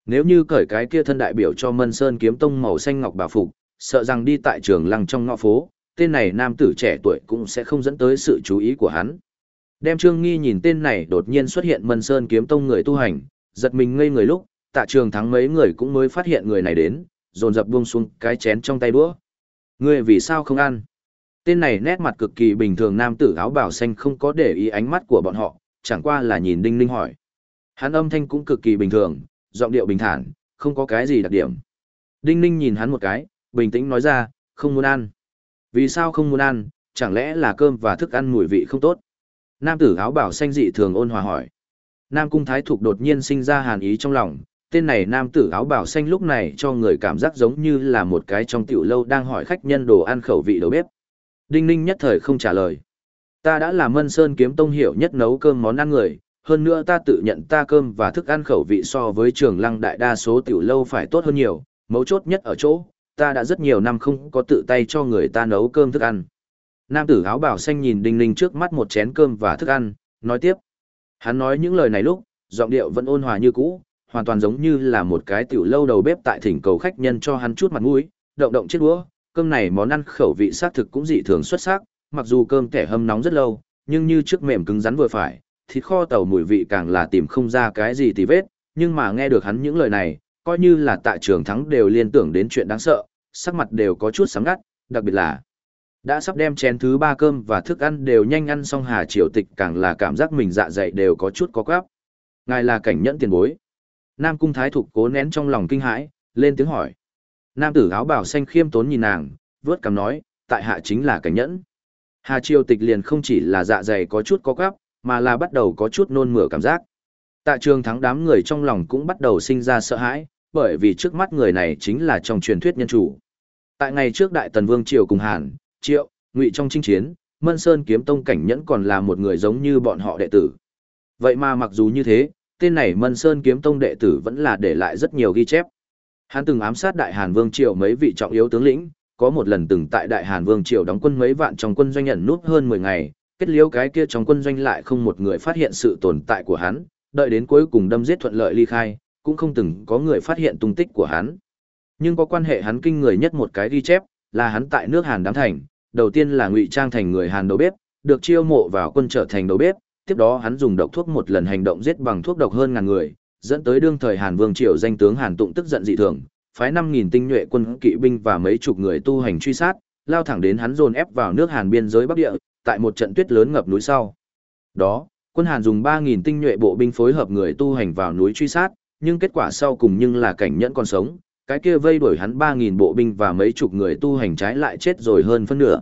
Nếu như cởi cái kia thân đại biểu cho Mân Sơn kiếm tông màu xanh ngọc bà phục, sợ rằng đi tại trường lăng trong ngõ phố, tên này nam tử trẻ tuổi cũng sẽ không dẫn tới sự chú ý của hắn. Đem Trương Nghi nhìn tên này đột nhiên xuất hiện Mân Sơn kiếm tông người tu hành, giật mình ngây người lúc, tạ trường thắng mấy người cũng mới phát hiện người này đến, dồn dập buông xuống cái chén trong tay đũa. Ngươi vì sao không ăn? Tên này nét mặt cực kỳ bình thường nam tử áo bào xanh không có để ý ánh mắt của bọn họ, chẳng qua là nhìn Đinh Ninh hỏi. Hắn âm thanh cũng cực kỳ bình thường, giọng điệu bình thản, không có cái gì đặc điểm. Đinh Ninh nhìn hắn một cái, bình tĩnh nói ra, không muốn ăn. Vì sao không muốn ăn, chẳng lẽ là cơm và thức ăn mùi vị không tốt? Nam tử áo bảo xanh dị thường ôn hòa hỏi. Nam cung thái thục đột nhiên sinh ra hàn ý trong lòng, tên này nam tử áo bảo xanh lúc này cho người cảm giác giống như là một cái trong tiểu lâu đang hỏi khách nhân đồ ăn khẩu vị đầu bếp. Đinh ninh nhất thời không trả lời. Ta đã là mân sơn kiếm tông hiểu nhất nấu cơm món ăn người, hơn nữa ta tự nhận ta cơm và thức ăn khẩu vị so với trường lăng đại đa số tiểu lâu phải tốt hơn nhiều, mấu chốt nhất ở chỗ, ta đã rất nhiều năm không có tự tay cho người ta nấu cơm thức ăn. Nam tử áo bảo xanh nhìn Đinh Ninh trước mắt một chén cơm và thức ăn, nói tiếp. Hắn nói những lời này lúc, giọng điệu vẫn ôn hòa như cũ, hoàn toàn giống như là một cái tiểu lâu đầu bếp tại thỉnh cầu khách nhân cho hắn chút mặt mũi, động động chiếc đũa, cơm này món ăn khẩu vị xác thực cũng dị thường xuất sắc, mặc dù cơm kẻ hâm nóng rất lâu, nhưng như trước mềm cứng rắn vừa phải, thịt kho tàu mùi vị càng là tìm không ra cái gì tì vết, nhưng mà nghe được hắn những lời này, coi như là tại trường thắng đều liên tưởng đến chuyện đáng sợ, sắc mặt đều có chút sáng ngắt, đặc biệt là đã sắp đem chén thứ ba cơm và thức ăn đều nhanh ăn xong Hà Triều Tịch càng là cảm giác mình dạ dày đều có chút có quáp. Ngài là cảnh nhẫn tiền bối. Nam Cung Thái Thục cố nén trong lòng kinh hãi, lên tiếng hỏi. Nam tử áo bảo xanh khiêm tốn nhìn nàng, vớt cằm nói, tại hạ chính là cảnh nhẫn. Hà Triều Tịch liền không chỉ là dạ dày có chút có quáp, mà là bắt đầu có chút nôn mửa cảm giác. Tạ trường thắng đám người trong lòng cũng bắt đầu sinh ra sợ hãi, bởi vì trước mắt người này chính là trong truyền thuyết nhân chủ. Tại ngày trước Đại Tần Vương Triều cùng Hàn, triệu, ngụy trong chinh chiến, Mân Sơn kiếm tông cảnh nhẫn còn là một người giống như bọn họ đệ tử. Vậy mà mặc dù như thế, tên này Mân Sơn kiếm tông đệ tử vẫn là để lại rất nhiều ghi chép. Hắn từng ám sát Đại Hàn Vương Triều mấy vị trọng yếu tướng lĩnh, có một lần từng tại Đại Hàn Vương Triều đóng quân mấy vạn trong quân doanh nhận nút hơn 10 ngày, kết liễu cái kia trong quân doanh lại không một người phát hiện sự tồn tại của hắn, đợi đến cuối cùng đâm giết thuận lợi ly khai, cũng không từng có người phát hiện tung tích của hắn. Nhưng có quan hệ hắn kinh người nhất một cái ghi chép, là hắn tại nước Hàn đám thành, đầu tiên là ngụy trang thành người Hàn đầu bếp, được chiêu mộ vào quân trở thành đầu bếp, tiếp đó hắn dùng độc thuốc một lần hành động giết bằng thuốc độc hơn ngàn người, dẫn tới đương thời Hàn Vương triều danh tướng Hàn Tụng tức giận dị thường, phái 5000 tinh nhuệ quân kỵ binh và mấy chục người tu hành truy sát, lao thẳng đến hắn dồn ép vào nước Hàn biên giới Bắc Địa, tại một trận tuyết lớn ngập núi sau. Đó, quân Hàn dùng 3000 tinh nhuệ bộ binh phối hợp người tu hành vào núi truy sát, nhưng kết quả sau cùng nhưng là cảnh nhẫn còn sống, cái kia vây đuổi hắn 3.000 bộ binh và mấy chục người tu hành trái lại chết rồi hơn phân nửa.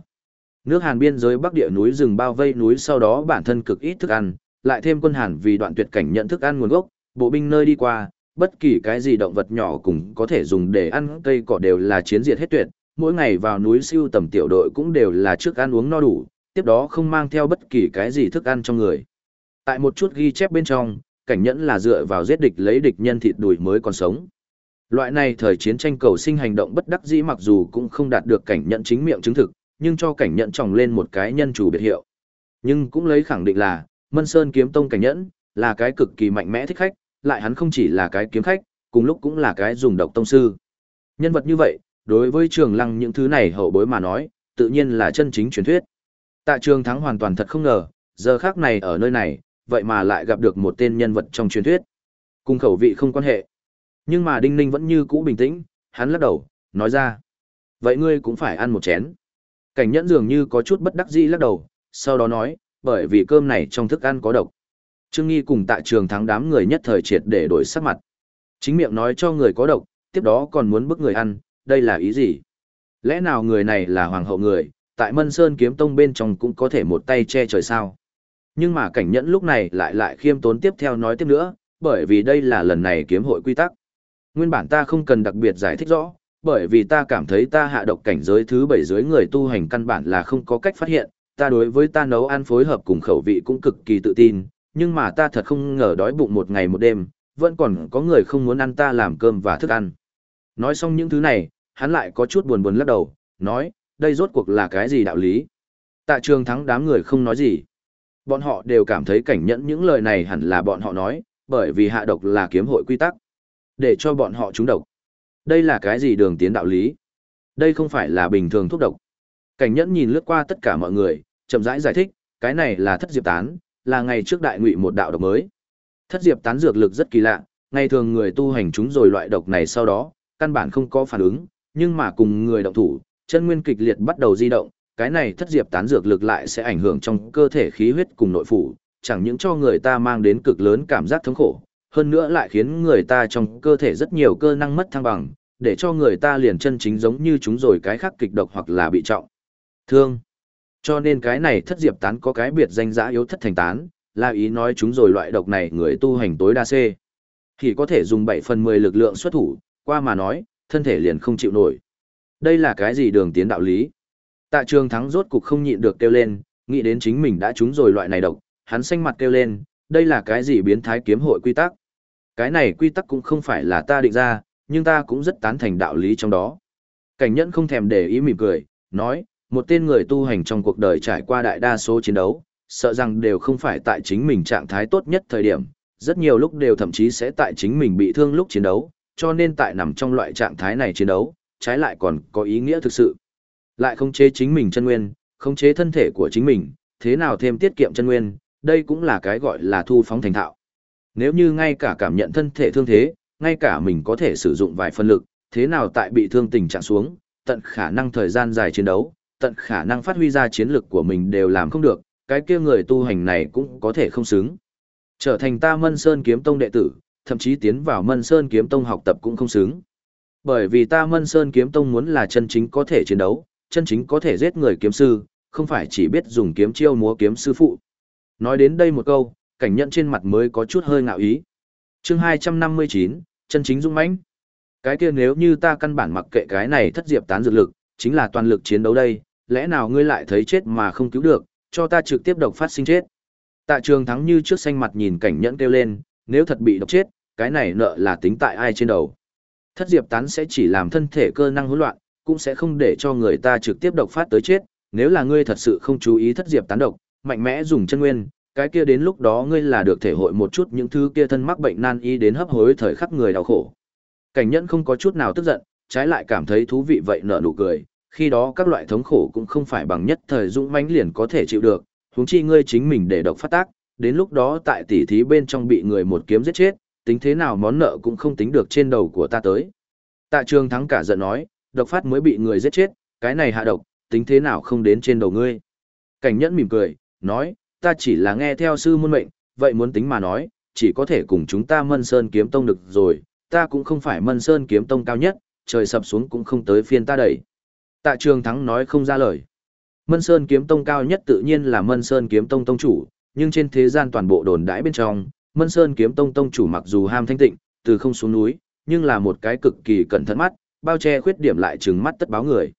Nước Hàn biên giới bắc địa núi rừng bao vây núi sau đó bản thân cực ít thức ăn, lại thêm quân Hàn vì đoạn tuyệt cảnh nhận thức ăn nguồn gốc, bộ binh nơi đi qua, bất kỳ cái gì động vật nhỏ cũng có thể dùng để ăn cây cỏ đều là chiến diệt hết tuyệt, mỗi ngày vào núi siêu tầm tiểu đội cũng đều là trước ăn uống no đủ, tiếp đó không mang theo bất kỳ cái gì thức ăn trong người. Tại một chút ghi chép bên trong, cảnh nhẫn là dựa vào giết địch lấy địch nhân thịt đùi mới còn sống. Loại này thời chiến tranh cầu sinh hành động bất đắc dĩ mặc dù cũng không đạt được cảnh nhận chính miệng chứng thực, nhưng cho cảnh nhận tròng lên một cái nhân chủ biệt hiệu. Nhưng cũng lấy khẳng định là, Mân Sơn kiếm tông cảnh nhẫn, là cái cực kỳ mạnh mẽ thích khách, lại hắn không chỉ là cái kiếm khách, cùng lúc cũng là cái dùng độc tông sư. Nhân vật như vậy, đối với trường lăng những thứ này hậu bối mà nói, tự nhiên là chân chính truyền thuyết. Tạ trường thắng hoàn toàn thật không ngờ, giờ khác này ở nơi này, vậy mà lại gặp được một tên nhân vật trong truyền thuyết. Cùng khẩu vị không quan hệ. Nhưng mà Đinh Ninh vẫn như cũ bình tĩnh, hắn lắc đầu, nói ra. Vậy ngươi cũng phải ăn một chén. Cảnh nhẫn dường như có chút bất đắc dĩ lắc đầu, sau đó nói, bởi vì cơm này trong thức ăn có độc. Trương Nghi cùng tạ trường thắng đám người nhất thời triệt để đổi sắc mặt. Chính miệng nói cho người có độc, tiếp đó còn muốn bức người ăn, đây là ý gì? Lẽ nào người này là hoàng hậu người, tại Mân Sơn kiếm tông bên trong cũng có thể một tay che trời sao? Nhưng mà cảnh nhẫn lúc này lại lại khiêm tốn tiếp theo nói tiếp nữa, bởi vì đây là lần này kiếm hội quy tắc. Nguyên bản ta không cần đặc biệt giải thích rõ, bởi vì ta cảm thấy ta hạ độc cảnh giới thứ bảy dưới người tu hành căn bản là không có cách phát hiện, ta đối với ta nấu ăn phối hợp cùng khẩu vị cũng cực kỳ tự tin, nhưng mà ta thật không ngờ đói bụng một ngày một đêm, vẫn còn có người không muốn ăn ta làm cơm và thức ăn. Nói xong những thứ này, hắn lại có chút buồn buồn lắc đầu, nói, đây rốt cuộc là cái gì đạo lý? Tạ trường thắng đám người không nói gì. Bọn họ đều cảm thấy cảnh nhẫn những lời này hẳn là bọn họ nói, bởi vì hạ độc là kiếm hội quy tắc. Để cho bọn họ trúng độc. Đây là cái gì đường tiến đạo lý? Đây không phải là bình thường thuốc độc. Cảnh nhẫn nhìn lướt qua tất cả mọi người, chậm rãi giải, giải thích, cái này là thất diệp tán, là ngày trước đại ngụy một đạo độc mới. Thất diệp tán dược lực rất kỳ lạ, ngày thường người tu hành chúng rồi loại độc này sau đó, căn bản không có phản ứng, nhưng mà cùng người động thủ, chân nguyên kịch liệt bắt đầu di động, cái này thất diệp tán dược lực lại sẽ ảnh hưởng trong cơ thể khí huyết cùng nội phủ, chẳng những cho người ta mang đến cực lớn cảm giác thống khổ, hơn nữa lại khiến người ta trong cơ thể rất nhiều cơ năng mất thăng bằng, để cho người ta liền chân chính giống như chúng rồi cái khác kịch độc hoặc là bị trọng. Thương. Cho nên cái này thất diệp tán có cái biệt danh giã yếu thất thành tán, là ý nói chúng rồi loại độc này người tu hành tối đa C. Thì có thể dùng 7 phần 10 lực lượng xuất thủ, qua mà nói, thân thể liền không chịu nổi. Đây là cái gì đường tiến đạo lý? Tạ trường thắng rốt cục không nhịn được kêu lên, nghĩ đến chính mình đã trúng rồi loại này độc, hắn xanh mặt kêu lên, đây là cái gì biến thái kiếm hội quy tắc? Cái này quy tắc cũng không phải là ta định ra, nhưng ta cũng rất tán thành đạo lý trong đó. Cảnh nhẫn không thèm để ý mỉm cười, nói, một tên người tu hành trong cuộc đời trải qua đại đa số chiến đấu, sợ rằng đều không phải tại chính mình trạng thái tốt nhất thời điểm, rất nhiều lúc đều thậm chí sẽ tại chính mình bị thương lúc chiến đấu, cho nên tại nằm trong loại trạng thái này chiến đấu, trái lại còn có ý nghĩa thực sự. Lại không chế chính mình chân nguyên, không chế thân thể của chính mình, thế nào thêm tiết kiệm chân nguyên, đây cũng là cái gọi là thu phóng thành thạo. Nếu như ngay cả cảm nhận thân thể thương thế, ngay cả mình có thể sử dụng vài phân lực, thế nào tại bị thương tình trạng xuống, tận khả năng thời gian dài chiến đấu, tận khả năng phát huy ra chiến lực của mình đều làm không được, cái kia người tu hành này cũng có thể không xứng. Trở thành ta Mân Sơn Kiếm Tông đệ tử, thậm chí tiến vào Mân Sơn Kiếm Tông học tập cũng không xứng. Bởi vì ta Mân Sơn Kiếm Tông muốn là chân chính có thể chiến đấu, chân chính có thể giết người kiếm sư, không phải chỉ biết dùng kiếm chiêu múa kiếm sư phụ. Nói đến đây một câu, cảnh nhận trên mặt mới có chút hơi ngạo ý. chương 259, chân chính dung mãnh Cái kia nếu như ta căn bản mặc kệ cái này thất diệp tán dược lực, chính là toàn lực chiến đấu đây, lẽ nào ngươi lại thấy chết mà không cứu được, cho ta trực tiếp độc phát sinh chết. Tạ trường thắng như trước xanh mặt nhìn cảnh nhẫn kêu lên, nếu thật bị độc chết, cái này nợ là tính tại ai trên đầu. Thất diệp tán sẽ chỉ làm thân thể cơ năng hỗn loạn, cũng sẽ không để cho người ta trực tiếp độc phát tới chết, nếu là ngươi thật sự không chú ý thất diệp tán độc, mạnh mẽ dùng chân nguyên, cái kia đến lúc đó ngươi là được thể hội một chút những thứ kia thân mắc bệnh nan y đến hấp hối thời khắc người đau khổ. Cảnh nhẫn không có chút nào tức giận, trái lại cảm thấy thú vị vậy nở nụ cười, khi đó các loại thống khổ cũng không phải bằng nhất thời dũng mãnh liền có thể chịu được, huống chi ngươi chính mình để độc phát tác, đến lúc đó tại tỉ thí bên trong bị người một kiếm giết chết, tính thế nào món nợ cũng không tính được trên đầu của ta tới. Tạ trường thắng cả giận nói, độc phát mới bị người giết chết, cái này hạ độc, tính thế nào không đến trên đầu ngươi. Cảnh nhẫn mỉm cười, nói, ta chỉ là nghe theo sư môn mệnh, vậy muốn tính mà nói, chỉ có thể cùng chúng ta Mân Sơn Kiếm Tông được rồi, ta cũng không phải Mân Sơn Kiếm Tông cao nhất, trời sập xuống cũng không tới phiên ta đẩy. Tạ trường thắng nói không ra lời. Mân Sơn kiếm tông cao nhất tự nhiên là Mân Sơn kiếm tông tông chủ, nhưng trên thế gian toàn bộ đồn đãi bên trong, Mân Sơn kiếm tông tông chủ mặc dù ham thanh tịnh, từ không xuống núi, nhưng là một cái cực kỳ cẩn thận mắt, bao che khuyết điểm lại trừng mắt tất báo người.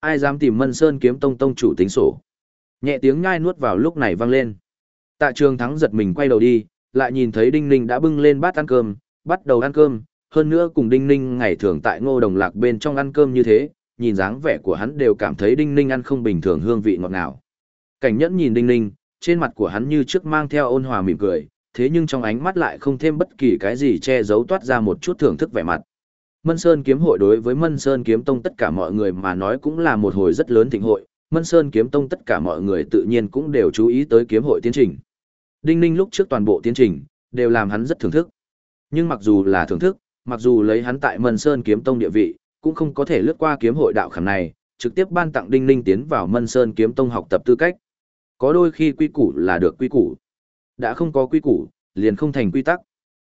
Ai dám tìm Mân Sơn kiếm tông tông chủ tính sổ. Nhẹ tiếng nhai nuốt vào lúc này vang lên. Tạ Trường Thắng giật mình quay đầu đi, lại nhìn thấy Đinh Ninh đã bưng lên bát ăn cơm, bắt đầu ăn cơm, hơn nữa cùng Đinh Ninh ngày thường tại Ngô Đồng Lạc bên trong ăn cơm như thế, nhìn dáng vẻ của hắn đều cảm thấy Đinh Ninh ăn không bình thường hương vị ngọt ngào. Cảnh Nhẫn nhìn Đinh Ninh, trên mặt của hắn như trước mang theo ôn hòa mỉm cười, thế nhưng trong ánh mắt lại không thêm bất kỳ cái gì che giấu toát ra một chút thưởng thức vẻ mặt. Mân Sơn kiếm hội đối với Mân Sơn kiếm tông tất cả mọi người mà nói cũng là một hồi rất lớn thịnh hội, Mân Sơn kiếm tông tất cả mọi người tự nhiên cũng đều chú ý tới kiếm hội tiến trình. Đinh Ninh lúc trước toàn bộ tiến trình, đều làm hắn rất thưởng thức. Nhưng mặc dù là thưởng thức, mặc dù lấy hắn tại Mân Sơn kiếm tông địa vị, cũng không có thể lướt qua kiếm hội đạo khảm này, trực tiếp ban tặng Đinh Ninh tiến vào Mân Sơn kiếm tông học tập tư cách. Có đôi khi quy củ là được quy củ. Đã không có quy củ, liền không thành quy tắc.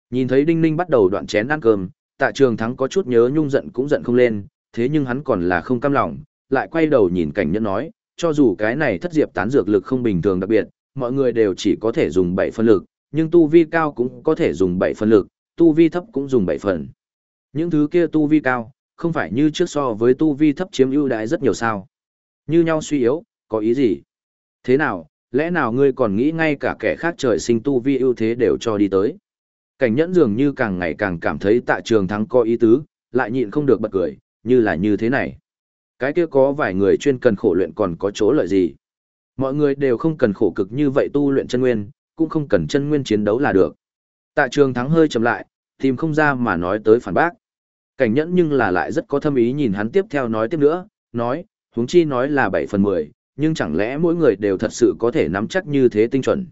Nhìn thấy Đinh Ninh bắt đầu đoạn chén ăn cơm, Tạ Trường Thắng có chút nhớ nhung giận cũng giận không lên, thế nhưng hắn còn là không cam lòng, lại quay đầu nhìn cảnh nhân nói, cho dù cái này thất diệp tán dược lực không bình thường đặc biệt, mọi người đều chỉ có thể dùng 7 phân lực, nhưng tu vi cao cũng có thể dùng 7 phân lực, tu vi thấp cũng dùng 7 phần. Những thứ kia tu vi cao, không phải như trước so với tu vi thấp chiếm ưu đãi rất nhiều sao. Như nhau suy yếu, có ý gì? Thế nào, lẽ nào ngươi còn nghĩ ngay cả kẻ khác trời sinh tu vi ưu thế đều cho đi tới? Cảnh nhẫn dường như càng ngày càng cảm thấy tạ trường thắng có ý tứ, lại nhịn không được bật cười, như là như thế này. Cái kia có vài người chuyên cần khổ luyện còn có chỗ lợi gì? Mọi người đều không cần khổ cực như vậy tu luyện chân nguyên, cũng không cần chân nguyên chiến đấu là được. Tạ trường thắng hơi chậm lại, tìm không ra mà nói tới phản bác. Cảnh nhẫn nhưng là lại rất có thâm ý nhìn hắn tiếp theo nói tiếp nữa, nói, huống chi nói là 7 phần 10, nhưng chẳng lẽ mỗi người đều thật sự có thể nắm chắc như thế tinh chuẩn.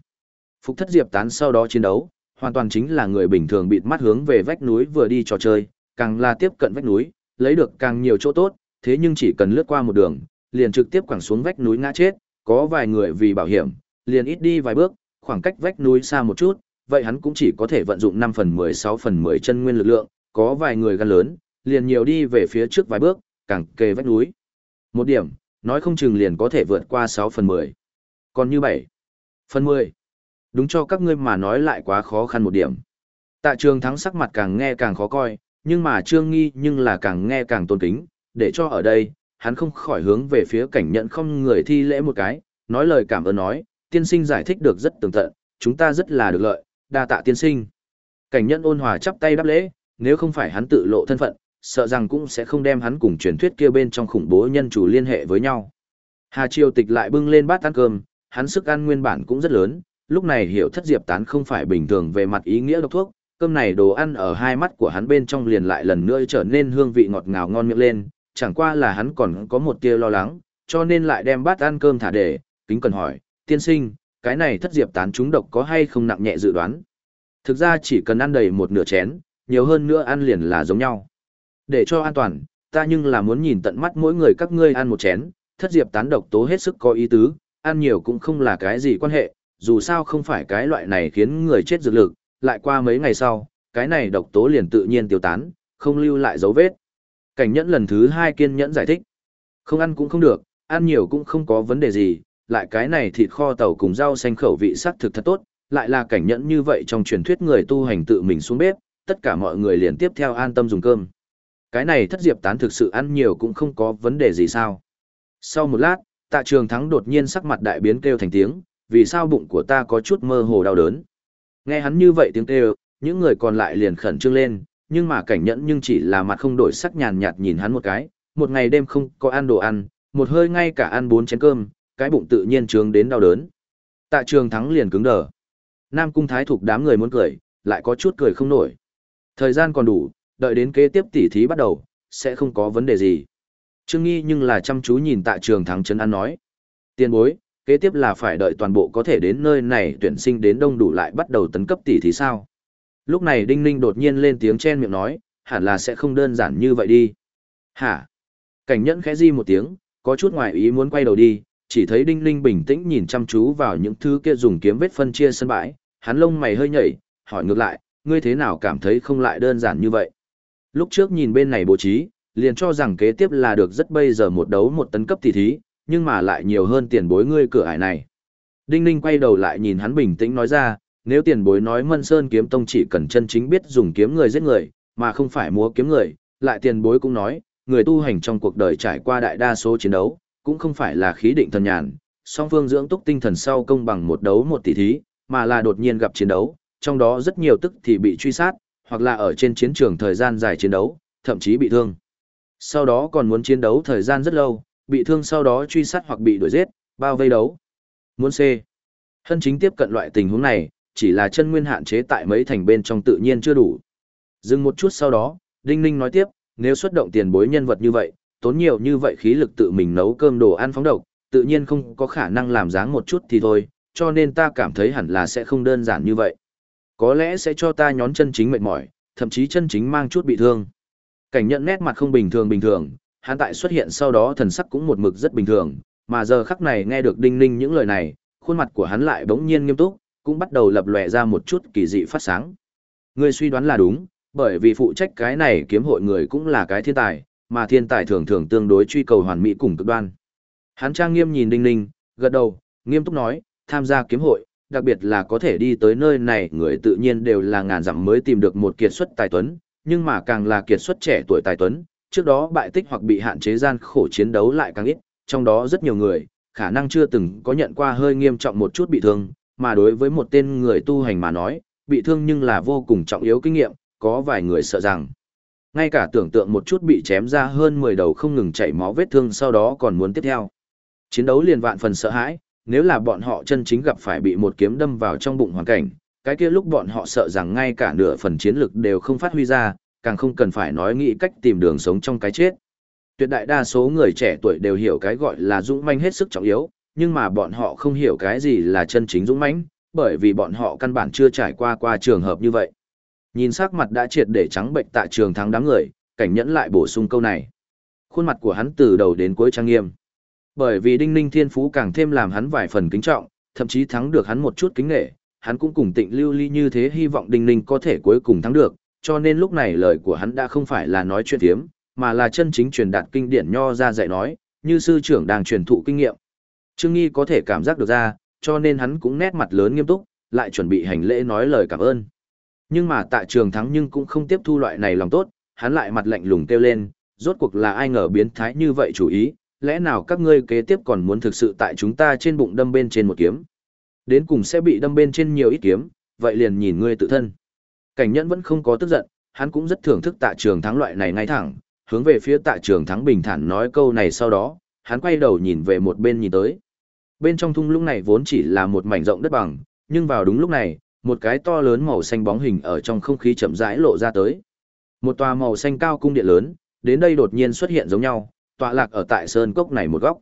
Phục thất diệp tán sau đó chiến đấu, hoàn toàn chính là người bình thường bịt mắt hướng về vách núi vừa đi trò chơi, càng là tiếp cận vách núi, lấy được càng nhiều chỗ tốt, thế nhưng chỉ cần lướt qua một đường, liền trực tiếp quẳng xuống vách núi ngã chết, có vài người vì bảo hiểm, liền ít đi vài bước, khoảng cách vách núi xa một chút, vậy hắn cũng chỉ có thể vận dụng 5 phần 16 phần 10 chân nguyên lực lượng, có vài người gan lớn, liền nhiều đi về phía trước vài bước, càng kề vách núi. Một điểm, nói không chừng liền có thể vượt qua 6 phần 10. Còn như 7 phần 10. Đúng cho các ngươi mà nói lại quá khó khăn một điểm. Tạ trường thắng sắc mặt càng nghe càng khó coi, nhưng mà trương nghi nhưng là càng nghe càng tôn kính, để cho ở đây, hắn không khỏi hướng về phía cảnh nhận không người thi lễ một cái, nói lời cảm ơn nói, tiên sinh giải thích được rất tường tận, chúng ta rất là được lợi, đa tạ tiên sinh. Cảnh nhận ôn hòa chắp tay đáp lễ, nếu không phải hắn tự lộ thân phận, sợ rằng cũng sẽ không đem hắn cùng truyền thuyết kia bên trong khủng bố nhân chủ liên hệ với nhau. Hà Triều Tịch lại bưng lên bát ăn cơm, hắn sức ăn nguyên bản cũng rất lớn, lúc này hiểu thất diệp tán không phải bình thường về mặt ý nghĩa độc thuốc, cơm này đồ ăn ở hai mắt của hắn bên trong liền lại lần nữa trở nên hương vị ngọt ngào ngon miệng lên, chẳng qua là hắn còn có một tia lo lắng, cho nên lại đem bát ăn cơm thả để, kính cần hỏi, tiên sinh, cái này thất diệp tán trúng độc có hay không nặng nhẹ dự đoán. Thực ra chỉ cần ăn đầy một nửa chén, nhiều hơn nữa ăn liền là giống nhau. Để cho an toàn, ta nhưng là muốn nhìn tận mắt mỗi người các ngươi ăn một chén, thất diệp tán độc tố hết sức có ý tứ, ăn nhiều cũng không là cái gì quan hệ, dù sao không phải cái loại này khiến người chết dược lực, lại qua mấy ngày sau, cái này độc tố liền tự nhiên tiêu tán, không lưu lại dấu vết. Cảnh nhẫn lần thứ hai kiên nhẫn giải thích. Không ăn cũng không được, ăn nhiều cũng không có vấn đề gì, lại cái này thịt kho tàu cùng rau xanh khẩu vị sắc thực thật tốt, lại là cảnh nhẫn như vậy trong truyền thuyết người tu hành tự mình xuống bếp, tất cả mọi người liền tiếp theo an tâm dùng cơm. Cái này thất diệp tán thực sự ăn nhiều cũng không có vấn đề gì sao. Sau một lát, tạ trường thắng đột nhiên sắc mặt đại biến kêu thành tiếng, vì sao bụng của ta có chút mơ hồ đau đớn. Nghe hắn như vậy tiếng kêu, những người còn lại liền khẩn trương lên, nhưng mà cảnh nhẫn nhưng chỉ là mặt không đổi sắc nhàn nhạt nhìn hắn một cái, một ngày đêm không có ăn đồ ăn, một hơi ngay cả ăn bốn chén cơm, cái bụng tự nhiên trướng đến đau đớn. Tạ trường thắng liền cứng đờ. Nam cung thái thục đám người muốn cười, lại có chút cười không nổi. Thời gian còn đủ, đợi đến kế tiếp tỉ thí bắt đầu, sẽ không có vấn đề gì. Trương Nghi nhưng là chăm chú nhìn tạ trường thắng chấn ăn nói. Tiên bối, kế tiếp là phải đợi toàn bộ có thể đến nơi này tuyển sinh đến đông đủ lại bắt đầu tấn cấp tỷ thí sao. Lúc này Đinh Ninh đột nhiên lên tiếng chen miệng nói, hẳn là sẽ không đơn giản như vậy đi. Hả? Cảnh nhẫn khẽ di một tiếng, có chút ngoài ý muốn quay đầu đi, chỉ thấy Đinh Ninh bình tĩnh nhìn chăm chú vào những thứ kia dùng kiếm vết phân chia sân bãi, hắn lông mày hơi nhảy, hỏi ngược lại, ngươi thế nào cảm thấy không lại đơn giản như vậy? Lúc trước nhìn bên này bố trí, liền cho rằng kế tiếp là được rất bây giờ một đấu một tấn cấp tỷ thí, nhưng mà lại nhiều hơn tiền bối ngươi cửa ải này. Đinh Ninh quay đầu lại nhìn hắn bình tĩnh nói ra, nếu tiền bối nói Mân Sơn kiếm tông chỉ cần chân chính biết dùng kiếm người giết người, mà không phải múa kiếm người, lại tiền bối cũng nói, người tu hành trong cuộc đời trải qua đại đa số chiến đấu, cũng không phải là khí định thần nhàn, song phương dưỡng túc tinh thần sau công bằng một đấu một tỷ thí, mà là đột nhiên gặp chiến đấu, trong đó rất nhiều tức thì bị truy sát, hoặc là ở trên chiến trường thời gian dài chiến đấu, thậm chí bị thương. Sau đó còn muốn chiến đấu thời gian rất lâu, bị thương sau đó truy sát hoặc bị đuổi giết, bao vây đấu. Muốn C. Hân chính tiếp cận loại tình huống này, chỉ là chân nguyên hạn chế tại mấy thành bên trong tự nhiên chưa đủ. Dừng một chút sau đó, Đinh Ninh nói tiếp, nếu xuất động tiền bối nhân vật như vậy, tốn nhiều như vậy khí lực tự mình nấu cơm đồ ăn phóng độc, tự nhiên không có khả năng làm dáng một chút thì thôi, cho nên ta cảm thấy hẳn là sẽ không đơn giản như vậy. Có lẽ sẽ cho ta nhón chân chính mệt mỏi, thậm chí chân chính mang chút bị thương. Cảnh nhận nét mặt không bình thường bình thường, hắn tại xuất hiện sau đó thần sắc cũng một mực rất bình thường, mà giờ khắc này nghe được đinh ninh những lời này, khuôn mặt của hắn lại bỗng nhiên nghiêm túc, cũng bắt đầu lập lòe ra một chút kỳ dị phát sáng. Ngươi suy đoán là đúng, bởi vì phụ trách cái này kiếm hội người cũng là cái thiên tài, mà thiên tài thường thường tương đối truy cầu hoàn mỹ cùng cực đoan. Hắn trang nghiêm nhìn Đinh Ninh, gật đầu, nghiêm túc nói, tham gia kiếm hội, đặc biệt là có thể đi tới nơi này người tự nhiên đều là ngàn dặm mới tìm được một kiệt xuất tài tuấn, nhưng mà càng là kiệt xuất trẻ tuổi tài tuấn, trước đó bại tích hoặc bị hạn chế gian khổ chiến đấu lại càng ít, trong đó rất nhiều người, khả năng chưa từng có nhận qua hơi nghiêm trọng một chút bị thương, mà đối với một tên người tu hành mà nói, bị thương nhưng là vô cùng trọng yếu kinh nghiệm, có vài người sợ rằng, ngay cả tưởng tượng một chút bị chém ra hơn 10 đầu không ngừng chảy máu vết thương sau đó còn muốn tiếp theo. Chiến đấu liền vạn phần sợ hãi, nếu là bọn họ chân chính gặp phải bị một kiếm đâm vào trong bụng hoàn cảnh, cái kia lúc bọn họ sợ rằng ngay cả nửa phần chiến lực đều không phát huy ra, càng không cần phải nói nghĩ cách tìm đường sống trong cái chết. Tuyệt đại đa số người trẻ tuổi đều hiểu cái gọi là dũng manh hết sức trọng yếu, nhưng mà bọn họ không hiểu cái gì là chân chính dũng mãnh, bởi vì bọn họ căn bản chưa trải qua qua trường hợp như vậy. Nhìn sắc mặt đã triệt để trắng bệnh tại trường thắng đám người, cảnh nhẫn lại bổ sung câu này. Khuôn mặt của hắn từ đầu đến cuối trang nghiêm. Bởi vì Đinh Ninh Thiên Phú càng thêm làm hắn vài phần kính trọng, thậm chí thắng được hắn một chút kính nghệ, hắn cũng cùng Tịnh Lưu Ly như thế hy vọng Đinh Ninh có thể cuối cùng thắng được, cho nên lúc này lời của hắn đã không phải là nói chuyện thiếm, mà là chân chính truyền đạt kinh điển nho ra dạy nói, như sư trưởng đang truyền thụ kinh nghiệm. Trương Nghi có thể cảm giác được ra, cho nên hắn cũng nét mặt lớn nghiêm túc, lại chuẩn bị hành lễ nói lời cảm ơn. Nhưng mà tại trường thắng nhưng cũng không tiếp thu loại này lòng tốt, hắn lại mặt lạnh lùng kêu lên, rốt cuộc là ai ngờ biến thái như vậy chủ ý, lẽ nào các ngươi kế tiếp còn muốn thực sự tại chúng ta trên bụng đâm bên trên một kiếm. Đến cùng sẽ bị đâm bên trên nhiều ít kiếm, vậy liền nhìn ngươi tự thân. Cảnh nhẫn vẫn không có tức giận, hắn cũng rất thưởng thức tạ trường thắng loại này ngay thẳng, hướng về phía tạ trường thắng bình thản nói câu này sau đó, hắn quay đầu nhìn về một bên nhìn tới. Bên trong thung lũng này vốn chỉ là một mảnh rộng đất bằng, nhưng vào đúng lúc này, một cái to lớn màu xanh bóng hình ở trong không khí chậm rãi lộ ra tới. Một tòa màu xanh cao cung điện lớn, đến đây đột nhiên xuất hiện giống nhau, tọa lạc ở tại sơn cốc này một góc.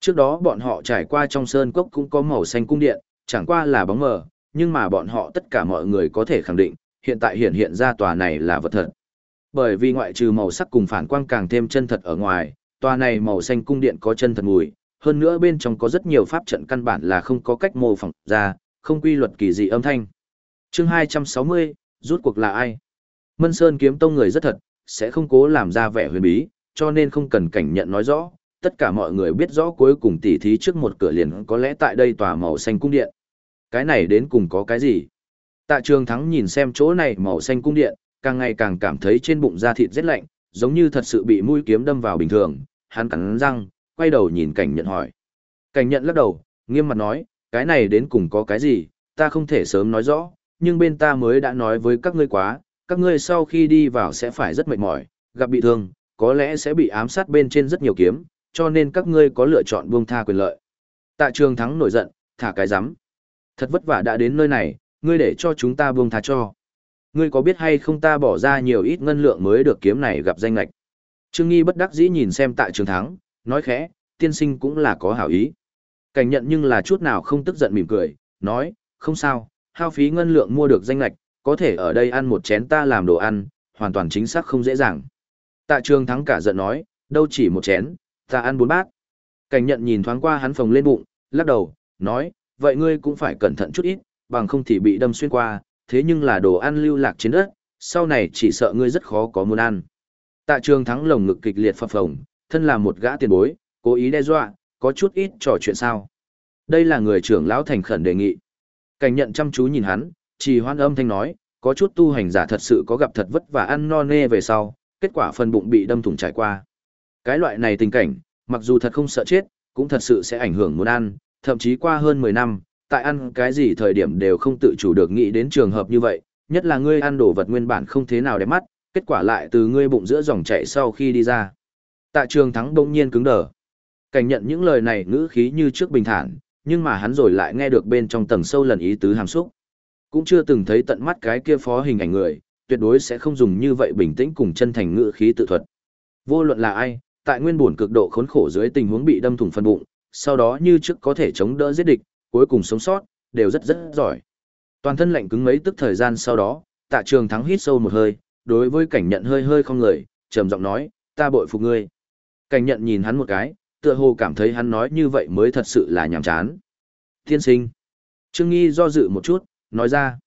Trước đó bọn họ trải qua trong sơn cốc cũng có màu xanh cung điện, chẳng qua là bóng mờ, nhưng mà bọn họ tất cả mọi người có thể khẳng định, hiện tại hiện hiện ra tòa này là vật thật. Bởi vì ngoại trừ màu sắc cùng phản quang càng thêm chân thật ở ngoài, tòa này màu xanh cung điện có chân thật mùi, hơn nữa bên trong có rất nhiều pháp trận căn bản là không có cách mô phỏng ra, không quy luật kỳ dị âm thanh. Chương 260, rút cuộc là ai? Mân Sơn kiếm tông người rất thật, sẽ không cố làm ra vẻ huyền bí, cho nên không cần cảnh nhận nói rõ, tất cả mọi người biết rõ cuối cùng tỉ thí trước một cửa liền có lẽ tại đây tòa màu xanh cung điện. Cái này đến cùng có cái gì? Tạ trường thắng nhìn xem chỗ này màu xanh cung điện, càng ngày càng cảm thấy trên bụng da thịt rất lạnh, giống như thật sự bị mũi kiếm đâm vào bình thường, hắn cắn răng, quay đầu nhìn cảnh nhận hỏi. Cảnh nhận lắc đầu, nghiêm mặt nói, cái này đến cùng có cái gì, ta không thể sớm nói rõ, nhưng bên ta mới đã nói với các ngươi quá, các ngươi sau khi đi vào sẽ phải rất mệt mỏi, gặp bị thương, có lẽ sẽ bị ám sát bên trên rất nhiều kiếm, cho nên các ngươi có lựa chọn buông tha quyền lợi. Tạ trường thắng nổi giận, thả cái rắm Thật vất vả đã đến nơi này, ngươi để cho chúng ta buông tha cho. Ngươi có biết hay không ta bỏ ra nhiều ít ngân lượng mới được kiếm này gặp danh lạch. Trương Nghi bất đắc dĩ nhìn xem tại trường thắng, nói khẽ, tiên sinh cũng là có hảo ý. Cảnh nhận nhưng là chút nào không tức giận mỉm cười, nói, không sao, hao phí ngân lượng mua được danh lạch, có thể ở đây ăn một chén ta làm đồ ăn, hoàn toàn chính xác không dễ dàng. Tạ trường thắng cả giận nói, đâu chỉ một chén, ta ăn bốn bát. Cảnh nhận nhìn thoáng qua hắn phồng lên bụng, lắc đầu, nói, vậy ngươi cũng phải cẩn thận chút ít, bằng không thì bị đâm xuyên qua, thế nhưng là đồ ăn lưu lạc trên đất, sau này chỉ sợ ngươi rất khó có muốn ăn. Tạ trường thắng lồng ngực kịch liệt phập phồng, thân là một gã tiền bối, cố ý đe dọa, có chút ít trò chuyện sao. Đây là người trưởng lão thành khẩn đề nghị. Cảnh nhận chăm chú nhìn hắn, chỉ hoan âm thanh nói, có chút tu hành giả thật sự có gặp thật vất và ăn no nê về sau, kết quả phần bụng bị đâm thủng trải qua. Cái loại này tình cảnh, mặc dù thật không sợ chết, cũng thật sự sẽ ảnh hưởng muốn ăn, thậm chí qua hơn 10 năm, tại ăn cái gì thời điểm đều không tự chủ được nghĩ đến trường hợp như vậy, nhất là ngươi ăn đồ vật nguyên bản không thế nào đẹp mắt, kết quả lại từ ngươi bụng giữa dòng chảy sau khi đi ra. Tạ trường thắng đông nhiên cứng đờ. Cảnh nhận những lời này ngữ khí như trước bình thản, nhưng mà hắn rồi lại nghe được bên trong tầng sâu lần ý tứ hàm xúc. Cũng chưa từng thấy tận mắt cái kia phó hình ảnh người, tuyệt đối sẽ không dùng như vậy bình tĩnh cùng chân thành ngữ khí tự thuật. Vô luận là ai, tại nguyên buồn cực độ khốn khổ dưới tình huống bị đâm thủng phân bụng, sau đó như trước có thể chống đỡ giết địch, cuối cùng sống sót, đều rất rất giỏi. Toàn thân lạnh cứng mấy tức thời gian sau đó, tạ trường thắng hít sâu một hơi, đối với cảnh nhận hơi hơi không lời, trầm giọng nói, ta bội phục ngươi. Cảnh nhận nhìn hắn một cái, tựa hồ cảm thấy hắn nói như vậy mới thật sự là nhàm chán. Tiên sinh. Trương Nghi do dự một chút, nói ra.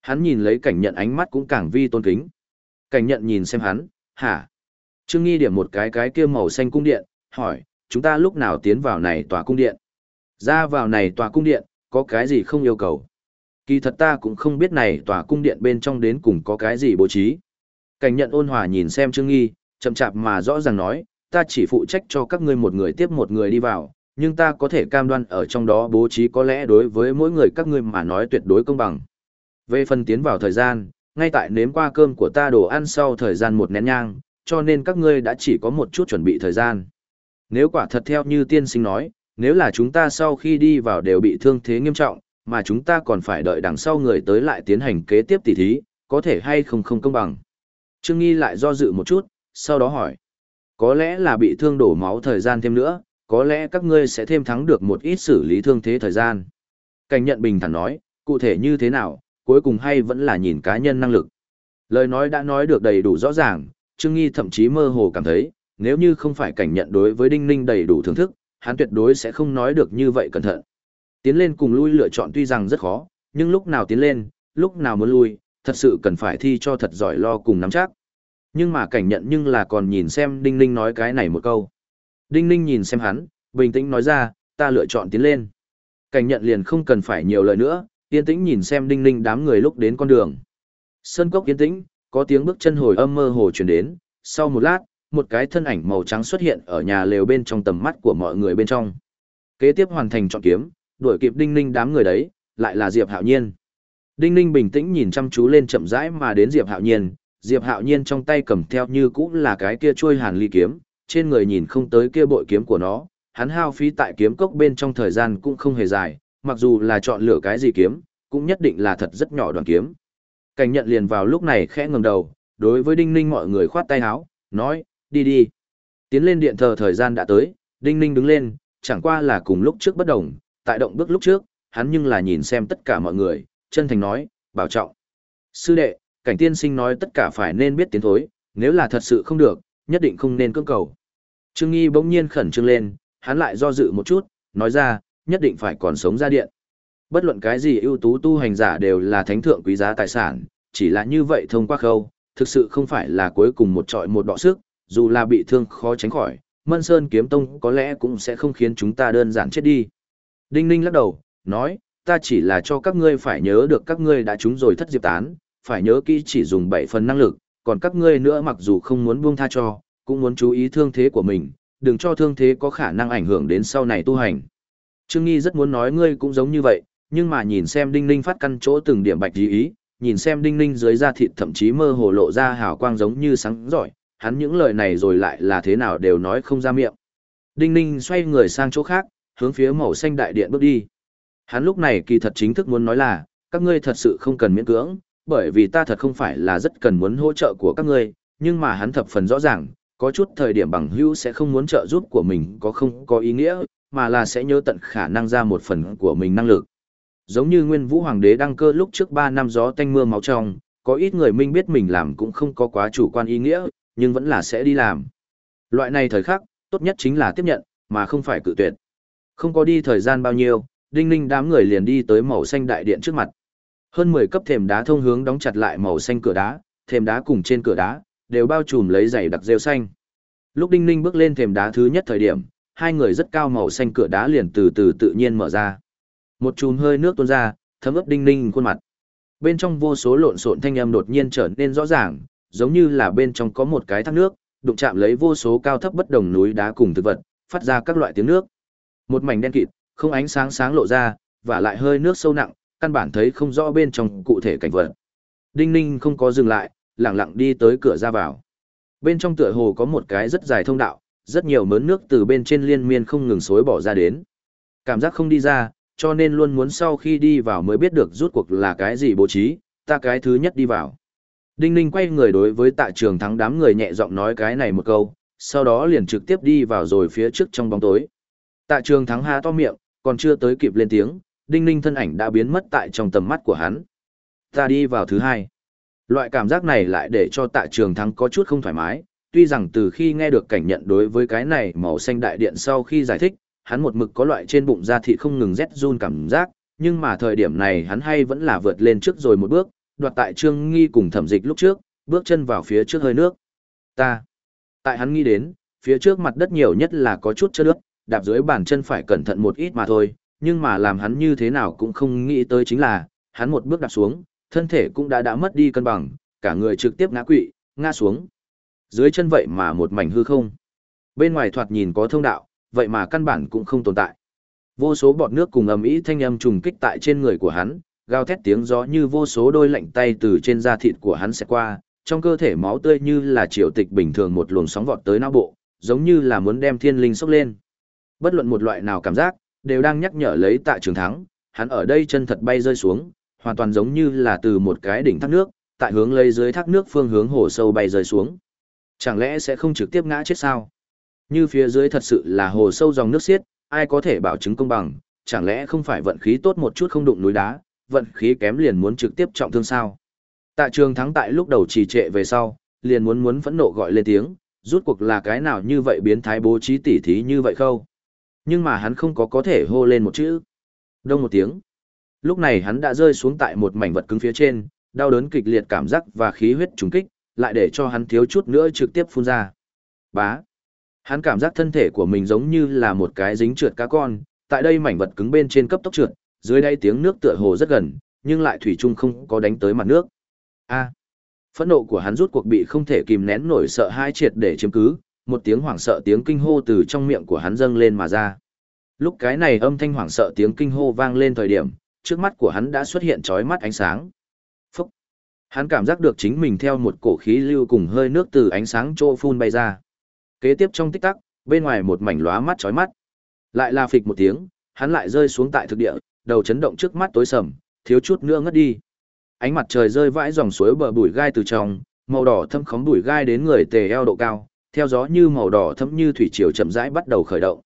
Hắn nhìn lấy cảnh nhận ánh mắt cũng càng vi tôn kính. Cảnh nhận nhìn xem hắn, hả? Trương Nghi điểm một cái cái kia màu xanh cung điện, hỏi, chúng ta lúc nào tiến vào này tòa cung điện? Ra vào này tòa cung điện, có cái gì không yêu cầu? Kỳ thật ta cũng không biết này tòa cung điện bên trong đến cùng có cái gì bố trí. Cảnh nhận ôn hòa nhìn xem Trương Nghi, chậm chạp mà rõ ràng nói, ta chỉ phụ trách cho các ngươi một người tiếp một người đi vào, nhưng ta có thể cam đoan ở trong đó bố trí có lẽ đối với mỗi người các ngươi mà nói tuyệt đối công bằng. Về phần tiến vào thời gian, ngay tại nếm qua cơm của ta đồ ăn sau thời gian một nén nhang, cho nên các ngươi đã chỉ có một chút chuẩn bị thời gian. Nếu quả thật theo như tiên sinh nói, nếu là chúng ta sau khi đi vào đều bị thương thế nghiêm trọng, mà chúng ta còn phải đợi đằng sau người tới lại tiến hành kế tiếp tỉ thí, có thể hay không không công bằng. Trương Nghi lại do dự một chút, sau đó hỏi. Có lẽ là bị thương đổ máu thời gian thêm nữa, có lẽ các ngươi sẽ thêm thắng được một ít xử lý thương thế thời gian. Cảnh nhận bình thản nói, cụ thể như thế nào, cuối cùng hay vẫn là nhìn cá nhân năng lực. Lời nói đã nói được đầy đủ rõ ràng, Trương Nghi thậm chí mơ hồ cảm thấy, nếu như không phải cảnh nhận đối với Đinh Ninh đầy đủ thưởng thức, hắn tuyệt đối sẽ không nói được như vậy cẩn thận. Tiến lên cùng lui lựa chọn tuy rằng rất khó, nhưng lúc nào tiến lên, lúc nào muốn lui, thật sự cần phải thi cho thật giỏi lo cùng nắm chắc. Nhưng mà cảnh nhận nhưng là còn nhìn xem Đinh Ninh nói cái này một câu. Đinh Ninh nhìn xem hắn, bình tĩnh nói ra, ta lựa chọn tiến lên. Cảnh nhận liền không cần phải nhiều lời nữa, yên tĩnh nhìn xem Đinh Ninh đám người lúc đến con đường. Sơn cốc yên tĩnh, có tiếng bước chân hồi âm mơ hồ truyền đến, sau một lát, một cái thân ảnh màu trắng xuất hiện ở nhà lều bên trong tầm mắt của mọi người bên trong. Kế tiếp hoàn thành chọn kiếm, đuổi kịp Đinh Ninh đám người đấy, lại là Diệp Hạo Nhiên. Đinh Ninh bình tĩnh nhìn chăm chú lên chậm rãi mà đến Diệp Hạo Nhiên, Diệp Hạo Nhiên trong tay cầm theo như cũng là cái kia chuôi hàn ly kiếm, trên người nhìn không tới kia bội kiếm của nó, hắn hao phí tại kiếm cốc bên trong thời gian cũng không hề dài, mặc dù là chọn lựa cái gì kiếm, cũng nhất định là thật rất nhỏ đoàn kiếm. Cảnh nhận liền vào lúc này khẽ ngẩng đầu, đối với Đinh Ninh mọi người khoát tay áo, nói, đi đi. Tiến lên điện thờ thời gian đã tới, Đinh Ninh đứng lên, chẳng qua là cùng lúc trước bất đồng, tại động bước lúc trước, hắn nhưng là nhìn xem tất cả mọi người, chân thành nói, bảo trọng. Sư đệ, cảnh tiên sinh nói tất cả phải nên biết tiến thối, nếu là thật sự không được, nhất định không nên cưỡng cầu. Trương Nghi bỗng nhiên khẩn trương lên, hắn lại do dự một chút, nói ra, nhất định phải còn sống ra điện. Bất luận cái gì ưu tú tu hành giả đều là thánh thượng quý giá tài sản, chỉ là như vậy thông qua khâu, thực sự không phải là cuối cùng một trọi một đọ sức, dù là bị thương khó tránh khỏi, Mân Sơn kiếm tông có lẽ cũng sẽ không khiến chúng ta đơn giản chết đi. Đinh Ninh lắc đầu, nói, ta chỉ là cho các ngươi phải nhớ được các ngươi đã trúng rồi thất diệp tán, phải nhớ kỹ chỉ dùng 7 phần năng lực, còn các ngươi nữa mặc dù không muốn buông tha cho, cũng muốn chú ý thương thế của mình, đừng cho thương thế có khả năng ảnh hưởng đến sau này tu hành. Trương Nghi rất muốn nói ngươi cũng giống như vậy, nhưng mà nhìn xem Đinh Ninh phát căn chỗ từng điểm bạch ý ý, nhìn xem Đinh Ninh dưới da thịt thậm chí mơ hồ lộ ra hào quang giống như sáng giỏi, hắn những lời này rồi lại là thế nào đều nói không ra miệng. Đinh Ninh xoay người sang chỗ khác, hướng phía màu xanh đại điện bước đi. Hắn lúc này kỳ thật chính thức muốn nói là, các ngươi thật sự không cần miễn cưỡng, bởi vì ta thật không phải là rất cần muốn hỗ trợ của các ngươi, nhưng mà hắn thập phần rõ ràng, có chút thời điểm bằng hữu sẽ không muốn trợ giúp của mình có không có ý nghĩa, mà là sẽ nhớ tận khả năng ra một phần của mình năng lực. Giống như Nguyên Vũ Hoàng đế đăng cơ lúc trước 3 năm gió tanh mưa máu trong, có ít người minh biết mình làm cũng không có quá chủ quan ý nghĩa, nhưng vẫn là sẽ đi làm. Loại này thời khắc, tốt nhất chính là tiếp nhận, mà không phải cự tuyệt. Không có đi thời gian bao nhiêu, đinh ninh đám người liền đi tới màu xanh đại điện trước mặt. Hơn 10 cấp thềm đá thông hướng đóng chặt lại màu xanh cửa đá, thềm đá cùng trên cửa đá, đều bao trùm lấy dày đặc rêu xanh. Lúc Đinh Ninh bước lên thềm đá thứ nhất thời điểm, hai người rất cao màu xanh cửa đá liền từ từ tự nhiên mở ra. Một chùm hơi nước tuôn ra, thấm ướt Đinh Ninh khuôn mặt. Bên trong vô số lộn xộn thanh âm đột nhiên trở nên rõ ràng, giống như là bên trong có một cái thác nước, đụng chạm lấy vô số cao thấp bất đồng núi đá cùng thực vật, phát ra các loại tiếng nước. Một mảnh đen kịt, không ánh sáng sáng lộ ra, và lại hơi nước sâu nặng, căn bản thấy không rõ bên trong cụ thể cảnh vật. Đinh Ninh không có dừng lại, lặng lặng đi tới cửa ra vào. Bên trong tựa hồ có một cái rất dài thông đạo, rất nhiều mớn nước từ bên trên liên miên không ngừng xối bỏ ra đến. Cảm giác không đi ra, cho nên luôn muốn sau khi đi vào mới biết được rút cuộc là cái gì bố trí, ta cái thứ nhất đi vào. Đinh Ninh quay người đối với tạ trường thắng đám người nhẹ giọng nói cái này một câu, sau đó liền trực tiếp đi vào rồi phía trước trong bóng tối. Tạ trường thắng há to miệng, còn chưa tới kịp lên tiếng, Đinh Ninh thân ảnh đã biến mất tại trong tầm mắt của hắn. Ta đi vào thứ hai. Loại cảm giác này lại để cho tạ trường thắng có chút không thoải mái, tuy rằng từ khi nghe được cảnh nhận đối với cái này màu xanh đại điện sau khi giải thích, hắn một mực có loại trên bụng da thịt không ngừng rét run cảm giác, nhưng mà thời điểm này hắn hay vẫn là vượt lên trước rồi một bước, đoạt tại trương nghi cùng thẩm dịch lúc trước, bước chân vào phía trước hơi nước. Ta. Tại hắn nghĩ đến, phía trước mặt đất nhiều nhất là có chút chất nước, đạp dưới bàn chân phải cẩn thận một ít mà thôi, nhưng mà làm hắn như thế nào cũng không nghĩ tới chính là, hắn một bước đạp xuống, thân thể cũng đã đã mất đi cân bằng, cả người trực tiếp ngã quỵ, ngã xuống. Dưới chân vậy mà một mảnh hư không. Bên ngoài thoạt nhìn có thông đạo, vậy mà căn bản cũng không tồn tại. Vô số bọt nước cùng ầm ĩ thanh âm trùng kích tại trên người của hắn, gào thét tiếng gió như vô số đôi lạnh tay từ trên da thịt của hắn sẽ qua, trong cơ thể máu tươi như là triều tịch bình thường một luồng sóng vọt tới não bộ, giống như là muốn đem thiên linh sốc lên. Bất luận một loại nào cảm giác, đều đang nhắc nhở lấy Tạ Trường Thắng, hắn ở đây chân thật bay rơi xuống, hoàn toàn giống như là từ một cái đỉnh thác nước, tại hướng lấy dưới thác nước phương hướng hồ sâu bay rơi xuống. Chẳng lẽ sẽ không trực tiếp ngã chết sao? Như phía dưới thật sự là hồ sâu dòng nước xiết, ai có thể bảo chứng công bằng, chẳng lẽ không phải vận khí tốt một chút không đụng núi đá, vận khí kém liền muốn trực tiếp trọng thương sao? Tạ trường thắng tại lúc đầu trì trệ về sau, liền muốn muốn phẫn nộ gọi lên tiếng, rút cuộc là cái nào như vậy biến thái bố trí tỉ thí như vậy khâu. Nhưng mà hắn không có có thể hô lên một chữ. Đông một tiếng. Lúc này hắn đã rơi xuống tại một mảnh vật cứng phía trên, đau đớn kịch liệt cảm giác và khí huyết trùng kích, lại để cho hắn thiếu chút nữa trực tiếp phun ra. Bá. Hắn cảm giác thân thể của mình giống như là một cái dính trượt cá con, tại đây mảnh vật cứng bên trên cấp tốc trượt, dưới đây tiếng nước tựa hồ rất gần, nhưng lại thủy chung không có đánh tới mặt nước. A. Phẫn nộ của hắn rút cuộc bị không thể kìm nén nổi sợ hai triệt để chiếm cứ, một tiếng hoảng sợ tiếng kinh hô từ trong miệng của hắn dâng lên mà ra. Lúc cái này âm thanh hoảng sợ tiếng kinh hô vang lên thời điểm, trước mắt của hắn đã xuất hiện chói mắt ánh sáng. Phúc! Hắn cảm giác được chính mình theo một cổ khí lưu cùng hơi nước từ ánh sáng trô phun bay ra. Kế tiếp trong tích tắc, bên ngoài một mảnh lóa mắt chói mắt. Lại là phịch một tiếng, hắn lại rơi xuống tại thực địa, đầu chấn động trước mắt tối sầm, thiếu chút nữa ngất đi. Ánh mặt trời rơi vãi dòng suối bờ bụi gai từ trong, màu đỏ thâm khóm bụi gai đến người tề eo độ cao, theo gió như màu đỏ thấm như thủy triều chậm rãi bắt đầu khởi động.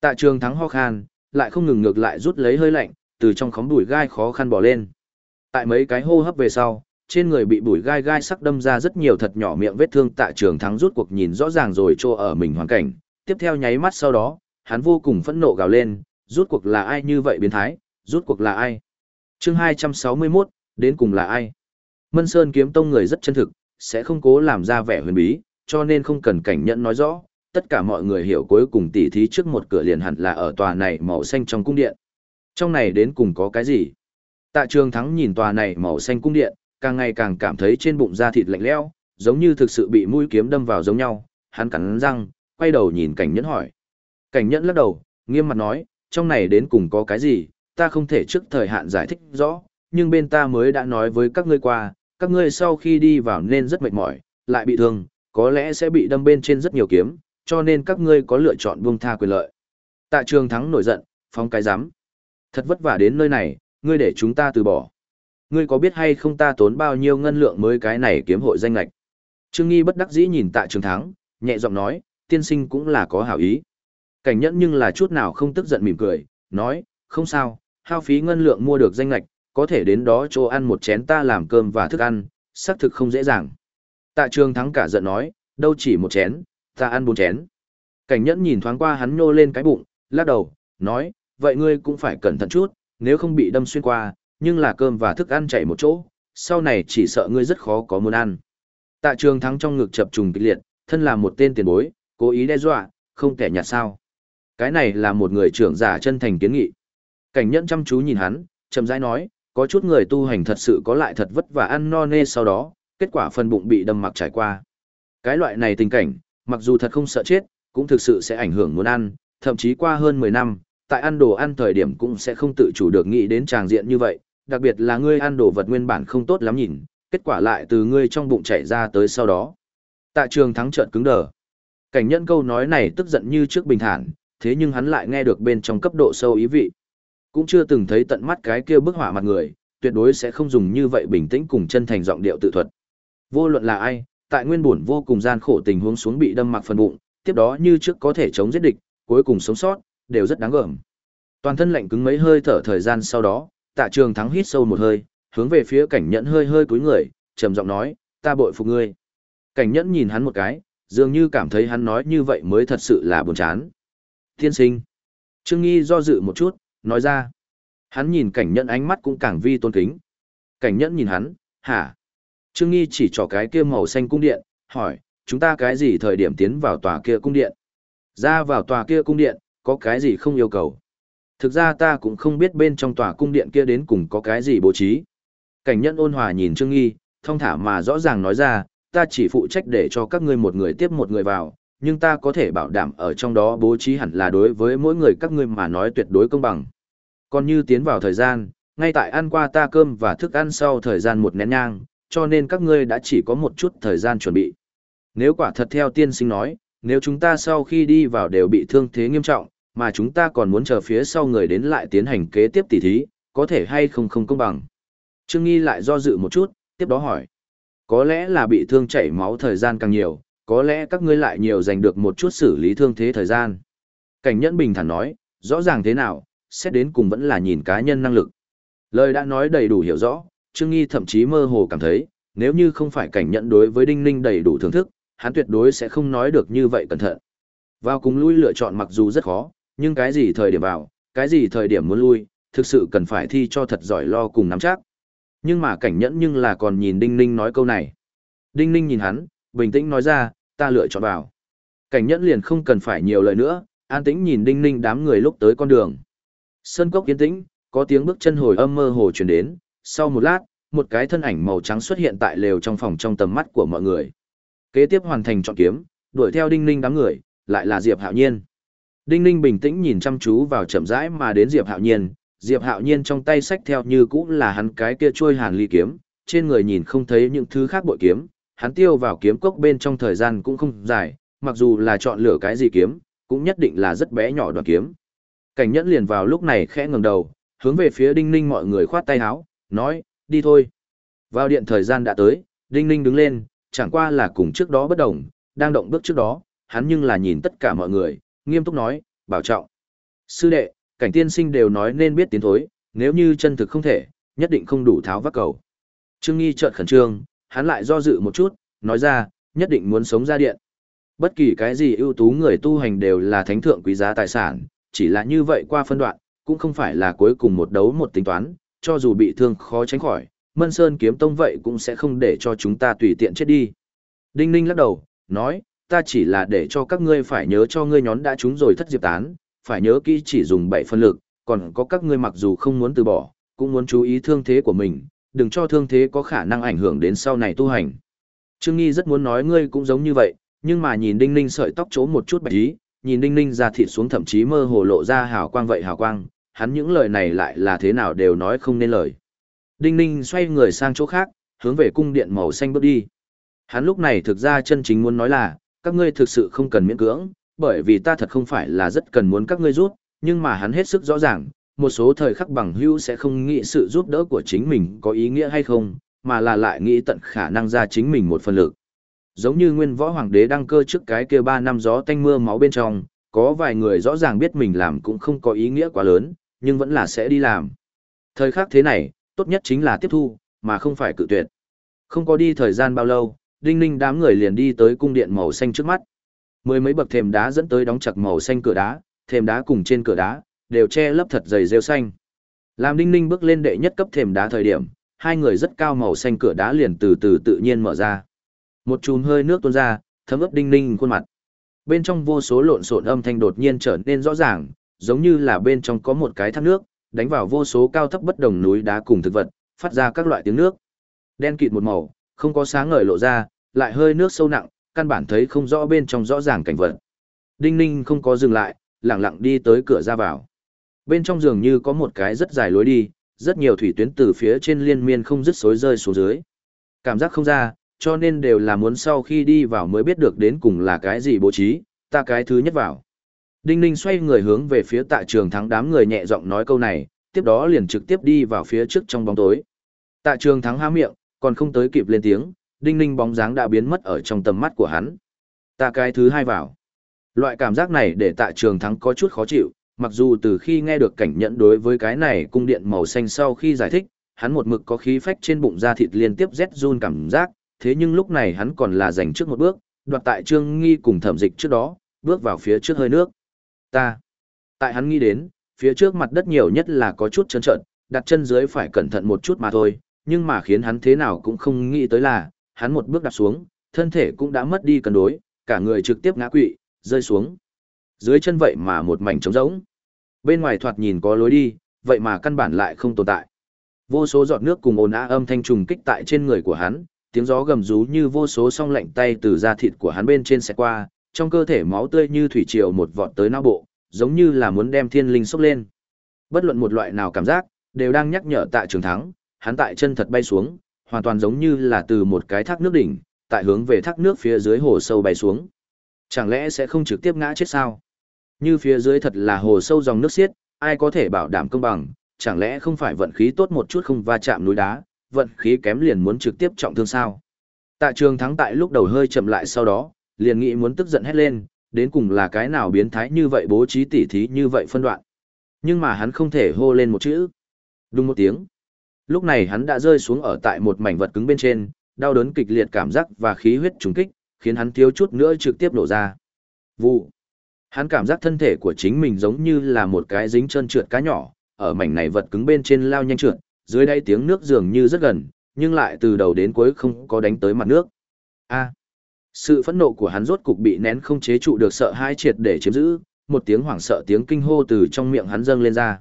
Tạ Trường Thắng ho khan, lại không ngừng ngược lại rút lấy hơi lạnh, từ trong khóm bụi gai khó khăn bỏ lên. Tại mấy cái hô hấp về sau, trên người bị bụi gai gai sắc đâm ra rất nhiều thật nhỏ miệng vết thương Tạ Trường Thắng rút cuộc nhìn rõ ràng rồi cho ở mình hoàn cảnh, tiếp theo nháy mắt sau đó, hắn vô cùng phẫn nộ gào lên, rút cuộc là ai như vậy biến thái, rút cuộc là ai? Chương 261, đến cùng là ai? Mân Sơn kiếm tông người rất chân thực, sẽ không cố làm ra vẻ huyền bí, cho nên không cần cảnh nhận nói rõ, tất cả mọi người hiểu cuối cùng tỉ thí trước một cửa liền hẳn là ở tòa này màu xanh trong cung điện. Trong này đến cùng có cái gì? Tạ trường thắng nhìn tòa này màu xanh cung điện, càng ngày càng cảm thấy trên bụng da thịt lạnh lẽo, giống như thực sự bị mũi kiếm đâm vào giống nhau, hắn cắn răng, quay đầu nhìn cảnh nhẫn hỏi. Cảnh nhẫn lắc đầu, nghiêm mặt nói, trong này đến cùng có cái gì, ta không thể trước thời hạn giải thích rõ, nhưng bên ta mới đã nói với các ngươi qua, các ngươi sau khi đi vào nên rất mệt mỏi, lại bị thương, có lẽ sẽ bị đâm bên trên rất nhiều kiếm, cho nên các ngươi có lựa chọn buông tha quyền lợi. Tạ trường thắng nổi giận, phóng cái giám. Thật vất vả đến nơi này, ngươi để chúng ta từ bỏ. Ngươi có biết hay không ta tốn bao nhiêu ngân lượng mới cái này kiếm hội danh lạch. Trương Nghi bất đắc dĩ nhìn tạ trường thắng, nhẹ giọng nói, tiên sinh cũng là có hảo ý. Cảnh nhẫn nhưng là chút nào không tức giận mỉm cười, nói, không sao, hao phí ngân lượng mua được danh lạch, có thể đến đó chỗ ăn một chén ta làm cơm và thức ăn, xác thực không dễ dàng. Tạ trường thắng cả giận nói, đâu chỉ một chén, ta ăn bốn chén. Cảnh nhẫn nhìn thoáng qua hắn nhô lên cái bụng, lắc đầu, nói, vậy ngươi cũng phải cẩn thận chút, nếu không bị đâm xuyên qua, nhưng là cơm và thức ăn chảy một chỗ, sau này chỉ sợ ngươi rất khó có muốn ăn. Tạ trường thắng trong ngực chập trùng kịch liệt, thân là một tên tiền bối, cố ý đe dọa, không kẻ nhạt sao. Cái này là một người trưởng giả chân thành kiến nghị. Cảnh nhẫn chăm chú nhìn hắn, chậm rãi nói, có chút người tu hành thật sự có lại thật vất vả ăn no nê sau đó, kết quả phần bụng bị đâm mặc trải qua. Cái loại này tình cảnh, mặc dù thật không sợ chết, cũng thực sự sẽ ảnh hưởng muốn ăn, thậm chí qua hơn 10 năm, tại ăn đồ ăn thời điểm cũng sẽ không tự chủ được nghĩ đến tràng diện như vậy, đặc biệt là ngươi ăn đồ vật nguyên bản không tốt lắm nhìn, kết quả lại từ ngươi trong bụng chảy ra tới sau đó. Tạ trường thắng trợn cứng đờ. Cảnh nhẫn câu nói này tức giận như trước bình thản, thế nhưng hắn lại nghe được bên trong cấp độ sâu ý vị. Cũng chưa từng thấy tận mắt cái kia bức họa mặt người, tuyệt đối sẽ không dùng như vậy bình tĩnh cùng chân thành giọng điệu tự thuật. Vô luận là ai, tại nguyên buồn vô cùng gian khổ tình huống xuống bị đâm mặc phần bụng, tiếp đó như trước có thể chống giết địch, cuối cùng sống sót, đều rất đáng gờm. Toàn thân lạnh cứng mấy hơi thở thời gian sau đó, Tạ Trường Thắng hít sâu một hơi, hướng về phía Cảnh Nhẫn hơi hơi cúi người, trầm giọng nói, "Ta bội phục ngươi." Cảnh Nhẫn nhìn hắn một cái, dường như cảm thấy hắn nói như vậy mới thật sự là buồn chán. "Tiên sinh." Trương Nghi do dự một chút, nói ra. Hắn nhìn Cảnh Nhẫn ánh mắt cũng càng vi tôn kính. Cảnh Nhẫn nhìn hắn, "Hả?" Trương Nghi chỉ trỏ cái kia màu xanh cung điện, hỏi, "Chúng ta cái gì thời điểm tiến vào tòa kia cung điện?" Ra vào tòa kia cung điện, có cái gì không yêu cầu? Thực ra ta cũng không biết bên trong tòa cung điện kia đến cùng có cái gì bố trí. Cảnh nhân ôn hòa nhìn Trương Nghi, thông thả mà rõ ràng nói ra, ta chỉ phụ trách để cho các ngươi một người tiếp một người vào, nhưng ta có thể bảo đảm ở trong đó bố trí hẳn là đối với mỗi người các ngươi mà nói tuyệt đối công bằng. Còn như tiến vào thời gian, ngay tại ăn qua ta cơm và thức ăn sau thời gian một nén nhang, cho nên các ngươi đã chỉ có một chút thời gian chuẩn bị. Nếu quả thật theo tiên sinh nói, nếu chúng ta sau khi đi vào đều bị thương thế nghiêm trọng, mà chúng ta còn muốn chờ phía sau người đến lại tiến hành kế tiếp tỉ thí, có thể hay không không công bằng. Trương Nghi lại do dự một chút, tiếp đó hỏi. Có lẽ là bị thương chảy máu thời gian càng nhiều, có lẽ các ngươi lại nhiều giành được một chút xử lý thương thế thời gian. Cảnh nhẫn bình thản nói, rõ ràng thế nào, xét đến cùng vẫn là nhìn cá nhân năng lực. Lời đã nói đầy đủ hiểu rõ, Trương Nghi thậm chí mơ hồ cảm thấy, nếu như không phải cảnh nhẫn đối với Đinh Ninh đầy đủ thưởng thức, hắn tuyệt đối sẽ không nói được như vậy cẩn thận. Vào cùng lui lựa chọn mặc dù rất khó, nhưng cái gì thời điểm vào, cái gì thời điểm muốn lui, thực sự cần phải thi cho thật giỏi lo cùng nắm chắc. Nhưng mà cảnh nhẫn nhưng là còn nhìn Đinh Ninh nói câu này. Đinh Ninh nhìn hắn, bình tĩnh nói ra, ta lựa chọn vào. Cảnh nhẫn liền không cần phải nhiều lời nữa, an tĩnh nhìn Đinh Ninh đám người lúc tới con đường. Sơn cốc yên tĩnh, có tiếng bước chân hồi âm mơ hồ truyền đến, sau một lát, một cái thân ảnh màu trắng xuất hiện tại lều trong phòng trong tầm mắt của mọi người. Kế tiếp hoàn thành chọn kiếm, đuổi theo Đinh Ninh đám người, lại là Diệp Hạo Nhiên. Đinh Ninh bình tĩnh nhìn chăm chú vào chậm rãi mà đến Diệp Hạo Nhiên, Diệp Hạo Nhiên trong tay sách theo như cũ là hắn cái kia trôi hàn ly kiếm, trên người nhìn không thấy những thứ khác bội kiếm, hắn tiêu vào kiếm cốc bên trong thời gian cũng không dài, mặc dù là chọn lựa cái gì kiếm, cũng nhất định là rất bé nhỏ đoạn kiếm. Cảnh nhẫn liền vào lúc này khẽ ngẩng đầu, hướng về phía Đinh Ninh mọi người khoát tay áo, nói, đi thôi. Vào điện thời gian đã tới, Đinh Ninh đứng lên, chẳng qua là cùng trước đó bất đồng, đang động bước trước đó, hắn nhưng là nhìn tất cả mọi người, nghiêm túc nói, bảo trọng. Sư đệ, cảnh tiên sinh đều nói nên biết tiến thối, nếu như chân thực không thể, nhất định không đủ tháo vác cầu. Trương Nghi chợt khẩn trương, hắn lại do dự một chút, nói ra, nhất định muốn sống ra điện. Bất kỳ cái gì ưu tú người tu hành đều là thánh thượng quý giá tài sản, chỉ là như vậy qua phân đoạn, cũng không phải là cuối cùng một đấu một tính toán, cho dù bị thương khó tránh khỏi, Mân Sơn kiếm tông vậy cũng sẽ không để cho chúng ta tùy tiện chết đi. Đinh Ninh lắc đầu, nói, ta chỉ là để cho các ngươi phải nhớ cho ngươi nhón đã trúng rồi thất diệp tán, phải nhớ kỹ chỉ dùng bảy phân lực, còn có các ngươi mặc dù không muốn từ bỏ, cũng muốn chú ý thương thế của mình, đừng cho thương thế có khả năng ảnh hưởng đến sau này tu hành. Trương Nghi rất muốn nói ngươi cũng giống như vậy, nhưng mà nhìn Đinh Ninh sợi tóc chỗ một chút bạch ý, nhìn Đinh Ninh ra thịt xuống thậm chí mơ hồ lộ ra hào quang vậy hào quang, hắn những lời này lại là thế nào đều nói không nên lời. Đinh Ninh xoay người sang chỗ khác, hướng về cung điện màu xanh bước đi. Hắn lúc này thực ra chân chính muốn nói là, các ngươi thực sự không cần miễn cưỡng, bởi vì ta thật không phải là rất cần muốn các ngươi rút, nhưng mà hắn hết sức rõ ràng, một số thời khắc bằng hữu sẽ không nghĩ sự giúp đỡ của chính mình có ý nghĩa hay không, mà là lại nghĩ tận khả năng ra chính mình một phần lực. Giống như nguyên võ hoàng đế đăng cơ trước cái kia 3 năm gió tanh mưa máu bên trong, có vài người rõ ràng biết mình làm cũng không có ý nghĩa quá lớn, nhưng vẫn là sẽ đi làm. Thời khắc thế này, tốt nhất chính là tiếp thu, mà không phải cự tuyệt. Không có đi thời gian bao lâu, đinh ninh đám người liền đi tới cung điện màu xanh trước mắt. Mười mấy bậc thềm đá dẫn tới đóng chặt màu xanh cửa đá, thềm đá cùng trên cửa đá, đều che lấp thật dày rêu xanh. Làm đinh ninh bước lên đệ nhất cấp thềm đá thời điểm, hai người rất cao màu xanh cửa đá liền từ từ tự nhiên mở ra. Một chùm hơi nước tuôn ra, thấm ướt đinh ninh khuôn mặt. Bên trong vô số lộn xộn âm thanh đột nhiên trở nên rõ ràng, giống như là bên trong có một cái thác nước, đánh vào vô số cao thấp bất đồng núi đá cùng thực vật, phát ra các loại tiếng nước. Đen kịt một màu, không có sáng ngời lộ ra, lại hơi nước sâu nặng, căn bản thấy không rõ bên trong rõ ràng cảnh vật. Đinh Ninh không có dừng lại, lặng lặng đi tới cửa ra vào. Bên trong giường như có một cái rất dài lối đi, rất nhiều thủy tuyến từ phía trên liên miên không dứt xối rơi xuống dưới. Cảm giác không ra, cho nên đều là muốn sau khi đi vào mới biết được đến cùng là cái gì bố trí, ta cái thứ nhất vào. Đinh Ninh xoay người hướng về phía tạ trường thắng đám người nhẹ giọng nói câu này, tiếp đó liền trực tiếp đi vào phía trước trong bóng tối. Tạ trường thắng há miệng, còn không tới kịp lên tiếng, Đinh Ninh bóng dáng đã biến mất ở trong tầm mắt của hắn. Ta cái thứ hai vào. Loại cảm giác này để tạ trường thắng có chút khó chịu, mặc dù từ khi nghe được cảnh nhận đối với cái này cung điện màu xanh sau khi giải thích, hắn một mực có khí phách trên bụng da thịt liên tiếp rét run cảm giác, thế nhưng lúc này hắn còn là giành trước một bước, đoạt tại trương nghi cùng thẩm dịch trước đó, bước vào phía trước hơi nước. Ta. Tại hắn nghĩ đến, phía trước mặt đất nhiều nhất là có chút trơn trợn, đặt chân dưới phải cẩn thận một chút mà thôi, nhưng mà khiến hắn thế nào cũng không nghĩ tới là, hắn một bước đặt xuống, thân thể cũng đã mất đi cân đối, cả người trực tiếp ngã quỵ, rơi xuống. Dưới chân vậy mà một mảnh trống rỗng. Bên ngoài thoạt nhìn có lối đi, vậy mà căn bản lại không tồn tại. Vô số giọt nước cùng ồn ào âm thanh trùng kích tại trên người của hắn, tiếng gió gầm rú như vô số song lạnh tay từ da thịt của hắn bên trên sẽ qua, trong cơ thể máu tươi như thủy triều một vọt tới não bộ, giống như là muốn đem thiên linh sốc lên. Bất luận một loại nào cảm giác, đều đang nhắc nhở tại trường thắng, hắn tại chân thật bay xuống, hoàn toàn giống như là từ một cái thác nước đỉnh, tại hướng về thác nước phía dưới hồ sâu bay xuống. Chẳng lẽ sẽ không trực tiếp ngã chết sao? Như phía dưới thật là hồ sâu dòng nước xiết, ai có thể bảo đảm công bằng, chẳng lẽ không phải vận khí tốt một chút không va chạm núi đá, vận khí kém liền muốn trực tiếp trọng thương sao? Tạ trường thắng tại lúc đầu hơi chậm lại sau đó, liền nghĩ muốn tức giận hét lên, đến cùng là cái nào biến thái như vậy bố trí tỉ thí như vậy phân đoạn. Nhưng mà hắn không thể hô lên một chữ. Đúng một tiếng. Lúc này hắn đã rơi xuống ở tại một mảnh vật cứng bên trên, đau đớn kịch liệt cảm giác và khí huyết trùng kích, khiến hắn thiếu chút nữa trực tiếp nổ ra. Vụ. Hắn cảm giác thân thể của chính mình giống như là một cái dính trơn trượt cá nhỏ, ở mảnh này vật cứng bên trên lao nhanh trượt, dưới đây tiếng nước dường như rất gần, nhưng lại từ đầu đến cuối không có đánh tới mặt nước. A. Sự phẫn nộ của hắn rốt cục bị nén không chế trụ được sợ hãi triệt để chiếm giữ, một tiếng hoảng sợ tiếng kinh hô từ trong miệng hắn dâng lên ra.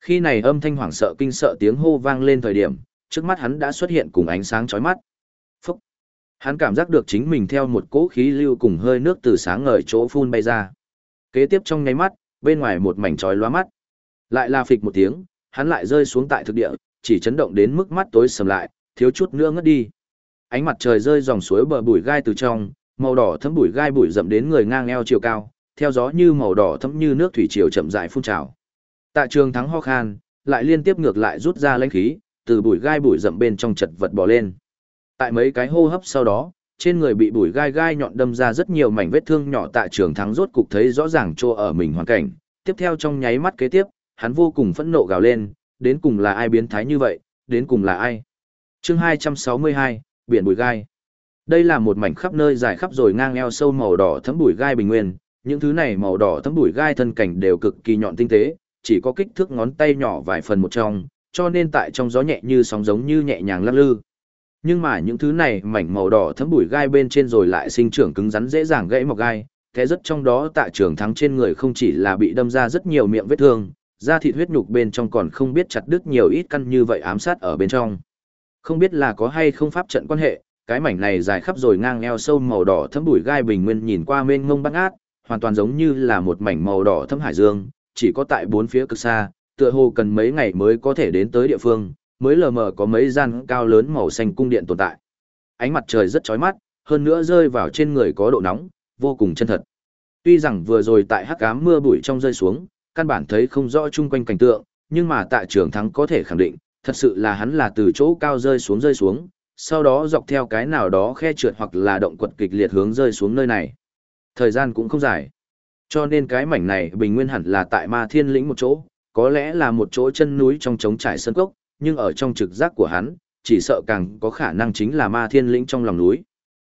Khi này âm thanh hoảng sợ kinh sợ tiếng hô vang lên thời điểm, trước mắt hắn đã xuất hiện cùng ánh sáng chói mắt. Phúc! Hắn cảm giác được chính mình theo một cỗ khí lưu cùng hơi nước từ sáng ngời chỗ phun bay ra. Kế tiếp trong nháy mắt, bên ngoài một mảnh chói lóa mắt. Lại là phịch một tiếng, hắn lại rơi xuống tại thực địa, chỉ chấn động đến mức mắt tối sầm lại, thiếu chút nữa ngất đi. Ánh mặt trời rơi dòng suối bờ bụi gai từ trong, màu đỏ thấm bụi gai bụi rậm đến người ngang eo chiều cao, theo gió như màu đỏ thấm như nước thủy triều chậm rãi phun trào. Tạ Trường thắng ho khan, lại liên tiếp ngược lại rút ra lãnh khí, từ bụi gai bụi rậm bên trong chật vật bò lên. Tại mấy cái hô hấp sau đó, trên người bị bụi gai gai nhọn đâm ra rất nhiều mảnh vết thương nhỏ Tạ Trường thắng rốt cục thấy rõ ràng chỗ ở mình hoàn cảnh. Tiếp theo trong nháy mắt kế tiếp, hắn vô cùng phẫn nộ gào lên, đến cùng là ai biến thái như vậy, đến cùng là ai. Chương 262, biển bụi gai. Đây là một mảnh khắp nơi dài khắp rồi ngang eo sâu màu đỏ thấm bụi gai bình nguyên, những thứ này màu đỏ thấm bụi gai thân cảnh đều cực kỳ nhọn tinh tế, chỉ có kích thước ngón tay nhỏ vài phần một trong, cho nên tại trong gió nhẹ như sóng giống như nhẹ nhàng lắc lư. Nhưng mà những thứ này mảnh màu đỏ thấm bụi gai bên trên rồi lại sinh trưởng cứng rắn dễ dàng gãy mọc gai, thế rất trong đó tại trường thắng trên người không chỉ là bị đâm ra rất nhiều miệng vết thương, da thịt huyết nhục bên trong còn không biết chặt đứt nhiều ít căn như vậy ám sát ở bên trong. Không biết là có hay không pháp trận quan hệ, cái mảnh này dài khắp rồi ngang eo sâu màu đỏ thấm bụi gai bình nguyên nhìn qua mênh mông băng át, hoàn toàn giống như là một mảnh màu đỏ thấm hải dương, chỉ có tại bốn phía cực xa, tựa hồ cần mấy ngày mới có thể đến tới địa phương, mới lờ mờ có mấy gian cao lớn màu xanh cung điện tồn tại. Ánh mặt trời rất chói mắt, hơn nữa rơi vào trên người có độ nóng, vô cùng chân thật. Tuy rằng vừa rồi tại hắc ám mưa bụi trong rơi xuống, căn bản thấy không rõ chung quanh cảnh tượng, nhưng mà tại trường thắng có thể khẳng định, thật sự là hắn là từ chỗ cao rơi xuống rơi xuống, sau đó dọc theo cái nào đó khe trượt hoặc là động quật kịch liệt hướng rơi xuống nơi này. Thời gian cũng không dài. Cho nên cái mảnh này bình nguyên hẳn là tại ma thiên lĩnh một chỗ, có lẽ là một chỗ chân núi trong trống trải sơn cốc, nhưng ở trong trực giác của hắn, chỉ sợ càng có khả năng chính là ma thiên lĩnh trong lòng núi.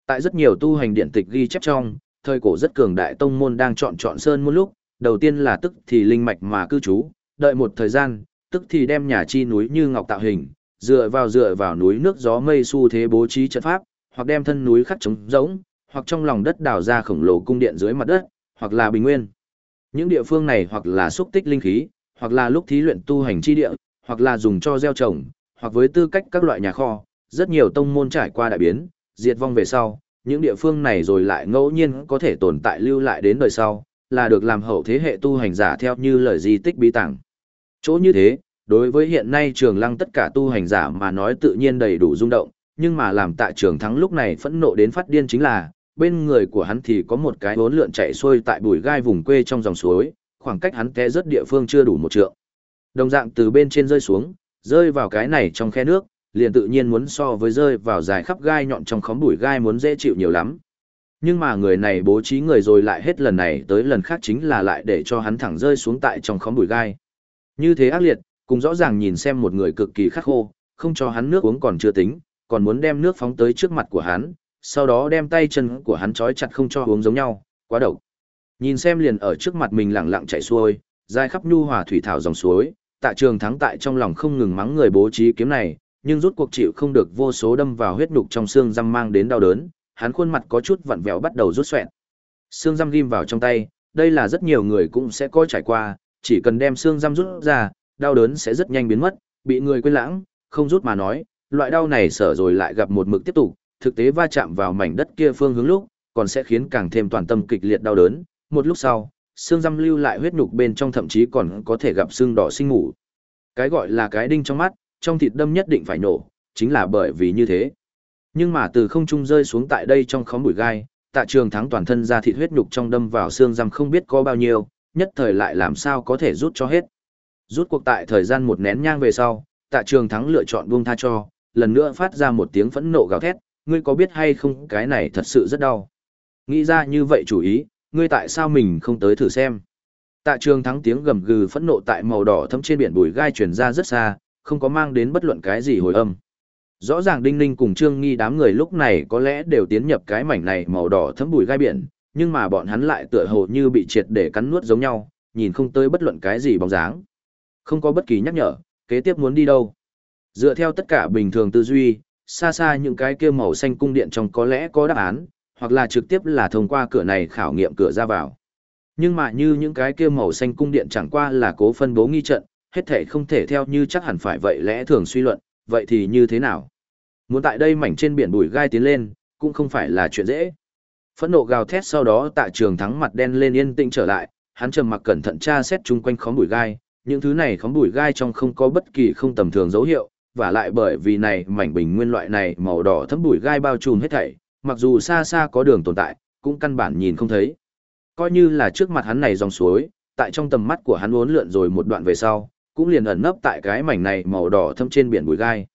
Tại rất nhiều tu hành điện tịch ghi chép trong, thời cổ rất cường đại tông môn đang chọn chọn sơn một lúc, đầu tiên là tức thì linh mạch mà cư trú, đợi một thời gian, tức thì đem nhà chi núi như ngọc tạo hình, dựa vào dựa vào núi nước gió mây xu thế bố trí trận pháp, hoặc đem thân núi khắc trống rỗng, hoặc trong lòng đất đào ra khổng lồ cung điện dưới mặt đất, hoặc là bình nguyên. Những địa phương này hoặc là xúc tích linh khí, hoặc là lúc thí luyện tu hành chi địa, hoặc là dùng cho gieo trồng, hoặc với tư cách các loại nhà kho, rất nhiều tông môn trải qua đại biến, diệt vong về sau, những địa phương này rồi lại ngẫu nhiên có thể tồn tại lưu lại đến đời sau, là được làm hậu thế hệ tu hành giả theo như lời di tích bí tàng. Chỗ như thế, đối với hiện nay trường lăng tất cả tu hành giả mà nói tự nhiên đầy đủ rung động, nhưng mà làm tại trường thắng lúc này phẫn nộ đến phát điên chính là, bên người của hắn thì có một cái bốn lượn chạy xuôi tại bùi gai vùng quê trong dòng suối, khoảng cách hắn té rất địa phương chưa đủ một trượng. Đồng dạng từ bên trên rơi xuống, rơi vào cái này trong khe nước, liền tự nhiên muốn so với rơi vào dài khắp gai nhọn trong khóm bùi gai muốn dễ chịu nhiều lắm. Nhưng mà người này bố trí người rồi lại hết lần này tới lần khác chính là lại để cho hắn thẳng rơi xuống tại trong khóm bụi gai. Như thế ác liệt, cùng rõ ràng nhìn xem một người cực kỳ khắc khô, không cho hắn nước uống còn chưa tính, còn muốn đem nước phóng tới trước mặt của hắn, sau đó đem tay chân của hắn trói chặt không cho uống giống nhau, quá độc. Nhìn xem liền ở trước mặt mình lặng lặng chảy xuôi, dài khắp nhu hòa thủy thảo dòng suối, Tạ Trường Thắng tại trong lòng không ngừng mắng người bố trí kiếm này, nhưng rút cuộc chịu không được vô số đâm vào huyết nhục trong xương răng mang đến đau đớn, hắn khuôn mặt có chút vặn vẹo bắt đầu rút xoẹt. Xương răng ghim vào trong tay, đây là rất nhiều người cũng sẽ có trải qua, chỉ cần đem xương răng rút ra, đau đớn sẽ rất nhanh biến mất, bị người quên lãng, không rút mà nói, loại đau này sở rồi lại gặp một mực tiếp tục, thực tế va chạm vào mảnh đất kia phương hướng lúc, còn sẽ khiến càng thêm toàn tâm kịch liệt đau đớn, một lúc sau, xương răm lưu lại huyết nhục bên trong thậm chí còn có thể gặp xương đỏ sinh ngủ. Cái gọi là cái đinh trong mắt, trong thịt đâm nhất định phải nổ, chính là bởi vì như thế. Nhưng mà từ không trung rơi xuống tại đây trong khóm bụi gai, tạ trường thắng toàn thân ra thịt huyết nhục trong đâm vào xương răm không biết có bao nhiêu, nhất thời lại làm sao có thể rút cho hết. Rút cuộc tại thời gian một nén nhang về sau, tạ trường thắng lựa chọn buông tha cho, lần nữa phát ra một tiếng phẫn nộ gào thét, ngươi có biết hay không cái này thật sự rất đau. Nghĩ ra như vậy chủ ý, ngươi tại sao mình không tới thử xem. Tạ trường thắng tiếng gầm gừ phẫn nộ tại màu đỏ thấm trên biển bùi gai truyền ra rất xa, không có mang đến bất luận cái gì hồi âm. Rõ ràng Đinh Ninh cùng Trương Nghi đám người lúc này có lẽ đều tiến nhập cái mảnh này màu đỏ thấm bùi gai biển, nhưng mà bọn hắn lại tựa hồ như bị triệt để cắn nuốt giống nhau, nhìn không tới bất luận cái gì bóng dáng. Không có bất kỳ nhắc nhở, kế tiếp muốn đi đâu. Dựa theo tất cả bình thường tư duy, xa xa những cái kia màu xanh cung điện trong có lẽ có đáp án, hoặc là trực tiếp là thông qua cửa này khảo nghiệm cửa ra vào. Nhưng mà như những cái kia màu xanh cung điện chẳng qua là cố phân bố nghi trận, hết thể không thể theo như chắc hẳn phải vậy lẽ thường suy luận, vậy thì như thế nào? Muốn tại đây mảnh trên biển bụi gai tiến lên, cũng không phải là chuyện dễ. Phẫn nộ gào thét sau đó tạ trường thắng mặt đen lên yên tĩnh trở lại, hắn trầm mặc cẩn thận tra xét chung quanh khóm bụi gai, những thứ này khóm bụi gai trong không có bất kỳ không tầm thường dấu hiệu, và lại bởi vì này mảnh bình nguyên loại này màu đỏ thấm bụi gai bao trùm hết thảy, mặc dù xa xa có đường tồn tại, cũng căn bản nhìn không thấy. Coi như là trước mặt hắn này dòng suối, tại trong tầm mắt của hắn uốn lượn rồi một đoạn về sau, cũng liền ẩn nấp tại cái mảnh này màu đỏ thâm trên biển bụi gai.